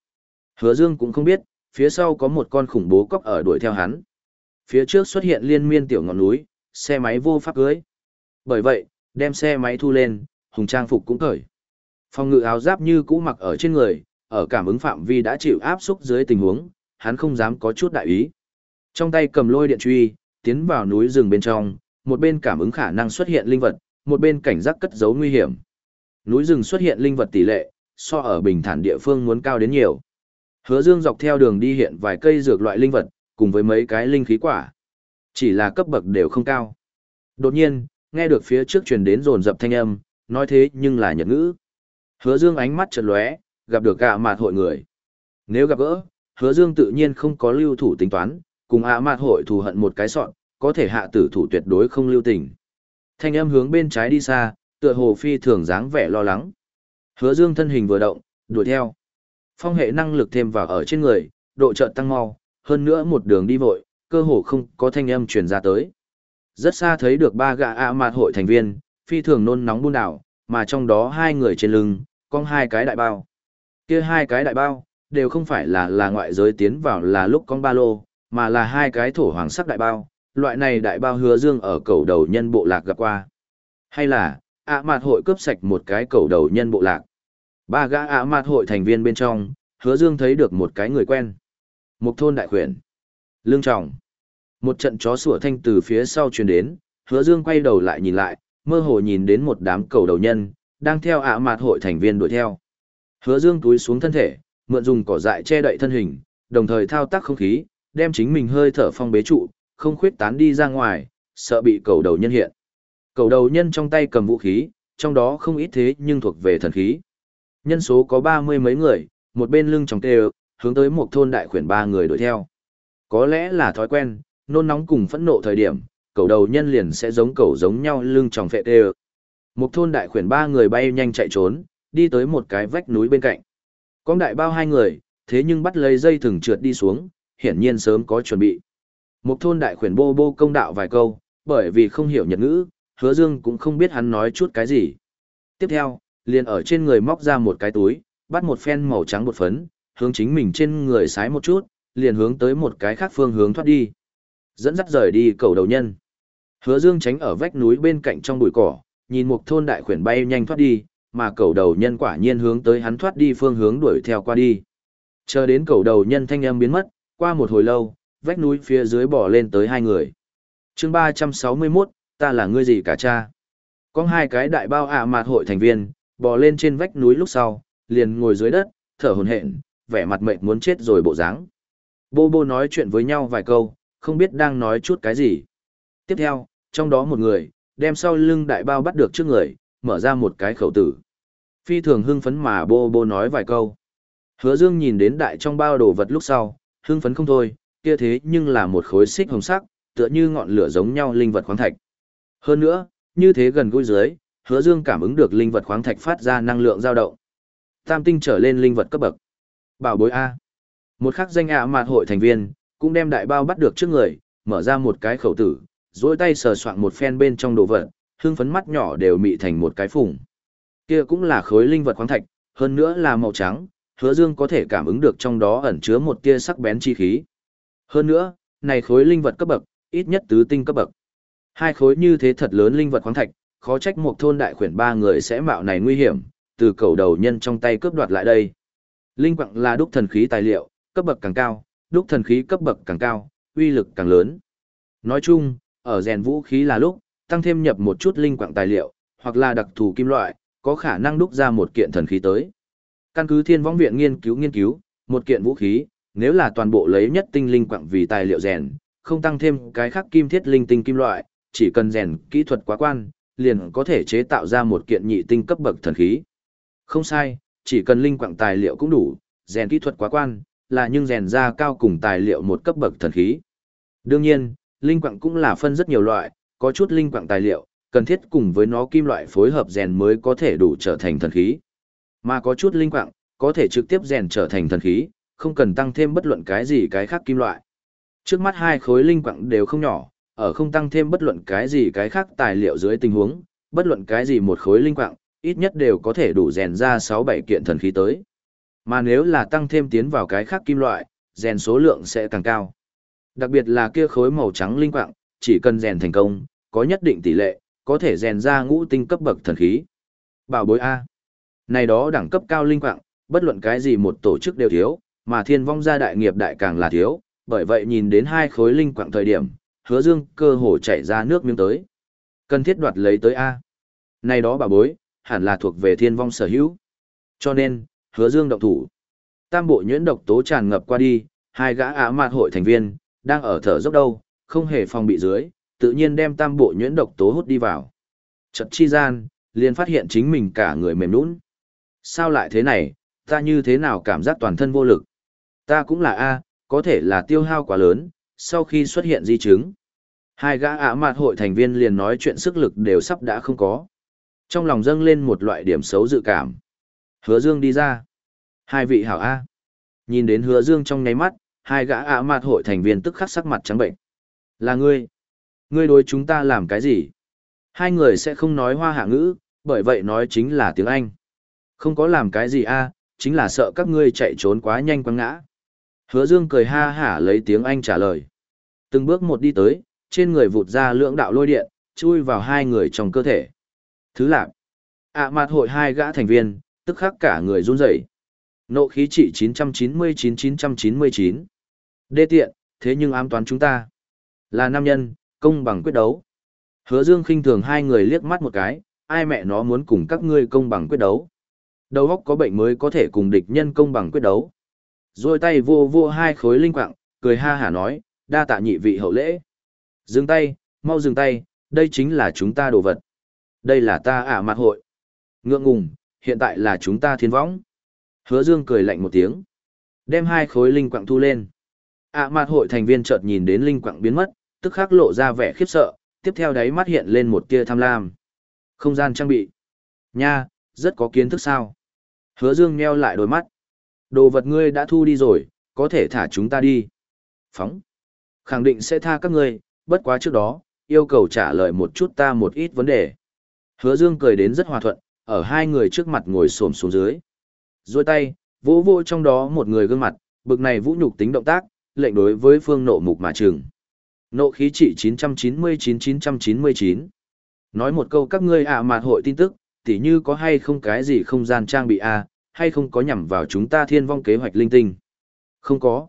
Hứa dương cũng không biết, phía sau có một con khủng bố cóc ở đuổi theo hắn. Phía trước xuất hiện liên miên tiểu ngọn núi, xe máy vô pháp cưới. Bởi vậy, đem xe máy thu lên, hùng trang phục cũng cởi. Phòng ngự áo giáp như cũ mặc ở trên người, ở cảm ứng phạm vi đã chịu áp xúc dưới tình huống, hắn không dám có chút đại ý. Trong tay cầm lôi điện truy, tiến vào núi rừng bên trong, một bên cảm ứng khả năng xuất hiện linh vật, một bên cảnh giác cất giấu nguy hiểm. Núi rừng xuất hiện linh vật tỷ lệ, so ở bình thản địa phương muốn cao đến nhiều. Hứa Dương dọc theo đường đi hiện vài cây dược loại linh vật, cùng với mấy cái linh khí quả. Chỉ là cấp bậc đều không cao. Đột nhiên, nghe được phía trước truyền đến rồn rập thanh âm, nói thế nhưng là nhật ngữ. Hứa Dương ánh mắt chợt lóe, gặp được cả mạt hội người. Nếu gặp gỡ, Hứa Dương tự nhiên không có lưu thủ tính toán, cùng ạ mạt hội thù hận một cái sọn, có thể hạ tử thủ tuyệt đối không lưu tình. Thanh âm hướng bên trái đi xa, tựa hồ phi thường dáng vẻ lo lắng. Hứa Dương thân hình vừa động, đuổi theo. Phong hệ năng lực thêm vào ở trên người, độ trợ tăng mau, hơn nữa một đường đi vội, cơ hồ không có thanh âm truyền ra tới. Rất xa thấy được ba gã ạ mạt hội thành viên, phi thường nôn nóng buôn đảo, mà trong đó hai người trên lưng, con hai cái đại bao. Kia hai cái đại bao, đều không phải là là ngoại giới tiến vào là lúc con ba lô, mà là hai cái thổ hoàng sắc đại bao, loại này đại bao hứa dương ở cầu đầu nhân bộ lạc gặp qua. Hay là, ạ mạt hội cướp sạch một cái cầu đầu nhân bộ lạc. Ba gã ạ mạt hội thành viên bên trong, hứa dương thấy được một cái người quen. Một thôn đại khuyển. Lương trọng. Một trận chó sủa thanh từ phía sau truyền đến, hứa dương quay đầu lại nhìn lại, mơ hồ nhìn đến một đám cầu đầu nhân, đang theo ạ mạt hội thành viên đuổi theo. Hứa dương túi xuống thân thể, mượn dùng cỏ dại che đậy thân hình, đồng thời thao tác không khí, đem chính mình hơi thở phong bế trụ, không khuyết tán đi ra ngoài, sợ bị cầu đầu nhân hiện. Cầu đầu nhân trong tay cầm vũ khí, trong đó không ít thế nhưng thuộc về thần khí. Nhân số có ba mươi mấy người, một bên lưng trong tê hướng tới một thôn đại khuyển ba người đuổi theo. Có lẽ là thói quen, nôn nóng cùng phẫn nộ thời điểm, cầu đầu nhân liền sẽ giống cầu giống nhau lưng tròng phệ tê Một thôn đại khuyển ba người bay nhanh chạy trốn, đi tới một cái vách núi bên cạnh. Con đại bao hai người, thế nhưng bắt lấy dây thừng trượt đi xuống, hiển nhiên sớm có chuẩn bị. Một thôn đại khuyển bô bô công đạo vài câu, bởi vì không hiểu nhật ngữ, hứa dương cũng không biết hắn nói chút cái gì. Tiếp theo, liền ở trên người móc ra một cái túi, bắt một phen màu trắng bột phấn, hướng chính mình trên người sái một chút, liền hướng tới một cái khác phương hướng thoát đi. Dẫn dắt rời đi cầu đầu nhân. Hứa dương tránh ở vách núi bên cạnh trong bụi cỏ, nhìn một thôn đại khuyển bay nhanh thoát đi, mà cầu đầu nhân quả nhiên hướng tới hắn thoát đi phương hướng đuổi theo qua đi. Chờ đến cầu đầu nhân thanh âm biến mất, qua một hồi lâu, vách núi phía dưới bỏ lên tới hai người. chương 361, ta là ngươi gì cả cha. Có hai cái đại bao ạ mạt hội thành viên, bò lên trên vách núi lúc sau, liền ngồi dưới đất, thở hồn hển, vẻ mặt mệt muốn chết rồi bộ dáng. Bô bô nói chuyện với nhau vài câu, không biết đang nói chút cái gì. Tiếp theo, trong đó một người, đem sau lưng đại bao bắt được trước người, mở ra một cái khẩu tử. Phi thường hưng phấn mà bô bô nói vài câu. Hứa Dương nhìn đến đại trong bao đồ vật lúc sau, hưng phấn không thôi, kia thế nhưng là một khối xích hồng sắc, tựa như ngọn lửa giống nhau linh vật khoáng thạch. Hơn nữa, như thế gần gũi dưới, Hứa Dương cảm ứng được linh vật khoáng thạch phát ra năng lượng dao động. Tam tinh trở lên linh vật cấp bậc. Bảo bối a. Một khắc danh ạ mạt hội thành viên, cũng đem đại bao bắt được trước người, mở ra một cái khẩu tử, duỗi tay sờ soạn một phen bên trong đồ vật, hương phấn mắt nhỏ đều mị thành một cái phùng. Kia cũng là khối linh vật khoáng thạch, hơn nữa là màu trắng, hứa dương có thể cảm ứng được trong đó ẩn chứa một tia sắc bén chi khí. Hơn nữa, này khối linh vật cấp bậc, ít nhất tứ tinh cấp bậc. Hai khối như thế thật lớn linh vật khoáng thạch, khó trách một thôn đại khuyển ba người sẽ mạo này nguy hiểm, từ cầu đầu nhân trong tay cướp đoạt lại đây. Linh quặng là đúc thần khí tài liệu, cấp bậc càng cao, đúc thần khí cấp bậc càng cao, uy lực càng lớn. Nói chung, ở rèn vũ khí là lúc, tăng thêm nhập một chút linh quặng tài liệu, hoặc là đặc thù kim loại, có khả năng đúc ra một kiện thần khí tới. Căn cứ Thiên Võng Viện nghiên cứu nghiên cứu, một kiện vũ khí, nếu là toàn bộ lấy nhất tinh linh quặng vì tài liệu rèn, không tăng thêm cái khác kim thiết linh tinh kim loại, chỉ cần rèn kỹ thuật quá quan, liền có thể chế tạo ra một kiện nhị tinh cấp bậc thần khí. Không sai, chỉ cần linh quặng tài liệu cũng đủ, rèn kỹ thuật quá quan, là nhưng rèn ra cao cùng tài liệu một cấp bậc thần khí. Đương nhiên, linh quặng cũng là phân rất nhiều loại, có chút linh quặng tài liệu, cần thiết cùng với nó kim loại phối hợp rèn mới có thể đủ trở thành thần khí. Mà có chút linh quặng, có thể trực tiếp rèn trở thành thần khí, không cần tăng thêm bất luận cái gì cái khác kim loại. Trước mắt hai khối linh quặng đều không nhỏ, ở không tăng thêm bất luận cái gì cái khác tài liệu dưới tình huống, bất luận cái gì một khối linh quặng, ít nhất đều có thể đủ rèn ra 6-7 kiện thần khí tới. Mà nếu là tăng thêm tiến vào cái khác kim loại, rèn số lượng sẽ càng cao. Đặc biệt là kia khối màu trắng linh quạng, chỉ cần rèn thành công, có nhất định tỷ lệ, có thể rèn ra ngũ tinh cấp bậc thần khí. Bảo bối A. Này đó đẳng cấp cao linh quạng, bất luận cái gì một tổ chức đều thiếu, mà thiên vong gia đại nghiệp đại càng là thiếu, bởi vậy nhìn đến hai khối linh quạng thời điểm, hứa dương cơ hồ chảy ra nước miếng tới. Cần thiết đoạt lấy tới A. Này đó bảo bối, hẳn là thuộc về thiên vong sở hữu. Cho nên, hứa dương động thủ. Tam bộ nhuyễn độc tố tràn ngập qua đi, hai gã ả mạt hội thành viên, đang ở thở dốc đâu, không hề phòng bị dưới, tự nhiên đem tam bộ nhuyễn độc tố hút đi vào. Chật chi gian, liền phát hiện chính mình cả người mềm nũng. Sao lại thế này, ta như thế nào cảm giác toàn thân vô lực? Ta cũng là A, có thể là tiêu hao quá lớn, sau khi xuất hiện di chứng. Hai gã ả mạt hội thành viên liền nói chuyện sức lực đều sắp đã không có. Trong lòng dâng lên một loại điểm xấu dự cảm. Hứa Dương đi ra. Hai vị hảo A. Nhìn đến hứa Dương trong nháy mắt, hai gã ả mạt hội thành viên tức khắc sắc mặt trắng bệnh. Là ngươi. Ngươi đối chúng ta làm cái gì? Hai người sẽ không nói hoa hạ ngữ, bởi vậy nói chính là tiếng Anh. Không có làm cái gì a, chính là sợ các ngươi chạy trốn quá nhanh quăng ngã. Hứa Dương cười ha hả lấy tiếng Anh trả lời. Từng bước một đi tới, trên người vụt ra lưỡng đạo lôi điện, chui vào hai người trong cơ thể. Thứ lạp ạ à, mặt hội hai gã thành viên, tức khắc cả người run rẩy. Nộ khí trị 999-999. Đê tiện, thế nhưng ám toán chúng ta. Là nam nhân, công bằng quyết đấu. Hứa Dương khinh thường hai người liếc mắt một cái, ai mẹ nó muốn cùng các ngươi công bằng quyết đấu. Đầu óc có bệnh mới có thể cùng địch nhân công bằng quyết đấu. Rồi tay vô vô hai khối linh quạng, cười ha hả nói, đa tạ nhị vị hậu lễ. Dừng tay, mau dừng tay, đây chính là chúng ta đồ vật. Đây là ta à ả mặt hội. Ngượng ngùng, hiện tại là chúng ta thiên võng. Hứa Dương cười lạnh một tiếng. Đem hai khối linh quạng thu lên. À ạ mặt hội thành viên chợt nhìn đến linh quạng biến mất, tức khắc lộ ra vẻ khiếp sợ, tiếp theo đáy mắt hiện lên một tia tham lam. Không gian trang bị. Nha, rất có kiến thức sao. Hứa Dương nheo lại đôi mắt. Đồ vật ngươi đã thu đi rồi, có thể thả chúng ta đi. Phóng. Khẳng định sẽ tha các ngươi, bất quá trước đó, yêu cầu trả lời một chút ta một ít vấn đề. Hứa Dương cười đến rất hòa thuận, ở hai người trước mặt ngồi xổm xuống dưới. Rồi tay, vỗ vỗ trong đó một người gương mặt, bực này vũ nhục tính động tác, lệnh đối với phương nộ mục mà trừng. Nộ khí trị 999-999. Nói một câu các ngươi ạ à mạt hội tin tức, tỉ như có hay không cái gì không gian trang bị a à, hay không có nhằm vào chúng ta thiên vong kế hoạch linh tinh. Không có.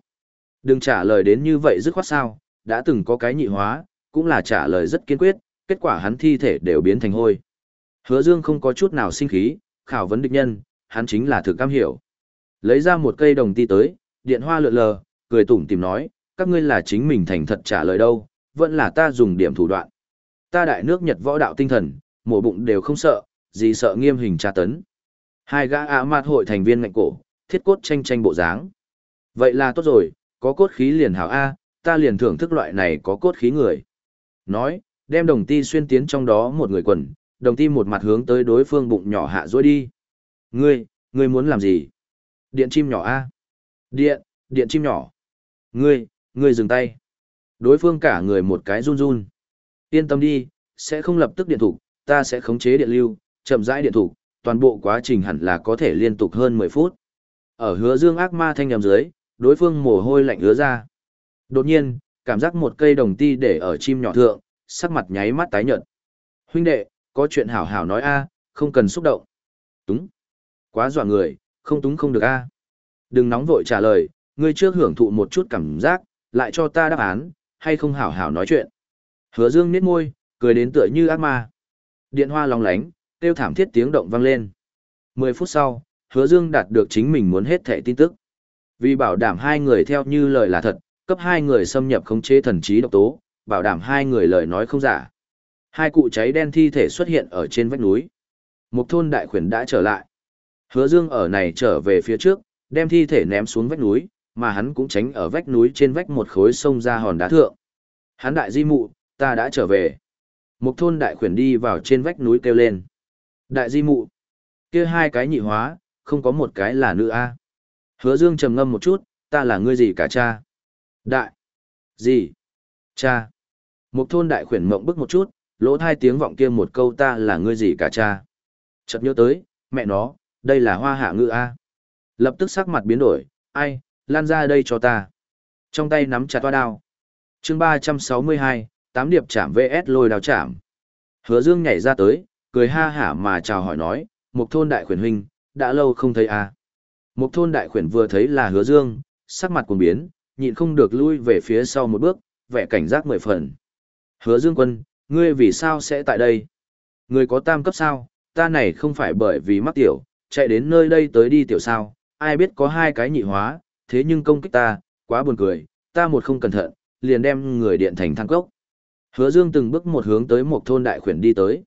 Đừng trả lời đến như vậy dứt khoát sao, đã từng có cái nhị hóa, cũng là trả lời rất kiên quyết, kết quả hắn thi thể đều biến thành hôi. Hứa Dương không có chút nào sinh khí, khảo vấn địch nhân, hắn chính là thực cam hiểu. Lấy ra một cây đồng ti tới, điện hoa lượn lờ, cười tủm tìm nói, các ngươi là chính mình thành thật trả lời đâu, vẫn là ta dùng điểm thủ đoạn. Ta đại nước Nhật võ đạo tinh thần, mổ bụng đều không sợ, gì sợ nghiêm hình tra tấn. Hai gã ả mạt hội thành viên ngạnh cổ, thiết cốt tranh tranh bộ dáng. Vậy là tốt rồi, có cốt khí liền hảo A, ta liền thưởng thức loại này có cốt khí người. Nói, đem đồng ti xuyên tiến trong đó một người quần, đồng ti một mặt hướng tới đối phương bụng nhỏ hạ dối đi. Ngươi, ngươi muốn làm gì? Điện chim nhỏ A. Điện, điện chim nhỏ. Ngươi, ngươi dừng tay. Đối phương cả người một cái run run. Yên tâm đi, sẽ không lập tức điện thủ, ta sẽ khống chế điện lưu, chậm rãi điện thủ, toàn bộ quá trình hẳn là có thể liên tục hơn 10 phút. Ở hứa dương ác ma thanh nhầm dưới, đối phương mồ hôi lạnh ứa ra. Đột nhiên, cảm giác một cây đồng ti để ở chim nhỏ thượng, sắc mặt nháy mắt tái nhợt. Huynh đệ, có chuyện hảo hảo nói a, không cần xúc động. Túng. Quá dọa người, không túng không được a. Đừng nóng vội trả lời, ngươi trước hưởng thụ một chút cảm giác, lại cho ta đáp án, hay không hảo hảo nói chuyện. Hứa Dương nít môi, cười đến tựa như ác ma. Điện hoa long lánh, kêu thảm thiết tiếng động vang lên. 10 phút sau, hứa dương đạt được chính mình muốn hết thẻ tin tức. Vì bảo đảm hai người theo như lời là thật, cấp hai người xâm nhập khống chế thần trí độc tố, bảo đảm hai người lời nói không giả. Hai cụ cháy đen thi thể xuất hiện ở trên vách núi. Một thôn đại khuyển đã trở lại. Hứa Dương ở này trở về phía trước, đem thi thể ném xuống vách núi, mà hắn cũng tránh ở vách núi trên vách một khối sông ra hòn đá thượng. Hắn đại di mụ, ta đã trở về. Một thôn đại khuyển đi vào trên vách núi kêu lên. Đại di mụ, kia hai cái nhị hóa, không có một cái là nữ a. Hứa Dương trầm ngâm một chút, ta là ngươi gì cả cha? Đại. Gì? Cha. Một thôn đại khuyển mộng bức một chút, lỗ thai tiếng vọng kia một câu ta là ngươi gì cả cha. Chợt nhớ tới, mẹ nó, đây là hoa hạ ngữ A. Lập tức sắc mặt biến đổi, ai, lan ra đây cho ta. Trong tay nắm chặt toa đao. chương ba trăm sáu mươi hai, tám điệp chạm VS lôi đào chạm. Hứa Dương nhảy ra tới, cười ha hả mà chào hỏi nói, một thôn đại khuyển huynh, đã lâu không thấy a. Một thôn đại khuyển vừa thấy là hứa Dương, sắc mặt cuồng biến, nhịn không được lui về phía sau một bước, vẻ cảnh giác mười phần. Hứa Dương quân, ngươi vì sao sẽ tại đây? Ngươi có tam cấp sao, ta này không phải bởi vì mắc tiểu, chạy đến nơi đây tới đi tiểu sao, ai biết có hai cái nhị hóa, thế nhưng công kích ta, quá buồn cười, ta một không cẩn thận, liền đem người điện thành thang cốc. Hứa Dương từng bước một hướng tới một thôn đại khuyển đi tới.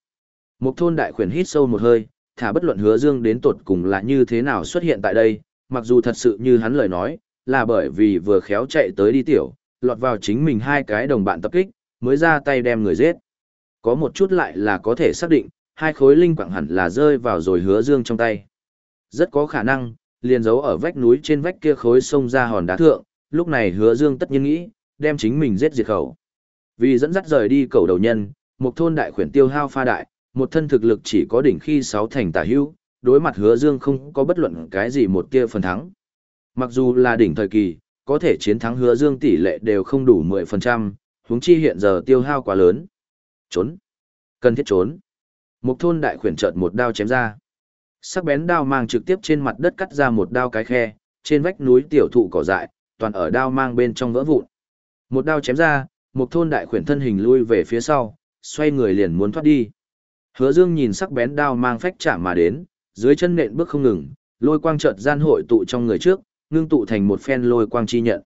Một thôn đại khuyển hít sâu một hơi, thả bất luận Hứa Dương đến tột cùng là như thế nào xuất hiện tại đây, mặc dù thật sự như hắn lời nói, là bởi vì vừa khéo chạy tới đi tiểu, lọt vào chính mình hai cái đồng bạn tập kích, mới ra tay đem người giết. Có một chút lại là có thể xác định, hai khối linh quạng hẳn là rơi vào rồi hứa dương trong tay. Rất có khả năng, liền giấu ở vách núi trên vách kia khối sông ra hòn đá thượng, lúc này hứa dương tất nhiên nghĩ, đem chính mình giết diệt khẩu. Vì dẫn dắt rời đi cầu đầu nhân, một thôn đại khuyển tiêu hao pha đại, một thân thực lực chỉ có đỉnh khi sáu thành tả hữu, đối mặt hứa dương không có bất luận cái gì một kia phần thắng. Mặc dù là đỉnh thời kỳ, có thể chiến thắng hứa dương tỷ lệ đều không đủ 10%, huống chi hiện giờ tiêu hao quá lớn. Trốn. Cần thiết trốn. Một thôn đại khuyển chợt một đao chém ra. Sắc bén đao mang trực tiếp trên mặt đất cắt ra một đao cái khe, trên vách núi tiểu thụ cỏ dại, toàn ở đao mang bên trong vỡ vụn. Một đao chém ra, một thôn đại khuyển thân hình lui về phía sau, xoay người liền muốn thoát đi. Hứa Dương nhìn sắc bén đao mang phách trả mà đến, dưới chân nện bước không ngừng, lôi quang chợt gian hội tụ trong người trước, ngưng tụ thành một phen lôi quang chi nhận.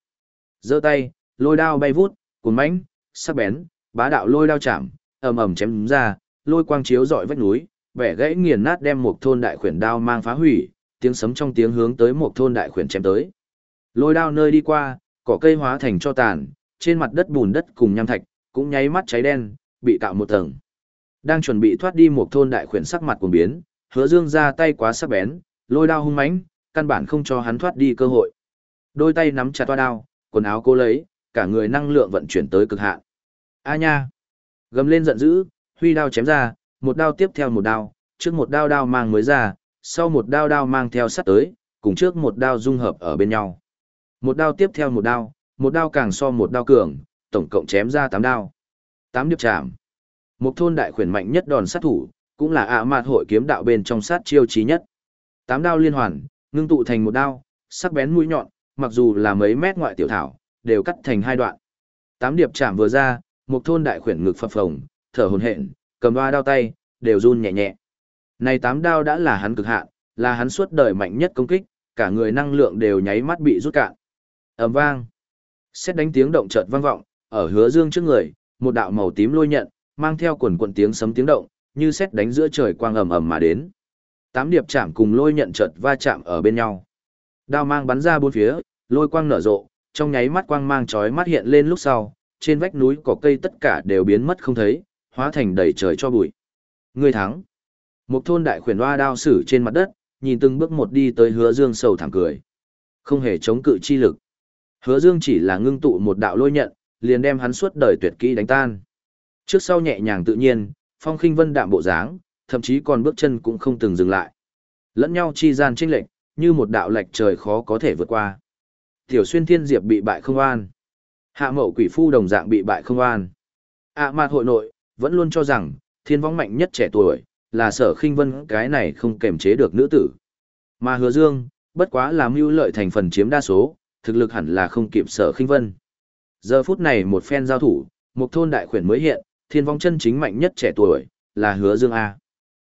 Giơ tay, lôi đao bay vút, cuốn mãnh, sắc bén, bá đạo lôi đao chạm, ầm ầm chém ra, lôi quang chiếu dọi vách núi, vẻ gãy nghiền nát đem một thôn đại khuyển đao mang phá hủy, tiếng sấm trong tiếng hướng tới một thôn đại khuyển chém tới. Lôi đao nơi đi qua, cỏ cây hóa thành cho tàn, trên mặt đất bùn đất cùng nham thạch, cũng nháy mắt cháy đen, bị tạo một tầng. Đang chuẩn bị thoát đi một thôn đại khuyển sắc mặt cuồng biến, Hứa Dương ra tay quá sắc bén, lôi đao hung mãnh, căn bản không cho hắn thoát đi cơ hội. Đôi tay nắm chặt toa đao, quần áo cố lấy, cả người năng lượng vận chuyển tới cực hạn. A nha! Gầm lên giận dữ, huy đao chém ra, một đao tiếp theo một đao, trước một đao đao mang mới ra, sau một đao đao mang theo sát tới, cùng trước một đao dung hợp ở bên nhau. Một đao tiếp theo một đao, một đao càng so một đao cường, tổng cộng chém ra tám đao. Tám điệp chạm. Một thôn đại khuyển mạnh nhất đòn sát thủ, cũng là ạ mạt hội kiếm đạo bên trong sát chiêu trí nhất. Tám đao liên hoàn, ngưng tụ thành một đao, sắc bén mũi nhọn, mặc dù là mấy mét ngoại tiểu thảo, đều cắt thành hai đoạn. Tám điệp chạm vừa ra, một thôn đại khuyển ngực phập phồng, thở hổn hển, cầm ba đao tay, đều run nhẹ nhẹ. Này tám đao đã là hắn cực hạn, là hắn suốt đời mạnh nhất công kích, cả người năng lượng đều nháy mắt bị rút cạn. ầm vang. Xét đánh tiếng động chợt vang vọng, ở hứa dương trước người, một đạo màu tím lôi nhận, mang theo quần quần tiếng sấm tiếng động, như xét đánh giữa trời quang ầm ầm mà đến. Tám điệp chạm cùng lôi nhận chợt va chạm ở bên nhau. Đao mang bắn ra bốn phía, lôi quang nở rộ, trong nháy mắt quang mang chói mắt hiện lên lúc sau, trên vách núi cỏ cây tất cả đều biến mất không thấy, hóa thành đầy trời cho bụi. Người thắng. Một thôn đại khuyển hoa đao sử trên mặt đất, nhìn từng bước một đi tới hứa dương sầu thảm cười. Không hề chống cự chi lực. Hứa dương chỉ là ngưng tụ một đạo lôi nhận, liền đem hắn suốt đời tuyệt kỹ đánh tan. Trước sau nhẹ nhàng tự nhiên, phong khinh vân đạm bộ dáng, thậm chí còn bước chân cũng không từng dừng lại. Lẫn nhau chi gian chênh lệch, như một đạo lệch trời khó có thể vượt qua. Tiểu xuyên thiên diệp bị bại không an. Hạ mậu quỷ phu đồng dạng bị bại không an. ạ à mạt hội nội, vẫn luôn cho rằng, thiên võng mạnh nhất trẻ tuổi, là sở khinh vân cái này không kềm chế được nữ tử. Mà hứa dương, bất quá là mưu lợi thành phần chiếm đa số, thực lực hẳn là không kịp sở khinh vân. Giờ phút này một phen giao thủ, một thôn đại khuyển mới hiện, thiên vong chân chính mạnh nhất trẻ tuổi, là hứa dương A.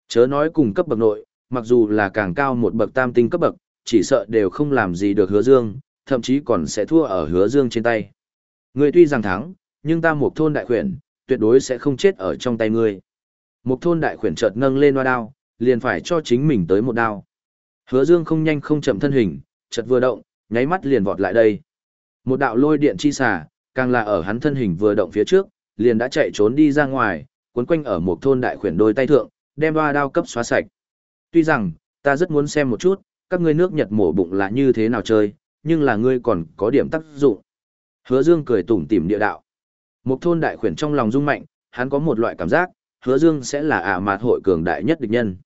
Chớ nói cùng cấp bậc nội, mặc dù là càng cao một bậc tam tinh cấp bậc, chỉ sợ đều không làm gì được hứa dương, thậm chí còn sẽ thua ở hứa dương trên tay. Ngươi tuy rằng thắng, nhưng ta một thôn đại khuyển, tuyệt đối sẽ không chết ở trong tay ngươi. Một thôn đại khuyển chợt nâng lên hoa đao, liền phải cho chính mình tới một đao. Hứa dương không nhanh không chậm thân hình, chợt vừa động, nháy mắt liền vọt lại đây. Một đạo lôi điện chi xà, càng là ở hắn thân hình vừa động phía trước, liền đã chạy trốn đi ra ngoài, cuốn quanh ở một thôn đại khuyển đôi tay thượng, đem ba đao cấp xóa sạch. Tuy rằng, ta rất muốn xem một chút, các ngươi nước Nhật mổ bụng là như thế nào chơi, nhưng là ngươi còn có điểm tác dụng. Hứa Dương cười tủm tỉm địa đạo. Một thôn đại khuyển trong lòng rung mạnh, hắn có một loại cảm giác, Hứa Dương sẽ là ả mạt hội cường đại nhất địch nhân.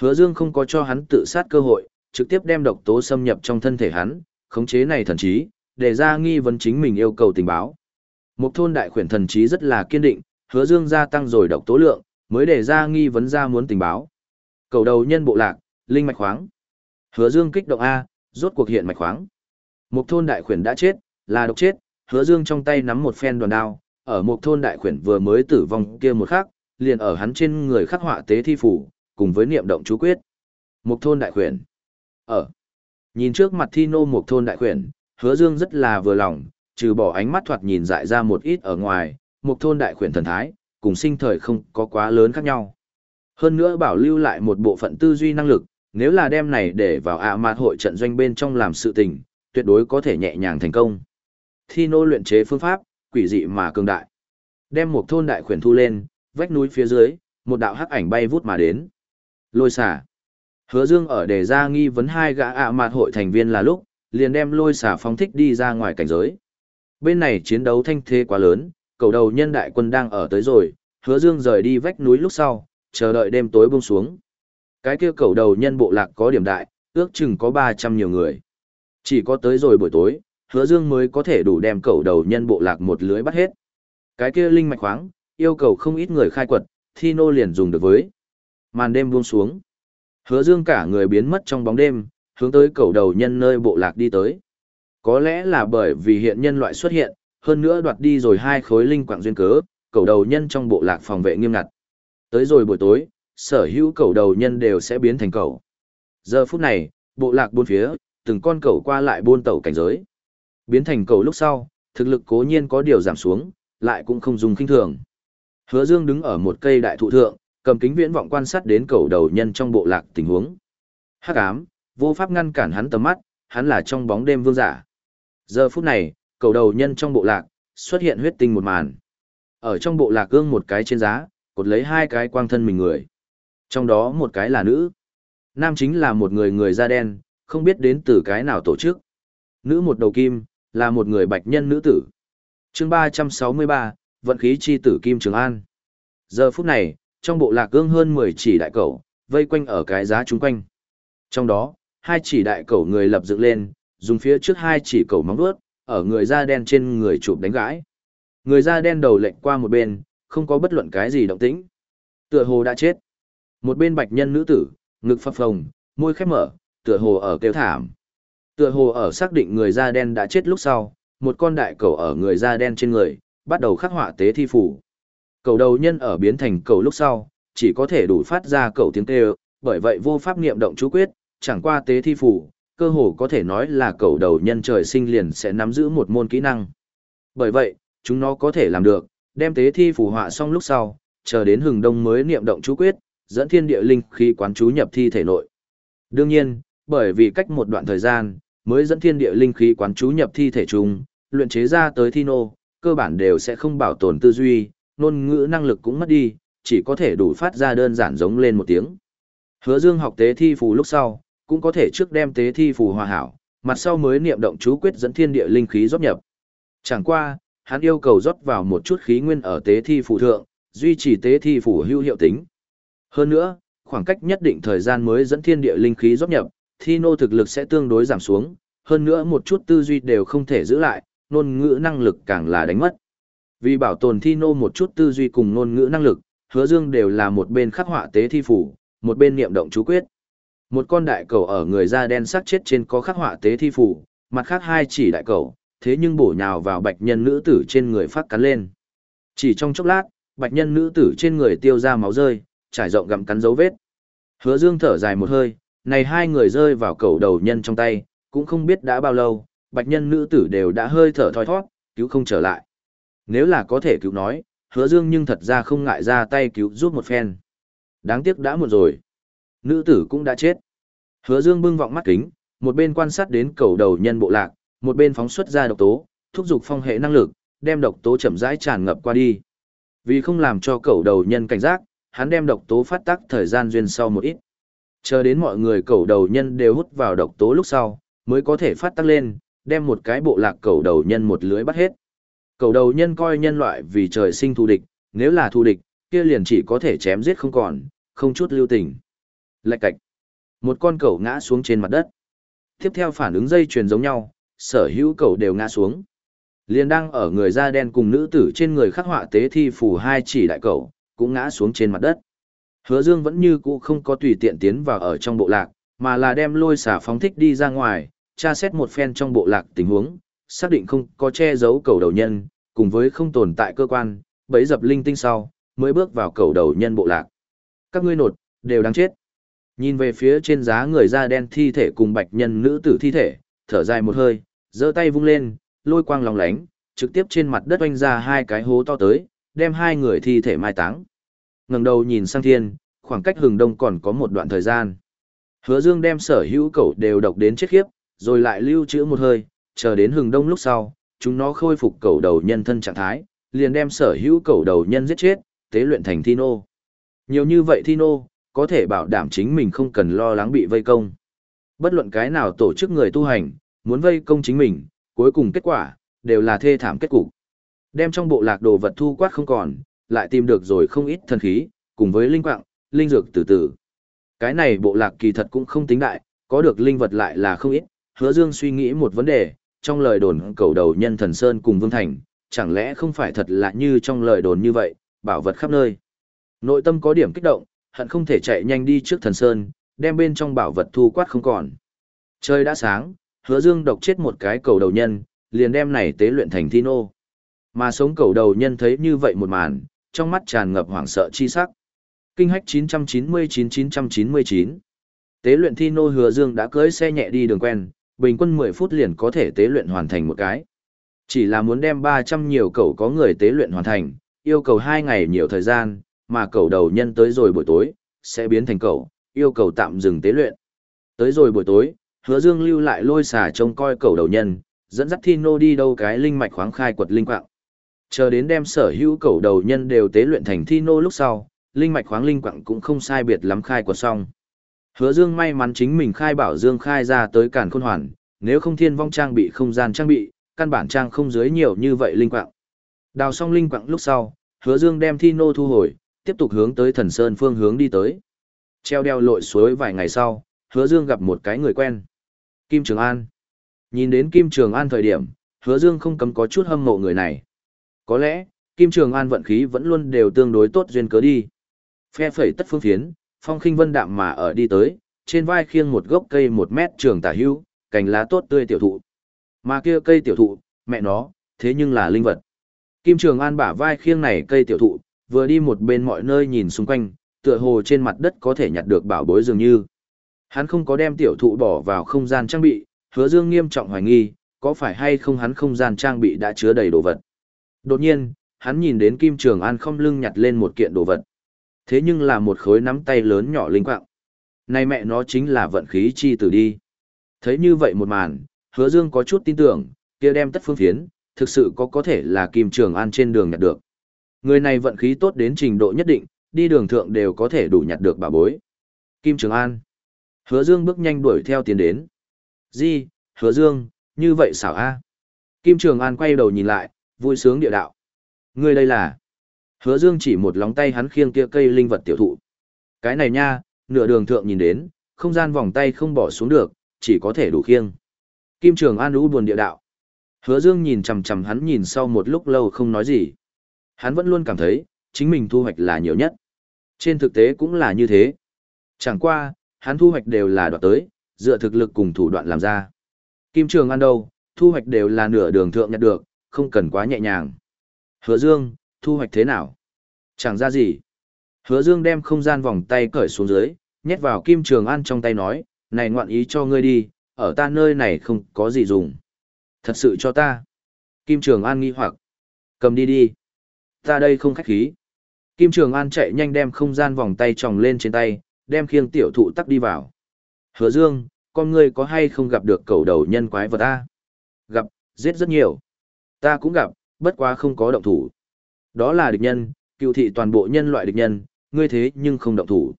Hứa Dương không có cho hắn tự sát cơ hội, trực tiếp đem độc tố xâm nhập trong thân thể hắn, khống chế này thần trí, để ra nghi vấn chính mình yêu cầu tình báo. Một thôn đại khuyển thần trí rất là kiên định, Hứa Dương gia tăng rồi độc tố lượng, mới để ra nghi vấn ra muốn tình báo. Cầu đầu nhân bộ lạc, linh mạch khoáng. Hứa Dương kích động a, rốt cuộc hiện mạch khoáng. Một thôn đại khuyển đã chết, là độc chết, Hứa Dương trong tay nắm một phen đoàn đao, ở một thôn đại khuyển vừa mới tử vong kia một khắc, liền ở hắn trên người khắc họa tế thi phủ, cùng với niệm động chú quyết. Một thôn đại khuyển. Ở. Nhìn trước mặt thi nô một thôn đại khuyển, Hứa Dương rất là vừa lòng, trừ bỏ ánh mắt thoạt nhìn dại ra một ít ở ngoài, một thôn đại khuyển thần thái, cùng sinh thời không có quá lớn khác nhau. Hơn nữa bảo lưu lại một bộ phận tư duy năng lực, nếu là đem này để vào ạ mạt hội trận doanh bên trong làm sự tình, tuyệt đối có thể nhẹ nhàng thành công. Thi nô luyện chế phương pháp, quỷ dị mà cường đại. Đem một thôn đại khuyển thu lên, vách núi phía dưới, một đạo hắc ảnh bay vút mà đến. Lôi xả. Hứa Dương ở đề ra nghi vấn hai gã ạ mạt hội thành viên là lúc, liền đem lôi xả phóng thích đi ra ngoài cảnh giới. Bên này chiến đấu thanh thế quá lớn, cầu đầu nhân đại quân đang ở tới rồi, hứa dương rời đi vách núi lúc sau, chờ đợi đêm tối buông xuống. Cái kia cầu đầu nhân bộ lạc có điểm đại, ước chừng có 300 nhiều người. Chỉ có tới rồi buổi tối, hứa dương mới có thể đủ đem cầu đầu nhân bộ lạc một lưới bắt hết. Cái kia linh mạch khoáng, yêu cầu không ít người khai quật, thi nô liền dùng được với. Màn đêm buông xuống. Hứa dương cả người biến mất trong bóng đêm, hướng tới cầu đầu nhân nơi bộ lạc đi tới. Có lẽ là bởi vì hiện nhân loại xuất hiện, hơn nữa đoạt đi rồi hai khối linh quạng duyên cớ, cầu đầu nhân trong bộ lạc phòng vệ nghiêm ngặt. Tới rồi buổi tối, sở hữu cầu đầu nhân đều sẽ biến thành cầu. Giờ phút này, bộ lạc buôn phía, từng con cầu qua lại buôn tẩu cảnh giới. Biến thành cầu lúc sau, thực lực cố nhiên có điều giảm xuống, lại cũng không dùng kinh thường. Hứa Dương đứng ở một cây đại thụ thượng, cầm kính viễn vọng quan sát đến cầu đầu nhân trong bộ lạc tình huống. Hắc ám, vô pháp ngăn cản hắn tầm mắt, hắn là trong bóng đêm vương giả. Giờ phút này, cầu đầu nhân trong bộ lạc, xuất hiện huyết tinh một màn. Ở trong bộ lạc gương một cái trên giá, cột lấy hai cái quang thân mình người. Trong đó một cái là nữ. Nam chính là một người người da đen, không biết đến từ cái nào tổ chức. Nữ một đầu kim, là một người bạch nhân nữ tử. chương 363, vận khí chi tử Kim Trường An. Giờ phút này, trong bộ lạc gương hơn 10 chỉ đại cầu, vây quanh ở cái giá chúng quanh. Trong đó, hai chỉ đại cầu người lập dựng lên, dùng phía trước hai chỉ cầu móng vuốt, ở người da đen trên người chụp đánh gãi. Người da đen đầu lệnh qua một bên, không có bất luận cái gì động tĩnh. Tựa hồ đã chết. Một bên bạch nhân nữ tử, ngực phập phồng, môi khép mở, tựa hồ ở kêu thảm. Tựa hồ ở xác định người da đen đã chết lúc sau, một con đại cầu ở người da đen trên người, bắt đầu khắc họa tế thi phủ. Cầu đầu nhân ở biến thành cầu lúc sau, chỉ có thể đủ phát ra cầu tiếng kêu, bởi vậy vô pháp niệm động chú quyết, chẳng qua tế thi phủ, cơ hồ có thể nói là cầu đầu nhân trời sinh liền sẽ nắm giữ một môn kỹ năng. Bởi vậy, chúng nó có thể làm được, đem tế thi phủ họa xong lúc sau, chờ đến hừng đông mới niệm động chú quyết, dẫn thiên địa linh khi quán chú nhập thi thể nội. Đương nhiên, bởi vì cách một đoạn thời gian, mới dẫn thiên địa linh khí quán chú nhập thi thể chúng, luyện chế ra tới thi nô, cơ bản đều sẽ không bảo tồn tư duy, ngôn ngữ năng lực cũng mất đi, chỉ có thể đủ phát ra đơn giản giống lên một tiếng. Hứa Dương học tế thi phù lúc sau, cũng có thể trước đem tế thi phù hòa hảo, mặt sau mới niệm động chú quyết dẫn thiên địa linh khí rót nhập. Chẳng qua, hắn yêu cầu rót vào một chút khí nguyên ở tế thi phù thượng, duy trì tế thi phù hữu hiệu tính. Hơn nữa, khoảng cách nhất định thời gian mới dẫn thiên địa linh khí rót nhập, thi nô thực lực sẽ tương đối giảm xuống, hơn nữa một chút tư duy đều không thể giữ lại, ngôn ngữ năng lực càng là đánh mất. Vì bảo tồn thi nô một chút tư duy cùng ngôn ngữ năng lực, hứa dương đều là một bên khắc họa tế thi phủ, một bên niệm động chú quyết. Một con đại cầu ở người da đen sắc chết trên có khắc họa tế thi phủ, mặt khác hai chỉ đại cầu, thế nhưng bổ nhào vào bạch nhân nữ tử trên người phát cắn lên. Chỉ trong chốc lát, bạch nhân nữ tử trên người tiêu ra máu rơi, trải rộng gặm cắn dấu vết. Hứa Dương thở dài một hơi, này hai người rơi vào cầu đầu nhân trong tay, cũng không biết đã bao lâu, bạch nhân nữ tử đều đã hơi thở thoi thoát, cứu không trở lại. Nếu là có thể cứu nói, hứa dương nhưng thật ra không ngại ra tay cứu giúp một phen. Đáng tiếc đã muộn rồi. Nữ tử cũng đã chết. Hứa dương bưng vọng mắt kính, một bên quan sát đến cầu đầu nhân bộ lạc, một bên phóng xuất ra độc tố, thúc giục phong hệ năng lực, đem độc tố chậm rãi tràn ngập qua đi. Vì không làm cho cầu đầu nhân cảnh giác, hắn đem độc tố phát tác thời gian duyên sau một ít. Chờ đến mọi người cầu đầu nhân đều hút vào độc tố lúc sau, mới có thể phát tăng lên, đem một cái bộ lạc cầu đầu nhân một lưới bắt hết. Cầu đầu nhân coi nhân loại vì trời sinh thù địch, nếu là thù địch, kia liền chỉ có thể chém giết không còn, không chút lưu tình. Lạch cạch. Một con cầu ngã xuống trên mặt đất. Tiếp theo phản ứng dây chuyền giống nhau, sở hữu cầu đều ngã xuống. Liền đang ở người da đen cùng nữ tử trên người khắc họa tế thi phủ hai chỉ đại cầu, cũng ngã xuống trên mặt đất. Hứa Dương vẫn như cũ không có tùy tiện tiến vào ở trong bộ lạc, mà là đem lôi xả phóng thích đi ra ngoài, tra xét một phen trong bộ lạc tình huống, xác định không có che giấu cầu đầu nhân, cùng với không tồn tại cơ quan, bấy dập linh tinh sau, mới bước vào cầu đầu nhân bộ lạc. Các ngươi nột, đều đáng chết. Nhìn về phía trên giá người da đen thi thể cùng bạch nhân nữ tử thi thể, thở dài một hơi, giơ tay vung lên, lôi quang lòng lánh, trực tiếp trên mặt đất oanh ra hai cái hố to tới, đem hai người thi thể mai táng. Ngẩng đầu nhìn sang thiên, khoảng cách hừng đông còn có một đoạn thời gian. Hứa Dương đem sở hữu cẩu đều độc đến chết khiếp, rồi lại lưu trữ một hơi, chờ đến hừng đông lúc sau, chúng nó khôi phục cẩu đầu nhân thân trạng thái, liền đem sở hữu cẩu đầu nhân giết chết, tế luyện thành thi nô. Nhiều như vậy thi nô, có thể bảo đảm chính mình không cần lo lắng bị vây công. Bất luận cái nào tổ chức người tu hành, muốn vây công chính mình, cuối cùng kết quả, đều là thê thảm kết cục. Đem trong bộ lạc đồ vật thu quát không còn, lại tìm được rồi không ít thần khí, cùng với linh quạng, linh dược từ từ. Cái này bộ lạc kỳ thật cũng không tính đại, có được linh vật lại là không ít, hứa dương suy nghĩ một vấn đề, trong lời đồn cầu đầu nhân thần Sơn cùng Vương Thành, chẳng lẽ không phải thật là như trong lời đồn như vậy, bảo vật khắp nơi. Nội tâm có điểm kích động, hận không thể chạy nhanh đi trước thần Sơn, đem bên trong bảo vật thu quát không còn. Trời đã sáng, hứa dương độc chết một cái cầu đầu nhân, liền đem này tế luyện thành thi nô. Mà sống cầu đầu nhân thấy như vậy một màn, trong mắt tràn ngập hoảng sợ chi sắc. Kinh hách 999-999 Tế luyện thi nô hứa dương đã cưỡi xe nhẹ đi đường quen, bình quân 10 phút liền có thể tế luyện hoàn thành một cái. Chỉ là muốn đem 300 nhiều cầu có người tế luyện hoàn thành, yêu cầu 2 ngày nhiều thời gian, mà cầu đầu nhân tới rồi buổi tối, sẽ biến thành cầu, yêu cầu tạm dừng tế luyện. Tới rồi buổi tối, hứa dương lưu lại lôi xà trông coi cầu đầu nhân, dẫn dắt thi nô đi đâu cái linh mạch khoáng khai quật linh quạng. Chờ đến đem sở hữu cầu đầu nhân đều tế luyện thành thi nô lúc sau, linh mạch khoáng linh quạng cũng không sai biệt lắm khai của xong. Hứa Dương may mắn chính mình khai bảo Dương khai ra tới cản khôn hoàn, nếu không thiên vong trang bị không gian trang bị, căn bản trang không dưới nhiều như vậy linh quạng. Đào xong linh quạng lúc sau, Hứa Dương đem thi nô thu hồi, tiếp tục hướng tới thần sơn phương hướng đi tới. Treo đeo lội suối vài ngày sau, Hứa Dương gặp một cái người quen. Kim Trường An. Nhìn đến Kim Trường An thời điểm, Hứa Dương không cấm có chút hâm mộ người này. Có lẽ, Kim Trường An vận khí vẫn luôn đều tương đối tốt duyên cớ đi. Phe phẩy tất phương phiến, phong khinh vân đạm mà ở đi tới, trên vai khiêng một gốc cây một mét trường tả hữu, cành lá tốt tươi tiểu thụ. Mà kia cây tiểu thụ, mẹ nó, thế nhưng là linh vật. Kim Trường An bả vai khiêng này cây tiểu thụ, vừa đi một bên mọi nơi nhìn xung quanh, tựa hồ trên mặt đất có thể nhặt được bảo bối dường như. Hắn không có đem tiểu thụ bỏ vào không gian trang bị, hứa dương nghiêm trọng hoài nghi, có phải hay không hắn không gian trang bị đã chứa đầy đồ vật. Đột nhiên, hắn nhìn đến Kim Trường An không lưng nhặt lên một kiện đồ vật. Thế nhưng là một khối nắm tay lớn nhỏ linh quạng. Này mẹ nó chính là vận khí chi tử đi. Thấy như vậy một màn, hứa dương có chút tin tưởng, kia đem tất phương phiến, thực sự có có thể là Kim Trường An trên đường nhặt được. Người này vận khí tốt đến trình độ nhất định, đi đường thượng đều có thể đủ nhặt được bà bối. Kim Trường An. Hứa Dương bước nhanh đuổi theo tiến đến. Di, Hứa Dương, như vậy xảo a. Kim Trường An quay đầu nhìn lại, vui sướng địa đạo. ngươi đây là... Hứa Dương chỉ một lóng tay hắn khiêng kia cây linh vật tiểu thụ. Cái này nha, nửa đường thượng nhìn đến, không gian vòng tay không bỏ xuống được, chỉ có thể đủ khiêng. Kim Trường An ú buồn địa đạo. Hứa Dương nhìn chằm chằm hắn nhìn sau một lúc lâu không nói gì. Hắn vẫn luôn cảm thấy, chính mình thu hoạch là nhiều nhất. Trên thực tế cũng là như thế. Chẳng qua, hắn thu hoạch đều là đoạt tới, dựa thực lực cùng thủ đoạn làm ra. Kim Trường An đâu, thu hoạch đều là nửa đường thượng nhặt được, không cần quá nhẹ nhàng. Hứa Dương, thu hoạch thế nào? Chẳng ra gì. Hứa Dương đem không gian vòng tay cởi xuống dưới, nhét vào Kim Trường An trong tay nói, này ngoạn ý cho ngươi đi, ở ta nơi này không có gì dùng. Thật sự cho ta. Kim Trường An nghi hoặc, cầm đi đi. Ta đây không khách khí. Kim Trường An chạy nhanh đem không gian vòng tay tròng lên trên tay, đem khiêng tiểu thụ tắc đi vào. Hứa Dương, con ngươi có hay không gặp được cầu đầu nhân quái vật ta? Gặp, giết rất nhiều. Ta cũng gặp, bất quá không có động thủ. Đó là địch nhân, cựu thị toàn bộ nhân loại địch nhân, ngươi thế nhưng không động thủ.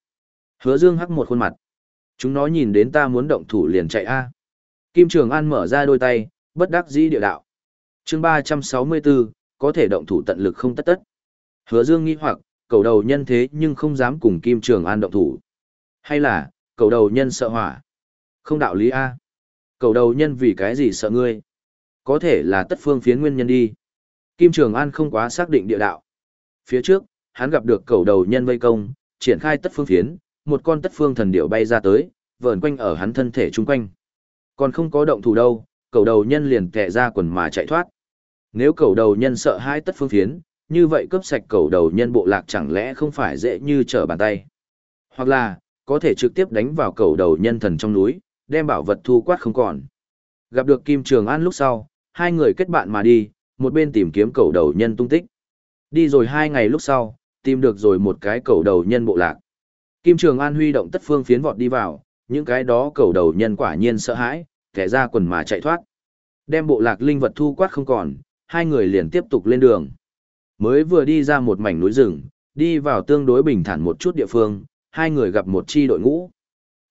Hứa Dương hắc một khuôn mặt. Chúng nó nhìn đến ta muốn động thủ liền chạy a. Kim Trường An mở ra đôi tay, bất đắc dĩ địa đạo. Chương 364, có thể động thủ tận lực không tất tất. Hứa Dương nghi hoặc, cầu đầu nhân thế nhưng không dám cùng Kim Trường An động thủ. Hay là, cầu đầu nhân sợ hỏa? Không đạo lý a. Cầu đầu nhân vì cái gì sợ ngươi? Có thể là tất phương phiến nguyên nhân đi. Kim Trường An không quá xác định địa đạo. Phía trước, hắn gặp được cầu đầu nhân vây công, triển khai tất phương phiến, một con tất phương thần điệu bay ra tới, vờn quanh ở hắn thân thể chung quanh. Còn không có động thủ đâu, cầu đầu nhân liền kẹ ra quần mà chạy thoát. Nếu cầu đầu nhân sợ hai tất phương phiến, như vậy cướp sạch cầu đầu nhân bộ lạc chẳng lẽ không phải dễ như trở bàn tay. Hoặc là, có thể trực tiếp đánh vào cầu đầu nhân thần trong núi, đem bảo vật thu quát không còn. Gặp được Kim Trường An lúc sau, hai người kết bạn mà đi, một bên tìm kiếm cầu đầu nhân tung tích. Đi rồi hai ngày lúc sau, tìm được rồi một cái cầu đầu nhân bộ lạc. Kim Trường An huy động tất phương phiến vọt đi vào, những cái đó cầu đầu nhân quả nhiên sợ hãi, kẻ ra quần mà chạy thoát. Đem bộ lạc linh vật thu quát không còn, hai người liền tiếp tục lên đường. Mới vừa đi ra một mảnh núi rừng, đi vào tương đối bình thản một chút địa phương, hai người gặp một chi đội ngũ.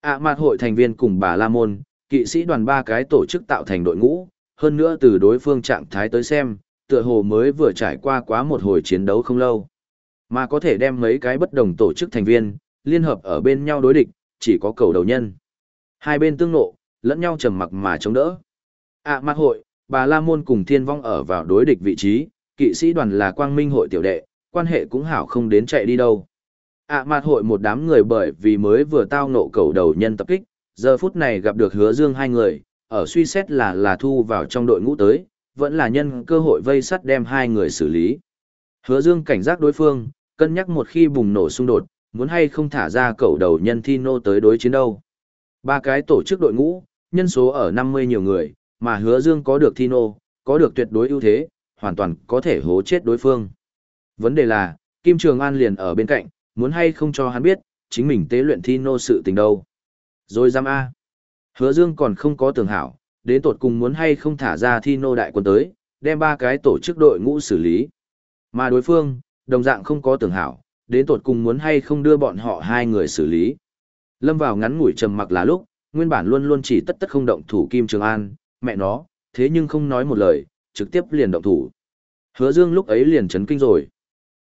ạ à, mặt hội thành viên cùng bà La Môn, kỵ sĩ đoàn ba cái tổ chức tạo thành đội ngũ, hơn nữa từ đối phương trạng thái tới xem, tựa hồ mới vừa trải qua quá một hồi chiến đấu không lâu. Mà có thể đem mấy cái bất đồng tổ chức thành viên, liên hợp ở bên nhau đối địch, chỉ có cầu đầu nhân. Hai bên tương nộ, lẫn nhau trầm mặc mà chống đỡ. à, mặt hội, bà La Môn cùng Thiên Vong ở vào đối địch vị trí, kỵ sĩ đoàn là quang minh hội tiểu đệ, quan hệ cũng hảo không đến chạy đi đâu. à, mặt hội một đám người bởi vì mới vừa tao nộ cầu đầu nhân tập kích, giờ phút này gặp được hứa dương hai người, ở suy xét là là thu vào trong đội ngũ tới, vẫn là nhân cơ hội vây sắt đem hai người xử lý. Hứa dương cảnh giác đối phương, cân nhắc một khi bùng nổ xung đột, muốn hay không thả ra cầu đầu nhân thi nô tới đối chiến đâu. Ba cái tổ chức đội ngũ, nhân số ở 50 nhiều người, mà hứa dương có được thi nô, có được tuyệt đối ưu thế, hoàn toàn có thể hố chết đối phương. Vấn đề là, Kim Trường An liền ở bên cạnh, muốn hay không cho hắn biết, chính mình tế luyện thi nô sự tình đâu. Rồi giam A. Hứa Dương còn không có tưởng hảo, đến tột cùng muốn hay không thả ra thi nô đại quân tới, đem ba cái tổ chức đội ngũ xử lý. Mà đối phương, đồng dạng không có tưởng hảo, đến tột cùng muốn hay không đưa bọn họ hai người xử lý. Lâm vào ngắn ngủi trầm mặc là lúc, nguyên bản luôn luôn chỉ tất tất không động thủ Kim Trường An, mẹ nó, thế nhưng không nói một lời, trực tiếp liền động thủ. Hứa Dương lúc ấy liền chấn kinh rồi.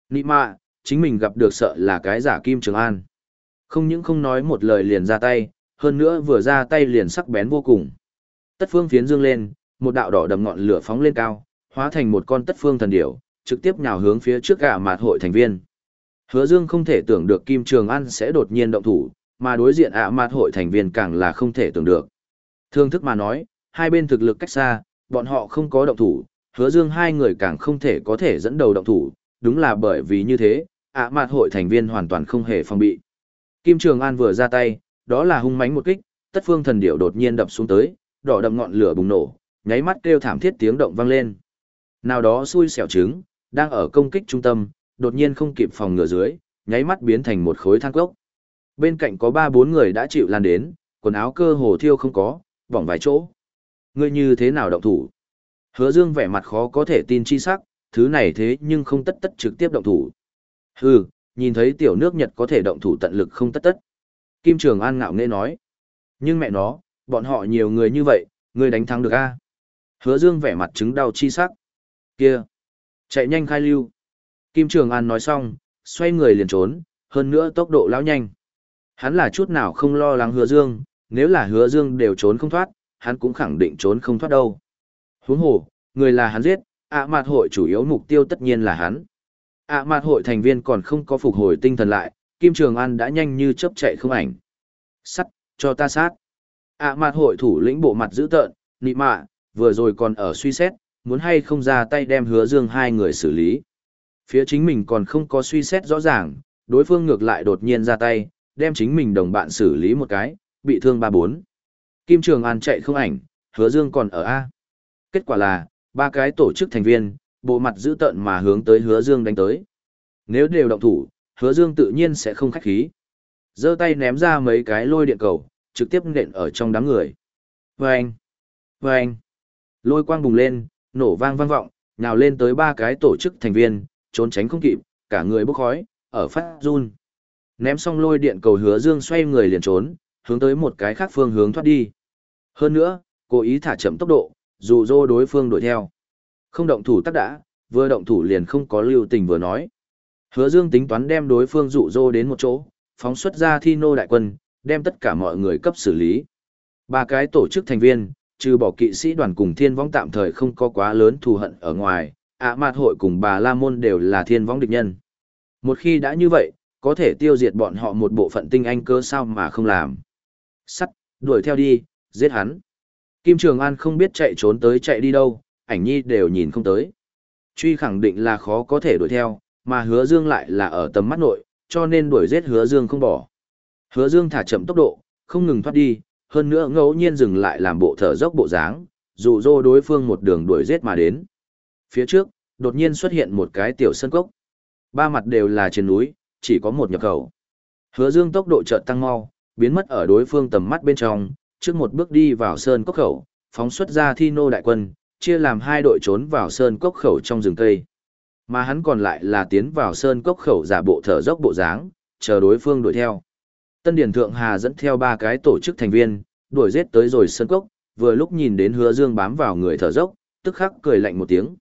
Nị mạ, chính mình gặp được sợ là cái giả Kim Trường An. Không những không nói một lời liền ra tay, hơn nữa vừa ra tay liền sắc bén vô cùng. Tất phương phiến dương lên, một đạo đỏ đầm ngọn lửa phóng lên cao, hóa thành một con tất phương thần điểu, trực tiếp nhào hướng phía trước gã mạt hội thành viên. Hứa Dương không thể tưởng được Kim Trường An sẽ đột nhiên động thủ, mà đối diện ạ mạt hội thành viên càng là không thể tưởng được. Thương thức mà nói, hai bên thực lực cách xa, bọn họ không có động thủ, hứa dương hai người càng không thể có thể dẫn đầu động thủ, đúng là bởi vì như thế, ạ mạt hội thành viên hoàn toàn không hề phòng bị. Kim Trường An vừa ra tay, đó là hung mãnh một kích, tất phương thần điệu đột nhiên đập xuống tới, đỏ đậm ngọn lửa bùng nổ, nháy mắt kêu thảm thiết tiếng động vang lên. Nào đó xui xẻo trứng, đang ở công kích trung tâm, đột nhiên không kịp phòng ngừa dưới, nháy mắt biến thành một khối than cốc. Bên cạnh có ba bốn người đã chịu lan đến, quần áo cơ hồ thiêu không có, bỏng vài chỗ. Ngươi như thế nào động thủ? Hứa Dương vẻ mặt khó có thể tin chi sắc, thứ này thế nhưng không tất tất trực tiếp động thủ. Hừ, nhìn thấy tiểu nước Nhật có thể động thủ tận lực không tất tất. Kim Trường An ngạo nghễ nói. Nhưng mẹ nó, bọn họ nhiều người như vậy, ngươi đánh thắng được a? Hứa Dương vẻ mặt chứng đau chi sắc. Kia, chạy nhanh khai lưu. Kim Trường An nói xong, xoay người liền trốn, hơn nữa tốc độ lão nhanh. Hắn là chút nào không lo lắng Hứa Dương, nếu là Hứa Dương đều trốn không thoát, hắn cũng khẳng định trốn không thoát đâu. Huống hồ, người là hắn giết, ạ mạt hội chủ yếu mục tiêu tất nhiên là hắn. ạ mạt hội thành viên còn không có phục hồi tinh thần lại, Kim Trường An đã nhanh như chớp chạy không ảnh. Sắt, cho ta sát. ạ mạt hội thủ lĩnh bộ mặt dữ tợn, nị mạ, vừa rồi còn ở suy xét, muốn hay không ra tay đem hứa dương hai người xử lý. Phía chính mình còn không có suy xét rõ ràng, đối phương ngược lại đột nhiên ra tay, đem chính mình đồng bạn xử lý một cái, bị thương ba bốn. Kim Trường An chạy không ảnh, hứa dương còn ở A. Kết quả là, ba cái tổ chức thành viên, bộ mặt dữ tợn mà hướng tới hứa dương đánh tới. Nếu đều động thủ, hứa dương tự nhiên sẽ không khách khí. giơ tay ném ra mấy cái lôi điện cầu, trực tiếp nện ở trong đám người. Vâng! Vâng! Lôi quang bùng lên, nổ vang vang vọng, nhào lên tới ba cái tổ chức thành viên, trốn tránh không kịp, cả người bốc khói, ở phát run. Ném xong lôi điện cầu hứa dương xoay người liền trốn, hướng tới một cái khác phương hướng thoát đi. Hơn nữa, cố ý thả chậm tốc độ, dù dô đối phương đuổi theo. Không động thủ tắc đã, vừa động thủ liền không có lưu tình vừa nói. Hứa Dương tính toán đem đối phương dụ dỗ đến một chỗ, phóng xuất ra thi nô đại quân, đem tất cả mọi người cấp xử lý. Ba cái tổ chức thành viên, trừ bỏ kỵ sĩ đoàn cùng thiên võng tạm thời không có quá lớn thù hận ở ngoài, ạ mạt hội cùng bà La Môn đều là thiên võng địch nhân. Một khi đã như vậy, có thể tiêu diệt bọn họ một bộ phận tinh anh cơ sao mà không làm. Sắt, đuổi theo đi, giết hắn. Kim Trường An không biết chạy trốn tới chạy đi đâu, ảnh nhi đều nhìn không tới. Truy khẳng định là khó có thể đuổi theo, mà hứa dương lại là ở tầm mắt nội, cho nên đuổi giết hứa dương không bỏ. Hứa dương thả chậm tốc độ, không ngừng thoát đi, hơn nữa ngẫu nhiên dừng lại làm bộ thở dốc bộ dáng, dụ dỗ đối phương một đường đuổi giết mà đến. Phía trước, đột nhiên xuất hiện một cái tiểu sân cốc. Ba mặt đều là trên núi, chỉ có một nhập khẩu. Hứa Dương tốc độ chợt tăng mau, biến mất ở đối phương tầm mắt bên trong, trước một bước đi vào sơn cốc khẩu, phóng xuất ra thi nô đại quân, chia làm hai đội trốn vào sơn cốc khẩu trong rừng cây. Mà hắn còn lại là tiến vào sơn cốc khẩu giả bộ thở dốc bộ dáng, chờ đối phương đuổi theo. Tân Điển Thượng Hà dẫn theo ba cái tổ chức thành viên, đuổi giết tới rồi sơn cốc, vừa lúc nhìn đến hứa dương bám vào người thở dốc, tức khắc cười lạnh một tiếng.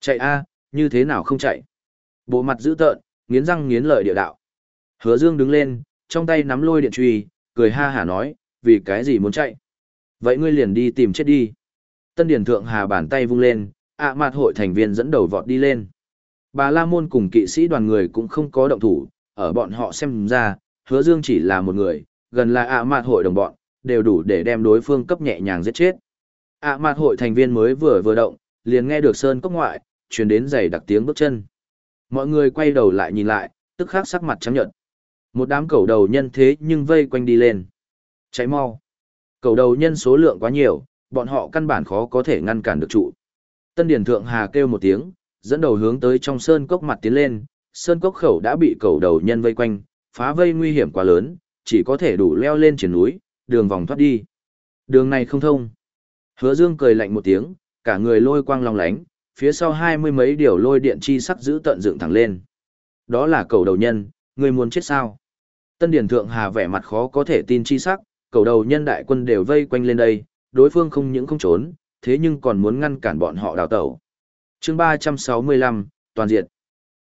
Chạy a, như thế nào không chạy? Bộ mặt dữ tợn, nghiến răng nghiến lợi địa đạo. Hứa dương đứng lên, trong tay nắm lôi điện truy, cười ha hả nói, vì cái gì muốn chạy? Vậy ngươi liền đi tìm chết đi. Tân Điển Thượng Hà bàn tay vung lên, ạ mặt hội thành viên dẫn đầu vọt đi lên. Bà La Môn cùng kỵ sĩ đoàn người cũng không có động thủ, ở bọn họ xem ra, hứa dương chỉ là một người, gần là ạ mạt hội đồng bọn, đều đủ để đem đối phương cấp nhẹ nhàng giết chết. ạ mạt hội thành viên mới vừa vừa động, liền nghe được sơn cốc ngoại, truyền đến giày đặc tiếng bước chân. Mọi người quay đầu lại nhìn lại, tức khắc sắc mặt trắng nhợt. Một đám cầu đầu nhân thế nhưng vây quanh đi lên. Cháy mau. Cầu đầu nhân số lượng quá nhiều, bọn họ căn bản khó có thể ngăn cản được trụ. Tân Điển Thượng Hà kêu một tiếng, dẫn đầu hướng tới trong sơn cốc mặt tiến lên, sơn cốc khẩu đã bị cầu đầu nhân vây quanh, phá vây nguy hiểm quá lớn, chỉ có thể đủ leo lên trên núi, đường vòng thoát đi. Đường này không thông. Hứa Dương cười lạnh một tiếng, cả người lôi quang long lánh, phía sau hai mươi mấy điều lôi điện chi sắc giữ tận dựng thẳng lên. Đó là cầu đầu nhân, người muốn chết sao? Tân Điển Thượng Hà vẻ mặt khó có thể tin chi sắc, cầu đầu nhân đại quân đều vây quanh lên đây, đối phương không những không trốn, thế nhưng còn muốn ngăn cản bọn họ đào tẩu chương 365, toàn diện.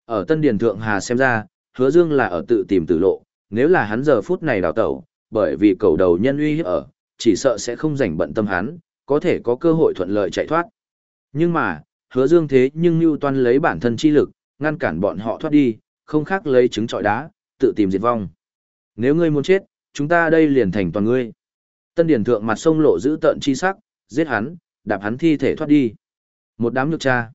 Ở Tân Điển Thượng Hà xem ra, hứa dương là ở tự tìm tử lộ, nếu là hắn giờ phút này đào tẩu, bởi vì cầu đầu nhân uy hiếp ở, chỉ sợ sẽ không rảnh bận tâm hắn, có thể có cơ hội thuận lợi chạy thoát. Nhưng mà, hứa dương thế nhưng Nưu Toan lấy bản thân chi lực, ngăn cản bọn họ thoát đi, không khác lấy trứng trọi đá, tự tìm diệt vong. Nếu ngươi muốn chết, chúng ta đây liền thành toàn ngươi. Tân Điển Thượng mặt sông lộ giữ tận chi sắc, giết hắn, đạp hắn thi thể thoát đi. Một đám nhược cha.